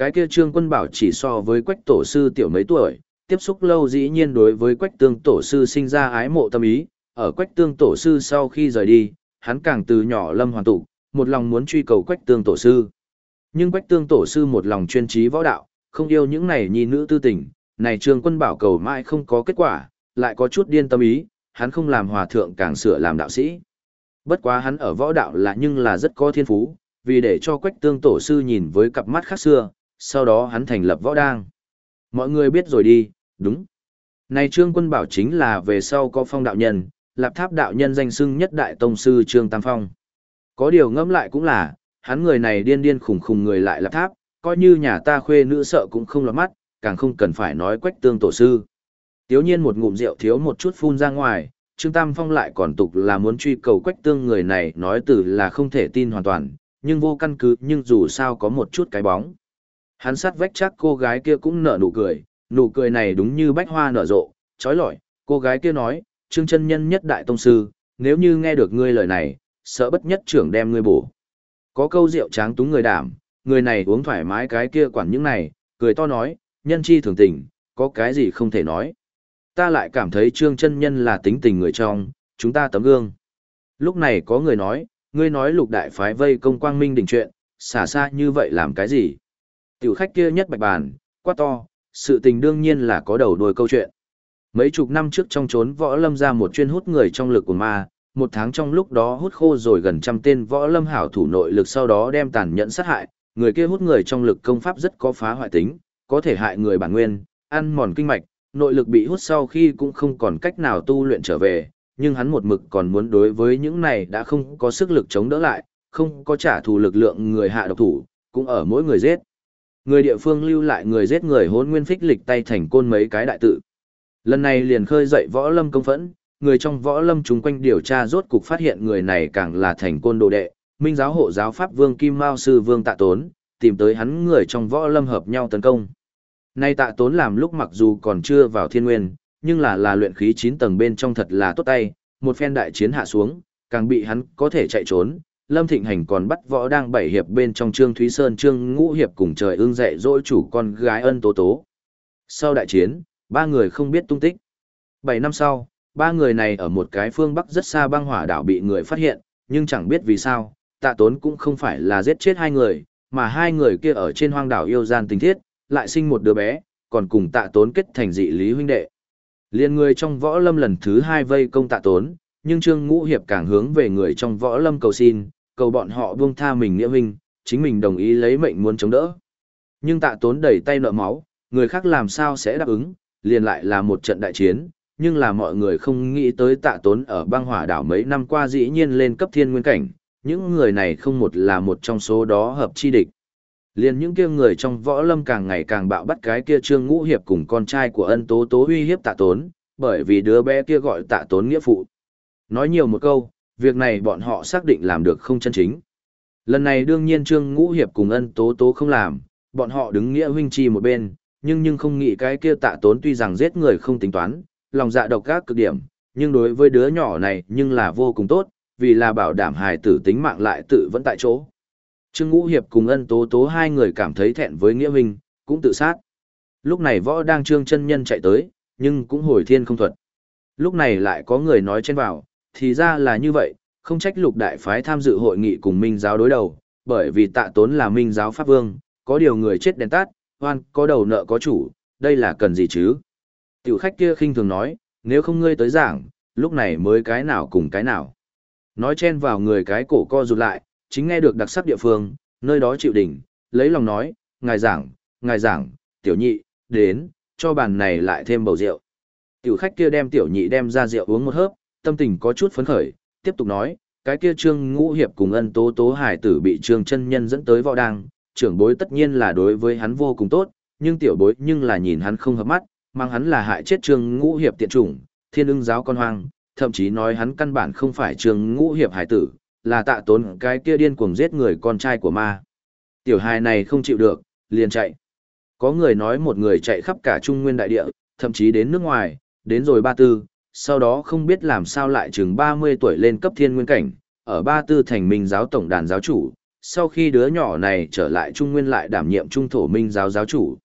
Cái kia trương quân bảo chỉ so với quách tổ sư tiểu mấy tuổi, tiếp xúc lâu dĩ nhiên đối với quách tương tổ sư sinh ra ái mộ tâm ý, ở quách tương tổ sư sau khi rời đi, hắn càng từ nhỏ lâm hoàn tụ, một lòng muốn truy cầu quách tương tổ sư. Nhưng quách tương tổ sư một lòng chuyên trí võ đạo, không yêu những này nhi nữ tư tình, này trương quân bảo cầu mãi không có kết quả, lại có chút điên tâm ý, hắn không làm hòa thượng càng sửa làm đạo sĩ. Bất quá hắn ở võ đạo là nhưng là rất có thiên phú, vì để cho quách tương tổ sư nhìn với cặp mắt khác xưa, sau đó hắn thành lập võ đang. Mọi người biết rồi đi, đúng. Này Trương Quân Bảo chính là về sau có phong đạo nhân, lạp tháp đạo nhân danh xưng nhất đại tông sư Trương Tam Phong. Có điều ngẫm lại cũng là, hắn người này điên điên khủng khủng người lại lạp tháp, coi như nhà ta khuê nữ sợ cũng không lọt mắt, càng không cần phải nói quách tương tổ sư. Tiếu nhiên một ngụm rượu thiếu một chút phun ra ngoài, Trương Tam Phong lại còn tục là muốn truy cầu quách tương người này nói từ là không thể tin hoàn toàn, nhưng vô căn cứ nhưng dù sao có một chút cái bóng. Hắn sát vách chắc cô gái kia cũng nở nụ cười, nụ cười này đúng như bách hoa nở rộ, trói lọi, cô gái kia nói, Trương chân nhân nhất đại tông sư, nếu như nghe được ngươi lời này, sợ bất nhất trưởng đem ngươi bổ. Có câu rượu tráng túng người đảm, người này uống thoải mái cái kia quản những này, cười to nói, nhân chi thường tình, có cái gì không thể nói. Ta lại cảm thấy trương chân nhân là tính tình người trong, chúng ta tấm gương. Lúc này có người nói, ngươi nói lục đại phái vây công quang minh đỉnh chuyện, xả xa như vậy làm cái gì? Tiểu khách kia nhất bạch bàn, quá to, sự tình đương nhiên là có đầu đuôi câu chuyện. Mấy chục năm trước trong trốn võ lâm ra một chuyên hút người trong lực của ma, một tháng trong lúc đó hút khô rồi gần trăm tên võ lâm hảo thủ nội lực sau đó đem tàn nhẫn sát hại, người kia hút người trong lực công pháp rất có phá hoại tính, có thể hại người bản nguyên, ăn mòn kinh mạch, nội lực bị hút sau khi cũng không còn cách nào tu luyện trở về, nhưng hắn một mực còn muốn đối với những này đã không có sức lực chống đỡ lại, không có trả thù lực lượng người hạ độc thủ, cũng ở mỗi người giết. Người địa phương lưu lại người giết người hôn nguyên phích lịch tay thành côn mấy cái đại tự. Lần này liền khơi dậy võ lâm công phẫn, người trong võ lâm chúng quanh điều tra rốt cục phát hiện người này càng là thành côn đồ đệ, minh giáo hộ giáo pháp vương Kim Mao Sư Vương Tạ Tốn, tìm tới hắn người trong võ lâm hợp nhau tấn công. Nay Tạ Tốn làm lúc mặc dù còn chưa vào thiên nguyên, nhưng là là luyện khí 9 tầng bên trong thật là tốt tay, một phen đại chiến hạ xuống, càng bị hắn có thể chạy trốn, Lâm Thịnh Hành còn bắt võ đang bảy hiệp bên trong Trương Thúy Sơn Trương Ngũ Hiệp cùng trời ương dạy dỗi chủ con gái ân tố tố. Sau đại chiến, ba người không biết tung tích. Bảy năm sau, ba người này ở một cái phương Bắc rất xa băng hỏa đảo bị người phát hiện, nhưng chẳng biết vì sao, tạ tốn cũng không phải là giết chết hai người, mà hai người kia ở trên hoang đảo yêu gian tình thiết, lại sinh một đứa bé, còn cùng tạ tốn kết thành dị lý huynh đệ. Liên người trong võ lâm lần thứ hai vây công tạ tốn, nhưng Trương Ngũ Hiệp càng hướng về người trong võ lâm cầu xin, cầu bọn họ buông tha mình nghĩa huynh, chính mình đồng ý lấy mệnh muốn chống đỡ. Nhưng tạ tốn đẩy tay nợ máu, người khác làm sao sẽ đáp ứng, liền lại là một trận đại chiến, nhưng là mọi người không nghĩ tới tạ tốn ở băng hỏa đảo mấy năm qua dĩ nhiên lên cấp thiên nguyên cảnh, những người này không một là một trong số đó hợp chi địch. Liền những kia người trong võ lâm càng ngày càng bạo bắt cái kia trương ngũ hiệp cùng con trai của ân tố tố uy hiếp tạ tốn, bởi vì đứa bé kia gọi tạ tốn nghĩa phụ. Nói nhiều một câu, việc này bọn họ xác định làm được không chân chính. Lần này đương nhiên trương ngũ hiệp cùng ân tố tố không làm, bọn họ đứng nghĩa huynh chi một bên, nhưng nhưng không nghĩ cái kia tạ tốn tuy rằng giết người không tính toán, lòng dạ độc các cực điểm, nhưng đối với đứa nhỏ này nhưng là vô cùng tốt, vì là bảo đảm hài tử tính mạng lại tự vẫn tại chỗ. Trương Ngũ Hiệp cùng ân tố tố hai người cảm thấy thẹn với nghĩa huynh, cũng tự sát. Lúc này võ đang trương chân nhân chạy tới, nhưng cũng hồi thiên không thuật. Lúc này lại có người nói trên vào, thì ra là như vậy, không trách lục đại phái tham dự hội nghị cùng minh giáo đối đầu, bởi vì tạ tốn là minh giáo pháp vương, có điều người chết đèn tát, hoan, có đầu nợ có chủ, đây là cần gì chứ? Tiểu khách kia khinh thường nói, nếu không ngươi tới giảng, lúc này mới cái nào cùng cái nào. Nói chen vào người cái cổ co rụt lại, chính nghe được đặc sắc địa phương, nơi đó chịu đỉnh, lấy lòng nói, ngài giảng, ngài giảng, tiểu nhị, đến, cho bàn này lại thêm bầu rượu. Tiểu khách kia đem tiểu nhị đem ra rượu uống một hớp, tâm tình có chút phấn khởi, tiếp tục nói, cái kia trương ngũ hiệp cùng ân tố tố hải tử bị trương chân nhân dẫn tới võ đăng, trưởng bối tất nhiên là đối với hắn vô cùng tốt, nhưng tiểu bối nhưng là nhìn hắn không hợp mắt, mang hắn là hại chết trương ngũ hiệp tiện chủng, thiên ưng giáo con hoang, thậm chí nói hắn căn bản không phải trương ngũ hiệp hải tử, là tạ tốn cái kia điên cuồng giết người con trai của ma. Tiểu hài này không chịu được, liền chạy. Có người nói một người chạy khắp cả trung nguyên đại địa, thậm chí đến nước ngoài, đến rồi ba tư, sau đó không biết làm sao lại chừng 30 tuổi lên cấp thiên nguyên cảnh, ở ba tư thành minh giáo tổng đàn giáo chủ, sau khi đứa nhỏ này trở lại trung nguyên lại đảm nhiệm trung thổ minh giáo giáo chủ.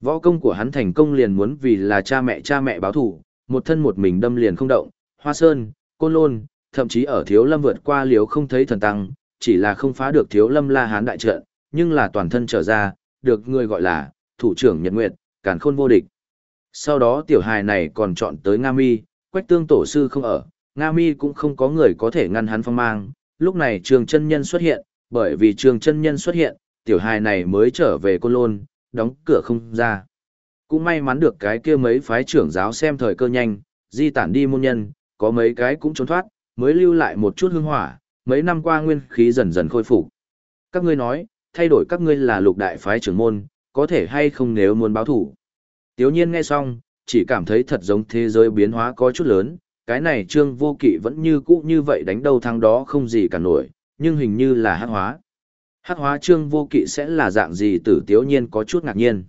Võ công của hắn thành công liền muốn vì là cha mẹ cha mẹ báo thủ, một thân một mình đâm liền không động, hoa sơn, côn lôn, thậm chí ở thiếu lâm vượt qua liếu không thấy thần tăng, chỉ là không phá được thiếu lâm la hán đại trận, nhưng là toàn thân trở ra, được người gọi là thủ trưởng nhật nguyệt, càn khôn vô địch. Sau đó tiểu hài này còn chọn tới Nga Mi, quách tương tổ sư không ở, Nga Mi cũng không có người có thể ngăn hắn phong mang, lúc này trường chân nhân xuất hiện, bởi vì trường chân nhân xuất hiện, tiểu hài này mới trở về côn lôn, đóng cửa không ra. Cũng may mắn được cái kia mấy phái trưởng giáo xem thời cơ nhanh, di tản đi môn nhân, có mấy cái cũng trốn thoát, mới lưu lại một chút hương hỏa, mấy năm qua nguyên khí dần dần khôi phục. Các ngươi nói, thay đổi các ngươi là lục đại phái trưởng môn, có thể hay không nếu muốn báo thủ. Tiếu nhiên nghe xong, chỉ cảm thấy thật giống thế giới biến hóa có chút lớn, cái này trương vô kỵ vẫn như cũ như vậy đánh đầu thắng đó không gì cả nổi, nhưng hình như là hát hóa. Hát hóa trương vô kỵ sẽ là dạng gì tử tiếu nhiên có chút ngạc nhiên.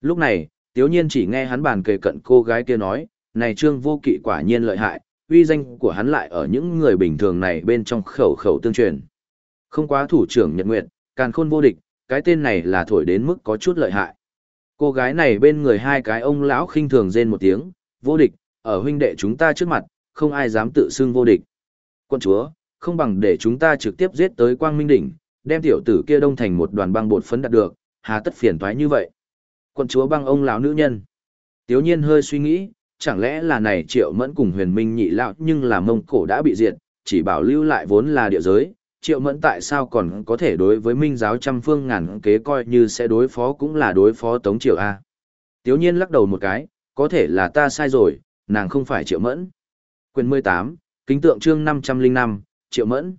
Lúc này, tiếu nhiên chỉ nghe hắn bàn kề cận cô gái kia nói, này trương vô kỵ quả nhiên lợi hại, uy danh của hắn lại ở những người bình thường này bên trong khẩu khẩu tương truyền. Không quá thủ trưởng nhật nguyện, càn khôn vô địch, cái tên này là thổi đến mức có chút lợi hại. Cô gái này bên người hai cái ông lão khinh thường rên một tiếng, vô địch, ở huynh đệ chúng ta trước mặt, không ai dám tự xưng vô địch. Quân chúa, không bằng để chúng ta trực tiếp giết tới quang minh đỉnh, đem tiểu tử kia đông thành một đoàn băng bột phấn đạt được, hà tất phiền toái như vậy. Quân chúa băng ông lão nữ nhân. Tiếu nhiên hơi suy nghĩ, chẳng lẽ là này triệu mẫn cùng huyền minh nhị lão nhưng là mông cổ đã bị diệt, chỉ bảo lưu lại vốn là địa giới, triệu mẫn tại sao còn có thể đối với minh giáo trăm phương ngàn kế coi như sẽ đối phó cũng là đối phó tống triệu A. Tiếu nhiên lắc đầu một cái, có thể là ta sai rồi, nàng không phải triệu mẫn. Quyền 18, kính tượng chương 505, triệu mẫn.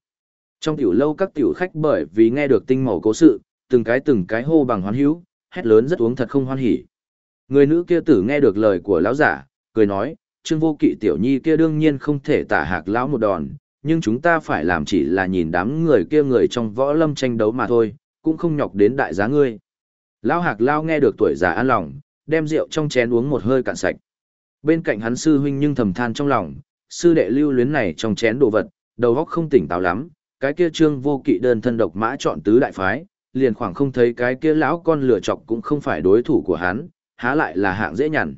Trong tiểu lâu các tiểu khách bởi vì nghe được tinh màu cố sự, từng cái từng cái hô bằng hoan hữu, hét lớn rất uống thật không hoan hỉ. Người nữ kia tử nghe được lời của lão giả, cười nói, Trương Vô Kỵ tiểu nhi kia đương nhiên không thể tả hạc lão một đòn, nhưng chúng ta phải làm chỉ là nhìn đám người kia người trong võ lâm tranh đấu mà thôi, cũng không nhọc đến đại giá ngươi. Lão hạc lao nghe được tuổi già an lòng, đem rượu trong chén uống một hơi cạn sạch. Bên cạnh hắn sư huynh nhưng thầm than trong lòng, sư đệ lưu luyến này trong chén đồ vật, đầu óc không tỉnh táo lắm, cái kia trương vô kỵ đơn thân độc mã chọn tứ đại phái, liền khoảng không thấy cái kia lão con lửa chọc cũng không phải đối thủ của hắn, há lại là hạng dễ nhằn.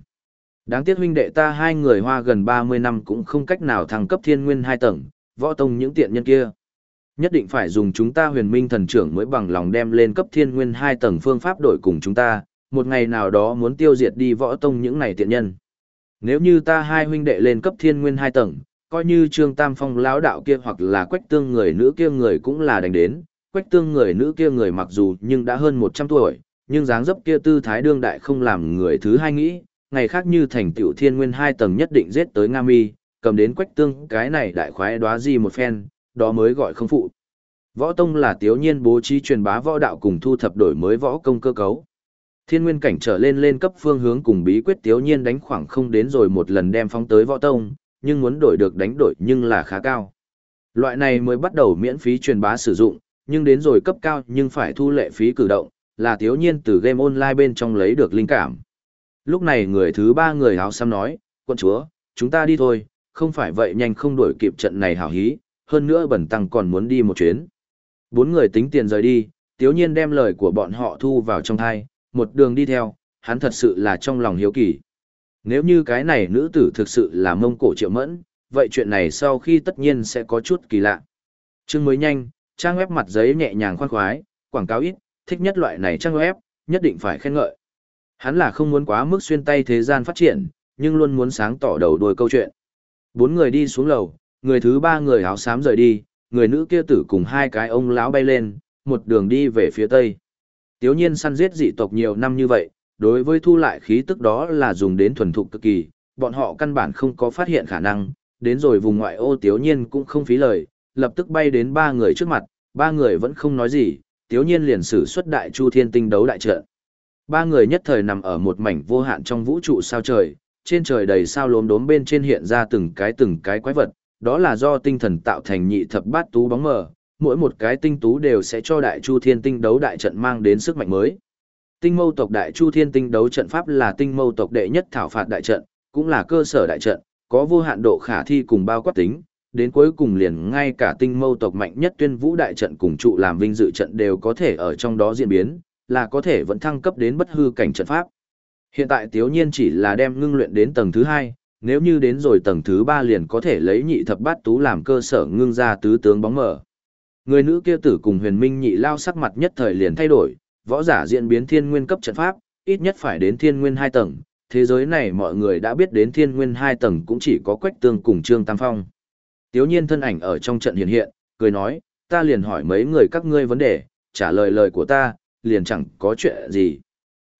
Đáng tiếc huynh đệ ta hai người hoa gần 30 năm cũng không cách nào thăng cấp thiên nguyên hai tầng, võ tông những tiện nhân kia. Nhất định phải dùng chúng ta huyền minh thần trưởng mới bằng lòng đem lên cấp thiên nguyên hai tầng phương pháp đổi cùng chúng ta, một ngày nào đó muốn tiêu diệt đi võ tông những này tiện nhân. Nếu như ta hai huynh đệ lên cấp thiên nguyên hai tầng, coi như trương tam phong lão đạo kia hoặc là quách tương người nữ kia người cũng là đánh đến, quách tương người nữ kia người mặc dù nhưng đã hơn 100 tuổi, nhưng dáng dấp kia tư thái đương đại không làm người thứ hai nghĩ, ngày khác như thành tiểu thiên nguyên hai tầng nhất định giết tới Nga Mi, cầm đến quách tương cái này đại khoái đoá gì một phen, đó mới gọi không phụ. Võ tông là tiếu nhiên bố trí truyền bá võ đạo cùng thu thập đổi mới võ công cơ cấu. Thiên nguyên cảnh trở lên lên cấp phương hướng cùng bí quyết tiếu nhiên đánh khoảng không đến rồi một lần đem phóng tới võ tông, nhưng muốn đổi được đánh đổi nhưng là khá cao. Loại này mới bắt đầu miễn phí truyền bá sử dụng, nhưng đến rồi cấp cao nhưng phải thu lệ phí cử động, là tiếu nhiên từ game online bên trong lấy được linh cảm. Lúc này người thứ ba người áo xăm nói, quân chúa, chúng ta đi thôi, không phải vậy nhanh không đổi kịp trận này hảo hí, hơn nữa bẩn tăng còn muốn đi một chuyến. Bốn người tính tiền rời đi, tiếu nhiên đem lời của bọn họ thu vào trong thai, một đường đi theo, hắn thật sự là trong lòng hiếu kỳ. Nếu như cái này nữ tử thực sự là mông cổ triệu mẫn, vậy chuyện này sau khi tất nhiên sẽ có chút kỳ lạ. Chương mới nhanh, trang web mặt giấy nhẹ nhàng khoan khoái, quảng cáo ít, thích nhất loại này trang web, nhất định phải khen ngợi. Hắn là không muốn quá mức xuyên tay thế gian phát triển, nhưng luôn muốn sáng tỏ đầu đuôi câu chuyện. Bốn người đi xuống lầu, người thứ ba người áo xám rời đi, người nữ kia tử cùng hai cái ông lão bay lên, một đường đi về phía tây. Tiếu nhiên săn giết dị tộc nhiều năm như vậy, đối với thu lại khí tức đó là dùng đến thuần thục cực kỳ, bọn họ căn bản không có phát hiện khả năng, đến rồi vùng ngoại ô tiếu nhiên cũng không phí lời, lập tức bay đến ba người trước mặt, ba người vẫn không nói gì, tiếu nhiên liền sử xuất đại chu thiên tinh đấu đại trận. Ba người nhất thời nằm ở một mảnh vô hạn trong vũ trụ sao trời, trên trời đầy sao lốm đốm bên trên hiện ra từng cái từng cái quái vật, đó là do tinh thần tạo thành nhị thập bát tú bóng mờ, mỗi một cái tinh tú đều sẽ cho đại chu thiên tinh đấu đại trận mang đến sức mạnh mới. Tinh mâu tộc đại chu thiên tinh đấu trận pháp là tinh mâu tộc đệ nhất thảo phạt đại trận, cũng là cơ sở đại trận, có vô hạn độ khả thi cùng bao quát tính, đến cuối cùng liền ngay cả tinh mâu tộc mạnh nhất tuyên vũ đại trận cùng trụ làm vinh dự trận đều có thể ở trong đó diễn biến, là có thể vẫn thăng cấp đến bất hư cảnh trận pháp. Hiện tại Tiếu Nhiên chỉ là đem ngưng luyện đến tầng thứ hai, nếu như đến rồi tầng thứ ba liền có thể lấy nhị thập bát tú làm cơ sở ngưng ra tứ tướng bóng mở. Người nữ kia tử cùng huyền minh nhị lao sắc mặt nhất thời liền thay đổi, võ giả diễn biến thiên nguyên cấp trận pháp, ít nhất phải đến thiên nguyên hai tầng, thế giới này mọi người đã biết đến thiên nguyên hai tầng cũng chỉ có quách tương cùng trương tam phong. Tiếu nhiên thân ảnh ở trong trận hiện hiện, cười nói, ta liền hỏi mấy người các ngươi vấn đề, trả lời lời của ta, liền chẳng có chuyện gì.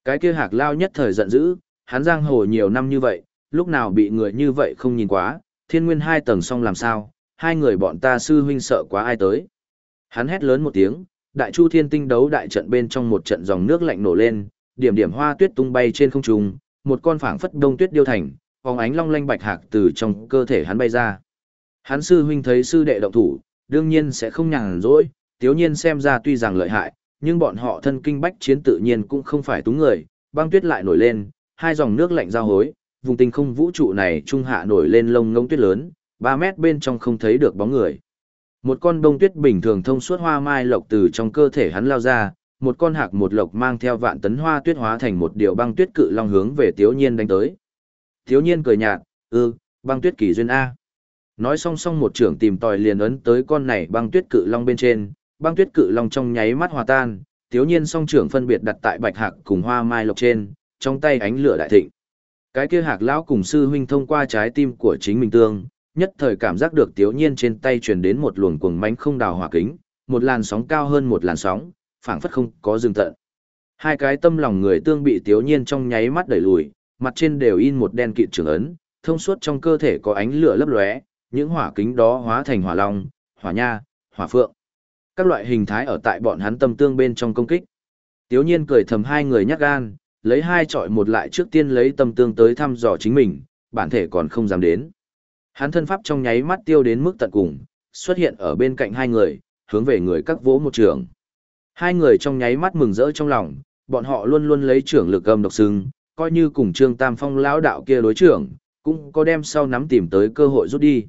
Cái kia hạc lao nhất thời giận dữ, hắn giang hồ nhiều năm như vậy, lúc nào bị người như vậy không nhìn quá, thiên nguyên hai tầng xong làm sao, hai người bọn ta sư huynh sợ quá ai tới. Hắn hét lớn một tiếng, đại chu thiên tinh đấu đại trận bên trong một trận dòng nước lạnh nổ lên, điểm điểm hoa tuyết tung bay trên không trung, một con phảng phất đông tuyết điêu thành, phóng ánh long lanh bạch hạc từ trong cơ thể hắn bay ra. Hắn sư huynh thấy sư đệ động thủ, đương nhiên sẽ không nhàn rỗi, tiếu nhiên xem ra tuy rằng lợi hại, nhưng bọn họ thân kinh bách chiến tự nhiên cũng không phải túng người, băng tuyết lại nổi lên, hai dòng nước lạnh giao hối, vùng tinh không vũ trụ này trung hạ nổi lên lông ngông tuyết lớn, 3 mét bên trong không thấy được bóng người. Một con đông tuyết bình thường thông suốt hoa mai lộc từ trong cơ thể hắn lao ra, một con hạc một lộc mang theo vạn tấn hoa tuyết hóa thành một điều băng tuyết cự long hướng về Tiếu Nhiên đánh tới. Tiếu Nhiên cười nhạt, "Ừ, băng tuyết kỳ duyên a." Nói song song một trưởng tìm tòi liền ấn tới con này băng tuyết cự long bên trên, băng tuyết cự long trong nháy mắt hòa tan, Tiếu Nhiên song trưởng phân biệt đặt tại bạch hạc cùng hoa mai lộc trên, trong tay ánh lửa đại thịnh. Cái kia hạc lão cùng sư huynh thông qua trái tim của chính mình tương, nhất thời cảm giác được Tiếu Nhiên trên tay truyền đến một luồng cuồng mãnh không đào hỏa kính, một làn sóng cao hơn một làn sóng, phảng phất không có dừng tận. Hai cái tâm lòng người tương bị Tiếu Nhiên trong nháy mắt đẩy lùi, mặt trên đều in một đen kịt trường ấn, thông suốt trong cơ thể có ánh lửa lấp lóe, những hỏa kính đó hóa thành hỏa long, hỏa nha, hỏa phượng. Các loại hình thái ở tại bọn hắn tâm tương bên trong công kích. Tiếu Nhiên cười thầm hai người nhát gan, lấy hai trọi một lại trước tiên lấy tâm tương tới thăm dò chính mình, bản thể còn không dám đến. Hắn thân pháp trong nháy mắt tiêu đến mức tận cùng, xuất hiện ở bên cạnh hai người, hướng về người các vỗ một trường. Hai người trong nháy mắt mừng rỡ trong lòng, bọn họ luôn luôn lấy trưởng lực âm độc xưng, coi như cùng Trương Tam Phong lão đạo kia đối trưởng, cũng có đem sau nắm tìm tới cơ hội rút đi.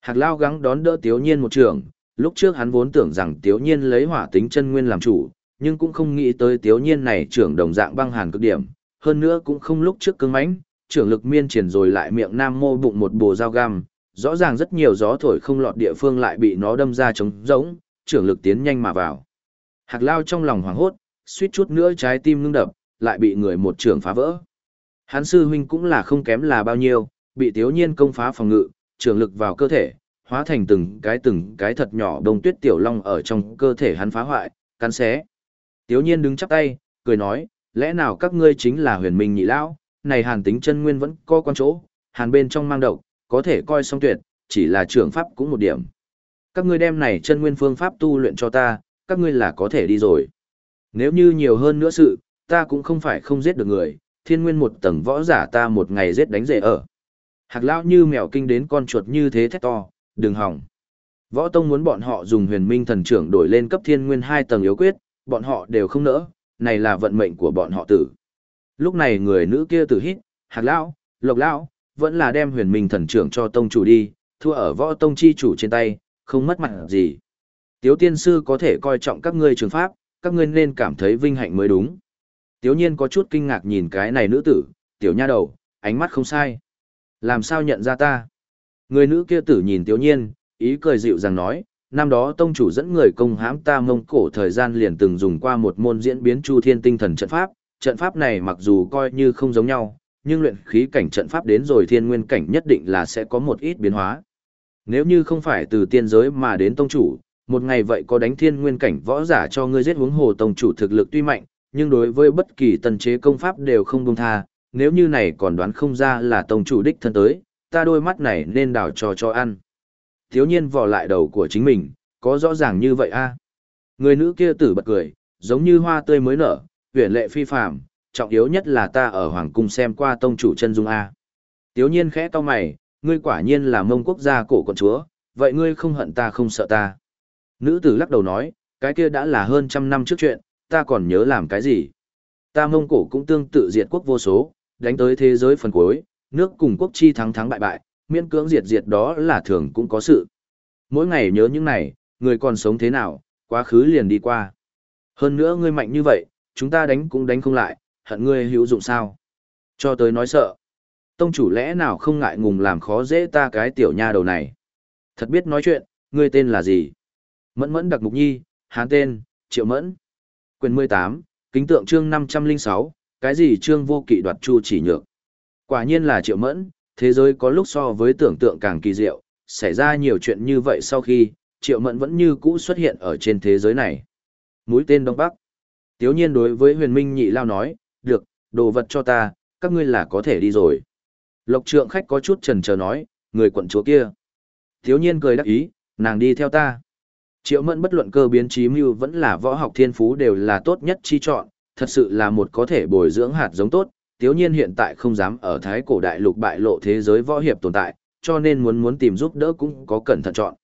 Hạc Lao gắng đón đỡ Tiếu Nhiên một trường, lúc trước hắn vốn tưởng rằng Tiếu Nhiên lấy hỏa tính chân nguyên làm chủ, nhưng cũng không nghĩ tới Tiếu Nhiên này trưởng đồng dạng băng hàn cực điểm, hơn nữa cũng không lúc trước cứng mãnh, trưởng lực miên triển rồi lại miệng nam mô bụng một bồ dao găm, rõ ràng rất nhiều gió thổi không lọt địa phương lại bị nó đâm ra trống rỗng, trưởng lực tiến nhanh mà vào. Hạc Lao trong lòng hoảng hốt, suýt chút nữa trái tim ngưng đập, lại bị người một trưởng phá vỡ. Hắn sư huynh cũng là không kém là bao nhiêu, bị Tiếu Nhiên công phá phòng ngự, trưởng lực vào cơ thể, hóa thành từng cái từng cái thật nhỏ đông tuyết tiểu long ở trong cơ thể hắn phá hoại, cắn xé. Tiếu Nhiên đứng chắp tay, cười nói, lẽ nào các ngươi chính là huyền minh nhị lão, này hàn tính chân nguyên vẫn co quan chỗ, hàn bên trong mang độc, có thể coi song tuyệt, chỉ là trưởng pháp cũng một điểm. Các ngươi đem này chân nguyên phương pháp tu luyện cho ta, các ngươi là có thể đi rồi. Nếu như nhiều hơn nữa sự, ta cũng không phải không giết được người, thiên nguyên một tầng võ giả ta một ngày giết đánh dễ ở. Hạc lão như mèo kinh đến con chuột như thế thét to, đừng hỏng. Võ Tông muốn bọn họ dùng huyền minh thần trưởng đổi lên cấp thiên nguyên hai tầng yếu quyết, bọn họ đều không nỡ, này là vận mệnh của bọn họ tử. Lúc này người nữ kia tử hít, hạc lão, lộc lão, vẫn là đem huyền minh thần trưởng cho tông chủ đi, thua ở võ tông chi chủ trên tay, không mất mặt gì. Tiếu tiên sư có thể coi trọng các ngươi trường pháp, các ngươi nên cảm thấy vinh hạnh mới đúng. Tiếu nhiên có chút kinh ngạc nhìn cái này nữ tử, tiểu nha đầu, ánh mắt không sai. Làm sao nhận ra ta? Người nữ kia tử nhìn tiểu nhiên, ý cười dịu dàng nói, năm đó tông chủ dẫn người công hãm ta mông cổ thời gian liền từng dùng qua một môn diễn biến chu thiên tinh thần trận pháp, trận pháp này mặc dù coi như không giống nhau, nhưng luyện khí cảnh trận pháp đến rồi thiên nguyên cảnh nhất định là sẽ có một ít biến hóa. Nếu như không phải từ tiên giới mà đến tông chủ, một ngày vậy có đánh thiên nguyên cảnh võ giả cho ngươi giết huống hồ tông chủ thực lực tuy mạnh, nhưng đối với bất kỳ tần chế công pháp đều không buông tha, nếu như này còn đoán không ra là tông chủ đích thân tới, ta đôi mắt này nên đào cho cho ăn. Thiếu nhiên vò lại đầu của chính mình, có rõ ràng như vậy a à? Người nữ kia tử bật cười, giống như hoa tươi mới nở, huyền lệ phi phàm, trọng yếu nhất là ta ở hoàng cung xem qua tông chủ chân dung a. À? Tiếu nhiên khẽ to mày, ngươi quả nhiên là mông quốc gia cổ con chúa, vậy ngươi không hận ta không sợ ta. Nữ tử lắc đầu nói, cái kia đã là hơn trăm năm trước chuyện, ta còn nhớ làm cái gì. Ta mông cổ cũng tương tự diệt quốc vô số, đánh tới thế giới phần cuối, nước cùng quốc chi thắng thắng bại bại, miễn cưỡng diệt diệt đó là thường cũng có sự. Mỗi ngày nhớ những này, người còn sống thế nào, quá khứ liền đi qua. Hơn nữa ngươi mạnh như vậy, chúng ta đánh cũng đánh không lại, hận ngươi hữu dụng sao. Cho tới nói sợ. Tông chủ lẽ nào không ngại ngùng làm khó dễ ta cái tiểu nha đầu này. Thật biết nói chuyện, ngươi tên là gì? Mẫn mẫn đặc mục nhi, hán tên, triệu mẫn. Quyền 18, kính tượng chương 506, cái gì chương vô kỵ đoạt chu chỉ nhược. Quả nhiên là triệu mẫn, thế giới có lúc so với tưởng tượng càng kỳ diệu, xảy ra nhiều chuyện như vậy sau khi, triệu mẫn vẫn như cũ xuất hiện ở trên thế giới này. Mũi tên Đông Bắc. Tiếu nhiên đối với huyền minh nhị lao nói, được, đồ vật cho ta, các ngươi là có thể đi rồi. Lộc trượng khách có chút trần chờ nói, người quận chúa kia. Tiếu nhiên cười đắc ý, nàng đi theo ta. Triệu mẫn bất luận cơ biến trí mưu vẫn là võ học thiên phú đều là tốt nhất chi chọn, thật sự là một có thể bồi dưỡng hạt giống tốt, tiếu nhiên hiện tại không dám ở thái cổ đại lục bại lộ thế giới võ hiệp tồn tại, cho nên muốn muốn tìm giúp đỡ cũng có cẩn thận chọn.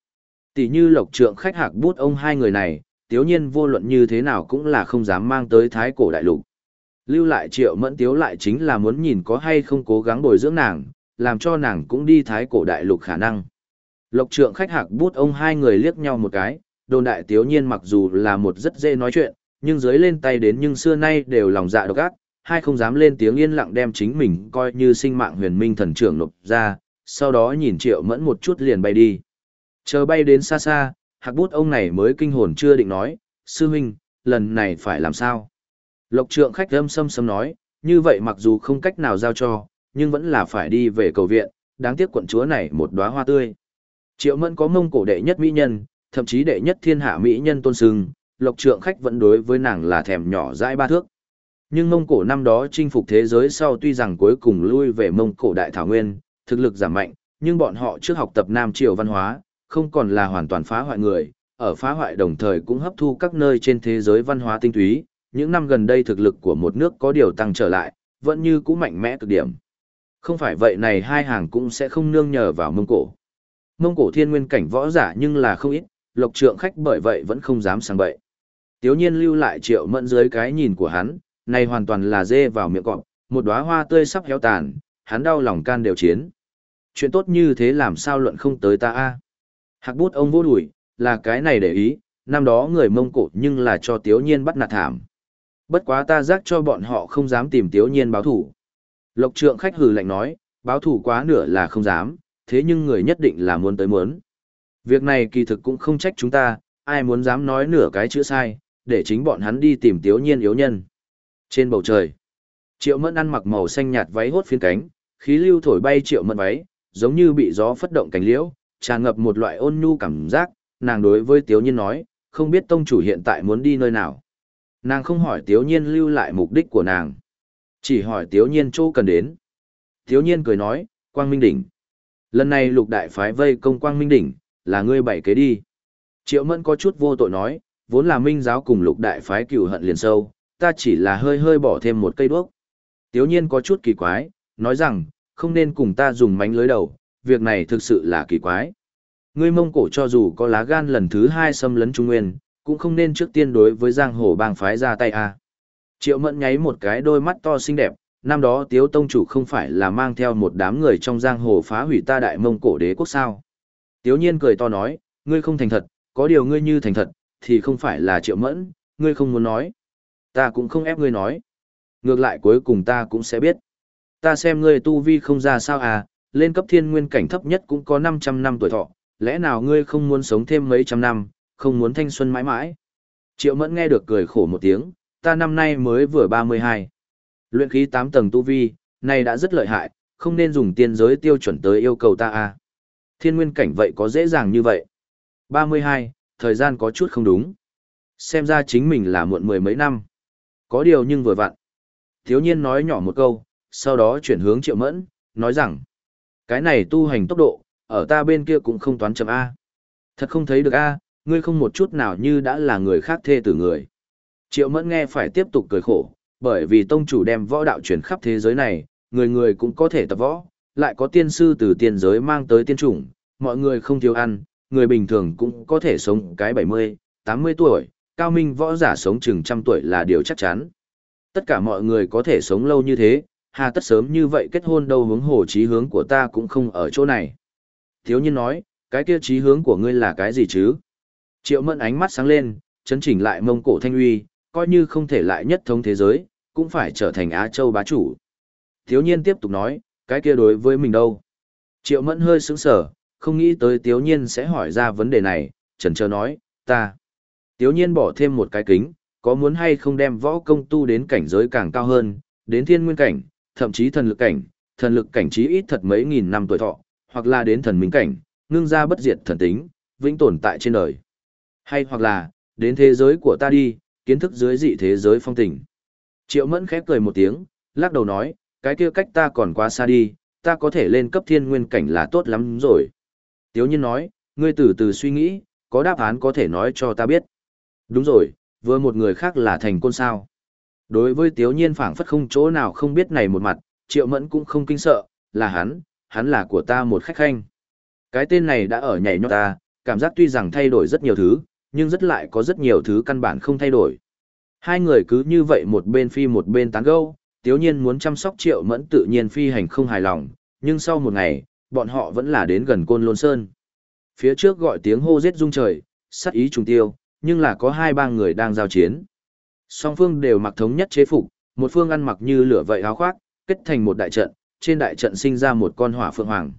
Tỷ như lộc trượng khách hạc bút ông hai người này, tiếu nhiên vô luận như thế nào cũng là không dám mang tới thái cổ đại lục. Lưu lại triệu mẫn tiếu lại chính là muốn nhìn có hay không cố gắng bồi dưỡng nàng, làm cho nàng cũng đi thái cổ đại lục khả năng. Lộc trượng khách hạc bút ông hai người liếc nhau một cái, đồn đại tiếu nhiên mặc dù là một rất dễ nói chuyện, nhưng dưới lên tay đến nhưng xưa nay đều lòng dạ độc ác, hai không dám lên tiếng yên lặng đem chính mình coi như sinh mạng huyền minh thần trưởng nộp ra, sau đó nhìn triệu mẫn một chút liền bay đi. Chờ bay đến xa xa, hạc bút ông này mới kinh hồn chưa định nói, sư huynh, lần này phải làm sao? Lộc trượng khách âm sâm sâm nói, như vậy mặc dù không cách nào giao cho, nhưng vẫn là phải đi về cầu viện, đáng tiếc quận chúa này một đóa hoa tươi. Triệu mẫn có mông cổ đệ nhất mỹ nhân, thậm chí đệ nhất thiên hạ mỹ nhân tôn sưng, lộc trượng khách vẫn đối với nàng là thèm nhỏ dãi ba thước. Nhưng Mông Cổ năm đó chinh phục thế giới sau tuy rằng cuối cùng lui về Mông Cổ Đại Thảo Nguyên, thực lực giảm mạnh, nhưng bọn họ trước học tập Nam Triều văn hóa, không còn là hoàn toàn phá hoại người, ở phá hoại đồng thời cũng hấp thu các nơi trên thế giới văn hóa tinh túy, những năm gần đây thực lực của một nước có điều tăng trở lại, vẫn như cũ mạnh mẽ cực điểm. Không phải vậy này hai hàng cũng sẽ không nương nhờ vào Mông Cổ. Mông Cổ thiên nguyên cảnh võ giả nhưng là không ít, lộc trượng khách bởi vậy vẫn không dám sang bậy. Tiếu nhiên lưu lại triệu mẫn dưới cái nhìn của hắn, này hoàn toàn là dê vào miệng cọp, một đóa hoa tươi sắp héo tàn, hắn đau lòng can đều chiến. Chuyện tốt như thế làm sao luận không tới ta a? Hạc bút ông vô đuổi, là cái này để ý, năm đó người Mông Cổ nhưng là cho Tiếu Nhiên bắt nạt thảm. Bất quá ta giác cho bọn họ không dám tìm Tiếu Nhiên báo thủ. Lộc trượng khách hừ lạnh nói, báo thủ quá nửa là không dám, thế nhưng người nhất định là muốn tới muốn. Việc này kỳ thực cũng không trách chúng ta, ai muốn dám nói nửa cái chữ sai, để chính bọn hắn đi tìm Tiếu Nhiên yếu nhân. Trên bầu trời, Triệu Mẫn ăn mặc màu xanh nhạt váy hốt phiến cánh, khí lưu thổi bay Triệu Mẫn váy, giống như bị gió phất động cánh liễu, tràn ngập một loại ôn nhu cảm giác, nàng đối với Tiếu Nhiên nói, không biết tông chủ hiện tại muốn đi nơi nào. Nàng không hỏi Tiếu Nhiên lưu lại mục đích của nàng, chỉ hỏi Tiếu Nhiên chỗ cần đến. Tiếu Nhiên cười nói, Quang Minh Đỉnh. Lần này lục đại phái vây công Quang Minh Đỉnh, là ngươi bảy kế đi. Triệu Mẫn có chút vô tội nói, vốn là minh giáo cùng lục đại phái cựu hận liền sâu, ta chỉ là hơi hơi bỏ thêm một cây đuốc. Tiếu nhiên có chút kỳ quái, nói rằng, không nên cùng ta dùng mánh lưới đầu, việc này thực sự là kỳ quái. Ngươi mông cổ cho dù có lá gan lần thứ hai xâm lấn Trung Nguyên, cũng không nên trước tiên đối với giang hồ bang phái ra tay a. Triệu mẫn nháy một cái đôi mắt to xinh đẹp, năm đó tiếu tông chủ không phải là mang theo một đám người trong giang hồ phá hủy ta đại mông cổ đế quốc sao. Tiếu nhiên cười to nói, ngươi không thành thật, có điều ngươi như thành thật, thì không phải là triệu mẫn, ngươi không muốn nói. Ta cũng không ép ngươi nói. Ngược lại cuối cùng ta cũng sẽ biết. Ta xem ngươi tu vi không ra sao à, lên cấp thiên nguyên cảnh thấp nhất cũng có 500 năm tuổi thọ, lẽ nào ngươi không muốn sống thêm mấy trăm năm, không muốn thanh xuân mãi mãi. Triệu mẫn nghe được cười khổ một tiếng, ta năm nay mới vừa 32. Luyện khí 8 tầng tu vi, này đã rất lợi hại, không nên dùng tiên giới tiêu chuẩn tới yêu cầu ta à. Thiên nguyên cảnh vậy có dễ dàng như vậy. 32, thời gian có chút không đúng. Xem ra chính mình là muộn mười mấy năm. Có điều nhưng vừa vặn. Thiếu nhiên nói nhỏ một câu, sau đó chuyển hướng triệu mẫn, nói rằng, cái này tu hành tốc độ, ở ta bên kia cũng không toán chậm A. Thật không thấy được A, ngươi không một chút nào như đã là người khác thê tử người. Triệu mẫn nghe phải tiếp tục cười khổ, bởi vì tông chủ đem võ đạo truyền khắp thế giới này, người người cũng có thể tập võ, lại có tiên sư từ tiên giới mang tới tiên chủng, mọi người không thiếu ăn, người bình thường cũng có thể sống cái 70, 80 tuổi, cao minh võ giả sống chừng trăm tuổi là điều chắc chắn. Tất cả mọi người có thể sống lâu như thế, hà tất sớm như vậy kết hôn đâu hướng hồ chí hướng của ta cũng không ở chỗ này. Thiếu nhiên nói, cái kia chí hướng của ngươi là cái gì chứ? Triệu mẫn ánh mắt sáng lên, chấn chỉnh lại mông cổ thanh uy, coi như không thể lại nhất thống thế giới, cũng phải trở thành Á Châu bá chủ. Thiếu nhiên tiếp tục nói, cái kia đối với mình đâu? Triệu mẫn hơi sững sờ, không nghĩ tới thiếu Nhiên sẽ hỏi ra vấn đề này, trần chờ nói, ta. Tiếu Nhiên bỏ thêm một cái kính, có muốn hay không đem võ công tu đến cảnh giới càng cao hơn, đến thiên nguyên cảnh, thậm chí thần lực cảnh, thần lực cảnh chí ít thật mấy nghìn năm tuổi thọ, hoặc là đến thần minh cảnh, ngưng ra bất diệt thần tính, vĩnh tồn tại trên đời. Hay hoặc là, đến thế giới của ta đi, kiến thức dưới dị thế giới phong tình. Triệu Mẫn khép cười một tiếng, lắc đầu nói, cái kia cách ta còn quá xa đi, ta có thể lên cấp thiên nguyên cảnh là tốt lắm rồi. Tiếu nhiên nói, ngươi từ từ suy nghĩ, có đáp án có thể nói cho ta biết. Đúng rồi, vừa một người khác là thành côn sao. Đối với tiếu nhiên phảng phất không chỗ nào không biết này một mặt, triệu mẫn cũng không kinh sợ, là hắn, hắn là của ta một khách khanh. Cái tên này đã ở nhảy nhót ta, cảm giác tuy rằng thay đổi rất nhiều thứ, nhưng rất lại có rất nhiều thứ căn bản không thay đổi. Hai người cứ như vậy một bên phi một bên tán gẫu, tiếu nhiên muốn chăm sóc triệu mẫn tự nhiên phi hành không hài lòng, nhưng sau một ngày, bọn họ vẫn là đến gần côn lôn sơn. Phía trước gọi tiếng hô giết rung trời, sát ý trùng tiêu, nhưng là có hai ba người đang giao chiến. Song phương đều mặc thống nhất chế phục, một phương ăn mặc như lửa vậy áo khoác, kết thành một đại trận, trên đại trận sinh ra một con hỏa phượng hoàng.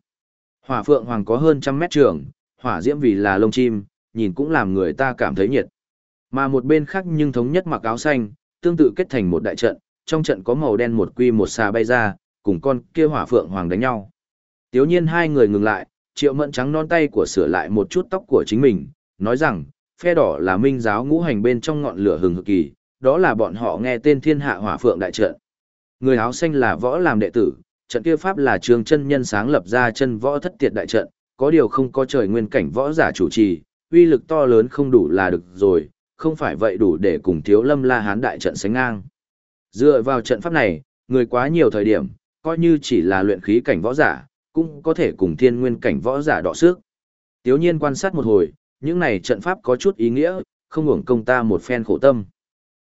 Hỏa phượng hoàng có hơn trăm mét trường, hỏa diễm vì là lông chim, nhìn cũng làm người ta cảm thấy nhiệt. Mà một bên khác nhưng thống nhất mặc áo xanh, tương tự kết thành một đại trận, trong trận có màu đen một quy một xà bay ra, cùng con kia hỏa phượng hoàng đánh nhau. Tiếu nhiên hai người ngừng lại, triệu mẫn trắng non tay của sửa lại một chút tóc của chính mình, nói rằng, phe đỏ là minh giáo ngũ hành bên trong ngọn lửa hừng hực kỳ, đó là bọn họ nghe tên thiên hạ hỏa phượng đại trận. Người áo xanh là võ làm đệ tử, trận kia pháp là trường chân nhân sáng lập ra chân võ thất tiệt đại trận, có điều không có trời nguyên cảnh võ giả chủ trì, uy lực to lớn không đủ là được rồi, không phải vậy đủ để cùng thiếu lâm la hán đại trận sánh ngang. Dựa vào trận pháp này, người quá nhiều thời điểm, coi như chỉ là luyện khí cảnh võ giả, cũng có thể cùng thiên nguyên cảnh võ giả đọ sức. Tiếu nhiên quan sát một hồi, những này trận pháp có chút ý nghĩa, không hưởng công ta một phen khổ tâm.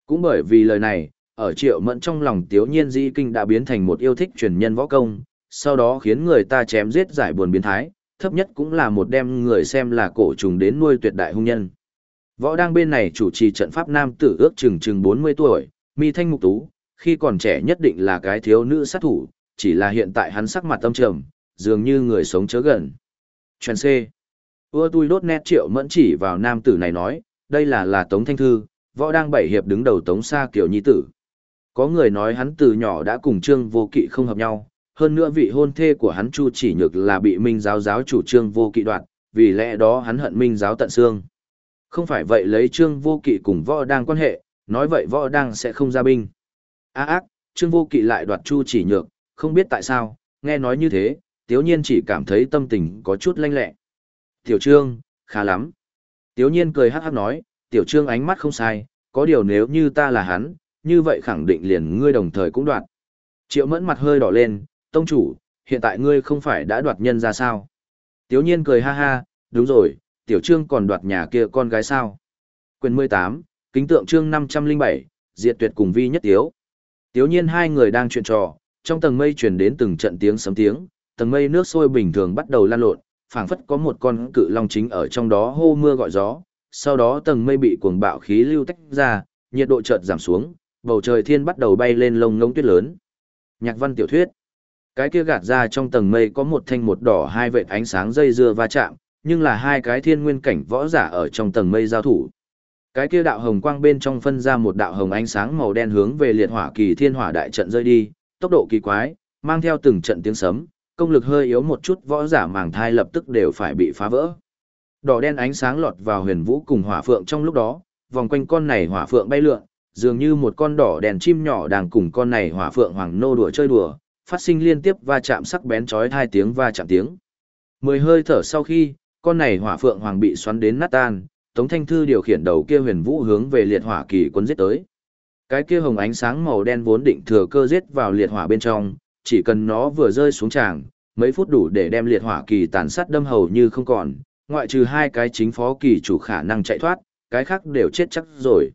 Cũng bởi vì lời này, ở triệu mẫn trong lòng tiếu nhiên di kinh đã biến thành một yêu thích truyền nhân võ công, sau đó khiến người ta chém giết giải buồn biến thái, thấp nhất cũng là một đem người xem là cổ trùng đến nuôi tuyệt đại hung nhân. Võ đang bên này chủ trì trận pháp nam tử ước chừng chừng 40 tuổi, mi thanh mục tú, khi còn trẻ nhất định là cái thiếu nữ sát thủ, chỉ là hiện tại hắn sắc mặt tâm trầm, dường như người sống chớ gần. Chuyện C. Ưa tui đốt nét triệu mẫn chỉ vào nam tử này nói, đây là là Tống Thanh Thư, võ đang bảy hiệp đứng đầu Tống Sa Kiều Nhi tử. Có người nói hắn từ nhỏ đã cùng Trương Vô Kỵ không hợp nhau, hơn nữa vị hôn thê của hắn Chu Chỉ Nhược là bị Minh giáo giáo chủ Trương Vô Kỵ đoạt, vì lẽ đó hắn hận Minh giáo tận xương. Không phải vậy lấy Trương Vô Kỵ cùng võ đang quan hệ, nói vậy võ đang sẽ không ra binh. A à, ác, Trương Vô Kỵ lại đoạt Chu Chỉ Nhược, không biết tại sao, nghe nói như thế, Tiếu Nhiên chỉ cảm thấy tâm tình có chút lanh lẹ. Tiểu Trương, khá lắm. Tiếu Nhiên cười hắc hắc nói, Tiểu Trương ánh mắt không sai, có điều nếu như ta là hắn, như vậy khẳng định liền ngươi đồng thời cũng đoạt. Triệu mẫn mặt hơi đỏ lên, tông chủ, hiện tại ngươi không phải đã đoạt nhân ra sao? Tiếu nhiên cười ha ha, đúng rồi, tiểu trương còn đoạt nhà kia con gái sao? Quyền 18, kính tượng trương 507, diệt tuyệt cùng vi nhất tiếu. Tiếu nhiên hai người đang chuyện trò, trong tầng mây truyền đến từng trận tiếng sấm tiếng, tầng mây nước sôi bình thường bắt đầu lan lộn, phảng phất có một con cự long chính ở trong đó hô mưa gọi gió, sau đó tầng mây bị cuồng bạo khí lưu tách ra, nhiệt độ chợt giảm xuống, bầu trời thiên bắt đầu bay lên lông ngông tuyết lớn. Nhạc văn tiểu thuyết. Cái kia gạt ra trong tầng mây có một thanh một đỏ hai vệt ánh sáng dây dưa va chạm, nhưng là hai cái thiên nguyên cảnh võ giả ở trong tầng mây giao thủ. Cái kia đạo hồng quang bên trong phân ra một đạo hồng ánh sáng màu đen hướng về liệt hỏa kỳ thiên hỏa đại trận rơi đi, tốc độ kỳ quái, mang theo từng trận tiếng sấm, công lực hơi yếu một chút võ giả màng thai lập tức đều phải bị phá vỡ. Đỏ đen ánh sáng lọt vào huyền vũ cùng hỏa phượng trong lúc đó, vòng quanh con này hỏa phượng bay lượn, dường như một con đỏ đèn chim nhỏ đang cùng con này hỏa phượng hoàng nô đùa chơi đùa, phát sinh liên tiếp va chạm sắc bén chói hai tiếng va chạm tiếng. Mười hơi thở sau khi, con này hỏa phượng hoàng bị xoắn đến nát tan, Tống Thanh Thư điều khiển đầu kia huyền vũ hướng về liệt hỏa kỳ quân giết tới. Cái kia hồng ánh sáng màu đen vốn định thừa cơ giết vào liệt hỏa bên trong, chỉ cần nó vừa rơi xuống tràng, mấy phút đủ để đem liệt hỏa kỳ tàn sát đâm hầu như không còn, ngoại trừ hai cái chính phó kỳ chủ khả năng chạy thoát, cái khác đều chết chắc rồi.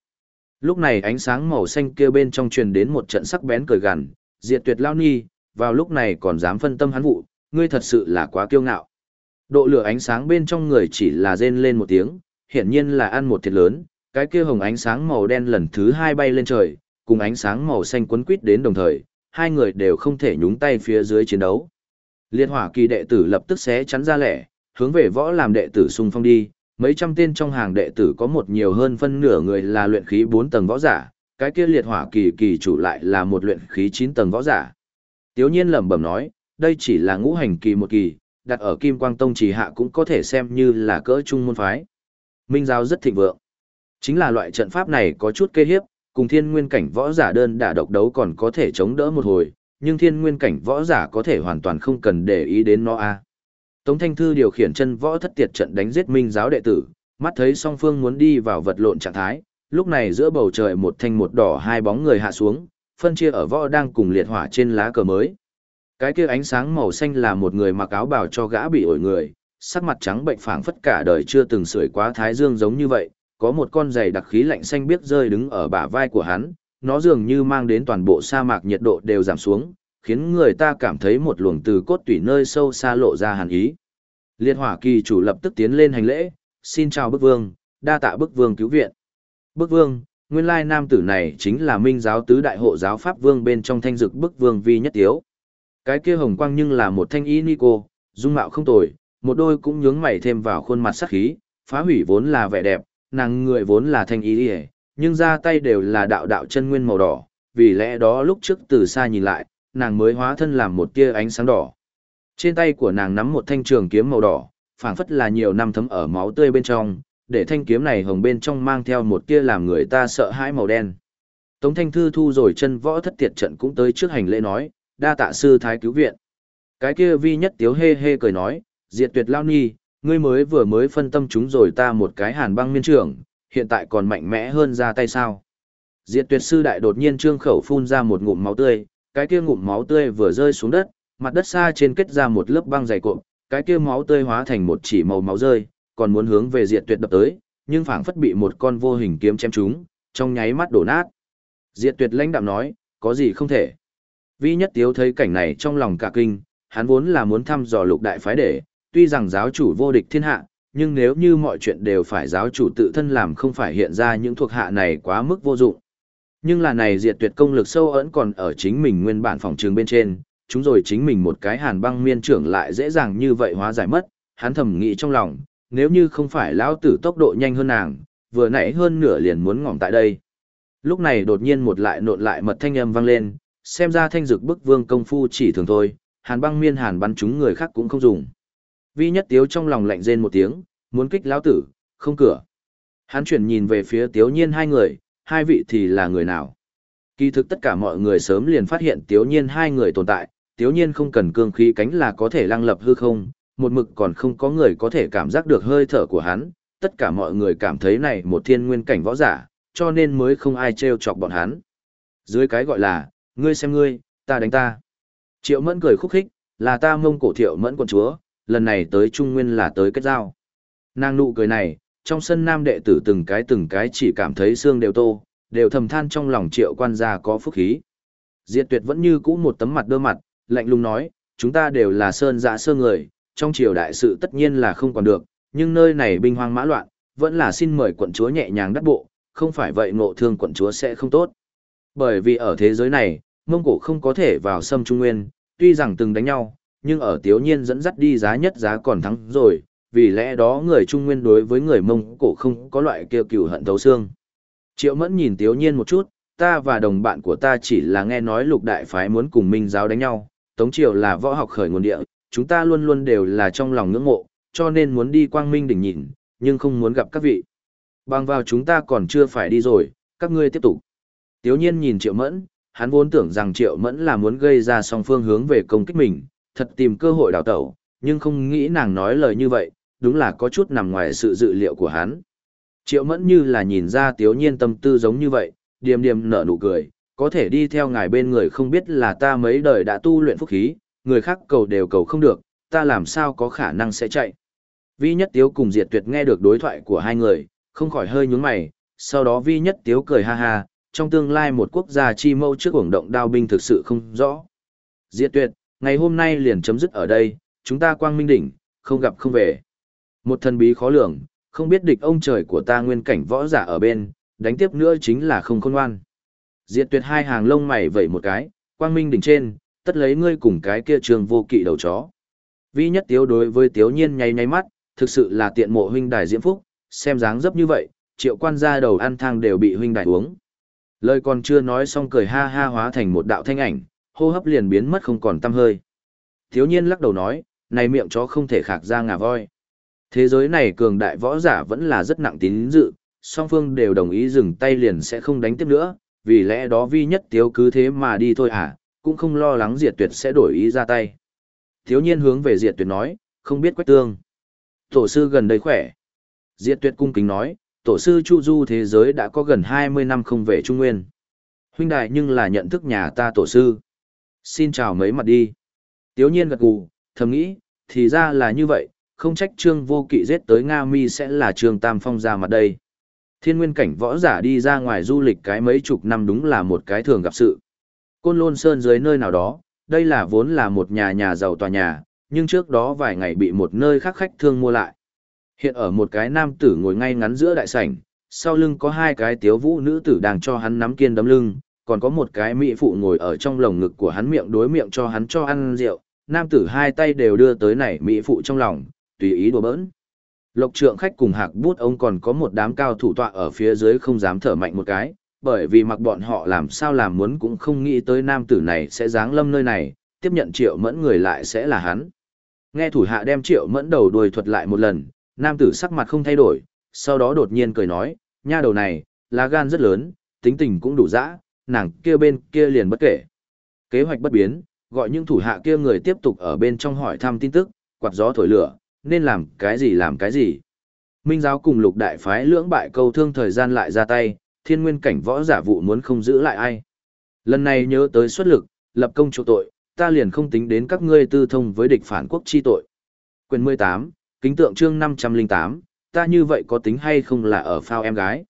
Lúc này ánh sáng màu xanh kia bên trong truyền đến một trận sắc bén cười gằn, diệt tuyệt lao ni, vào lúc này còn dám phân tâm hắn vụ, ngươi thật sự là quá kiêu ngạo. Độ lửa ánh sáng bên trong người chỉ là rên lên một tiếng, hiển nhiên là ăn một thiệt lớn, cái kia hồng ánh sáng màu đen lần thứ hai bay lên trời, cùng ánh sáng màu xanh quấn quýt đến đồng thời, hai người đều không thể nhúng tay phía dưới chiến đấu. Liệt hỏa kỳ đệ tử lập tức xé chắn ra lẻ, hướng về võ làm đệ tử xung phong đi, mấy trăm tên trong hàng đệ tử có một nhiều hơn phân nửa người là luyện khí 4 tầng võ giả, cái kia liệt hỏa kỳ kỳ chủ lại là một luyện khí 9 tầng võ giả. Tiếu nhiên lẩm bẩm nói, đây chỉ là ngũ hành kỳ một kỳ, đặt ở Kim Quang Tông chỉ hạ cũng có thể xem như là cỡ trung môn phái. Minh giáo rất thịnh vượng. Chính là loại trận pháp này có chút kê hiếp, cùng thiên nguyên cảnh võ giả đơn đả độc đấu còn có thể chống đỡ một hồi, nhưng thiên nguyên cảnh võ giả có thể hoàn toàn không cần để ý đến nó a. À. Tống Thanh Thư điều khiển chân võ thất tiệt trận đánh giết minh giáo đệ tử, mắt thấy song phương muốn đi vào vật lộn trạng thái, lúc này giữa bầu trời một thanh một đỏ hai bóng người hạ xuống, phân chia ở võ đang cùng liệt hỏa trên lá cờ mới. Cái kia ánh sáng màu xanh là một người mặc áo bào cho gã bị ổi người, sắc mặt trắng bệnh phảng phất cả đời chưa từng sưởi quá thái dương giống như vậy, có một con giày đặc khí lạnh xanh biếc rơi đứng ở bả vai của hắn, nó dường như mang đến toàn bộ sa mạc nhiệt độ đều giảm xuống, khiến người ta cảm thấy một luồng từ cốt tủy nơi sâu xa lộ ra hàn ý. Liệt hỏa kỳ chủ lập tức tiến lên hành lễ, xin chào bức vương, đa tạ bức vương cứu viện. Bức vương, nguyên lai nam tử này chính là minh giáo tứ đại hộ giáo pháp vương bên trong thanh dực bức vương vi nhất tiếu. Cái kia hồng quang nhưng là một thanh y ni cô, dung mạo không tồi, một đôi cũng nhướng mày thêm vào khuôn mặt sắc khí, phá hủy vốn là vẻ đẹp, nàng người vốn là thanh ý ỉa nhưng ra tay đều là đạo đạo chân nguyên màu đỏ, vì lẽ đó lúc trước từ xa nhìn lại, nàng mới hóa thân làm một tia ánh sáng đỏ. Trên tay của nàng nắm một thanh trường kiếm màu đỏ, phảng phất là nhiều năm thấm ở máu tươi bên trong, để thanh kiếm này hồng bên trong mang theo một tia làm người ta sợ hãi màu đen. Tống Thanh Thư thu rồi chân võ thất tiệt trận cũng tới trước hành lễ nói, đa tạ sư thái cứu viện. Cái kia vi nhất tiếu hê hê cười nói, diệt tuyệt lao nhi, ngươi mới vừa mới phân tâm chúng rồi ta một cái hàn băng miên trưởng, hiện tại còn mạnh mẽ hơn ra tay sao. Diệt tuyệt sư đại đột nhiên trương khẩu phun ra một ngụm máu tươi, cái kia ngụm máu tươi vừa rơi xuống đất, mặt đất xa trên kết ra một lớp băng dày cộm, cái kia máu tươi hóa thành một chỉ màu máu rơi, còn muốn hướng về Diệt Tuyệt đập tới, nhưng phảng phất bị một con vô hình kiếm chém trúng, trong nháy mắt đổ nát. Diệt Tuyệt lãnh đạm nói, có gì không thể. Vi Nhất Tiếu thấy cảnh này trong lòng cả kinh, hắn vốn là muốn thăm dò lục đại phái để, tuy rằng giáo chủ vô địch thiên hạ, nhưng nếu như mọi chuyện đều phải giáo chủ tự thân làm không phải hiện ra những thuộc hạ này quá mức vô dụng. Nhưng là này diệt tuyệt công lực sâu ẩn còn ở chính mình nguyên bản phòng trường bên trên, chúng rồi chính mình một cái hàn băng miên trưởng lại dễ dàng như vậy hóa giải mất, hắn thầm nghĩ trong lòng, nếu như không phải lão tử tốc độ nhanh hơn nàng, vừa nãy hơn nửa liền muốn ngỏm tại đây. Lúc này đột nhiên một lại nộn lại mật thanh âm vang lên, xem ra thanh dực bức vương công phu chỉ thường thôi, hàn băng miên hàn bắn chúng người khác cũng không dùng. Vi nhất tiếu trong lòng lạnh rên một tiếng, muốn kích lão tử, không cửa. Hắn chuyển nhìn về phía tiếu nhiên hai người, hai vị thì là người nào. Kỳ thực tất cả mọi người sớm liền phát hiện tiếu nhiên hai người tồn tại, tiếu nhiên không cần cương khí cánh là có thể lăng lập hư không, một mực còn không có người có thể cảm giác được hơi thở của hắn, tất cả mọi người cảm thấy này một thiên nguyên cảnh võ giả, cho nên mới không ai trêu chọc bọn hắn. Dưới cái gọi là, ngươi xem ngươi, ta đánh ta. Triệu mẫn cười khúc khích, là ta mông cổ thiệu mẫn quận chúa, lần này tới Trung Nguyên là tới kết giao. Nàng nụ cười này, trong sân nam đệ tử từng cái từng cái chỉ cảm thấy xương đều tô, đều thầm than trong lòng triệu quan gia có phúc khí. Diệt tuyệt vẫn như cũ một tấm mặt đơ mặt, lạnh lùng nói, chúng ta đều là sơn dạ sơ người, trong triều đại sự tất nhiên là không còn được, nhưng nơi này binh hoang mã loạn, vẫn là xin mời quận chúa nhẹ nhàng đắc bộ, không phải vậy ngộ thương quận chúa sẽ không tốt. Bởi vì ở thế giới này, Mông Cổ không có thể vào xâm Trung Nguyên, tuy rằng từng đánh nhau, nhưng ở Tiếu Nhiên dẫn dắt đi giá nhất giá còn thắng rồi, vì lẽ đó người Trung Nguyên đối với người Mông Cổ không có loại kêu cừu hận thấu xương. Triệu Mẫn nhìn Tiếu Nhiên một chút, ta và đồng bạn của ta chỉ là nghe nói lục đại phái muốn cùng Minh giáo đánh nhau, Tống Triều là võ học khởi nguồn địa, chúng ta luôn luôn đều là trong lòng ngưỡng mộ, cho nên muốn đi quang minh đỉnh nhìn, nhưng không muốn gặp các vị. Bằng vào chúng ta còn chưa phải đi rồi, các ngươi tiếp tục. Tiếu nhiên nhìn Triệu Mẫn, hắn vốn tưởng rằng Triệu Mẫn là muốn gây ra song phương hướng về công kích mình, thật tìm cơ hội đào tẩu, nhưng không nghĩ nàng nói lời như vậy, đúng là có chút nằm ngoài sự dự liệu của hắn. Triệu Mẫn như là nhìn ra Tiếu nhiên tâm tư giống như vậy, điềm điềm nở nụ cười, có thể đi theo ngài bên người không biết là ta mấy đời đã tu luyện phúc khí, người khác cầu đều cầu không được, ta làm sao có khả năng sẽ chạy. Vi Nhất Tiếu cùng Diệt Tuyệt nghe được đối thoại của hai người, không khỏi hơi nhướng mày, sau đó Vi Nhất Tiếu cười ha ha, trong tương lai một quốc gia chi mâu trước ủng động đao binh thực sự không rõ. Diệt Tuyệt, ngày hôm nay liền chấm dứt ở đây, chúng ta quang minh đỉnh, không gặp không về. Một thần bí khó lường, không biết địch ông trời của ta nguyên cảnh võ giả ở bên, đánh tiếp nữa chính là không khôn ngoan. Diệt Tuyệt hai hàng lông mày vẩy một cái, quang minh đỉnh trên, tất lấy ngươi cùng cái kia trường vô kỵ đầu chó. Vi nhất tiếu đối với tiếu nhiên nháy nháy mắt, thực sự là tiện mộ huynh đài diễm phúc, xem dáng dấp như vậy, triệu quan gia đầu ăn thang đều bị huynh đài uống. Lời còn chưa nói xong cười ha ha hóa thành một đạo thanh ảnh, hô hấp liền biến mất không còn tăm hơi. thiếu nhiên lắc đầu nói, này miệng chó không thể khạc ra ngà voi. Thế giới này cường đại võ giả vẫn là rất nặng tín dự, song phương đều đồng ý dừng tay liền sẽ không đánh tiếp nữa, vì lẽ đó vi nhất tiếu cứ thế mà đi thôi à, cũng không lo lắng diệt tuyệt sẽ đổi ý ra tay. Thiếu nhiên hướng về diệt tuyệt nói, không biết quách tương. Tổ sư gần đây khỏe. Diệt tuyệt cung kính nói, tổ sư Chu Du thế giới đã có gần 20 năm không về Trung Nguyên. Huynh đại nhưng là nhận thức nhà ta tổ sư. Xin chào mấy mặt đi. Tiếu nhiên gật gù, thầm nghĩ, thì ra là như vậy, không trách trương vô kỵ giết tới Nga Mi sẽ là trương tam phong ra mặt đây. Thiên nguyên cảnh võ giả đi ra ngoài du lịch cái mấy chục năm đúng là một cái thường gặp sự. Côn Lôn Sơn dưới nơi nào đó, đây là vốn là một nhà nhà giàu tòa nhà, nhưng trước đó vài ngày bị một nơi khác khách thương mua lại. Hiện ở một cái nam tử ngồi ngay ngắn giữa đại sảnh, sau lưng có hai cái tiếu vũ nữ tử đang cho hắn nắm kiên đấm lưng, còn có một cái mỹ phụ ngồi ở trong lồng ngực của hắn miệng đối miệng cho hắn cho ăn rượu, nam tử hai tay đều đưa tới này mỹ phụ trong lòng, tùy ý đùa bỡn. Lộc trượng khách cùng hạc bút ông còn có một đám cao thủ tọa ở phía dưới không dám thở mạnh một cái, bởi vì mặc bọn họ làm sao làm muốn cũng không nghĩ tới nam tử này sẽ giáng lâm nơi này, tiếp nhận triệu mẫn người lại sẽ là hắn. Nghe thủ hạ đem triệu mẫn đầu đuôi thuật lại một lần, nam tử sắc mặt không thay đổi, sau đó đột nhiên cười nói, nha đầu này, lá gan rất lớn, tính tình cũng đủ dã, nàng kia bên kia liền bất kể. Kế hoạch bất biến, gọi những thủ hạ kia người tiếp tục ở bên trong hỏi thăm tin tức, quạt gió thổi lửa, nên làm cái gì làm cái gì. Minh giáo cùng lục đại phái lưỡng bại câu thương thời gian lại ra tay, thiên nguyên cảnh võ giả vụ muốn không giữ lại ai. Lần này nhớ tới xuất lực, lập công chỗ tội, ta liền không tính đến các ngươi tư thông với địch phản quốc chi tội. Quyền 18, kính tượng chương 508, ta như vậy có tính hay không là ở phao em gái.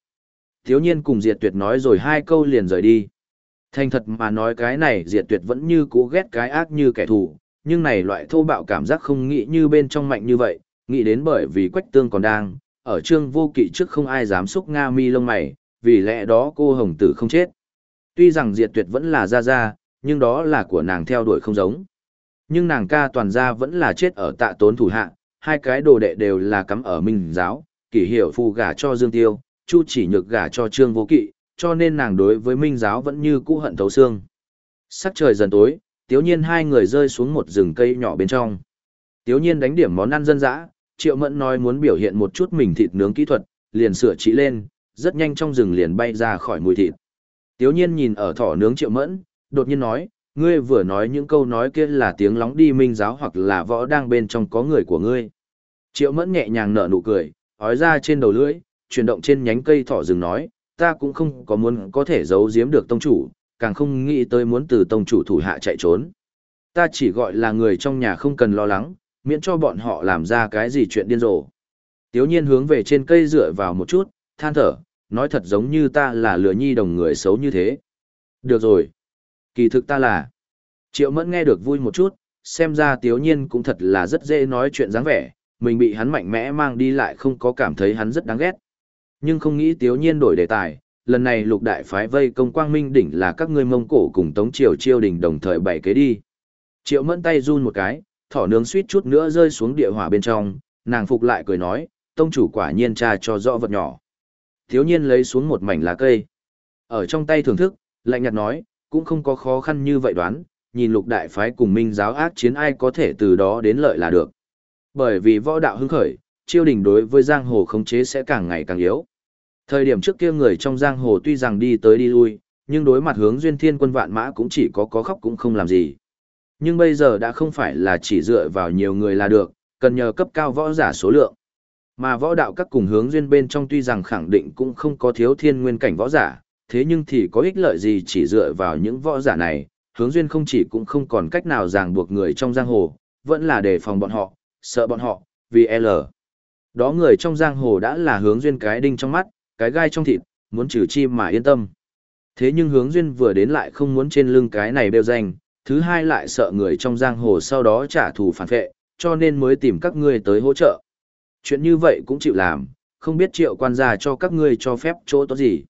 Thiếu nhiên cùng Diệt Tuyệt nói rồi hai câu liền rời đi. Thành thật mà nói cái này Diệt Tuyệt vẫn như cũ ghét cái ác như kẻ thù, nhưng này loại thô bạo cảm giác không nghĩ như bên trong mạnh như vậy, nghĩ đến bởi vì quách tương còn đang, ở trương vô kỵ trước không ai dám xúc Nga mi lông mày, vì lẽ đó cô hồng tử không chết. Tuy rằng diệt tuyệt vẫn là ra ra, nhưng đó là của nàng theo đuổi không giống. Nhưng nàng ca toàn gia vẫn là chết ở tạ tốn thủ hạ, hai cái đồ đệ đều là cắm ở minh giáo, kỷ hiệu phù gả cho Dương Tiêu, Chu chỉ nhược gả cho Trương Vô Kỵ, cho nên nàng đối với minh giáo vẫn như cũ hận thấu xương. Sắc trời dần tối, tiếu nhiên hai người rơi xuống một rừng cây nhỏ bên trong. Tiếu nhiên đánh điểm món ăn dân dã, Triệu Mẫn nói muốn biểu hiện một chút mình thịt nướng kỹ thuật, liền sửa chỉ lên, rất nhanh trong rừng liền bay ra khỏi mùi thịt. Tiếu nhiên nhìn ở thỏ nướng Triệu Mẫn, đột nhiên nói, ngươi vừa nói những câu nói kia là tiếng lóng đi minh giáo hoặc là võ đang bên trong có người của ngươi. Triệu Mẫn nhẹ nhàng nở nụ cười, ói ra trên đầu lưỡi, chuyển động trên nhánh cây thỏ rừng nói, ta cũng không có muốn có thể giấu giếm được tông chủ, càng không nghĩ tới muốn từ tông chủ thủ hạ chạy trốn. Ta chỉ gọi là người trong nhà không cần lo lắng, miễn cho bọn họ làm ra cái gì chuyện điên rồ. Tiếu nhiên hướng về trên cây dựa vào một chút, than thở, nói thật giống như ta là lừa nhi đồng người xấu như thế. Được rồi. Kỳ thực ta là. Triệu mẫn nghe được vui một chút, xem ra tiếu nhiên cũng thật là rất dễ nói chuyện dáng vẻ, mình bị hắn mạnh mẽ mang đi lại không có cảm thấy hắn rất đáng ghét. Nhưng không nghĩ tiếu nhiên đổi đề tài, lần này lục đại phái vây công quang minh đỉnh là các ngươi mông cổ cùng tống triều chiêu đình đồng thời bảy kế đi. Triệu mẫn tay run một cái, thỏ nướng suýt chút nữa rơi xuống địa hỏa bên trong, nàng phục lại cười nói, tông chủ quả nhiên tra cho rõ vật nhỏ. Thiếu nhiên lấy xuống một mảnh lá cây. Ở trong tay thưởng thức, lạnh nhạt nói, cũng không có khó khăn như vậy đoán, nhìn lục đại phái cùng minh giáo ác chiến ai có thể từ đó đến lợi là được. Bởi vì võ đạo hưng khởi, chiêu đình đối với giang hồ khống chế sẽ càng ngày càng yếu. Thời điểm trước kia người trong giang hồ tuy rằng đi tới đi lui, nhưng đối mặt hướng duyên thiên quân vạn mã cũng chỉ có có khóc cũng không làm gì. Nhưng bây giờ đã không phải là chỉ dựa vào nhiều người là được, cần nhờ cấp cao võ giả số lượng. Mà võ đạo các cùng hướng duyên bên trong tuy rằng khẳng định cũng không có thiếu thiên nguyên cảnh võ giả, thế nhưng thì có ích lợi gì chỉ dựa vào những võ giả này, hướng duyên không chỉ cũng không còn cách nào ràng buộc người trong giang hồ, vẫn là đề phòng bọn họ, sợ bọn họ, vì L. Đó người trong giang hồ đã là hướng duyên cái đinh trong mắt, cái gai trong thịt, muốn trừ chi mà yên tâm. Thế nhưng hướng duyên vừa đến lại không muốn trên lưng cái này bêu danh, thứ hai lại sợ người trong giang hồ sau đó trả thù phản vệ, cho nên mới tìm các ngươi tới hỗ trợ. Chuyện như vậy cũng chịu làm, không biết triệu quan gia cho các ngươi cho phép chỗ tốt gì.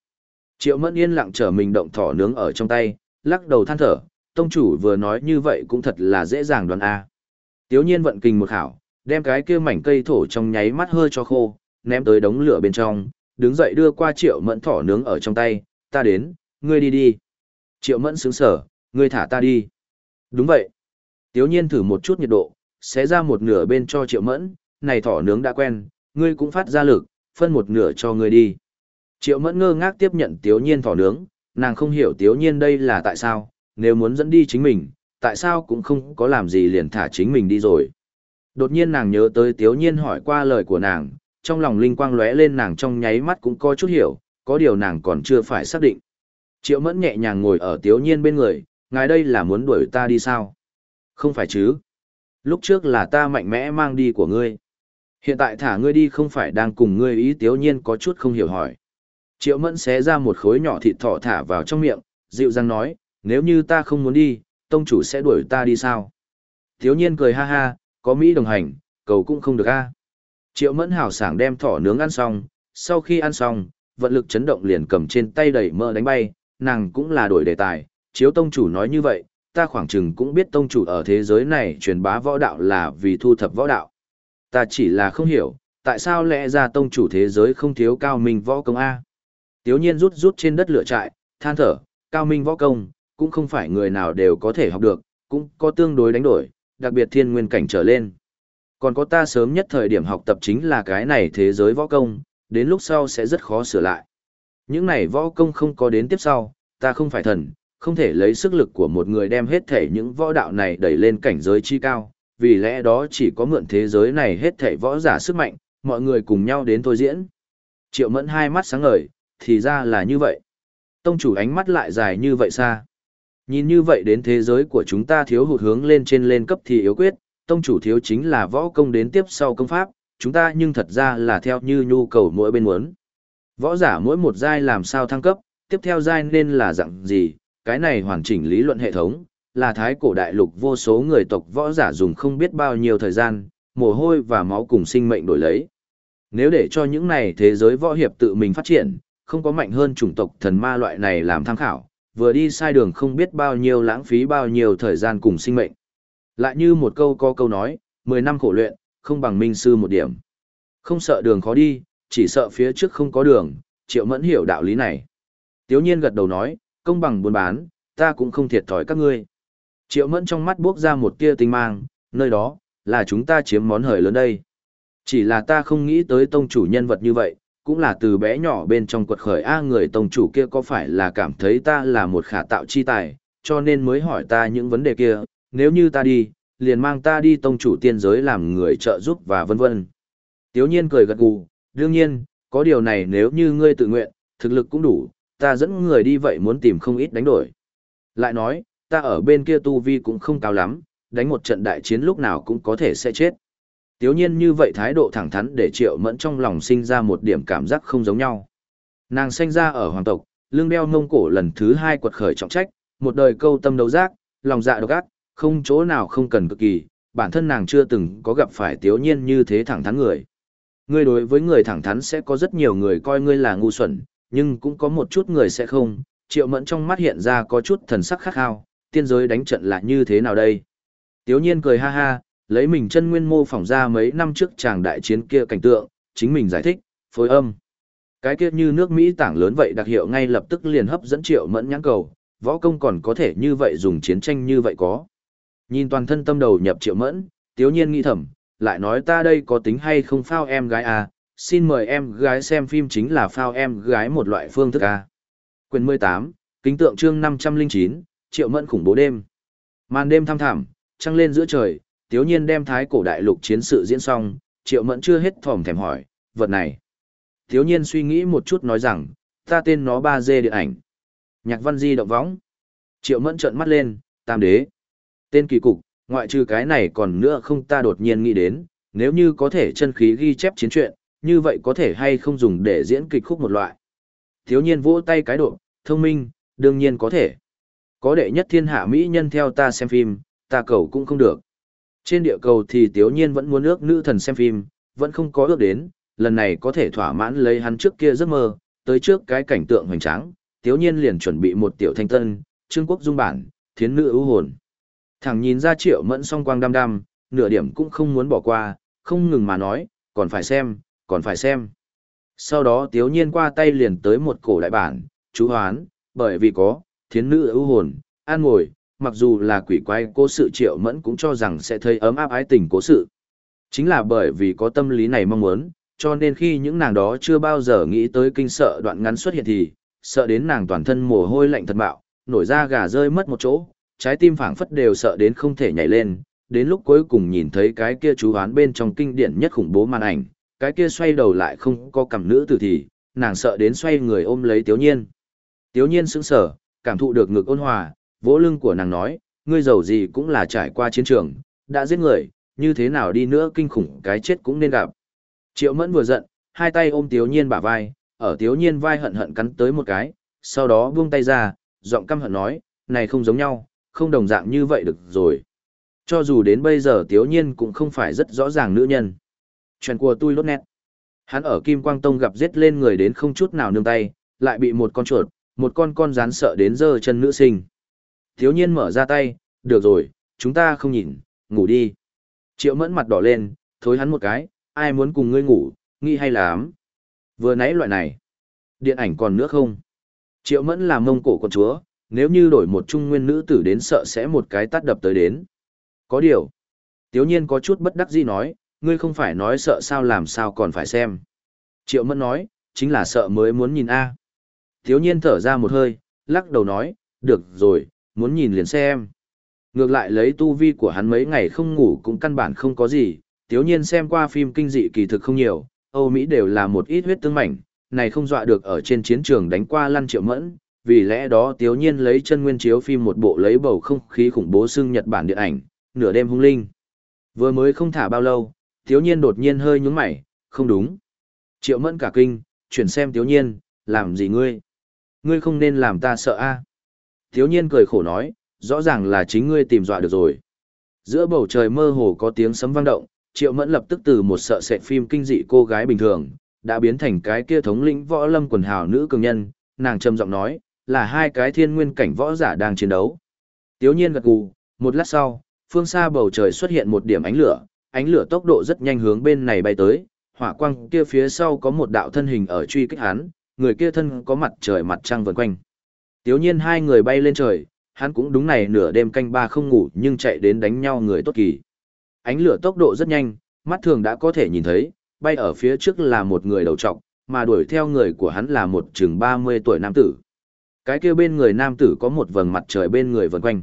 Triệu mẫn yên lặng trở mình động thỏ nướng ở trong tay, lắc đầu than thở, tông chủ vừa nói như vậy cũng thật là dễ dàng đoán a. Tiếu nhiên vận kinh một khảo đem cái kia mảnh cây thổ trong nháy mắt hơi cho khô, ném tới đống lửa bên trong, đứng dậy đưa qua triệu mẫn thỏ nướng ở trong tay, ta đến, ngươi đi đi. Triệu mẫn sướng sở, ngươi thả ta đi. Đúng vậy. Tiếu nhiên thử một chút nhiệt độ, sẽ ra một nửa bên cho triệu mẫn, này thỏ nướng đã quen, ngươi cũng phát ra lực, phân một nửa cho ngươi đi. Triệu mẫn ngơ ngác tiếp nhận tiếu nhiên thỏ nướng, nàng không hiểu tiếu nhiên đây là tại sao, nếu muốn dẫn đi chính mình, tại sao cũng không có làm gì liền thả chính mình đi rồi. Đột nhiên nàng nhớ tới tiếu nhiên hỏi qua lời của nàng, trong lòng linh quang lóe lên nàng trong nháy mắt cũng có chút hiểu, có điều nàng còn chưa phải xác định. Triệu mẫn nhẹ nhàng ngồi ở tiếu nhiên bên người, ngài đây là muốn đuổi ta đi sao? Không phải chứ? Lúc trước là ta mạnh mẽ mang đi của ngươi. Hiện tại thả ngươi đi không phải đang cùng ngươi ý tiếu nhiên có chút không hiểu hỏi. Triệu mẫn xé ra một khối nhỏ thịt thỏ thả vào trong miệng, dịu dàng nói, nếu như ta không muốn đi, tông chủ sẽ đuổi ta đi sao? Tiếu nhiên cười ha ha, có Mỹ đồng hành, cầu cũng không được a. Triệu mẫn hào sảng đem thỏ nướng ăn xong, sau khi ăn xong, vận lực chấn động liền cầm trên tay đẩy mơ đánh bay, nàng cũng là đổi đề tài, chiếu tông chủ nói như vậy, ta khoảng chừng cũng biết tông chủ ở thế giới này truyền bá võ đạo là vì thu thập võ đạo. Ta chỉ là không hiểu, tại sao lẽ ra tông chủ thế giới không thiếu cao minh võ công A. Tiếu nhiên rút rút trên đất lửa trại, than thở, cao minh võ công, cũng không phải người nào đều có thể học được, cũng có tương đối đánh đổi, đặc biệt thiên nguyên cảnh trở lên. Còn có ta sớm nhất thời điểm học tập chính là cái này thế giới võ công, đến lúc sau sẽ rất khó sửa lại. Những này võ công không có đến tiếp sau, ta không phải thần, không thể lấy sức lực của một người đem hết thể những võ đạo này đẩy lên cảnh giới chi cao, vì lẽ đó chỉ có mượn thế giới này hết thể võ giả sức mạnh, mọi người cùng nhau đến thôi diễn. Triệu mẫn hai mắt sáng ngời, thì ra là như vậy. Tông chủ ánh mắt lại dài như vậy xa. Nhìn như vậy đến thế giới của chúng ta thiếu hụt hướng lên trên lên cấp thì yếu quyết, tông chủ thiếu chính là võ công đến tiếp sau công pháp, chúng ta nhưng thật ra là theo như nhu cầu mỗi bên muốn. Võ giả mỗi một giai làm sao thăng cấp, tiếp theo giai nên là dạng gì, cái này hoàn chỉnh lý luận hệ thống, là thái cổ đại lục vô số người tộc võ giả dùng không biết bao nhiêu thời gian, mồ hôi và máu cùng sinh mệnh đổi lấy. Nếu để cho những này thế giới võ hiệp tự mình phát triển, không có mạnh hơn chủng tộc thần ma loại này làm tham khảo, vừa đi sai đường không biết bao nhiêu lãng phí bao nhiêu thời gian cùng sinh mệnh. Lại như một câu có câu nói, 10 năm khổ luyện, không bằng minh sư một điểm. Không sợ đường khó đi, chỉ sợ phía trước không có đường, triệu mẫn hiểu đạo lý này. Tiếu nhiên gật đầu nói, công bằng buôn bán, ta cũng không thiệt thòi các ngươi. Triệu mẫn trong mắt bước ra một tia tinh mang, nơi đó, là chúng ta chiếm món hời lớn đây. Chỉ là ta không nghĩ tới tông chủ nhân vật như vậy, cũng là từ bé nhỏ bên trong quật khởi A người tông chủ kia có phải là cảm thấy ta là một khả tạo chi tài, cho nên mới hỏi ta những vấn đề kia, nếu như ta đi, liền mang ta đi tông chủ tiên giới làm người trợ giúp và vân vân. Tiếu nhiên cười gật gù, đương nhiên, có điều này nếu như ngươi tự nguyện, thực lực cũng đủ, ta dẫn người đi vậy muốn tìm không ít đánh đổi. Lại nói, ta ở bên kia tu vi cũng không cao lắm, đánh một trận đại chiến lúc nào cũng có thể sẽ chết. Tiếu nhiên như vậy thái độ thẳng thắn để triệu mẫn trong lòng sinh ra một điểm cảm giác không giống nhau. Nàng sinh ra ở hoàng tộc, lưng đeo ngông cổ lần thứ hai quật khởi trọng trách, một đời câu tâm đấu giác, lòng dạ độc ác, không chỗ nào không cần cực kỳ, bản thân nàng chưa từng có gặp phải tiếu nhiên như thế thẳng thắn người. Ngươi đối với người thẳng thắn sẽ có rất nhiều người coi ngươi là ngu xuẩn, nhưng cũng có một chút người sẽ không, triệu mẫn trong mắt hiện ra có chút thần sắc khắc khao, tiên giới đánh trận là như thế nào đây? Tiếu nhiên cười ha ha, lấy mình chân nguyên mô phỏng ra mấy năm trước chàng đại chiến kia cảnh tượng, chính mình giải thích, phối âm. Cái kia như nước Mỹ tảng lớn vậy đặc hiệu ngay lập tức liền hấp dẫn triệu mẫn nhãn cầu, võ công còn có thể như vậy dùng chiến tranh như vậy có. Nhìn toàn thân tâm đầu nhập triệu mẫn, tiếu nhiên nghĩ thầm, lại nói ta đây có tính hay không phao em gái à, xin mời em gái xem phim chính là phao em gái một loại phương thức à. Quyền 18, kính tượng chương 509, triệu mẫn khủng bố đêm. Màn đêm thăm thẳm, trăng lên giữa trời, tiếu nhiên đem thái cổ đại lục chiến sự diễn xong, triệu mẫn chưa hết thòm thèm hỏi, vật này. Tiếu nhiên suy nghĩ một chút nói rằng, ta tên nó ba d điện ảnh. Nhạc văn di động võng. Triệu mẫn trợn mắt lên, tam đế. Tên kỳ cục, ngoại trừ cái này còn nữa không ta đột nhiên nghĩ đến, nếu như có thể chân khí ghi chép chiến truyện, như vậy có thể hay không dùng để diễn kịch khúc một loại. Thiếu nhiên vỗ tay cái độ, thông minh, đương nhiên có thể. Có đệ nhất thiên hạ mỹ nhân theo ta xem phim, ta cầu cũng không được. Trên địa cầu thì Tiếu Nhiên vẫn muốn ước nữ thần xem phim, vẫn không có ước đến, lần này có thể thỏa mãn lấy hắn trước kia giấc mơ, tới trước cái cảnh tượng hoành tráng, Tiếu Nhiên liền chuẩn bị một tiểu thanh tân, Trương Quốc dung bản, thiến nữ ưu hồn. Thằng nhìn ra triệu mẫn song quang đăm đăm, nửa điểm cũng không muốn bỏ qua, không ngừng mà nói, còn phải xem, còn phải xem. Sau đó Tiếu Nhiên qua tay liền tới một cổ đại bản, chú hoán, bởi vì có, thiến nữ ưu hồn, an ngồi, mặc dù là quỷ quái cố sự triệu mẫn cũng cho rằng sẽ thấy ấm áp ái tình cố sự. Chính là bởi vì có tâm lý này mong muốn, cho nên khi những nàng đó chưa bao giờ nghĩ tới kinh sợ đoạn ngắn xuất hiện thì, sợ đến nàng toàn thân mồ hôi lạnh thật bạo, nổi da gà rơi mất một chỗ, trái tim phảng phất đều sợ đến không thể nhảy lên, đến lúc cuối cùng nhìn thấy cái kia chú hoán bên trong kinh điển nhất khủng bố màn ảnh, cái kia xoay đầu lại không có cầm nữ tử thì, nàng sợ đến xoay người ôm lấy Tiếu Nhiên. Tiếu Nhiên sững sờ, cảm thụ được ngực ôn hòa, vỗ lưng của nàng nói, ngươi giàu gì cũng là trải qua chiến trường, đã giết người, như thế nào đi nữa kinh khủng cái chết cũng nên gặp. Triệu Mẫn vừa giận, hai tay ôm Tiếu Nhiên bả vai, ở Tiếu Nhiên vai hận hận cắn tới một cái, sau đó buông tay ra, giọng căm hận nói, này không giống nhau, không đồng dạng như vậy được rồi. Cho dù đến bây giờ Tiếu Nhiên cũng không phải rất rõ ràng nữ nhân. Chuyện của tôi lốt nét. Hắn ở Kim Quang Tông gặp giết lên người đến không chút nào nương tay, lại bị một con chuột, một con con rán sợ đến giơ chân nữ sinh. Thiếu nhiên mở ra tay, được rồi, chúng ta không nhìn, ngủ đi. Triệu mẫn mặt đỏ lên, thối hắn một cái, ai muốn cùng ngươi ngủ, nghĩ hay là ám? Vừa nãy loại này, điện ảnh còn nữa không? Triệu mẫn là mông cổ con chúa, nếu như đổi một trung nguyên nữ tử đến sợ sẽ một cái tắt đập tới đến. Có điều. Tiếu nhiên có chút bất đắc dĩ nói, ngươi không phải nói sợ sao làm sao còn phải xem. Triệu mẫn nói, chính là sợ mới muốn nhìn A. Tiếu nhiên thở ra một hơi, lắc đầu nói, được rồi, muốn nhìn liền xem. Ngược lại lấy tu vi của hắn mấy ngày không ngủ cũng căn bản không có gì, tiếu nhiên xem qua phim kinh dị kỳ thực không nhiều, Âu Mỹ đều là một ít huyết tương mảnh, này không dọa được ở trên chiến trường đánh qua lăn triệu mẫn, vì lẽ đó tiếu nhiên lấy chân nguyên chiếu phim một bộ lấy bầu không khí khủng bố xưng Nhật Bản điện ảnh, nửa đêm hung linh. Vừa mới không thả bao lâu, tiếu nhiên đột nhiên hơi nhúng mày, không đúng. Triệu mẫn cả kinh, chuyển xem tiếu nhiên, làm gì ngươi? Ngươi không nên làm ta sợ a thiếu nhiên cười khổ nói, rõ ràng là chính ngươi tìm dọa được rồi. Giữa bầu trời mơ hồ có tiếng sấm vang động, Triệu Mẫn lập tức từ một sợ sệt phim kinh dị cô gái bình thường, đã biến thành cái kia thống lĩnh võ lâm quần hào nữ cường nhân, nàng trầm giọng nói, là hai cái thiên nguyên cảnh võ giả đang chiến đấu. Tiếu nhiên gật gù, một lát sau, phương xa bầu trời xuất hiện một điểm ánh lửa, ánh lửa tốc độ rất nhanh hướng bên này bay tới, hỏa quang kia phía sau có một đạo thân hình ở truy kích hắn, người kia thân có mặt trời mặt trăng vần quanh. Tiếu nhiên hai người bay lên trời, hắn cũng đúng này nửa đêm canh ba không ngủ nhưng chạy đến đánh nhau người tốt kỳ. Ánh lửa tốc độ rất nhanh, mắt thường đã có thể nhìn thấy, bay ở phía trước là một người đầu trọc, mà đuổi theo người của hắn là một chừng 30 tuổi nam tử. Cái kia bên người nam tử có một vầng mặt trời bên người vần quanh.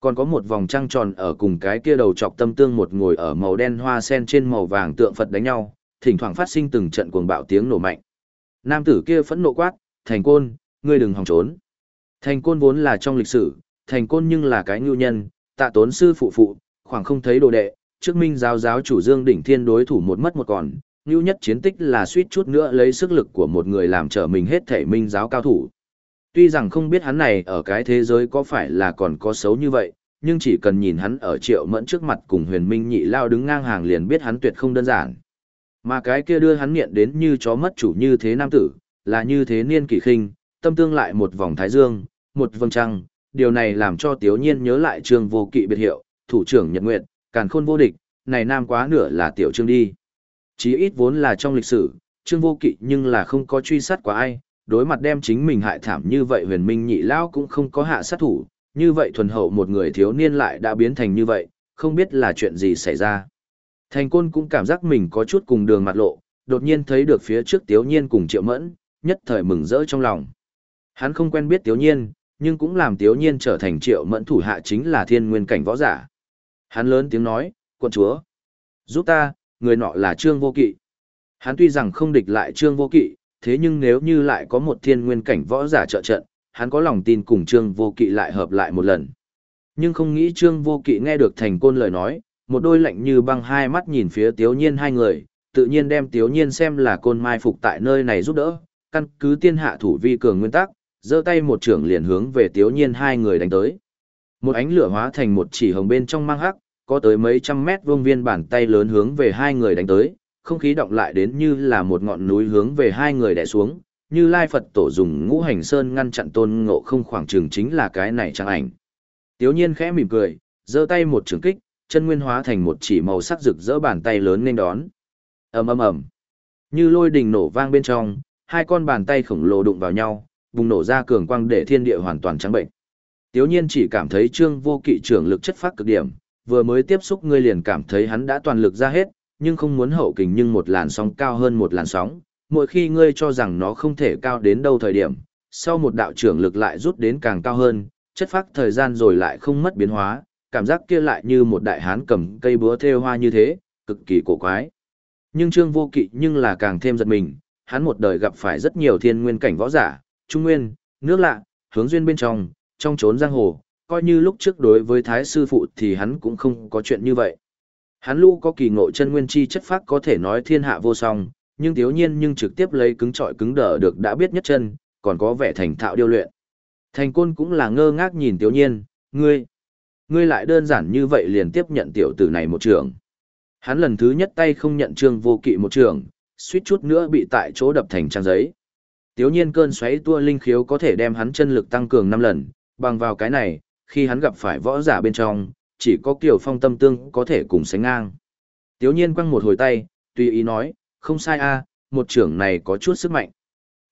Còn có một vòng trăng tròn ở cùng cái kia đầu trọc tâm tương một ngồi ở màu đen hoa sen trên màu vàng tượng Phật đánh nhau, thỉnh thoảng phát sinh từng trận cuồng bạo tiếng nổ mạnh. Nam tử kia phẫn nộ quát, thành côn, ngươi đừng hòng trốn. Thành côn vốn là trong lịch sử, thành côn nhưng là cái nhu nhân, tạ tốn sư phụ phụ, khoảng không thấy đồ đệ, trước minh giáo giáo chủ Dương Đỉnh Thiên đối thủ một mất một còn, nhu nhất chiến tích là suýt chút nữa lấy sức lực của một người làm trở mình hết thể minh giáo cao thủ. Tuy rằng không biết hắn này ở cái thế giới có phải là còn có xấu như vậy, nhưng chỉ cần nhìn hắn ở triệu mẫn trước mặt cùng huyền minh nhị lao đứng ngang hàng liền biết hắn tuyệt không đơn giản. Mà cái kia đưa hắn nghiện đến như chó mất chủ như thế nam tử, là như thế niên kỷ khinh, tâm tương lại một vòng thái dương, một vầng trăng, điều này làm cho Tiếu Nhiên nhớ lại trương vô kỵ biệt hiệu, thủ trưởng Nhật Nguyệt, càn khôn vô địch, này nam quá nửa là tiểu trương đi. Chí ít vốn là trong lịch sử, trương vô kỵ nhưng là không có truy sát quá ai, đối mặt đem chính mình hại thảm như vậy huyền minh nhị lao cũng không có hạ sát thủ, như vậy thuần hậu một người thiếu niên lại đã biến thành như vậy, không biết là chuyện gì xảy ra. Thành côn cũng cảm giác mình có chút cùng đường mặt lộ, đột nhiên thấy được phía trước tiếu nhiên cùng triệu mẫn, nhất thời mừng rỡ trong lòng. Hắn không quen biết tiếu nhiên, nhưng cũng làm tiếu nhiên trở thành triệu mẫn thủ hạ chính là thiên nguyên cảnh võ giả. Hắn lớn tiếng nói, quận chúa, giúp ta, người nọ là trương vô kỵ. Hắn tuy rằng không địch lại trương vô kỵ, thế nhưng nếu như lại có một thiên nguyên cảnh võ giả trợ trận, hắn có lòng tin cùng trương vô kỵ lại hợp lại một lần. Nhưng không nghĩ trương vô kỵ nghe được thành côn lời nói, một đôi lạnh như băng hai mắt nhìn phía tiếu nhiên hai người, tự nhiên đem tiếu nhiên xem là côn mai phục tại nơi này giúp đỡ, căn cứ tiên hạ thủ vi cường nguyên tắc, giơ tay một trưởng liền hướng về tiếu nhiên hai người đánh tới. Một ánh lửa hóa thành một chỉ hồng bên trong mang hắc, có tới mấy trăm mét vuông viên bàn tay lớn hướng về hai người đánh tới, không khí động lại đến như là một ngọn núi hướng về hai người đè xuống, như Lai Phật tổ dùng ngũ hành sơn ngăn chặn tôn ngộ không khoảng trường chính là cái này trang ảnh. Tiếu nhiên khẽ mỉm cười, giơ tay một trường kích, chân nguyên hóa thành một chỉ màu sắc rực rỡ bàn tay lớn nên đón. ầm ầm ầm, như lôi đình nổ vang bên trong, hai con bàn tay khổng lồ đụng vào nhau, bùng nổ ra cường quang để thiên địa hoàn toàn trắng bệnh. Tiếu nhiên chỉ cảm thấy trương vô kỵ trưởng lực chất phát cực điểm, vừa mới tiếp xúc ngươi liền cảm thấy hắn đã toàn lực ra hết, nhưng không muốn hậu kình nhưng một làn sóng cao hơn một làn sóng, mỗi khi ngươi cho rằng nó không thể cao đến đâu thời điểm, sau một đạo trưởng lực lại rút đến càng cao hơn, chất phát thời gian rồi lại không mất biến hóa, cảm giác kia lại như một đại hán cầm cây búa thêu hoa như thế, cực kỳ cổ quái. Nhưng Trương Vô Kỵ nhưng là càng thêm giật mình, hắn một đời gặp phải rất nhiều thiên nguyên cảnh võ giả, trung nguyên, nước lạ, hướng duyên bên trong, trong trốn giang hồ, coi như lúc trước đối với thái sư phụ thì hắn cũng không có chuyện như vậy. Hắn lũ có kỳ ngộ chân nguyên chi chất phác có thể nói thiên hạ vô song, nhưng thiếu nhiên nhưng trực tiếp lấy cứng trọi cứng đỡ được đã biết nhất chân, còn có vẻ thành thạo điêu luyện. Thành côn cũng là ngơ ngác nhìn thiếu nhiên, ngươi, ngươi lại đơn giản như vậy liền tiếp nhận tiểu tử này một trường. Hắn lần thứ nhất tay không nhận trương vô kỵ một trường, suýt chút nữa bị tại chỗ đập thành trang giấy. Tiếu nhiên cơn xoáy tua linh khiếu có thể đem hắn chân lực tăng cường 5 lần, bằng vào cái này, khi hắn gặp phải võ giả bên trong, chỉ có kiểu phong tâm tương có thể cùng sánh ngang. Tiếu nhiên quăng một hồi tay, tùy ý nói, không sai a, một trưởng này có chút sức mạnh.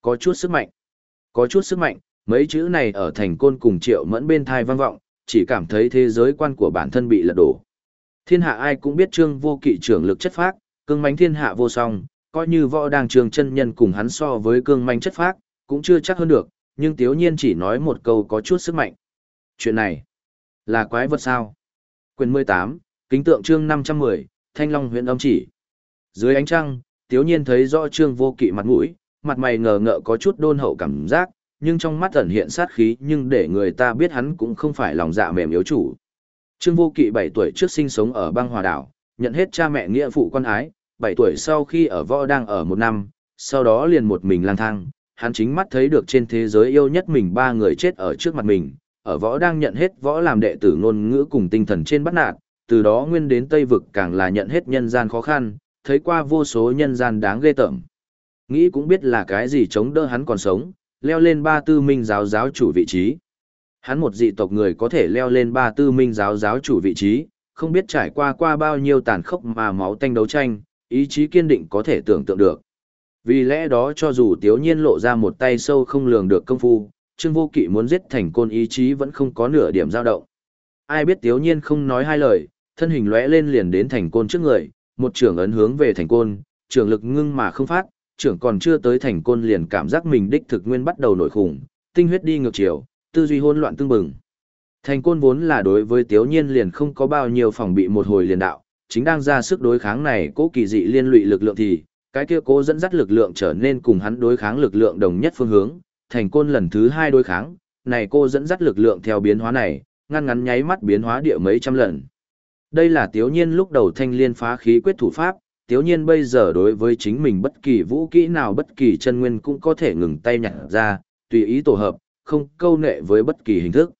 Có chút sức mạnh. Có chút sức mạnh, mấy chữ này ở thành côn cùng triệu mẫn bên thai vang vọng, chỉ cảm thấy thế giới quan của bản thân bị lật đổ. Thiên hạ ai cũng biết trương vô kỵ trưởng lực chất phác, cương mánh thiên hạ vô song, coi như võ đang trường chân nhân cùng hắn so với cương manh chất phác, cũng chưa chắc hơn được, nhưng tiếu nhiên chỉ nói một câu có chút sức mạnh. Chuyện này, là quái vật sao? Quyền 18, kính tượng chương 510, Thanh Long huyện âm chỉ. Dưới ánh trăng, tiếu nhiên thấy rõ trương vô kỵ mặt mũi, mặt mày ngờ ngợ có chút đôn hậu cảm giác, nhưng trong mắt ẩn hiện sát khí nhưng để người ta biết hắn cũng không phải lòng dạ mềm yếu chủ. Trương vô kỵ 7 tuổi trước sinh sống ở băng hòa đảo, nhận hết cha mẹ nghĩa phụ quan ái, 7 tuổi sau khi ở võ đang ở một năm, sau đó liền một mình lang thang, hắn chính mắt thấy được trên thế giới yêu nhất mình ba người chết ở trước mặt mình, ở võ đang nhận hết võ làm đệ tử ngôn ngữ cùng tinh thần trên bắt nạt, từ đó nguyên đến Tây Vực càng là nhận hết nhân gian khó khăn, thấy qua vô số nhân gian đáng ghê tởm. Nghĩ cũng biết là cái gì chống đỡ hắn còn sống, leo lên ba tư minh giáo giáo chủ vị trí. Hắn một dị tộc người có thể leo lên ba tư minh giáo giáo chủ vị trí, không biết trải qua qua bao nhiêu tàn khốc mà máu tanh đấu tranh, ý chí kiên định có thể tưởng tượng được. Vì lẽ đó cho dù Tiếu Nhiên lộ ra một tay sâu không lường được công phu, Trương Vô Kỵ muốn giết thành côn ý chí vẫn không có nửa điểm dao động. Ai biết Tiếu Nhiên không nói hai lời, thân hình lóe lên liền đến thành côn trước người, một trưởng ấn hướng về thành côn, trưởng lực ngưng mà không phát, trưởng còn chưa tới thành côn liền cảm giác mình đích thực nguyên bắt đầu nổi khủng, tinh huyết đi ngược chiều, tư duy hỗn loạn tương bừng. Thành côn vốn là đối với Tiếu Nhiên liền không có bao nhiêu phòng bị một hồi liền đạo, chính đang ra sức đối kháng này cố kỳ dị liên lụy lực lượng thì, cái kia cố dẫn dắt lực lượng trở nên cùng hắn đối kháng lực lượng đồng nhất phương hướng, thành côn lần thứ hai đối kháng, này cô dẫn dắt lực lượng theo biến hóa này, ngăn ngắn nháy mắt biến hóa địa mấy trăm lần. Đây là Tiếu Nhiên lúc đầu thanh liên phá khí quyết thủ pháp, Tiếu Nhiên bây giờ đối với chính mình bất kỳ vũ kỹ nào bất kỳ chân nguyên cũng có thể ngừng tay nhặt ra, tùy ý tổ hợp, không câu nệ với bất kỳ hình thức.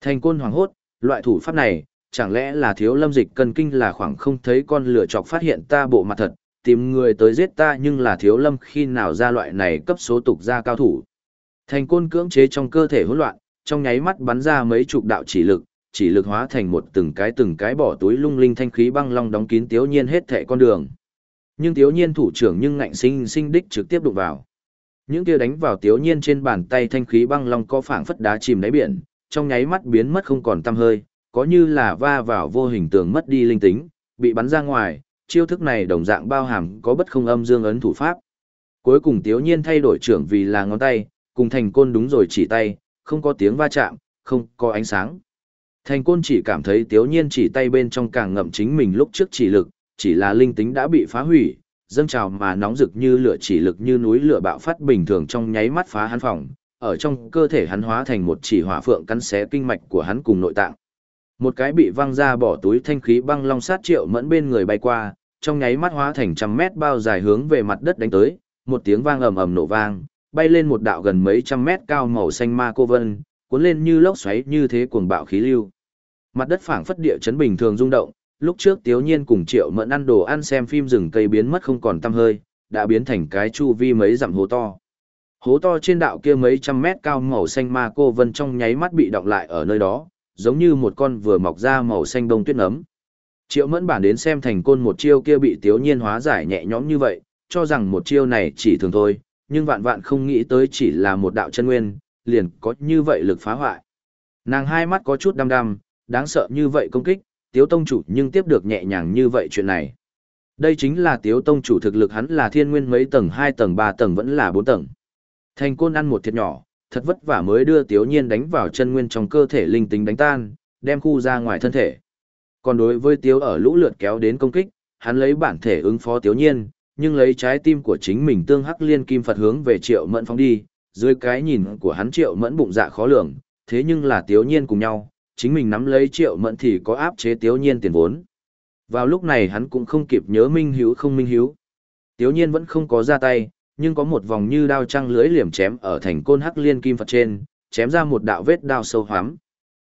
Thành côn hoàng hốt, loại thủ pháp này, chẳng lẽ là thiếu lâm dịch cân kinh là khoảng không thấy con lửa chọc phát hiện ta bộ mặt thật, tìm người tới giết ta nhưng là thiếu lâm khi nào ra loại này cấp số tục ra cao thủ. Thành côn cưỡng chế trong cơ thể hỗn loạn, trong nháy mắt bắn ra mấy chục đạo chỉ lực, chỉ lực hóa thành một từng cái từng cái bỏ túi lung linh thanh khí băng long đóng kín tiếu nhiên hết thệ con đường. Nhưng tiếu nhiên thủ trưởng nhưng ngạnh sinh sinh đích trực tiếp đụng vào. Những kia đánh vào tiếu nhiên trên bàn tay thanh khí băng long có phảng phất đá chìm đáy biển, trong nháy mắt biến mất không còn tăm hơi, có như là va vào vô hình tường mất đi linh tính, bị bắn ra ngoài, chiêu thức này đồng dạng bao hàm có bất không âm dương ấn thủ pháp. Cuối cùng tiếu nhiên thay đổi trưởng vì là ngón tay, cùng thành côn đúng rồi chỉ tay, không có tiếng va chạm, không có ánh sáng. Thành côn chỉ cảm thấy tiếu nhiên chỉ tay bên trong càng ngậm chính mình lúc trước chỉ lực, chỉ là linh tính đã bị phá hủy, dâng trào mà nóng rực như lửa chỉ lực như núi lửa bạo phát bình thường trong nháy mắt phá hắn phòng, ở trong cơ thể hắn hóa thành một chỉ hỏa phượng cắn xé kinh mạch của hắn cùng nội tạng. Một cái bị văng ra bỏ túi thanh khí băng long sát triệu mẫn bên người bay qua, trong nháy mắt hóa thành trăm mét bao dài hướng về mặt đất đánh tới, một tiếng vang ầm ầm nổ vang, bay lên một đạo gần mấy trăm mét cao màu xanh ma cô vân, cuốn lên như lốc xoáy như thế cuồng bạo khí lưu. Mặt đất phảng phất địa chấn bình thường rung động, lúc trước Tiếu Nhiên cùng Triệu Mẫn ăn đồ ăn xem phim rừng cây biến mất không còn tăm hơi, đã biến thành cái chu vi mấy dặm hố to. Hố to trên đạo kia mấy trăm mét cao màu xanh ma cô vân trong nháy mắt bị động lại ở nơi đó, giống như một con vừa mọc ra màu xanh đông tuyết nấm. Triệu Mẫn bản đến xem thành côn một chiêu kia bị Tiếu Nhiên hóa giải nhẹ nhõm như vậy, cho rằng một chiêu này chỉ thường thôi, nhưng vạn vạn không nghĩ tới chỉ là một đạo chân nguyên, liền có như vậy lực phá hoại. Nàng hai mắt có chút đăm đăm, đáng sợ như vậy công kích, tiếu tông chủ nhưng tiếp được nhẹ nhàng như vậy chuyện này. Đây chính là tiếu tông chủ thực lực hắn là thiên nguyên mấy tầng 2 tầng 3 tầng vẫn là 4 tầng. Thành côn ăn một thiệt nhỏ, thật vất vả mới đưa tiếu nhiên đánh vào chân nguyên trong cơ thể linh tính đánh tan, đem khu ra ngoài thân thể. Còn đối với tiếu ở lũ lượt kéo đến công kích, hắn lấy bản thể ứng phó tiếu nhiên, nhưng lấy trái tim của chính mình tương hắc liên kim Phật hướng về triệu mẫn phóng đi, dưới cái nhìn của hắn triệu mẫn bụng dạ khó lường, thế nhưng là tiếu nhiên cùng nhau, chính mình nắm lấy triệu mẫn thì có áp chế tiếu nhiên tiền vốn. Vào lúc này hắn cũng không kịp nhớ minh hiếu không minh hiếu. Tiếu nhiên vẫn không có ra tay, nhưng có một vòng như đao trăng lưỡi liềm chém ở thành côn hắc liên kim Phật trên, chém ra một đạo vết đao sâu hoắm.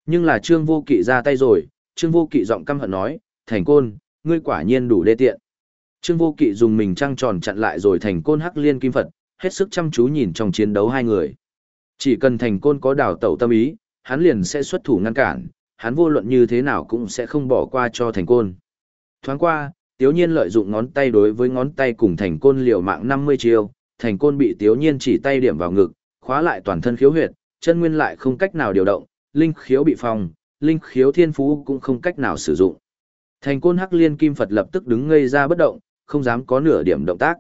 Nhưng là trương vô kỵ ra tay rồi, trương vô kỵ giọng căm hận nói, thành côn, ngươi quả nhiên đủ đê tiện. Trương Vô Kỵ dùng mình trăng tròn chặn lại rồi thành côn hắc liên kim Phật, hết sức chăm chú nhìn trong chiến đấu hai người. Chỉ cần thành côn có đảo tẩu tâm ý, hắn liền sẽ xuất thủ ngăn cản, hắn vô luận như thế nào cũng sẽ không bỏ qua cho thành côn. Thoáng qua, Tiếu Nhiên lợi dụng ngón tay đối với ngón tay cùng thành côn liều mạng 50 chiêu, thành côn bị Tiếu Nhiên chỉ tay điểm vào ngực, khóa lại toàn thân khiếu huyệt, chân nguyên lại không cách nào điều động, linh khiếu bị phòng, linh khiếu thiên phú cũng không cách nào sử dụng. Thành côn hắc liên kim Phật lập tức đứng ngây ra bất động, không dám có nửa điểm động tác.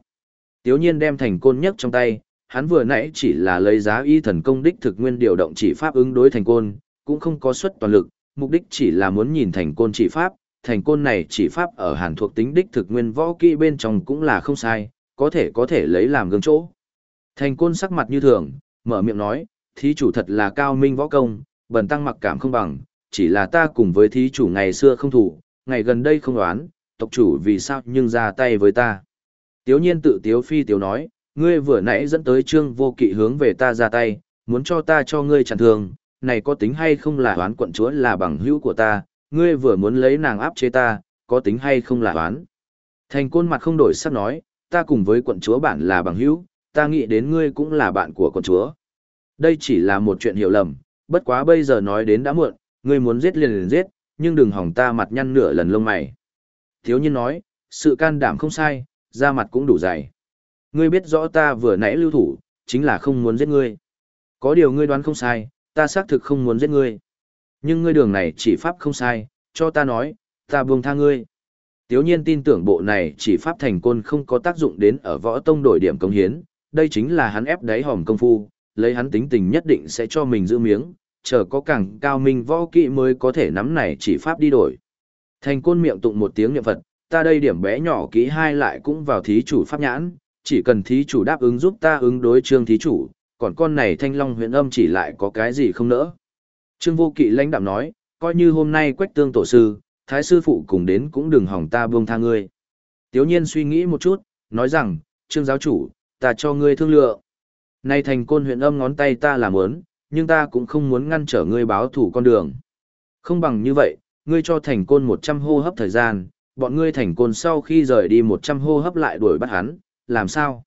Tiếu nhiên đem thành côn nhấc trong tay, hắn vừa nãy chỉ là lấy giá y thần công đích thực nguyên điều động chỉ pháp ứng đối thành côn, cũng không có suất toàn lực, mục đích chỉ là muốn nhìn thành côn chỉ pháp, thành côn này chỉ pháp ở hàn thuộc tính đích thực nguyên võ kỹ bên trong cũng là không sai, có thể có thể lấy làm gương chỗ. Thành côn sắc mặt như thường, mở miệng nói, thí chủ thật là cao minh võ công, bần tăng mặc cảm không bằng, chỉ là ta cùng với thí chủ ngày xưa không thủ, ngày gần đây không đoán, tộc chủ vì sao nhưng ra tay với ta. Tiếu nhiên tự tiếu phi tiếu nói, ngươi vừa nãy dẫn tới trương vô kỵ hướng về ta ra tay, muốn cho ta cho ngươi chặn thương, này có tính hay không là oán quận chúa là bằng hữu của ta, ngươi vừa muốn lấy nàng áp chế ta, có tính hay không là oán. Thành côn mặt không đổi sắc nói, ta cùng với quận chúa bản là bằng hữu, ta nghĩ đến ngươi cũng là bạn của quận chúa. Đây chỉ là một chuyện hiểu lầm, bất quá bây giờ nói đến đã muộn, ngươi muốn giết liền liền giết, nhưng đừng hỏng ta mặt nhăn nửa lần lông mày. Thiếu nhiên nói, sự can đảm không sai, da mặt cũng đủ dày. Ngươi biết rõ ta vừa nãy lưu thủ, chính là không muốn giết ngươi. Có điều ngươi đoán không sai, ta xác thực không muốn giết ngươi. Nhưng ngươi đường này chỉ pháp không sai, cho ta nói, ta buông tha ngươi. Tiếu nhiên tin tưởng bộ này chỉ pháp thành côn không có tác dụng đến ở võ tông đổi điểm công hiến, đây chính là hắn ép đáy hòm công phu, lấy hắn tính tình nhất định sẽ cho mình giữ miếng, chờ có càng cao minh võ kỵ mới có thể nắm này chỉ pháp đi đổi. Thành côn miệng tụng một tiếng niệm Phật, ta đây điểm bé nhỏ kỹ hai lại cũng vào thí chủ pháp nhãn, chỉ cần thí chủ đáp ứng giúp ta ứng đối trương thí chủ, còn con này thanh long huyện âm chỉ lại có cái gì không nỡ. Trương vô kỵ lãnh đạm nói, coi như hôm nay quách tương tổ sư, thái sư phụ cùng đến cũng đừng hỏng ta buông tha ngươi. Tiếu nhiên suy nghĩ một chút, nói rằng, trương giáo chủ, ta cho ngươi thương lượng. Nay thành côn huyện âm ngón tay ta làm ớn, nhưng ta cũng không muốn ngăn trở ngươi báo thủ con đường. Không bằng như vậy, ngươi cho thành côn 100 hô hấp thời gian, bọn ngươi thành côn sau khi rời đi 100 hô hấp lại đuổi bắt hắn, làm sao?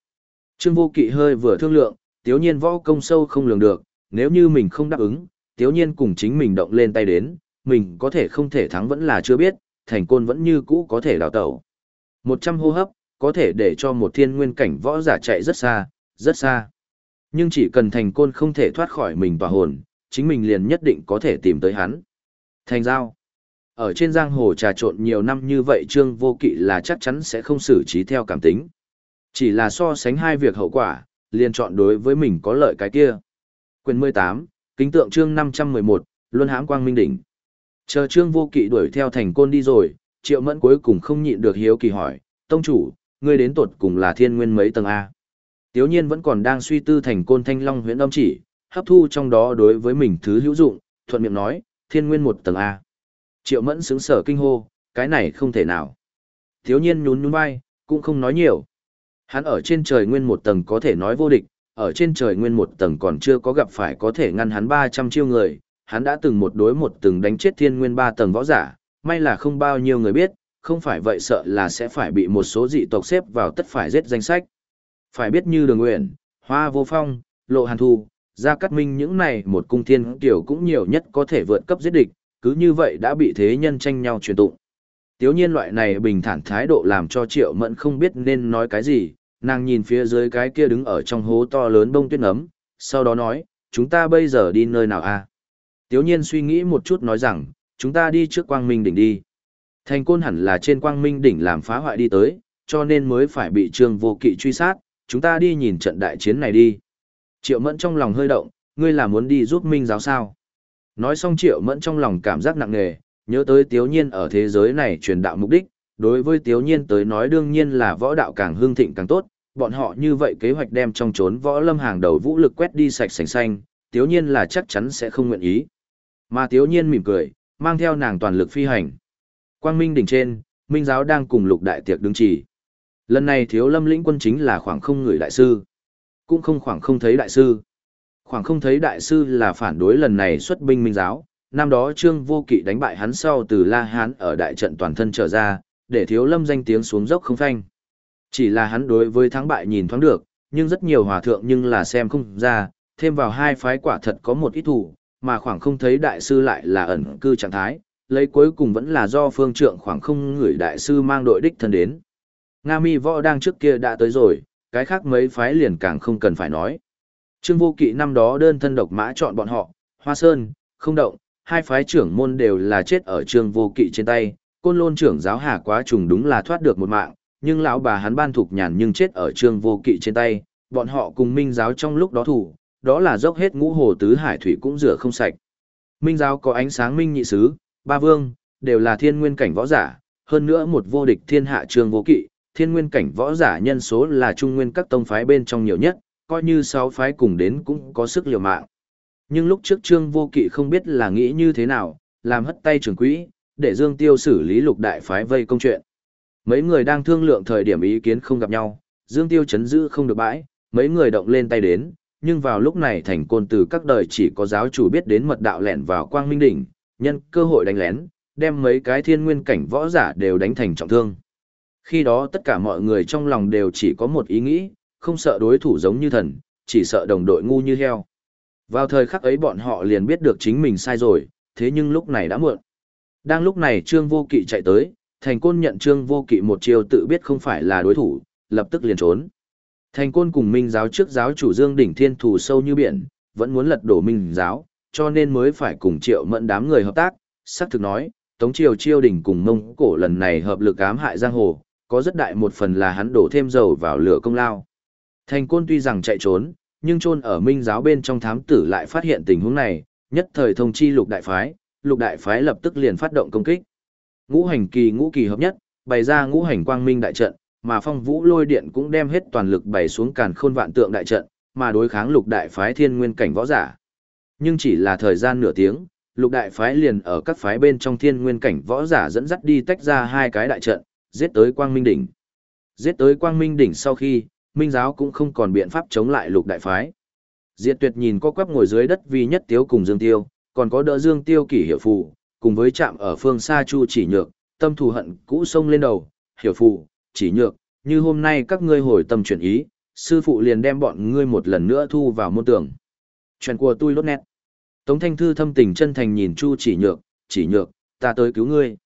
Trương vô kỵ hơi vừa thương lượng, tiếu nhiên võ công sâu không lường được, nếu như mình không đáp ứng, tiếu nhiên cùng chính mình động lên tay đến, mình có thể không thể thắng vẫn là chưa biết, thành côn vẫn như cũ có thể đào tẩu. 100 hô hấp, có thể để cho một thiên nguyên cảnh võ giả chạy rất xa, rất xa. Nhưng chỉ cần thành côn không thể thoát khỏi mình và hồn, chính mình liền nhất định có thể tìm tới hắn. Thành giao. Ở trên giang hồ trà trộn nhiều năm như vậy Trương Vô Kỵ là chắc chắn sẽ không xử trí theo cảm tính. Chỉ là so sánh hai việc hậu quả, liền chọn đối với mình có lợi cái kia. Quyền 18, kính tượng chương 511, Luân hãm quang minh đỉnh. Chờ Trương Vô Kỵ đuổi theo thành côn đi rồi, Triệu Mẫn cuối cùng không nhịn được hiếu kỳ hỏi, "Tông chủ, ngươi đến tột cùng là thiên nguyên mấy tầng a?" Tiếu nhiên vẫn còn đang suy tư thành côn thanh long huyễn âm chỉ, hấp thu trong đó đối với mình thứ hữu dụng, thuận miệng nói, thiên nguyên một tầng A. Triệu mẫn sướng sở kinh hô, cái này không thể nào. Tiếu nhiên nhún nhún vai, cũng không nói nhiều. Hắn ở trên trời nguyên một tầng có thể nói vô địch, ở trên trời nguyên một tầng còn chưa có gặp phải có thể ngăn hắn 300 chiêu người, hắn đã từng một đối một từng đánh chết thiên nguyên ba tầng võ giả, may là không bao nhiêu người biết, không phải vậy sợ là sẽ phải bị một số dị tộc xếp vào tất phải giết danh sách. Phải biết như đường nguyện, hoa vô phong, lộ hàn thu, gia cát minh những này một cung thiên tiểu cũng nhiều nhất có thể vượt cấp giết địch, cứ như vậy đã bị thế nhân tranh nhau truyền tụng. Tiếu nhiên loại này bình thản thái độ làm cho triệu mẫn không biết nên nói cái gì, nàng nhìn phía dưới cái kia đứng ở trong hố to lớn bông tuyết ấm, sau đó nói, chúng ta bây giờ đi nơi nào a? À? Tiếu nhiên suy nghĩ một chút nói rằng, chúng ta đi trước quang minh đỉnh đi. Thành côn hẳn là trên quang minh đỉnh làm phá hoại đi tới, cho nên mới phải bị trương vô kỵ truy sát, chúng ta đi nhìn trận đại chiến này đi. Triệu Mẫn trong lòng hơi động, ngươi là muốn đi giúp Minh giáo sao? Nói xong Triệu Mẫn trong lòng cảm giác nặng nề, nhớ tới Tiếu Nhiên ở thế giới này truyền đạo mục đích, đối với Tiếu Nhiên tới nói đương nhiên là võ đạo càng hương thịnh càng tốt, bọn họ như vậy kế hoạch đem trong trốn võ lâm hàng đầu vũ lực quét đi sạch sành xanh, Tiếu Nhiên là chắc chắn sẽ không nguyện ý. Mà Tiếu Nhiên mỉm cười, mang theo nàng toàn lực phi hành. Quang Minh đỉnh trên, Minh giáo đang cùng lục đại tiệc đứng chỉ. Lần này thiếu lâm lĩnh quân chính là khoảng không người đại sư. Cũng không khoảng không thấy đại sư. Khoảng không thấy đại sư là phản đối lần này xuất binh minh giáo. Năm đó Trương Vô Kỵ đánh bại hắn sau từ La Hán ở đại trận toàn thân trở ra, để thiếu lâm danh tiếng xuống dốc không phanh. Chỉ là hắn đối với thắng bại nhìn thoáng được, nhưng rất nhiều hòa thượng nhưng là xem không ra, thêm vào hai phái quả thật có một ít thủ, mà khoảng không thấy đại sư lại là ẩn cư trạng thái, lấy cuối cùng vẫn là do phương trượng khoảng không người đại sư mang đội đích thân đến. Nga mi võ đang trước kia đã tới rồi, cái khác mấy phái liền càng không cần phải nói. Trương vô kỵ năm đó đơn thân độc mã chọn bọn họ, Hoa Sơn, không động, hai phái trưởng môn đều là chết ở trương vô kỵ trên tay, côn lôn trưởng giáo hà quá trùng đúng là thoát được một mạng, nhưng lão bà hắn ban thục nhàn nhưng chết ở trương vô kỵ trên tay, bọn họ cùng minh giáo trong lúc đó thủ, đó là dốc hết ngũ hồ tứ hải thủy cũng rửa không sạch. Minh giáo có ánh sáng minh nhị sứ, ba vương, đều là thiên nguyên cảnh võ giả, hơn nữa một vô địch thiên hạ trương vô kỵ, thiên nguyên cảnh võ giả nhân số là trung nguyên các tông phái bên trong nhiều nhất, coi như sáu phái cùng đến cũng có sức liều mạng. Nhưng lúc trước Trương Vô Kỵ không biết là nghĩ như thế nào, làm hất tay trường quỹ, để Dương Tiêu xử lý lục đại phái vây công chuyện. Mấy người đang thương lượng thời điểm ý kiến không gặp nhau, Dương Tiêu chấn giữ không được bãi, mấy người động lên tay đến, nhưng vào lúc này thành côn từ các đời chỉ có giáo chủ biết đến mật đạo lẻn vào quang minh đỉnh, nhân cơ hội đánh lén, đem mấy cái thiên nguyên cảnh võ giả đều đánh thành trọng thương. Khi đó tất cả mọi người trong lòng đều chỉ có một ý nghĩ, không sợ đối thủ giống như thần, chỉ sợ đồng đội ngu như heo. Vào thời khắc ấy bọn họ liền biết được chính mình sai rồi, thế nhưng lúc này đã muộn. Đang lúc này Trương Vô Kỵ chạy tới, Thành Côn nhận Trương Vô Kỵ một chiều tự biết không phải là đối thủ, lập tức liền trốn. Thành Côn cùng Minh giáo trước giáo chủ Dương Đỉnh Thiên thù sâu như biển, vẫn muốn lật đổ Minh giáo, cho nên mới phải cùng Triệu Mẫn đám người hợp tác, xác thực nói, Tống Triều Chiêu đỉnh cùng Mông Cổ lần này hợp lực ám hại giang hồ, có rất đại một phần là hắn đổ thêm dầu vào lửa công lao. Thành Côn tuy rằng chạy trốn, nhưng trôn ở Minh giáo bên trong thám tử lại phát hiện tình huống này, nhất thời thông chi lục đại phái, lục đại phái lập tức liền phát động công kích. Ngũ hành kỳ ngũ kỳ hợp nhất, bày ra ngũ hành quang minh đại trận, mà phong vũ lôi điện cũng đem hết toàn lực bày xuống càn khôn vạn tượng đại trận, mà đối kháng lục đại phái thiên nguyên cảnh võ giả. Nhưng chỉ là thời gian nửa tiếng, lục đại phái liền ở các phái bên trong thiên nguyên cảnh võ giả dẫn dắt đi tách ra hai cái đại trận, giết tới quang minh đỉnh. Giết tới quang minh đỉnh sau khi, minh giáo cũng không còn biện pháp chống lại lục đại phái. Diệt tuyệt nhìn có quắp ngồi dưới đất vì nhất tiếu cùng Dương Tiêu, còn có đỡ Dương Tiêu kỷ hiệu phù, cùng với chạm ở phương xa Chu chỉ nhược, tâm thù hận cũ sông lên đầu, hiểu phù, chỉ nhược, như hôm nay các ngươi hồi tâm chuyển ý, sư phụ liền đem bọn ngươi một lần nữa thu vào môn tưởng. Chuyện của tôi lốt nét. Tống Thanh Thư thâm tình chân thành nhìn Chu chỉ nhược, chỉ nhược, ta tới cứu ngươi.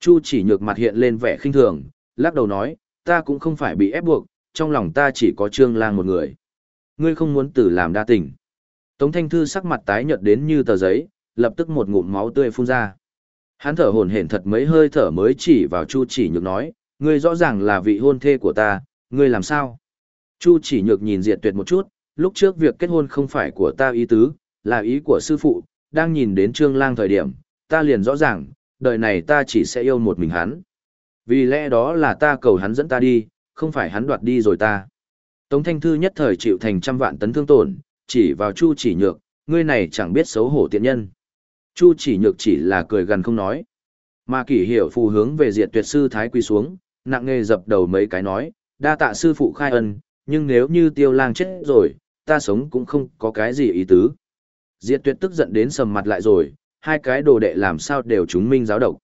Chu chỉ nhược mặt hiện lên vẻ khinh thường, lắc đầu nói, ta cũng không phải bị ép buộc, trong lòng ta chỉ có trương lang một người. Ngươi không muốn tử làm đa tình. Tống Thanh Thư sắc mặt tái nhợt đến như tờ giấy, lập tức một ngụm máu tươi phun ra. Hắn thở hổn hển thật mấy hơi thở mới chỉ vào Chu Chỉ Nhược nói, ngươi rõ ràng là vị hôn thê của ta, ngươi làm sao? Chu Chỉ Nhược nhìn Diệt Tuyệt một chút, lúc trước việc kết hôn không phải của ta ý tứ, là ý của sư phụ, đang nhìn đến Trương Lang thời điểm, ta liền rõ ràng, đời này ta chỉ sẽ yêu một mình hắn. Vì lẽ đó là ta cầu hắn dẫn ta đi, không phải hắn đoạt đi rồi ta. Tống Thanh Thư nhất thời chịu thành trăm vạn tấn thương tổn, chỉ vào Chu Chỉ Nhược, ngươi này chẳng biết xấu hổ tiện nhân. Chu Chỉ Nhược chỉ là cười gần không nói. Mà kỷ hiểu phù hướng về diệt tuyệt sư thái quy xuống, nặng nghề dập đầu mấy cái nói, đa tạ sư phụ khai ân, nhưng nếu như tiêu lang chết rồi, ta sống cũng không có cái gì ý tứ. Diệt tuyệt tức giận đến sầm mặt lại rồi, hai cái đồ đệ làm sao đều chúng minh giáo độc.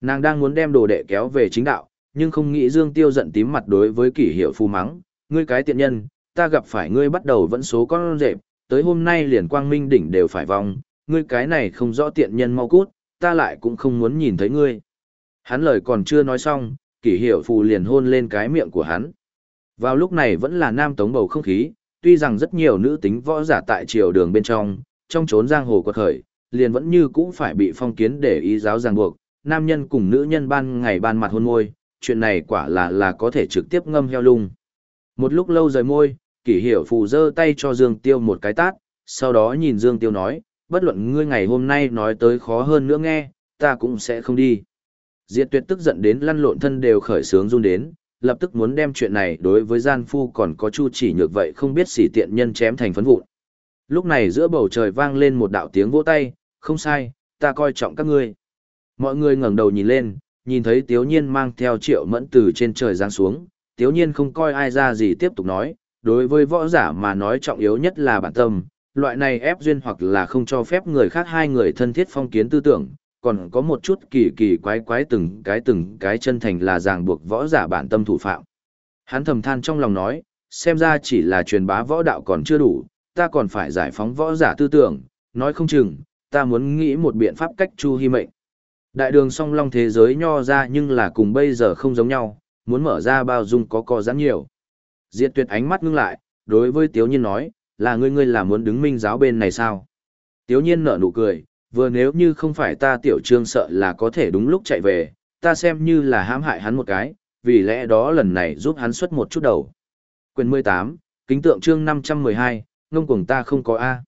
Nàng đang muốn đem đồ đệ kéo về chính đạo, nhưng không nghĩ Dương Tiêu giận tím mặt đối với kỷ hiệu phu mắng, ngươi cái tiện nhân, ta gặp phải ngươi bắt đầu vẫn số con rệp, tới hôm nay liền quang minh đỉnh đều phải vong, ngươi cái này không rõ tiện nhân mau cút, ta lại cũng không muốn nhìn thấy ngươi. Hắn lời còn chưa nói xong, kỷ hiệu phù liền hôn lên cái miệng của hắn. Vào lúc này vẫn là nam tống bầu không khí, tuy rằng rất nhiều nữ tính võ giả tại triều đường bên trong, trong trốn giang hồ quật khởi, liền vẫn như cũ phải bị phong kiến để ý giáo ràng buộc, nam nhân cùng nữ nhân ban ngày ban mặt hôn môi, chuyện này quả là là có thể trực tiếp ngâm heo lung. Một lúc lâu rời môi, kỷ hiểu phù giơ tay cho Dương Tiêu một cái tát, sau đó nhìn Dương Tiêu nói, bất luận ngươi ngày hôm nay nói tới khó hơn nữa nghe, ta cũng sẽ không đi. Diệt tuyệt tức giận đến lăn lộn thân đều khởi sướng run đến, lập tức muốn đem chuyện này đối với gian phu còn có chu chỉ nhược vậy không biết xỉ tiện nhân chém thành phấn vụn. Lúc này giữa bầu trời vang lên một đạo tiếng vỗ tay, không sai, ta coi trọng các ngươi. Mọi người ngẩng đầu nhìn lên, nhìn thấy Tiếu Nhiên mang theo triệu mẫn từ trên trời giáng xuống, Tiếu Nhiên không coi ai ra gì tiếp tục nói, đối với võ giả mà nói trọng yếu nhất là bản tâm, loại này ép duyên hoặc là không cho phép người khác hai người thân thiết phong kiến tư tưởng, còn có một chút kỳ kỳ quái quái từng cái từng cái chân thành là ràng buộc võ giả bản tâm thủ phạm. Hắn thầm than trong lòng nói, xem ra chỉ là truyền bá võ đạo còn chưa đủ, ta còn phải giải phóng võ giả tư tưởng, nói không chừng, ta muốn nghĩ một biện pháp cách chu hy mệnh. Đại đường song long thế giới nho ra nhưng là cùng bây giờ không giống nhau, muốn mở ra bao dung có co giãn nhiều. Diệt tuyệt ánh mắt ngưng lại, đối với Tiếu Nhiên nói, là ngươi ngươi là muốn đứng minh giáo bên này sao? Tiếu Nhiên nở nụ cười, vừa nếu như không phải ta tiểu trương sợ là có thể đúng lúc chạy về, ta xem như là hãm hại hắn một cái, vì lẽ đó lần này giúp hắn xuất một chút đầu. Quyền 18, kính tượng chương 512, ngông cuồng ta không có A.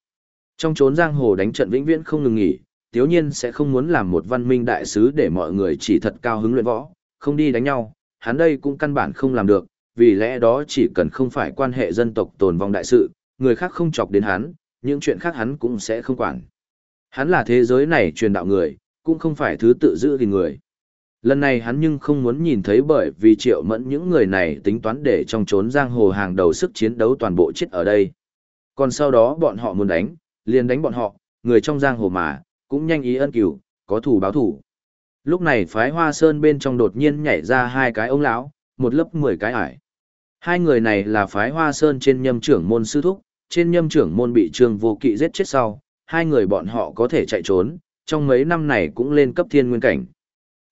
Trong chốn giang hồ đánh trận vĩnh viễn không ngừng nghỉ, tiếu nhiên sẽ không muốn làm một văn minh đại sứ để mọi người chỉ thật cao hứng luyện võ, không đi đánh nhau, hắn đây cũng căn bản không làm được, vì lẽ đó chỉ cần không phải quan hệ dân tộc tồn vong đại sự, người khác không chọc đến hắn, những chuyện khác hắn cũng sẽ không quản. Hắn là thế giới này truyền đạo người, cũng không phải thứ tự giữ gìn người. Lần này hắn nhưng không muốn nhìn thấy bởi vì triệu mẫn những người này tính toán để trong trốn giang hồ hàng đầu sức chiến đấu toàn bộ chết ở đây. Còn sau đó bọn họ muốn đánh, liền đánh bọn họ, người trong giang hồ mà, cũng nhanh ý ân cửu, có thủ báo thủ. Lúc này phái Hoa Sơn bên trong đột nhiên nhảy ra hai cái ông lão, một lớp mười cái ải. Hai người này là phái Hoa Sơn trên nhâm trưởng môn sư thúc, trên nhâm trưởng môn bị Trương Vô Kỵ giết chết sau, hai người bọn họ có thể chạy trốn, trong mấy năm này cũng lên cấp thiên nguyên cảnh.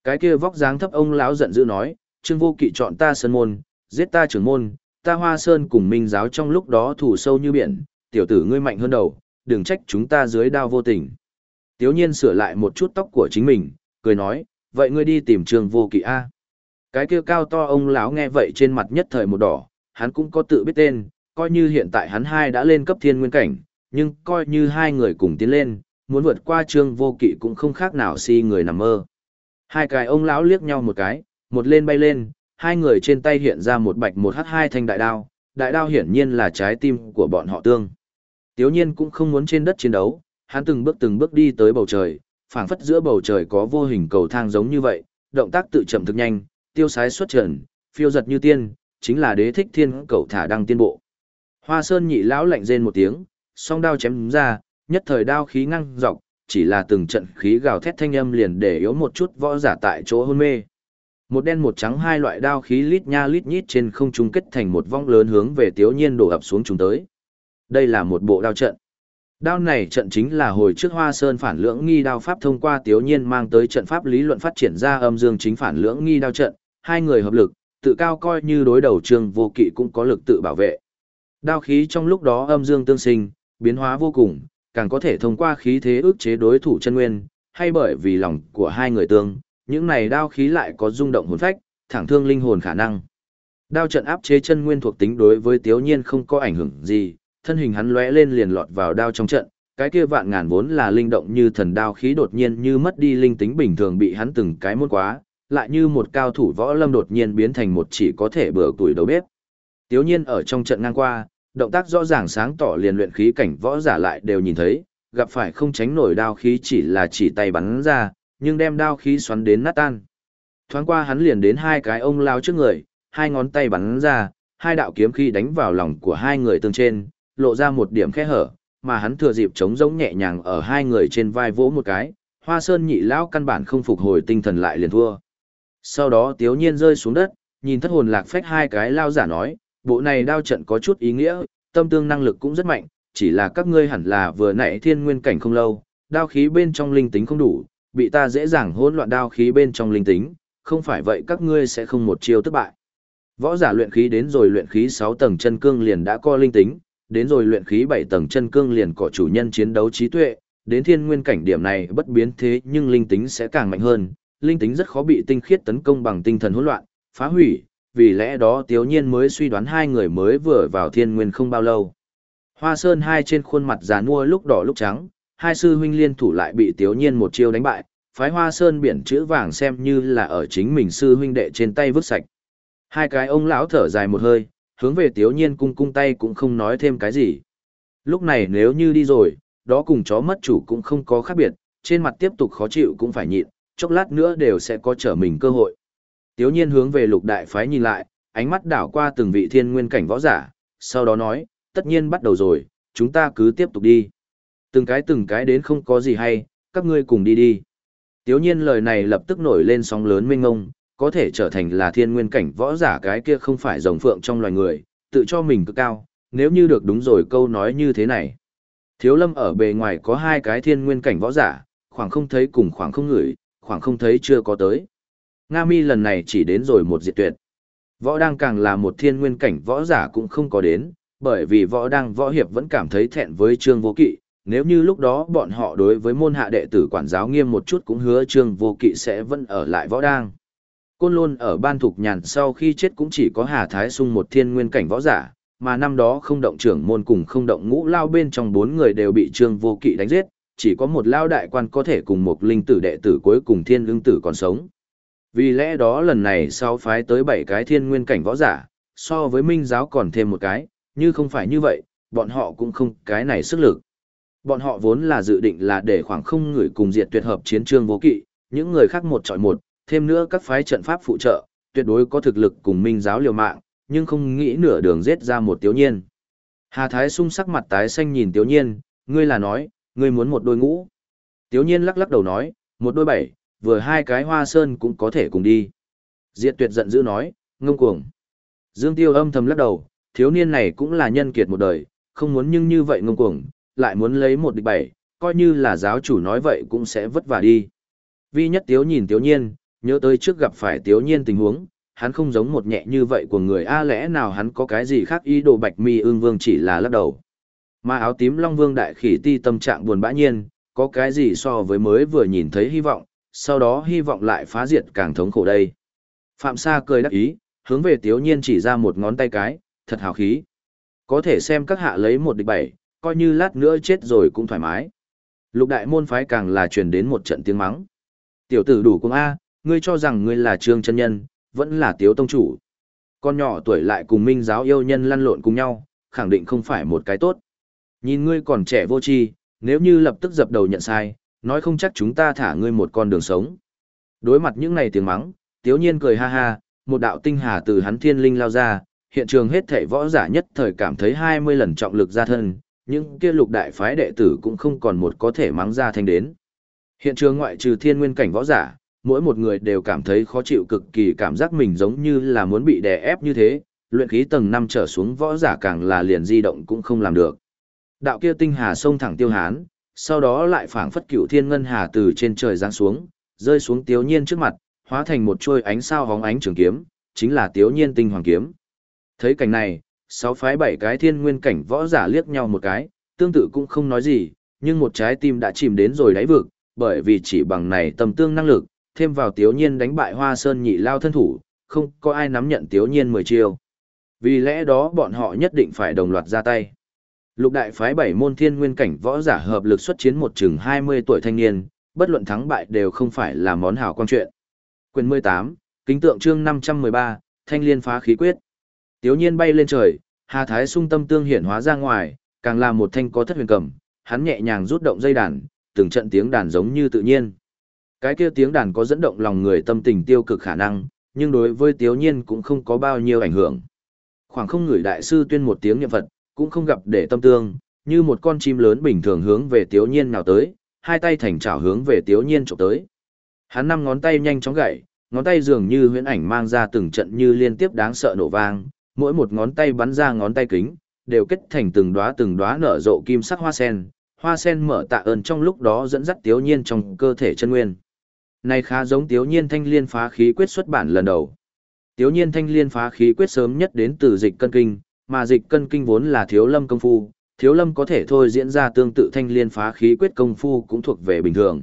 Cái kia vóc dáng thấp ông lão giận dữ nói, Trương Vô Kỵ chọn ta sơn môn, giết ta trưởng môn, ta Hoa Sơn cùng Minh giáo trong lúc đó thủ sâu như biển, tiểu tử ngươi mạnh hơn đầu, đừng trách chúng ta dưới đao vô tình. Tiếu nhiên sửa lại một chút tóc của chính mình, cười nói, vậy ngươi đi tìm Trương Vô Kỵ a. Cái kia cao to ông lão nghe vậy trên mặt nhất thời một đỏ, hắn cũng có tự biết tên, coi như hiện tại hắn hai đã lên cấp thiên nguyên cảnh, nhưng coi như hai người cùng tiến lên, muốn vượt qua trương vô kỵ cũng không khác nào si người nằm mơ. Hai cái ông lão liếc nhau một cái, một lên bay lên, hai người trên tay hiện ra một bạch một hắt hai thanh đại đao, đại đao hiển nhiên là trái tim của bọn họ tương. Tiếu nhiên cũng không muốn trên đất chiến đấu, hắn từng bước từng bước đi tới bầu trời, phảng phất giữa bầu trời có vô hình cầu thang giống như vậy, động tác tự chậm thực nhanh, tiêu sái xuất trần, phiêu giật như tiên, chính là đế thích thiên cầu thả đăng tiên bộ. Hoa sơn nhị lão lạnh rên một tiếng, song đao chém ra, nhất thời đao khí ngăng dọc, chỉ là từng trận khí gào thét thanh âm liền để yếu một chút võ giả tại chỗ hôn mê. Một đen một trắng hai loại đao khí lít nha lít nhít trên không trung kết thành một vong lớn hướng về Tiếu Nhiên đổ ập xuống chúng tới. Đây là một bộ đao trận. Đao này trận chính là hồi trước Hoa Sơn phản lưỡng nghi đao pháp thông qua Tiếu Nhiên mang tới trận pháp lý luận phát triển ra âm dương chính phản lưỡng nghi đao trận, hai người hợp lực, tự cao coi như đối đầu Trương Vô Kỵ cũng có lực tự bảo vệ. Đao khí trong lúc đó âm dương tương sinh, biến hóa vô cùng, càng có thể thông qua khí thế ức chế đối thủ chân nguyên, hay bởi vì lòng của hai người tương, những này đao khí lại có rung động hồn phách, thẳng thương linh hồn khả năng. Đao trận áp chế chân nguyên thuộc tính đối với Tiếu Nhiên không có ảnh hưởng gì, thân hình hắn lóe lên liền lọt vào đao trong trận, cái kia vạn ngàn vốn là linh động như thần đao khí đột nhiên như mất đi linh tính bình thường bị hắn từng cái muốn quá, lại như một cao thủ võ lâm đột nhiên biến thành một chỉ có thể bừa tuổi đầu bếp. Tiếu nhiên ở trong trận ngang qua, động tác rõ ràng sáng tỏ liền luyện khí cảnh võ giả lại đều nhìn thấy, gặp phải không tránh nổi đao khí chỉ là chỉ tay bắn ra, nhưng đem đao khí xoắn đến nát tan. Thoáng qua hắn liền đến hai cái ông lao trước người, hai ngón tay bắn ra, hai đạo kiếm khí đánh vào lòng của hai người tương trên, lộ ra một điểm khe hở, mà hắn thừa dịp chống giống nhẹ nhàng ở hai người trên vai vỗ một cái, hoa sơn nhị lão căn bản không phục hồi tinh thần lại liền thua. Sau đó tiếu nhiên rơi xuống đất, nhìn thất hồn lạc phách hai cái lao giả nói, bộ này đao trận có chút ý nghĩa, tâm tương năng lực cũng rất mạnh, chỉ là các ngươi hẳn là vừa nãy thiên nguyên cảnh không lâu, đao khí bên trong linh tính không đủ, bị ta dễ dàng hỗn loạn đao khí bên trong linh tính, không phải vậy các ngươi sẽ không một chiêu thất bại. Võ giả luyện khí đến rồi luyện khí 6 tầng chân cương liền đã có linh tính, đến rồi luyện khí 7 tầng chân cương liền có chủ nhân chiến đấu trí tuệ, đến thiên nguyên cảnh điểm này bất biến thế nhưng linh tính sẽ càng mạnh hơn, linh tính rất khó bị tinh khiết tấn công bằng tinh thần hỗn loạn, phá hủy, vì lẽ đó Tiếu Nhiên mới suy đoán hai người mới vừa vào thiên nguyên không bao lâu. Hoa Sơn hai trên khuôn mặt già nua lúc đỏ lúc trắng, hai sư huynh liên thủ lại bị Tiếu Nhiên một chiêu đánh bại, phái Hoa Sơn biển chữ vàng xem như là ở chính mình sư huynh đệ trên tay vứt sạch. Hai cái ông lão thở dài một hơi, hướng về Tiếu Nhiên cung cung tay cũng không nói thêm cái gì. Lúc này nếu như đi rồi, đó cùng chó mất chủ cũng không có khác biệt, trên mặt tiếp tục khó chịu cũng phải nhịn, chốc lát nữa đều sẽ có trở mình cơ hội. Tiếu nhiên hướng về lục đại phái nhìn lại, ánh mắt đảo qua từng vị thiên nguyên cảnh võ giả, sau đó nói, tất nhiên bắt đầu rồi, chúng ta cứ tiếp tục đi. Từng cái từng cái đến không có gì hay, các ngươi cùng đi đi. Tiếu nhiên lời này lập tức nổi lên sóng lớn mênh ngông, có thể trở thành là thiên nguyên cảnh võ giả cái kia không phải rồng phượng trong loài người, tự cho mình cực cao, nếu như được đúng rồi câu nói như thế này. Thiếu lâm ở bề ngoài có hai cái thiên nguyên cảnh võ giả, khoảng không thấy cùng khoảng không ngửi, khoảng không thấy chưa có tới. Nga mi lần này chỉ đến rồi một diệt tuyệt. Võ đang càng là một thiên nguyên cảnh võ giả cũng không có đến, bởi vì võ đang võ hiệp vẫn cảm thấy thẹn với trương vô kỵ, nếu như lúc đó bọn họ đối với môn hạ đệ tử quản giáo nghiêm một chút cũng hứa trương vô kỵ sẽ vẫn ở lại võ đang. Côn Lôn ở ban thục nhàn sau khi chết cũng chỉ có Hà Thái Sung một thiên nguyên cảnh võ giả, mà năm đó không động trưởng môn cùng không động ngũ lao bên trong bốn người đều bị trương vô kỵ đánh giết, chỉ có một lao đại quan có thể cùng một linh tử đệ tử cuối cùng thiên lương tử còn sống. Vì lẽ đó lần này sau phái tới bảy cái thiên nguyên cảnh võ giả, so với minh giáo còn thêm một cái, như không phải như vậy, bọn họ cũng không cái này sức lực. Bọn họ vốn là dự định là để khoảng không người cùng diệt tuyệt hợp chiến trương vô kỵ, những người khác một chọi một, thêm nữa các phái trận pháp phụ trợ, tuyệt đối có thực lực cùng minh giáo liều mạng, nhưng không nghĩ nửa đường giết ra một tiếu nhiên. Hà Thái sung sắc mặt tái xanh nhìn Tiếu Nhiên, ngươi là nói, ngươi muốn một đôi ngũ. Tiếu Nhiên lắc lắc đầu nói, một đôi bảy, vừa hai cái hoa sơn cũng có thể cùng đi. Diệt tuyệt giận dữ nói, ngông cuồng. Dương Tiêu âm thầm lắc đầu, thiếu niên này cũng là nhân kiệt một đời, không muốn nhưng như vậy ngông cuồng, lại muốn lấy một địch bảy, coi như là giáo chủ nói vậy cũng sẽ vất vả đi. Vi nhất tiếu nhìn tiếu nhiên, nhớ tới trước gặp phải tiếu nhiên tình huống, hắn không giống một nhẹ như vậy của người a lẽ nào hắn có cái gì khác ý đồ bạch mi ương vương chỉ là lắc đầu. Mà áo tím long vương đại khỉ ti tâm trạng buồn bã nhiên, có cái gì so với mới vừa nhìn thấy hy vọng, sau đó hy vọng lại phá diệt càng thống khổ đây. Phạm Sa cười đắc ý, hướng về tiếu nhiên chỉ ra một ngón tay cái, thật hào khí. Có thể xem các hạ lấy một địch bảy, coi như lát nữa chết rồi cũng thoải mái. Lục đại môn phái càng là truyền đến một trận tiếng mắng. Tiểu tử đủ cung A, ngươi cho rằng ngươi là trương chân nhân, vẫn là tiếu tông chủ. Con nhỏ tuổi lại cùng minh giáo yêu nhân lăn lộn cùng nhau, khẳng định không phải một cái tốt. Nhìn ngươi còn trẻ vô tri, nếu như lập tức dập đầu nhận sai, nói không chắc chúng ta thả ngươi một con đường sống. Đối mặt những này tiếng mắng, tiếu nhiên cười ha ha, một đạo tinh hà từ hắn thiên linh lao ra, hiện trường hết thảy võ giả nhất thời cảm thấy 20 lần trọng lực ra thân, những kia lục đại phái đệ tử cũng không còn một có thể mắng ra thanh đến. Hiện trường ngoại trừ thiên nguyên cảnh võ giả, mỗi một người đều cảm thấy khó chịu cực kỳ cảm giác mình giống như là muốn bị đè ép như thế, luyện khí tầng 5 trở xuống võ giả càng là liền di động cũng không làm được. Đạo kia tinh hà sông thẳng tiêu hán, sau đó lại phảng phất cựu thiên ngân hà từ trên trời giáng xuống, rơi xuống tiếu nhiên trước mặt, hóa thành một chuôi ánh sao hóng ánh trường kiếm, chính là tiếu nhiên tinh hoàng kiếm. Thấy cảnh này, sáu phái bảy cái thiên nguyên cảnh võ giả liếc nhau một cái, tương tự cũng không nói gì, nhưng một trái tim đã chìm đến rồi đáy vực, bởi vì chỉ bằng này tầm tương năng lực, thêm vào tiếu nhiên đánh bại hoa sơn nhị lao thân thủ, không có ai nắm nhận tiếu nhiên mười chiêu. Vì lẽ đó bọn họ nhất định phải đồng loạt ra tay. Lục đại phái bảy môn thiên nguyên cảnh võ giả hợp lực xuất chiến một chừng 20 tuổi thanh niên, bất luận thắng bại đều không phải là món hảo quan chuyện. Quyền 18, kính tượng chương 513, thanh liên phá khí quyết. Tiếu nhiên bay lên trời, Hà Thái sung tâm tương hiển hóa ra ngoài, càng là một thanh có thất huyền cầm, hắn nhẹ nhàng rút động dây đàn, từng trận tiếng đàn giống như tự nhiên. Cái kia tiếng đàn có dẫn động lòng người tâm tình tiêu cực khả năng, nhưng đối với Tiếu nhiên cũng không có bao nhiêu ảnh hưởng. Khoảng không người đại sư tuyên một tiếng niệm Phật, cũng không gặp để tâm tương, như một con chim lớn bình thường hướng về Tiếu nhiên nào tới, hai tay thành chảo hướng về Tiếu nhiên chụp tới. Hắn năm ngón tay nhanh chóng gậy, ngón tay dường như huyễn ảnh mang ra từng trận như liên tiếp đáng sợ nổ vang, mỗi một ngón tay bắn ra ngón tay kính, đều kết thành từng đóa từng đóa nở rộ kim sắc hoa sen, hoa sen mở tạ ơn trong lúc đó dẫn dắt Tiếu Nhiên trong cơ thể chân nguyên. Này khá giống Tiếu Nhiên thanh liên phá khí quyết xuất bản lần đầu. Tiếu Nhiên thanh liên phá khí quyết sớm nhất đến từ dịch cân kinh, mà dịch cân kinh vốn là thiếu lâm công phu, thiếu lâm có thể thôi diễn ra tương tự thanh liên phá khí quyết công phu cũng thuộc về bình thường.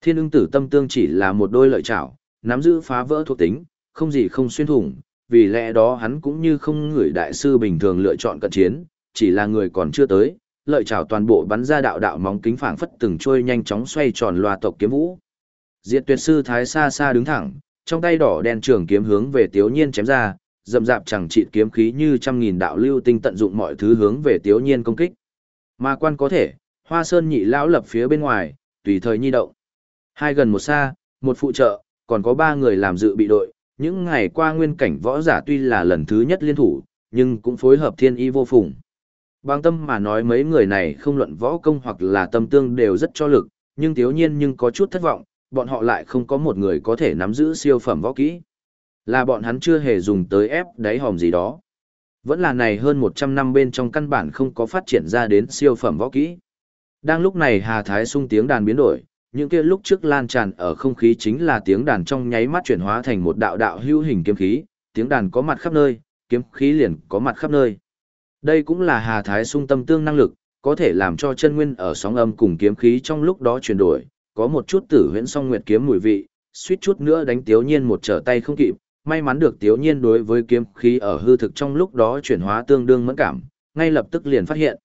Thiên ưng tử tâm tương chỉ là một đôi lợi chảo, nắm giữ phá vỡ thuộc tính, không gì không xuyên thủng, vì lẽ đó hắn cũng như không người đại sư bình thường lựa chọn cận chiến, chỉ là người còn chưa tới, lợi chảo toàn bộ bắn ra đạo đạo móng kính phảng phất từng trôi nhanh chóng xoay tròn loa tộc kiếm vũ. Diệt tuyệt sư thái xa xa đứng thẳng, trong tay đỏ đen trường kiếm hướng về Tiếu Nhiên chém ra, dậm dạp chẳng trị kiếm khí như trăm nghìn đạo lưu tinh tận dụng mọi thứ hướng về Tiếu Nhiên công kích. Mà quan có thể, Hoa Sơn nhị lão lập phía bên ngoài, tùy thời nhi động. Hai gần một xa, một phụ trợ, còn có ba người làm dự bị đội, những ngày qua nguyên cảnh võ giả tuy là lần thứ nhất liên thủ, nhưng cũng phối hợp thiên y vô phùng. Bằng tâm mà nói mấy người này không luận võ công hoặc là tâm tương đều rất cho lực, nhưng thiếu nhiên nhưng có chút thất vọng, bọn họ lại không có một người có thể nắm giữ siêu phẩm võ kỹ. Là bọn hắn chưa hề dùng tới ép đáy hòm gì đó. Vẫn là này hơn 100 năm bên trong căn bản không có phát triển ra đến siêu phẩm võ kỹ. Đang lúc này Hà Thái sung tiếng đàn biến đổi, những kia lúc trước lan tràn ở không khí chính là tiếng đàn trong nháy mắt chuyển hóa thành một đạo đạo hữu hình kiếm khí, tiếng đàn có mặt khắp nơi, kiếm khí liền có mặt khắp nơi. Đây cũng là Hà Thái sung tâm tương năng lực, có thể làm cho chân nguyên ở sóng âm cùng kiếm khí trong lúc đó chuyển đổi, có một chút tử huyễn song nguyệt kiếm mùi vị, suýt chút nữa đánh Tiếu Nhiên một trở tay không kịp, may mắn được Tiếu Nhiên đối với kiếm khí ở hư thực trong lúc đó chuyển hóa tương đương mẫn cảm, ngay lập tức liền phát hiện.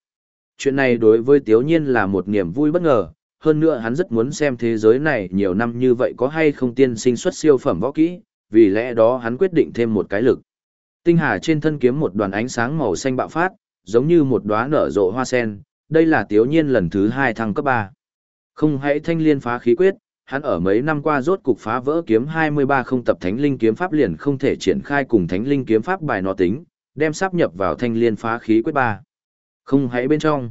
Chuyện này đối với Tiếu Nhiên là một niềm vui bất ngờ, hơn nữa hắn rất muốn xem thế giới này nhiều năm như vậy có hay không tiên sinh xuất siêu phẩm võ kỹ, vì lẽ đó hắn quyết định thêm một cái lực. Tinh hà trên thân kiếm một đoàn ánh sáng màu xanh bạo phát, giống như một đóa nở rộ hoa sen, đây là tiếu nhiên lần thứ hai thăng cấp 3. Không hãy thanh liên phá khí quyết, hắn ở mấy năm qua rốt cục phá vỡ kiếm 23 không tập thánh linh kiếm pháp liền không thể triển khai cùng thánh linh kiếm pháp bài nó tính, đem sắp nhập vào thanh liên phá khí quyết 3. Không hãy bên trong.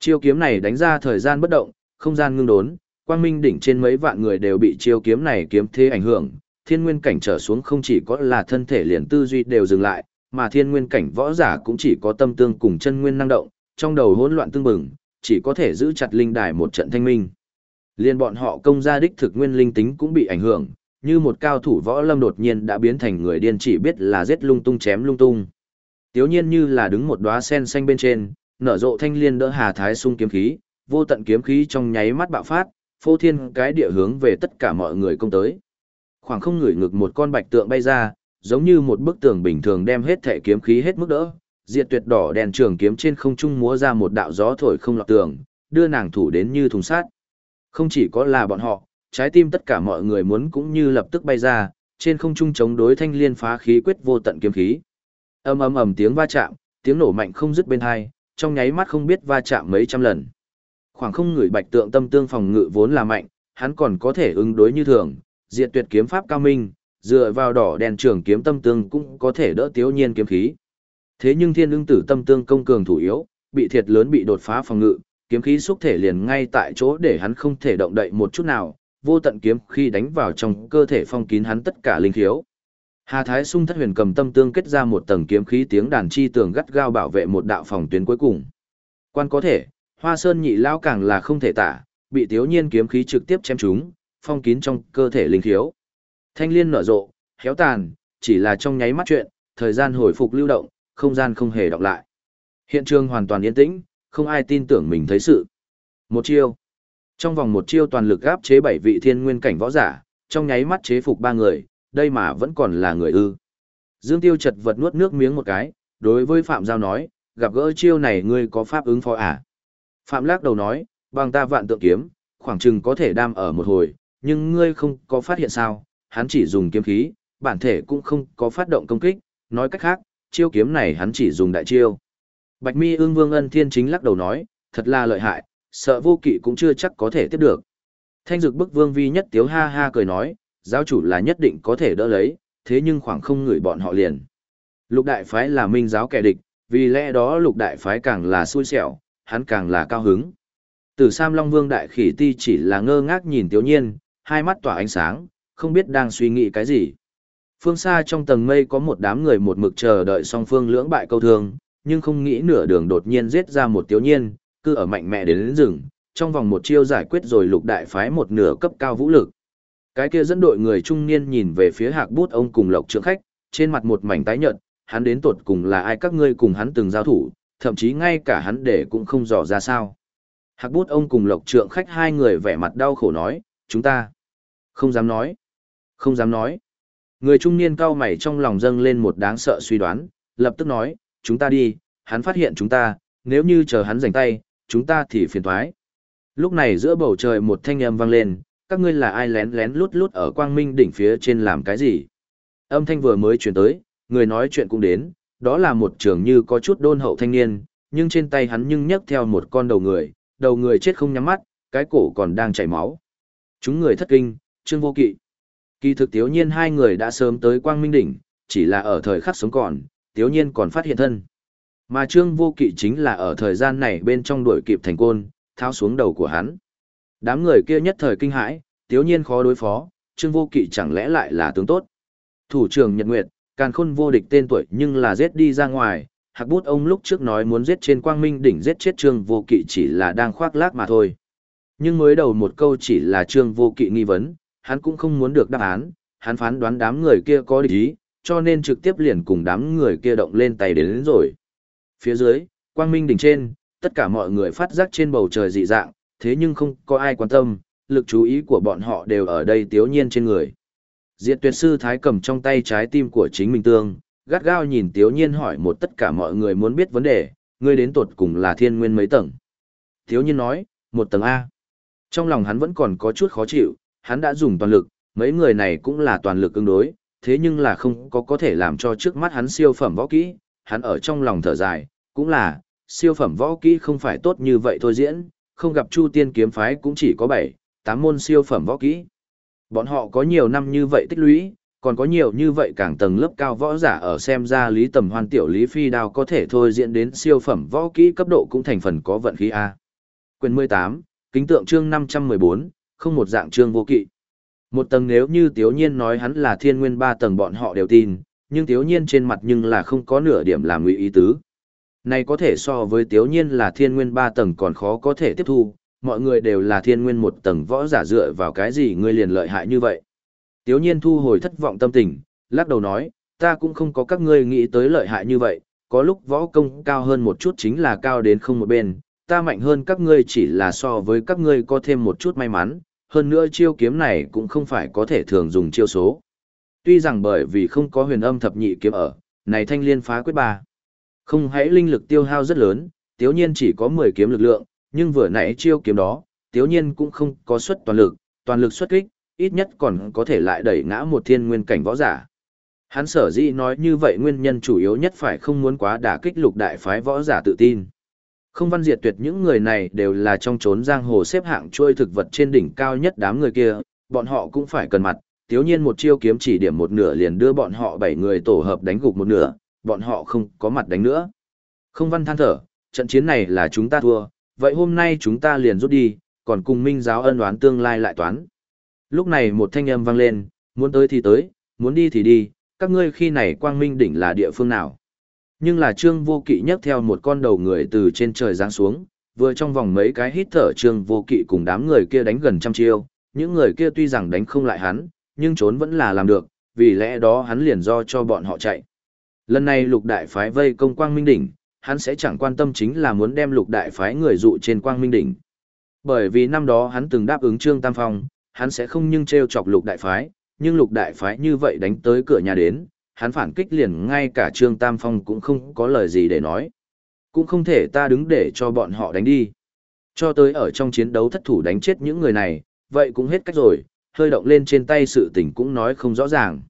Chiêu kiếm này đánh ra thời gian bất động, không gian ngưng đốn, quang minh đỉnh trên mấy vạn người đều bị chiêu kiếm này kiếm thế ảnh hưởng, thiên nguyên cảnh trở xuống không chỉ có là thân thể liền tư duy đều dừng lại, mà thiên nguyên cảnh võ giả cũng chỉ có tâm tương cùng chân nguyên năng động, trong đầu hỗn loạn tương bừng, chỉ có thể giữ chặt linh đài một trận thanh minh. Liên bọn họ công gia đích thực nguyên linh tính cũng bị ảnh hưởng, như một cao thủ võ lâm đột nhiên đã biến thành người điên chỉ biết là giết lung tung chém lung tung. Tiếu nhiên như là đứng một đóa sen xanh bên trên, nở rộ thanh liên đỡ hà thái sung kiếm khí, vô tận kiếm khí trong nháy mắt bạo phát, phô thiên cái địa hướng về tất cả mọi người công tới. Khoảng không ngửi ngực một con bạch tượng bay ra, giống như một bức tường bình thường đem hết thể kiếm khí hết mức đỡ, diệt tuyệt đỏ đèn trường kiếm trên không trung múa ra một đạo gió thổi không lọt tường, đưa nàng thủ đến như thùng sát. Không chỉ có là bọn họ, trái tim tất cả mọi người muốn cũng như lập tức bay ra, trên không trung chống đối thanh liên phá khí quyết vô tận kiếm khí. Ầm ầm ầm tiếng va chạm, tiếng nổ mạnh không dứt bên hai, trong nháy mắt không biết va chạm mấy trăm lần. Khoảng không người bạch tượng tâm tương phòng ngự vốn là mạnh, hắn còn có thể ứng đối như thường, diệt tuyệt kiếm pháp cao minh, dựa vào đỏ đèn trường kiếm tâm tương cũng có thể đỡ tiếu nhiên kiếm khí. Thế nhưng thiên ưng tử tâm tương công cường thủ yếu, bị thiệt lớn bị đột phá phòng ngự, kiếm khí xúc thể liền ngay tại chỗ để hắn không thể động đậy một chút nào, vô tận kiếm khi đánh vào trong cơ thể phong kín hắn tất cả linh khiếu. Hà Thái Sung thất huyền cầm tâm tương kết ra một tầng kiếm khí tiếng đàn chi tường gắt gao bảo vệ một đạo phòng tuyến cuối cùng. Quan có thể, Hoa Sơn nhị lao càng là không thể tả, bị Tiếu Nhiên kiếm khí trực tiếp chém trúng, phong kín trong cơ thể linh khiếu. Thanh liên nở rộ, héo tàn, chỉ là trong nháy mắt chuyện, thời gian hồi phục lưu động, không gian không hề đọc lại. Hiện trường hoàn toàn yên tĩnh, không ai tin tưởng mình thấy sự. Một chiêu. Trong vòng một chiêu toàn lực áp chế bảy vị thiên nguyên cảnh võ giả, trong nháy mắt chế phục ba người, đây mà vẫn còn là người ư. Dương Tiêu chật vật nuốt nước miếng một cái, đối với Phạm Giao nói, gặp gỡ chiêu này ngươi có pháp ứng phó à? Phạm lác đầu nói, bằng ta vạn tượng kiếm, khoảng chừng có thể đam ở một hồi, nhưng ngươi không có phát hiện sao, hắn chỉ dùng kiếm khí, bản thể cũng không có phát động công kích, nói cách khác, chiêu kiếm này hắn chỉ dùng đại chiêu. Bạch mi ương vương ân thiên chính lắc đầu nói, thật là lợi hại, sợ vô kỵ cũng chưa chắc có thể tiếp được. Thanh dực bức vương vi nhất tiếu ha ha cười nói, giáo chủ là nhất định có thể đỡ lấy, thế nhưng khoảng không người bọn họ liền. Lục đại phái là minh giáo kẻ địch, vì lẽ đó lục đại phái càng là xui xẻo, hắn càng là cao hứng. Từ Sam Long Vương đại khỉ ti chỉ là ngơ ngác nhìn Tiếu Nhiên, hai mắt tỏa ánh sáng, không biết đang suy nghĩ cái gì. Phương xa trong tầng mây có một đám người một mực chờ đợi song phương lưỡng bại câu thương, nhưng không nghĩ nửa đường đột nhiên giết ra một tiểu Nhiên, cứ ở mạnh mẽ đến, đến rừng, trong vòng một chiêu giải quyết rồi lục đại phái một nửa cấp cao vũ lực. Cái kia dẫn đội người trung niên nhìn về phía hạc bút ông cùng lộc trưởng khách, trên mặt một mảnh tái nhợt, hắn đến tột cùng là ai các ngươi cùng hắn từng giao thủ, thậm chí ngay cả hắn để cũng không dò ra sao. Hạc bút ông cùng lộc trượng khách hai người vẻ mặt đau khổ nói, chúng ta không dám nói, không dám nói. Người trung niên cao mày trong lòng dâng lên một đáng sợ suy đoán, lập tức nói, chúng ta đi, hắn phát hiện chúng ta, nếu như chờ hắn giành tay, chúng ta thì phiền thoái. Lúc này giữa bầu trời một thanh âm vang lên, các ngươi là ai lén lén lút lút ở quang minh đỉnh phía trên làm cái gì? Âm thanh vừa mới chuyển tới, người nói chuyện cũng đến, đó là một trường như có chút đôn hậu thanh niên, nhưng trên tay hắn nhưng nhấc theo một con đầu người, đầu người chết không nhắm mắt, cái cổ còn đang chảy máu. Chúng người thất kinh, trương vô kỵ. Kỳ thực tiếu nhiên hai người đã sớm tới quang minh đỉnh, chỉ là ở thời khắc sống còn, tiếu nhiên còn phát hiện thân. Mà trương vô kỵ chính là ở thời gian này bên trong đuổi kịp thành côn, tháo xuống đầu của hắn. Đám người kia nhất thời kinh hãi, tiếu nhiên khó đối phó, trương vô kỵ chẳng lẽ lại là tướng tốt. Thủ trưởng Nhật Nguyệt, càn khôn vô địch tên tuổi nhưng là giết đi ra ngoài, hạc bút ông lúc trước nói muốn giết trên quang minh đỉnh giết chết trương vô kỵ chỉ là đang khoác lác mà thôi. Nhưng mới đầu một câu chỉ là trương vô kỵ nghi vấn, hắn cũng không muốn được đáp án, hắn phán đoán đám người kia có địch ý, cho nên trực tiếp liền cùng đám người kia động lên tay đến, đến rồi. Phía dưới, quang minh đỉnh trên, tất cả mọi người phát giác trên bầu trời dị dạng, thế nhưng không có ai quan tâm, lực chú ý của bọn họ đều ở đây tiếu nhiên trên người. Diệt tuyệt sư thái cầm trong tay trái tim của chính mình tương, gắt gao nhìn tiếu nhiên hỏi một tất cả mọi người muốn biết vấn đề, ngươi đến tột cùng là thiên nguyên mấy tầng. Tiếu nhiên nói, một tầng A. Trong lòng hắn vẫn còn có chút khó chịu, hắn đã dùng toàn lực, mấy người này cũng là toàn lực ứng đối, thế nhưng là không có có thể làm cho trước mắt hắn siêu phẩm võ kỹ, hắn ở trong lòng thở dài, cũng là, siêu phẩm võ kỹ không phải tốt như vậy thôi diễn, không gặp Chu Tiên kiếm phái cũng chỉ có 7, 8 môn siêu phẩm võ kỹ. Bọn họ có nhiều năm như vậy tích lũy, còn có nhiều như vậy càng tầng lớp cao võ giả ở xem ra lý tầm hoan tiểu lý phi đao có thể thôi diễn đến siêu phẩm võ kỹ cấp độ cũng thành phần có vận khí A. Quyền 18, kính tượng chương 514, không một dạng chương vô kỵ. Một tầng nếu như Tiếu Nhiên nói hắn là thiên nguyên ba tầng bọn họ đều tin, nhưng Tiếu Nhiên trên mặt nhưng là không có nửa điểm làm ngụy ý tứ. Này có thể so với Tiếu Nhiên là thiên nguyên ba tầng còn khó có thể tiếp thu, mọi người đều là thiên nguyên một tầng võ giả dựa vào cái gì ngươi liền lợi hại như vậy. Tiếu Nhiên thu hồi thất vọng tâm tình, lắc đầu nói, ta cũng không có các ngươi nghĩ tới lợi hại như vậy, có lúc võ công cao hơn một chút chính là cao đến không một bên, ta mạnh hơn các ngươi chỉ là so với các ngươi có thêm một chút may mắn, hơn nữa chiêu kiếm này cũng không phải có thể thường dùng chiêu số. Tuy rằng bởi vì không có huyền âm thập nhị kiếm ở, này thanh liên phá quyết ba. Không hãy linh lực tiêu hao rất lớn, tiếu nhiên chỉ có 10 kiếm lực lượng, nhưng vừa nãy chiêu kiếm đó, tiếu nhiên cũng không có xuất toàn lực, toàn lực xuất kích, ít nhất còn có thể lại đẩy ngã một thiên nguyên cảnh võ giả. Hắn sở dĩ nói như vậy nguyên nhân chủ yếu nhất phải không muốn quá đả kích lục đại phái võ giả tự tin. Không văn diệt tuyệt những người này đều là trong chốn giang hồ xếp hạng trôi thực vật trên đỉnh cao nhất đám người kia, bọn họ cũng phải cần mặt, tiếu nhiên một chiêu kiếm chỉ điểm một nửa liền đưa bọn họ bảy người tổ hợp đánh gục một nửa, bọn họ không có mặt đánh nữa. Không văn than thở, trận chiến này là chúng ta thua, vậy hôm nay chúng ta liền rút đi, còn cùng minh giáo ân đoán tương lai lại toán. Lúc này một thanh âm vang lên, muốn tới thì tới, muốn đi thì đi, các ngươi khi này quang minh đỉnh là địa phương nào. Nhưng là trương vô kỵ nhấc theo một con đầu người từ trên trời giáng xuống, vừa trong vòng mấy cái hít thở trương vô kỵ cùng đám người kia đánh gần trăm chiêu, những người kia tuy rằng đánh không lại hắn, nhưng trốn vẫn là làm được, vì lẽ đó hắn liền do cho bọn họ chạy. Lần này lục đại phái vây công quang minh đỉnh, hắn sẽ chẳng quan tâm chính là muốn đem lục đại phái người dụ trên quang minh đỉnh. Bởi vì năm đó hắn từng đáp ứng Trương Tam Phong, hắn sẽ không nhưng treo chọc lục đại phái, nhưng lục đại phái như vậy đánh tới cửa nhà đến, hắn phản kích liền ngay cả Trương Tam Phong cũng không có lời gì để nói. Cũng không thể ta đứng để cho bọn họ đánh đi. Cho tới ở trong chiến đấu thất thủ đánh chết những người này, vậy cũng hết cách rồi, hơi động lên trên tay sự tình cũng nói không rõ ràng.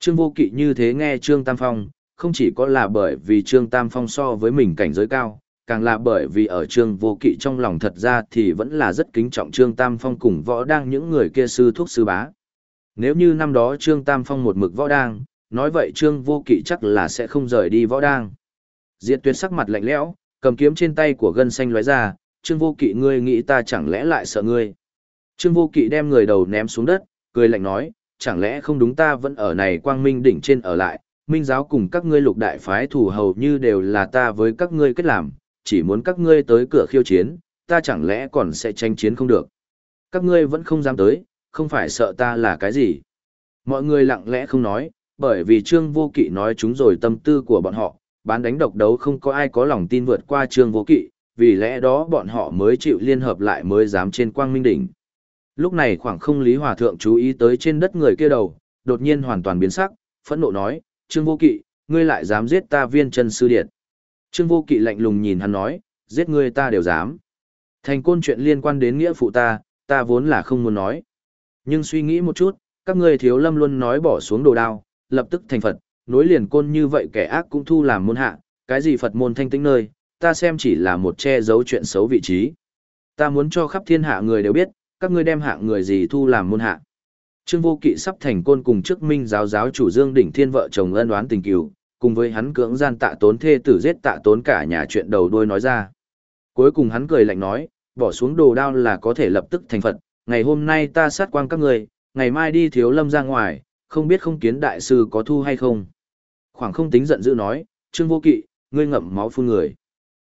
Trương Vô Kỵ như thế nghe Trương Tam Phong, không chỉ có là bởi vì Trương Tam Phong so với mình cảnh giới cao, càng là bởi vì ở Trương Vô Kỵ trong lòng thật ra thì vẫn là rất kính trọng Trương Tam Phong cùng võ đang những người kia sư thuốc sư bá. Nếu như năm đó Trương Tam Phong một mực võ đang, nói vậy Trương Vô Kỵ chắc là sẽ không rời đi võ đang. Diệt tuyệt sắc mặt lạnh lẽo, cầm kiếm trên tay của gân xanh lóe ra, Trương Vô Kỵ ngươi nghĩ ta chẳng lẽ lại sợ ngươi. Trương Vô Kỵ đem người đầu ném xuống đất, cười lạnh nói, chẳng lẽ không đúng ta vẫn ở này quang minh đỉnh trên ở lại, minh giáo cùng các ngươi lục đại phái thủ hầu như đều là ta với các ngươi kết làm, chỉ muốn các ngươi tới cửa khiêu chiến, ta chẳng lẽ còn sẽ tranh chiến không được. Các ngươi vẫn không dám tới, không phải sợ ta là cái gì. Mọi người lặng lẽ không nói, bởi vì Trương Vô Kỵ nói chúng rồi tâm tư của bọn họ, bán đánh độc đấu không có ai có lòng tin vượt qua Trương Vô Kỵ, vì lẽ đó bọn họ mới chịu liên hợp lại mới dám trên quang minh đỉnh. Lúc này khoảng không Lý Hòa Thượng chú ý tới trên đất người kia đầu, đột nhiên hoàn toàn biến sắc, phẫn nộ nói, Trương Vô Kỵ, ngươi lại dám giết ta viên chân sư điệt. Trương Vô Kỵ lạnh lùng nhìn hắn nói, giết ngươi ta đều dám. Thành côn chuyện liên quan đến nghĩa phụ ta, ta vốn là không muốn nói. Nhưng suy nghĩ một chút, các ngươi thiếu lâm luôn nói bỏ xuống đồ đao, lập tức thành Phật, nối liền côn như vậy kẻ ác cũng thu làm môn hạ, cái gì Phật môn thanh tĩnh nơi, ta xem chỉ là một che giấu chuyện xấu vị trí. Ta muốn cho khắp thiên hạ người đều biết, các ngươi đem hạng người gì thu làm môn hạ. Trương Vô Kỵ sắp thành côn cùng trước minh giáo giáo chủ Dương Đỉnh Thiên vợ chồng ân oán tình cừu, cùng với hắn cưỡng gian tạ tốn thê tử giết tạ tốn cả nhà chuyện đầu đuôi nói ra. Cuối cùng hắn cười lạnh nói, bỏ xuống đồ đao là có thể lập tức thành Phật, ngày hôm nay ta sát quang các người, ngày mai đi thiếu lâm ra ngoài, không biết không kiến đại sư có thu hay không. Khoảng không tính giận dữ nói, Trương Vô Kỵ, ngươi ngậm máu phun người.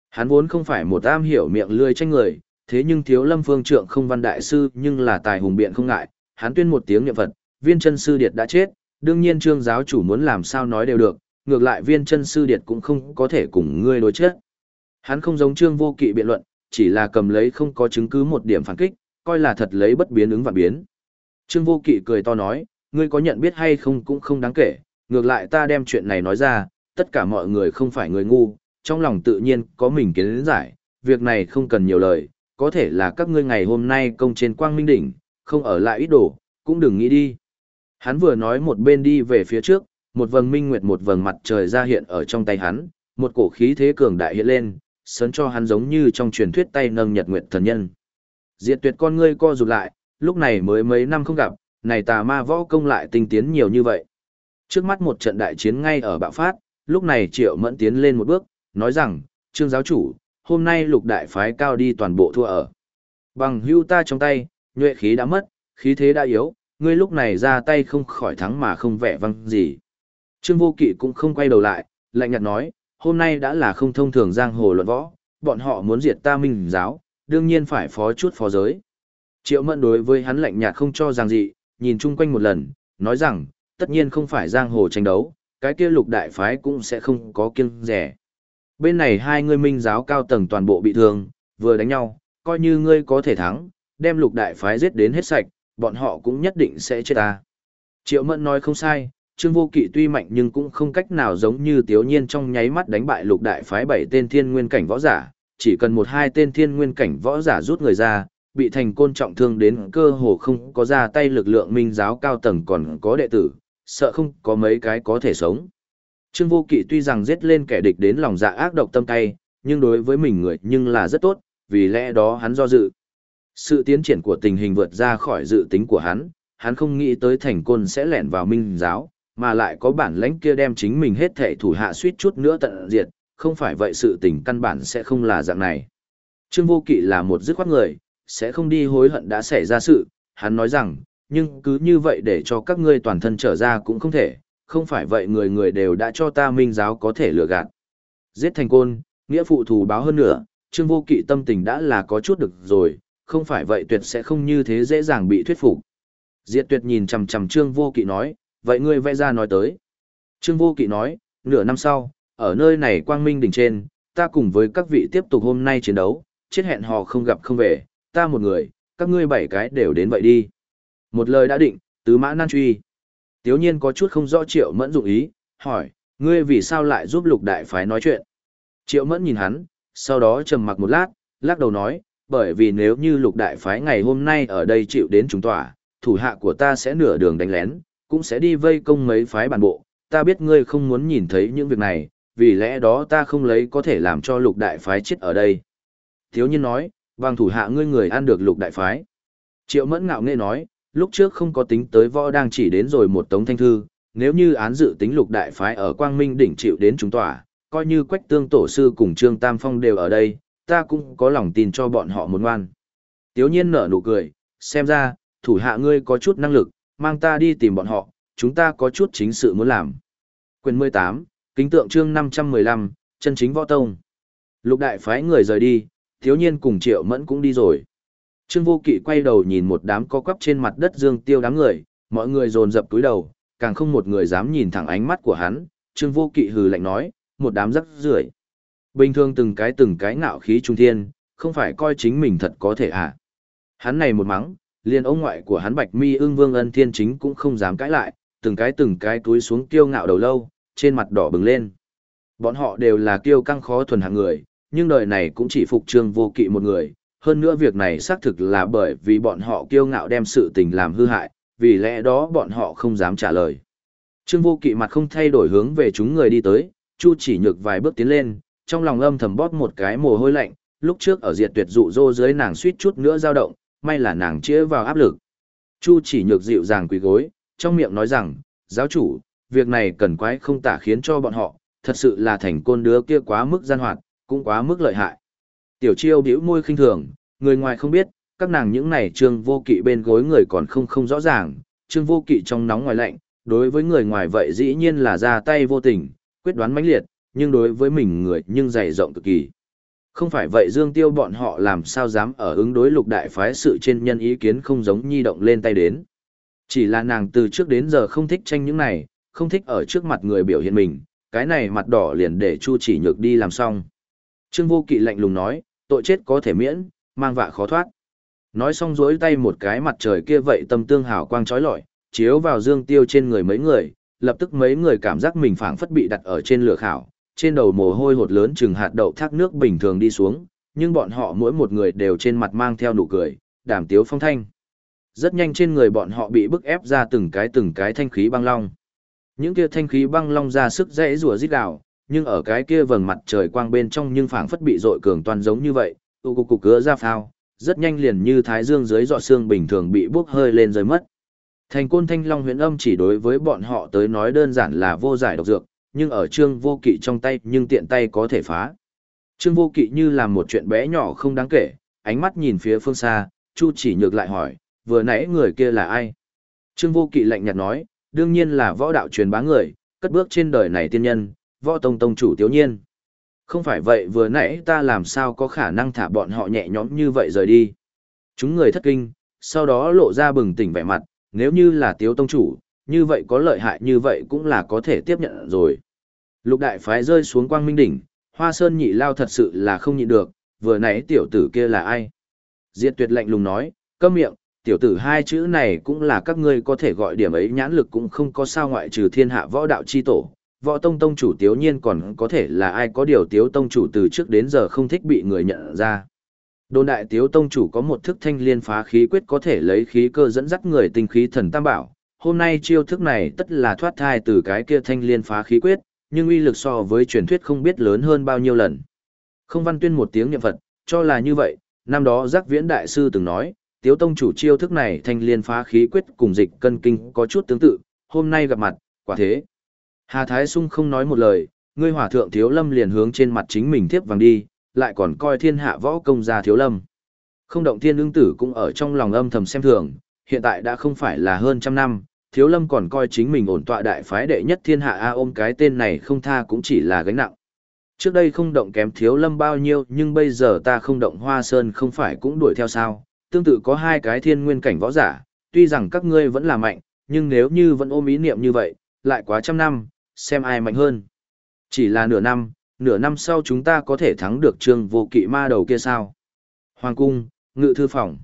Hắn vốn không phải một am hiểu miệng lươi tranh người, thế nhưng thiếu lâm phương trượng không văn đại sư nhưng là tài hùng biện không ngại, hắn tuyên một tiếng niệm Phật, viên chân sư điệt đã chết, đương nhiên trương giáo chủ muốn làm sao nói đều được, ngược lại viên chân sư điệt cũng không có thể cùng ngươi đối chết. Hắn không giống trương vô kỵ biện luận, chỉ là cầm lấy không có chứng cứ một điểm phản kích, coi là thật lấy bất biến ứng và biến. Trương vô kỵ cười to nói, ngươi có nhận biết hay không cũng không đáng kể, ngược lại ta đem chuyện này nói ra, tất cả mọi người không phải người ngu, trong lòng tự nhiên có mình kiến giải, việc này không cần nhiều lời, có thể là các ngươi ngày hôm nay công trên quang minh đỉnh, không ở lại ít đồ, cũng đừng nghĩ đi. Hắn vừa nói một bên đi về phía trước, một vầng minh nguyệt một vầng mặt trời ra hiện ở trong tay hắn, một cổ khí thế cường đại hiện lên, sớn cho hắn giống như trong truyền thuyết tay nâng nhật nguyệt thần nhân. Diệt tuyệt con ngươi co rụt lại, lúc này mới mấy năm không gặp, này tà ma võ công lại tinh tiến nhiều như vậy. Trước mắt một trận đại chiến ngay ở bạo phát, lúc này Triệu Mẫn tiến lên một bước, nói rằng, Trương giáo chủ, hôm nay lục đại phái cao đi toàn bộ thua ở. Bằng hưu ta trong tay, nhuệ khí đã mất, khí thế đã yếu, ngươi lúc này ra tay không khỏi thắng mà không vẻ văng gì. Trương vô kỵ cũng không quay đầu lại, lạnh nhạt nói, hôm nay đã là không thông thường giang hồ luận võ, bọn họ muốn diệt ta minh giáo, đương nhiên phải phó chút phó giới. Triệu mẫn đối với hắn lạnh nhạt không cho rằng gì, nhìn chung quanh một lần, nói rằng, tất nhiên không phải giang hồ tranh đấu, cái kia lục đại phái cũng sẽ không có kiêng rẻ. Bên này hai ngươi minh giáo cao tầng toàn bộ bị thương, vừa đánh nhau, coi như ngươi có thể thắng, đem lục đại phái giết đến hết sạch, bọn họ cũng nhất định sẽ chết ta. Triệu Mẫn nói không sai, Trương Vô Kỵ tuy mạnh nhưng cũng không cách nào giống như Tiếu Nhiên trong nháy mắt đánh bại lục đại phái bảy tên thiên nguyên cảnh võ giả, chỉ cần một hai tên thiên nguyên cảnh võ giả rút người ra, bị thành côn trọng thương đến cơ hồ không có ra tay lực lượng minh giáo cao tầng còn có đệ tử, sợ không có mấy cái có thể sống. Trương Vô Kỵ tuy rằng giết lên kẻ địch đến lòng dạ ác độc tâm cay, nhưng đối với mình người nhưng là rất tốt, vì lẽ đó hắn do dự. Sự tiến triển của tình hình vượt ra khỏi dự tính của hắn, hắn không nghĩ tới thành côn sẽ lẻn vào minh giáo, mà lại có bản lãnh kia đem chính mình hết thể thủ hạ suýt chút nữa tận diệt, không phải vậy sự tình căn bản sẽ không là dạng này. Trương Vô Kỵ là một dứt khoát người, sẽ không đi hối hận đã xảy ra sự, hắn nói rằng, nhưng cứ như vậy để cho các ngươi toàn thân trở ra cũng không thể, không phải vậy người người đều đã cho ta minh giáo có thể lừa gạt. Giết thành côn, nghĩa phụ thù báo hơn nữa, Trương Vô Kỵ tâm tình đã là có chút được rồi, không phải vậy tuyệt sẽ không như thế dễ dàng bị thuyết phục. Diệt tuyệt nhìn chằm chằm Trương Vô Kỵ nói, vậy ngươi vẽ ra nói tới. Trương Vô Kỵ nói, nửa năm sau, ở nơi này quang minh đỉnh trên, ta cùng với các vị tiếp tục hôm nay chiến đấu, chết hẹn hò không gặp không về, ta một người, các ngươi bảy cái đều đến vậy đi. Một lời đã định, tứ mã nan truy. Tiếu nhiên có chút không rõ triệu mẫn dụng ý, hỏi, ngươi vì sao lại giúp lục đại phái nói chuyện? Triệu mẫn nhìn hắn, sau đó trầm mặc một lát, lắc đầu nói, bởi vì nếu như lục đại phái ngày hôm nay ở đây chịu đến chúng tỏa, thủ hạ của ta sẽ nửa đường đánh lén, cũng sẽ đi vây công mấy phái bản bộ, ta biết ngươi không muốn nhìn thấy những việc này, vì lẽ đó ta không lấy có thể làm cho lục đại phái chết ở đây. Thiếu nhiên nói, bằng thủ hạ ngươi người ăn được lục đại phái. Triệu mẫn ngạo nghệ nói, lúc trước không có tính tới võ đang chỉ đến rồi một tống thanh thư, nếu như án dự tính lục đại phái ở Quang Minh đỉnh chịu đến chúng tỏa, coi như quách tương tổ sư cùng Trương Tam Phong đều ở đây, ta cũng có lòng tin cho bọn họ một ngoan. Tiếu nhiên nở nụ cười, xem ra, thủ hạ ngươi có chút năng lực, mang ta đi tìm bọn họ, chúng ta có chút chính sự muốn làm. Quyền 18, kính tượng chương 515, chân chính võ tông. Lục đại phái người rời đi, thiếu nhiên cùng triệu mẫn cũng đi rồi. Trương vô kỵ quay đầu nhìn một đám co quắp trên mặt đất dương tiêu đám người, mọi người dồn dập túi đầu, càng không một người dám nhìn thẳng ánh mắt của hắn. Trương vô kỵ hừ lạnh nói, một đám rắc rưởi. Bình thường từng cái từng cái ngạo khí trung thiên, không phải coi chính mình thật có thể à. Hắn này một mắng, liền ông ngoại của hắn bạch mi ương vương ân thiên chính cũng không dám cãi lại, từng cái từng cái túi xuống kiêu ngạo đầu lâu, trên mặt đỏ bừng lên. Bọn họ đều là kiêu căng khó thuần hạng người, nhưng đời này cũng chỉ phục trương vô kỵ một người. Hơn nữa việc này xác thực là bởi vì bọn họ kiêu ngạo đem sự tình làm hư hại, vì lẽ đó bọn họ không dám trả lời. Trương vô kỵ mặt không thay đổi hướng về chúng người đi tới, Chu chỉ nhược vài bước tiến lên, trong lòng âm thầm bóp một cái mồ hôi lạnh, lúc trước ở diệt tuyệt dụ dô dưới nàng suýt chút nữa dao động, may là nàng chĩa vào áp lực. Chu chỉ nhược dịu dàng quỳ gối, trong miệng nói rằng, giáo chủ, việc này cần quái không tả khiến cho bọn họ, thật sự là thành côn đứa kia quá mức gian hoạt, cũng quá mức lợi hại. Tiểu chiêu bĩu môi khinh thường, người ngoài không biết, các nàng những này trương vô kỵ bên gối người còn không không rõ ràng, trương vô kỵ trong nóng ngoài lạnh, đối với người ngoài vậy dĩ nhiên là ra tay vô tình, quyết đoán mãnh liệt, nhưng đối với mình người nhưng dày rộng cực kỳ. Không phải vậy Dương Tiêu bọn họ làm sao dám ở ứng đối lục đại phái sự trên nhân ý kiến không giống nhi động lên tay đến. Chỉ là nàng từ trước đến giờ không thích tranh những này, không thích ở trước mặt người biểu hiện mình, cái này mặt đỏ liền để Chu chỉ nhược đi làm xong. Trương Vô Kỵ lạnh lùng nói, tội chết có thể miễn, mang vạ khó thoát. Nói xong duỗi tay một cái mặt trời kia vậy tâm tương hào quang chói lọi, chiếu vào Dương Tiêu trên người mấy người, lập tức mấy người cảm giác mình phảng phất bị đặt ở trên lửa khảo, trên đầu mồ hôi hột lớn chừng hạt đậu thác nước bình thường đi xuống, nhưng bọn họ mỗi một người đều trên mặt mang theo nụ cười, đảm tiếu phong thanh. Rất nhanh trên người bọn họ bị bức ép ra từng cái từng cái thanh khí băng long. Những kia thanh khí băng long ra sức dễ rùa rít đảo, nhưng ở cái kia vầng mặt trời quang bên trong nhưng phảng phất bị dội cường toàn giống như vậy, tụ cục cục cứa ra phao, rất nhanh liền như thái dương dưới dọ xương bình thường bị bốc hơi lên rơi mất. Thành côn thanh long huyền âm chỉ đối với bọn họ tới nói đơn giản là vô giải độc dược, nhưng ở trương vô kỵ trong tay nhưng tiện tay có thể phá. Trương vô kỵ như làm một chuyện bé nhỏ không đáng kể, ánh mắt nhìn phía phương xa, Chu chỉ nhược lại hỏi, vừa nãy người kia là ai? Trương vô kỵ lạnh nhạt nói, đương nhiên là võ đạo truyền bá người, cất bước trên đời này tiên nhân, võ tông tông chủ tiếu nhiên. Không phải vậy vừa nãy ta làm sao có khả năng thả bọn họ nhẹ nhõm như vậy rời đi. Chúng người thất kinh, sau đó lộ ra bừng tỉnh vẻ mặt, nếu như là tiếu tông chủ, như vậy có lợi hại như vậy cũng là có thể tiếp nhận rồi. Lục đại phái rơi xuống quang minh đỉnh, hoa sơn nhị lao thật sự là không nhịn được, vừa nãy tiểu tử kia là ai? Diệt tuyệt lạnh lùng nói, câm miệng, tiểu tử hai chữ này cũng là các ngươi có thể gọi điểm ấy nhãn lực cũng không có sao ngoại trừ thiên hạ võ đạo chi tổ. Võ tông tông chủ tiếu nhiên còn có thể là ai có điều tiếu tông chủ từ trước đến giờ không thích bị người nhận ra. Đồn đại tiếu tông chủ có một thức thanh liên phá khí quyết có thể lấy khí cơ dẫn dắt người tinh khí thần tam bảo. Hôm nay chiêu thức này tất là thoát thai từ cái kia thanh liên phá khí quyết, nhưng uy lực so với truyền thuyết không biết lớn hơn bao nhiêu lần. Không văn tuyên một tiếng niệm Phật, cho là như vậy, năm đó giác viễn đại sư từng nói, tiếu tông chủ chiêu thức này thanh liên phá khí quyết cùng dịch cân kinh có chút tương tự, hôm nay gặp mặt, quả thế. Hà Thái Sung không nói một lời, ngươi hỏa thượng thiếu lâm liền hướng trên mặt chính mình tiếp vàng đi, lại còn coi thiên hạ võ công gia thiếu lâm. Không động thiên ương tử cũng ở trong lòng âm thầm xem thường, hiện tại đã không phải là hơn trăm năm, thiếu lâm còn coi chính mình ổn tọa đại phái đệ nhất thiên hạ A ôm cái tên này không tha cũng chỉ là gánh nặng. Trước đây không động kém thiếu lâm bao nhiêu nhưng bây giờ ta không động hoa sơn không phải cũng đuổi theo sao, tương tự có hai cái thiên nguyên cảnh võ giả, tuy rằng các ngươi vẫn là mạnh, nhưng nếu như vẫn ôm ý niệm như vậy, lại quá trăm năm, xem ai mạnh hơn. Chỉ là nửa năm, nửa năm sau chúng ta có thể thắng được trương vô kỵ ma đầu kia sao? Hoàng cung, ngự thư phòng.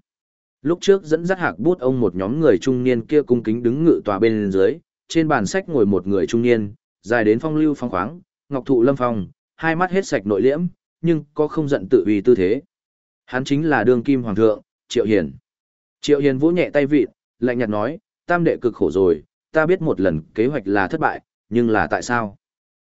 Lúc trước dẫn dắt hạc bút ông một nhóm người trung niên kia cung kính đứng ngự tòa bên dưới, trên bàn sách ngồi một người trung niên, dài đến phong lưu phong khoáng, ngọc thụ lâm phong, hai mắt hết sạch nội liễm, nhưng có không giận tự vì tư thế. Hắn chính là đương kim hoàng thượng, Triệu Hiền. Triệu Hiền vỗ nhẹ tay vịt, lạnh nhạt nói, tam đệ cực khổ rồi, ta biết một lần kế hoạch là thất bại, nhưng là tại sao?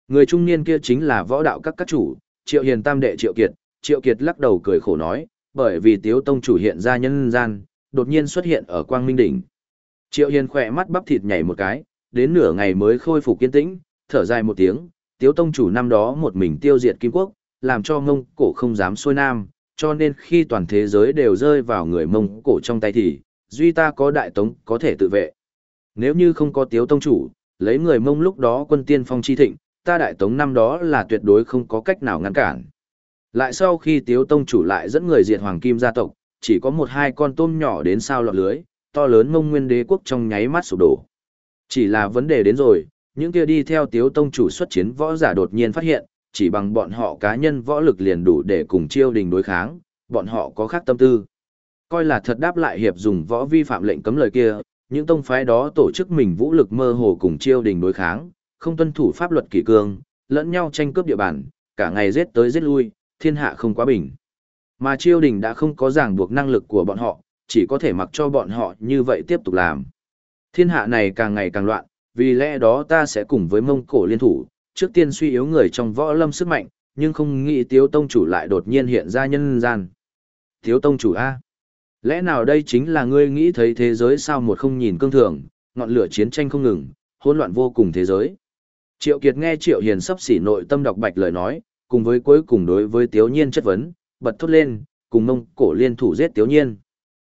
Người trung niên kia chính là võ đạo các các chủ, Triệu Hiền tam đệ Triệu Kiệt, Triệu Kiệt lắc đầu cười khổ nói, bởi vì Tiếu Tông chủ hiện ra nhân gian, đột nhiên xuất hiện ở Quang Minh Đỉnh. Triệu Hiền khỏe mắt bắp thịt nhảy một cái, đến nửa ngày mới khôi phục kiên tĩnh, thở dài một tiếng, Tiếu Tông chủ năm đó một mình tiêu diệt Kim Quốc, làm cho ngông cổ không dám xuôi nam, cho nên khi toàn thế giới đều rơi vào người mông cổ trong tay thì, duy ta có đại tống có thể tự vệ. Nếu như không có tiếu tông chủ, lấy người mông lúc đó quân tiên phong chi thịnh, ta đại tống năm đó là tuyệt đối không có cách nào ngăn cản. Lại sau khi tiếu tông chủ lại dẫn người diệt hoàng kim gia tộc, chỉ có một hai con tôm nhỏ đến sao lọt lưới, to lớn mông nguyên đế quốc trong nháy mắt sụp đổ. Chỉ là vấn đề đến rồi, những kia đi theo tiếu tông chủ xuất chiến võ giả đột nhiên phát hiện, chỉ bằng bọn họ cá nhân võ lực liền đủ để cùng chiêu đình đối kháng, bọn họ có khác tâm tư. Coi là thật đáp lại hiệp dùng võ vi phạm lệnh cấm lời kia, những tông phái đó tổ chức mình vũ lực mơ hồ cùng chiêu đình đối kháng, không tuân thủ pháp luật kỷ cương, lẫn nhau tranh cướp địa bàn, cả ngày giết tới giết lui, thiên hạ không quá bình. Mà chiêu đình đã không có ràng buộc năng lực của bọn họ, chỉ có thể mặc cho bọn họ như vậy tiếp tục làm. Thiên hạ này càng ngày càng loạn, vì lẽ đó ta sẽ cùng với Mông Cổ liên thủ, trước tiên suy yếu người trong võ lâm sức mạnh, nhưng không nghĩ Tiếu Tông chủ lại đột nhiên hiện ra nhân gian. Tiếu Tông chủ A. Lẽ nào đây chính là ngươi nghĩ thấy thế giới sao một không nhìn cương thường, ngọn lửa chiến tranh không ngừng, hỗn loạn vô cùng thế giới. Triệu Kiệt nghe Triệu Hiền sắp xỉ nội tâm đọc bạch lời nói, cùng với cuối cùng đối với Tiếu Nhiên chất vấn, bật thốt lên, cùng mông cổ liên thủ giết Tiếu Nhiên.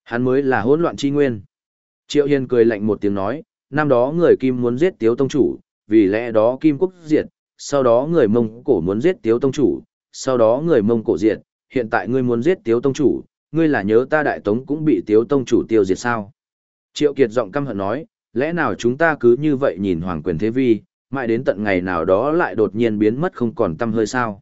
Hắn mới là hỗn loạn chi nguyên. Triệu Hiền cười lạnh một tiếng nói, năm đó người Kim muốn giết Tiếu Tông chủ, vì lẽ đó Kim Quốc diệt, sau đó người Mông Cổ muốn giết Tiếu Tông Chủ, sau đó người Mông Cổ diệt, hiện tại ngươi muốn giết Tiếu Tông Chủ, ngươi là nhớ ta Đại Tống cũng bị Tiếu Tông Chủ tiêu diệt sao? Triệu Kiệt giọng căm hận nói, lẽ nào chúng ta cứ như vậy nhìn Hoàng quyền thế vi, mãi đến tận ngày nào đó lại đột nhiên biến mất không còn tâm hơi sao?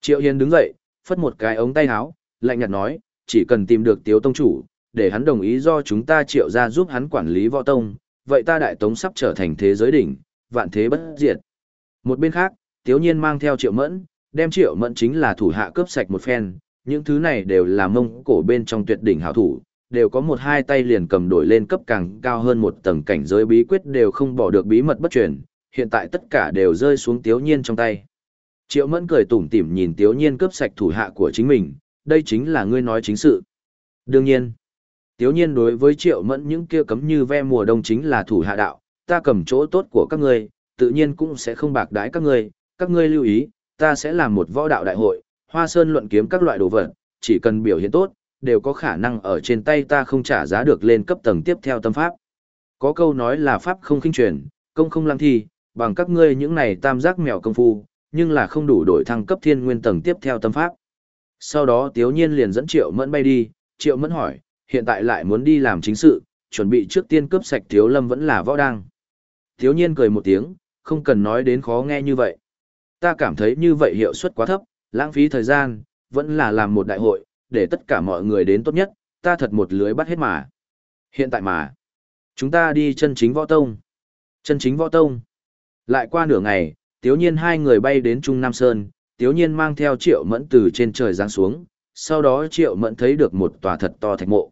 Triệu Hiền đứng dậy, phất một cái ống tay áo, lạnh nhạt nói, chỉ cần tìm được Tiếu Tông Chủ, để hắn đồng ý do chúng ta triệu ra giúp hắn quản lý võ tông, vậy ta Đại Tống sắp trở thành thế giới đỉnh, vạn thế bất diệt. Một bên khác, Tiếu Nhiên mang theo Triệu Mẫn, đem Triệu Mẫn chính là thủ hạ cướp sạch một phen, những thứ này đều là mông cổ bên trong tuyệt đỉnh hảo thủ, đều có một hai tay liền cầm đổi lên cấp càng cao hơn một tầng cảnh giới bí quyết đều không bỏ được bí mật bất truyền, hiện tại tất cả đều rơi xuống Tiếu Nhiên trong tay. Triệu Mẫn cười tủm tỉm nhìn Tiếu Nhiên cướp sạch thủ hạ của chính mình, đây chính là ngươi nói chính sự. Đương nhiên, Tiếu nhiên đối với triệu mẫn những kia cấm như ve mùa đông chính là thủ hạ đạo, ta cầm chỗ tốt của các ngươi, tự nhiên cũng sẽ không bạc đái các ngươi, các ngươi lưu ý, ta sẽ làm một võ đạo đại hội, hoa sơn luận kiếm các loại đồ vật, chỉ cần biểu hiện tốt, đều có khả năng ở trên tay ta không trả giá được lên cấp tầng tiếp theo tâm pháp. Có câu nói là pháp không khinh truyền, công không lăng thi, bằng các ngươi những này tam giác mèo công phu, nhưng là không đủ đổi thăng cấp thiên nguyên tầng tiếp theo tâm pháp. Sau đó Tiếu Nhiên liền dẫn Triệu Mẫn bay đi, Triệu Mẫn hỏi, hiện tại lại muốn đi làm chính sự, chuẩn bị trước tiên cướp sạch Tiếu Lâm vẫn là võ đang. Tiếu Nhiên cười một tiếng, không cần nói đến khó nghe như vậy. Ta cảm thấy như vậy hiệu suất quá thấp, lãng phí thời gian, vẫn là làm một đại hội, để tất cả mọi người đến tốt nhất, ta thật một lưới bắt hết mà. Hiện tại mà, chúng ta đi chân chính võ tông. Chân chính võ tông. Lại qua nửa ngày, tiếu nhiên hai người bay đến Trung Nam Sơn, tiếu nhiên mang theo triệu mẫn từ trên trời giáng xuống, sau đó triệu mẫn thấy được một tòa thật to thạch mộ.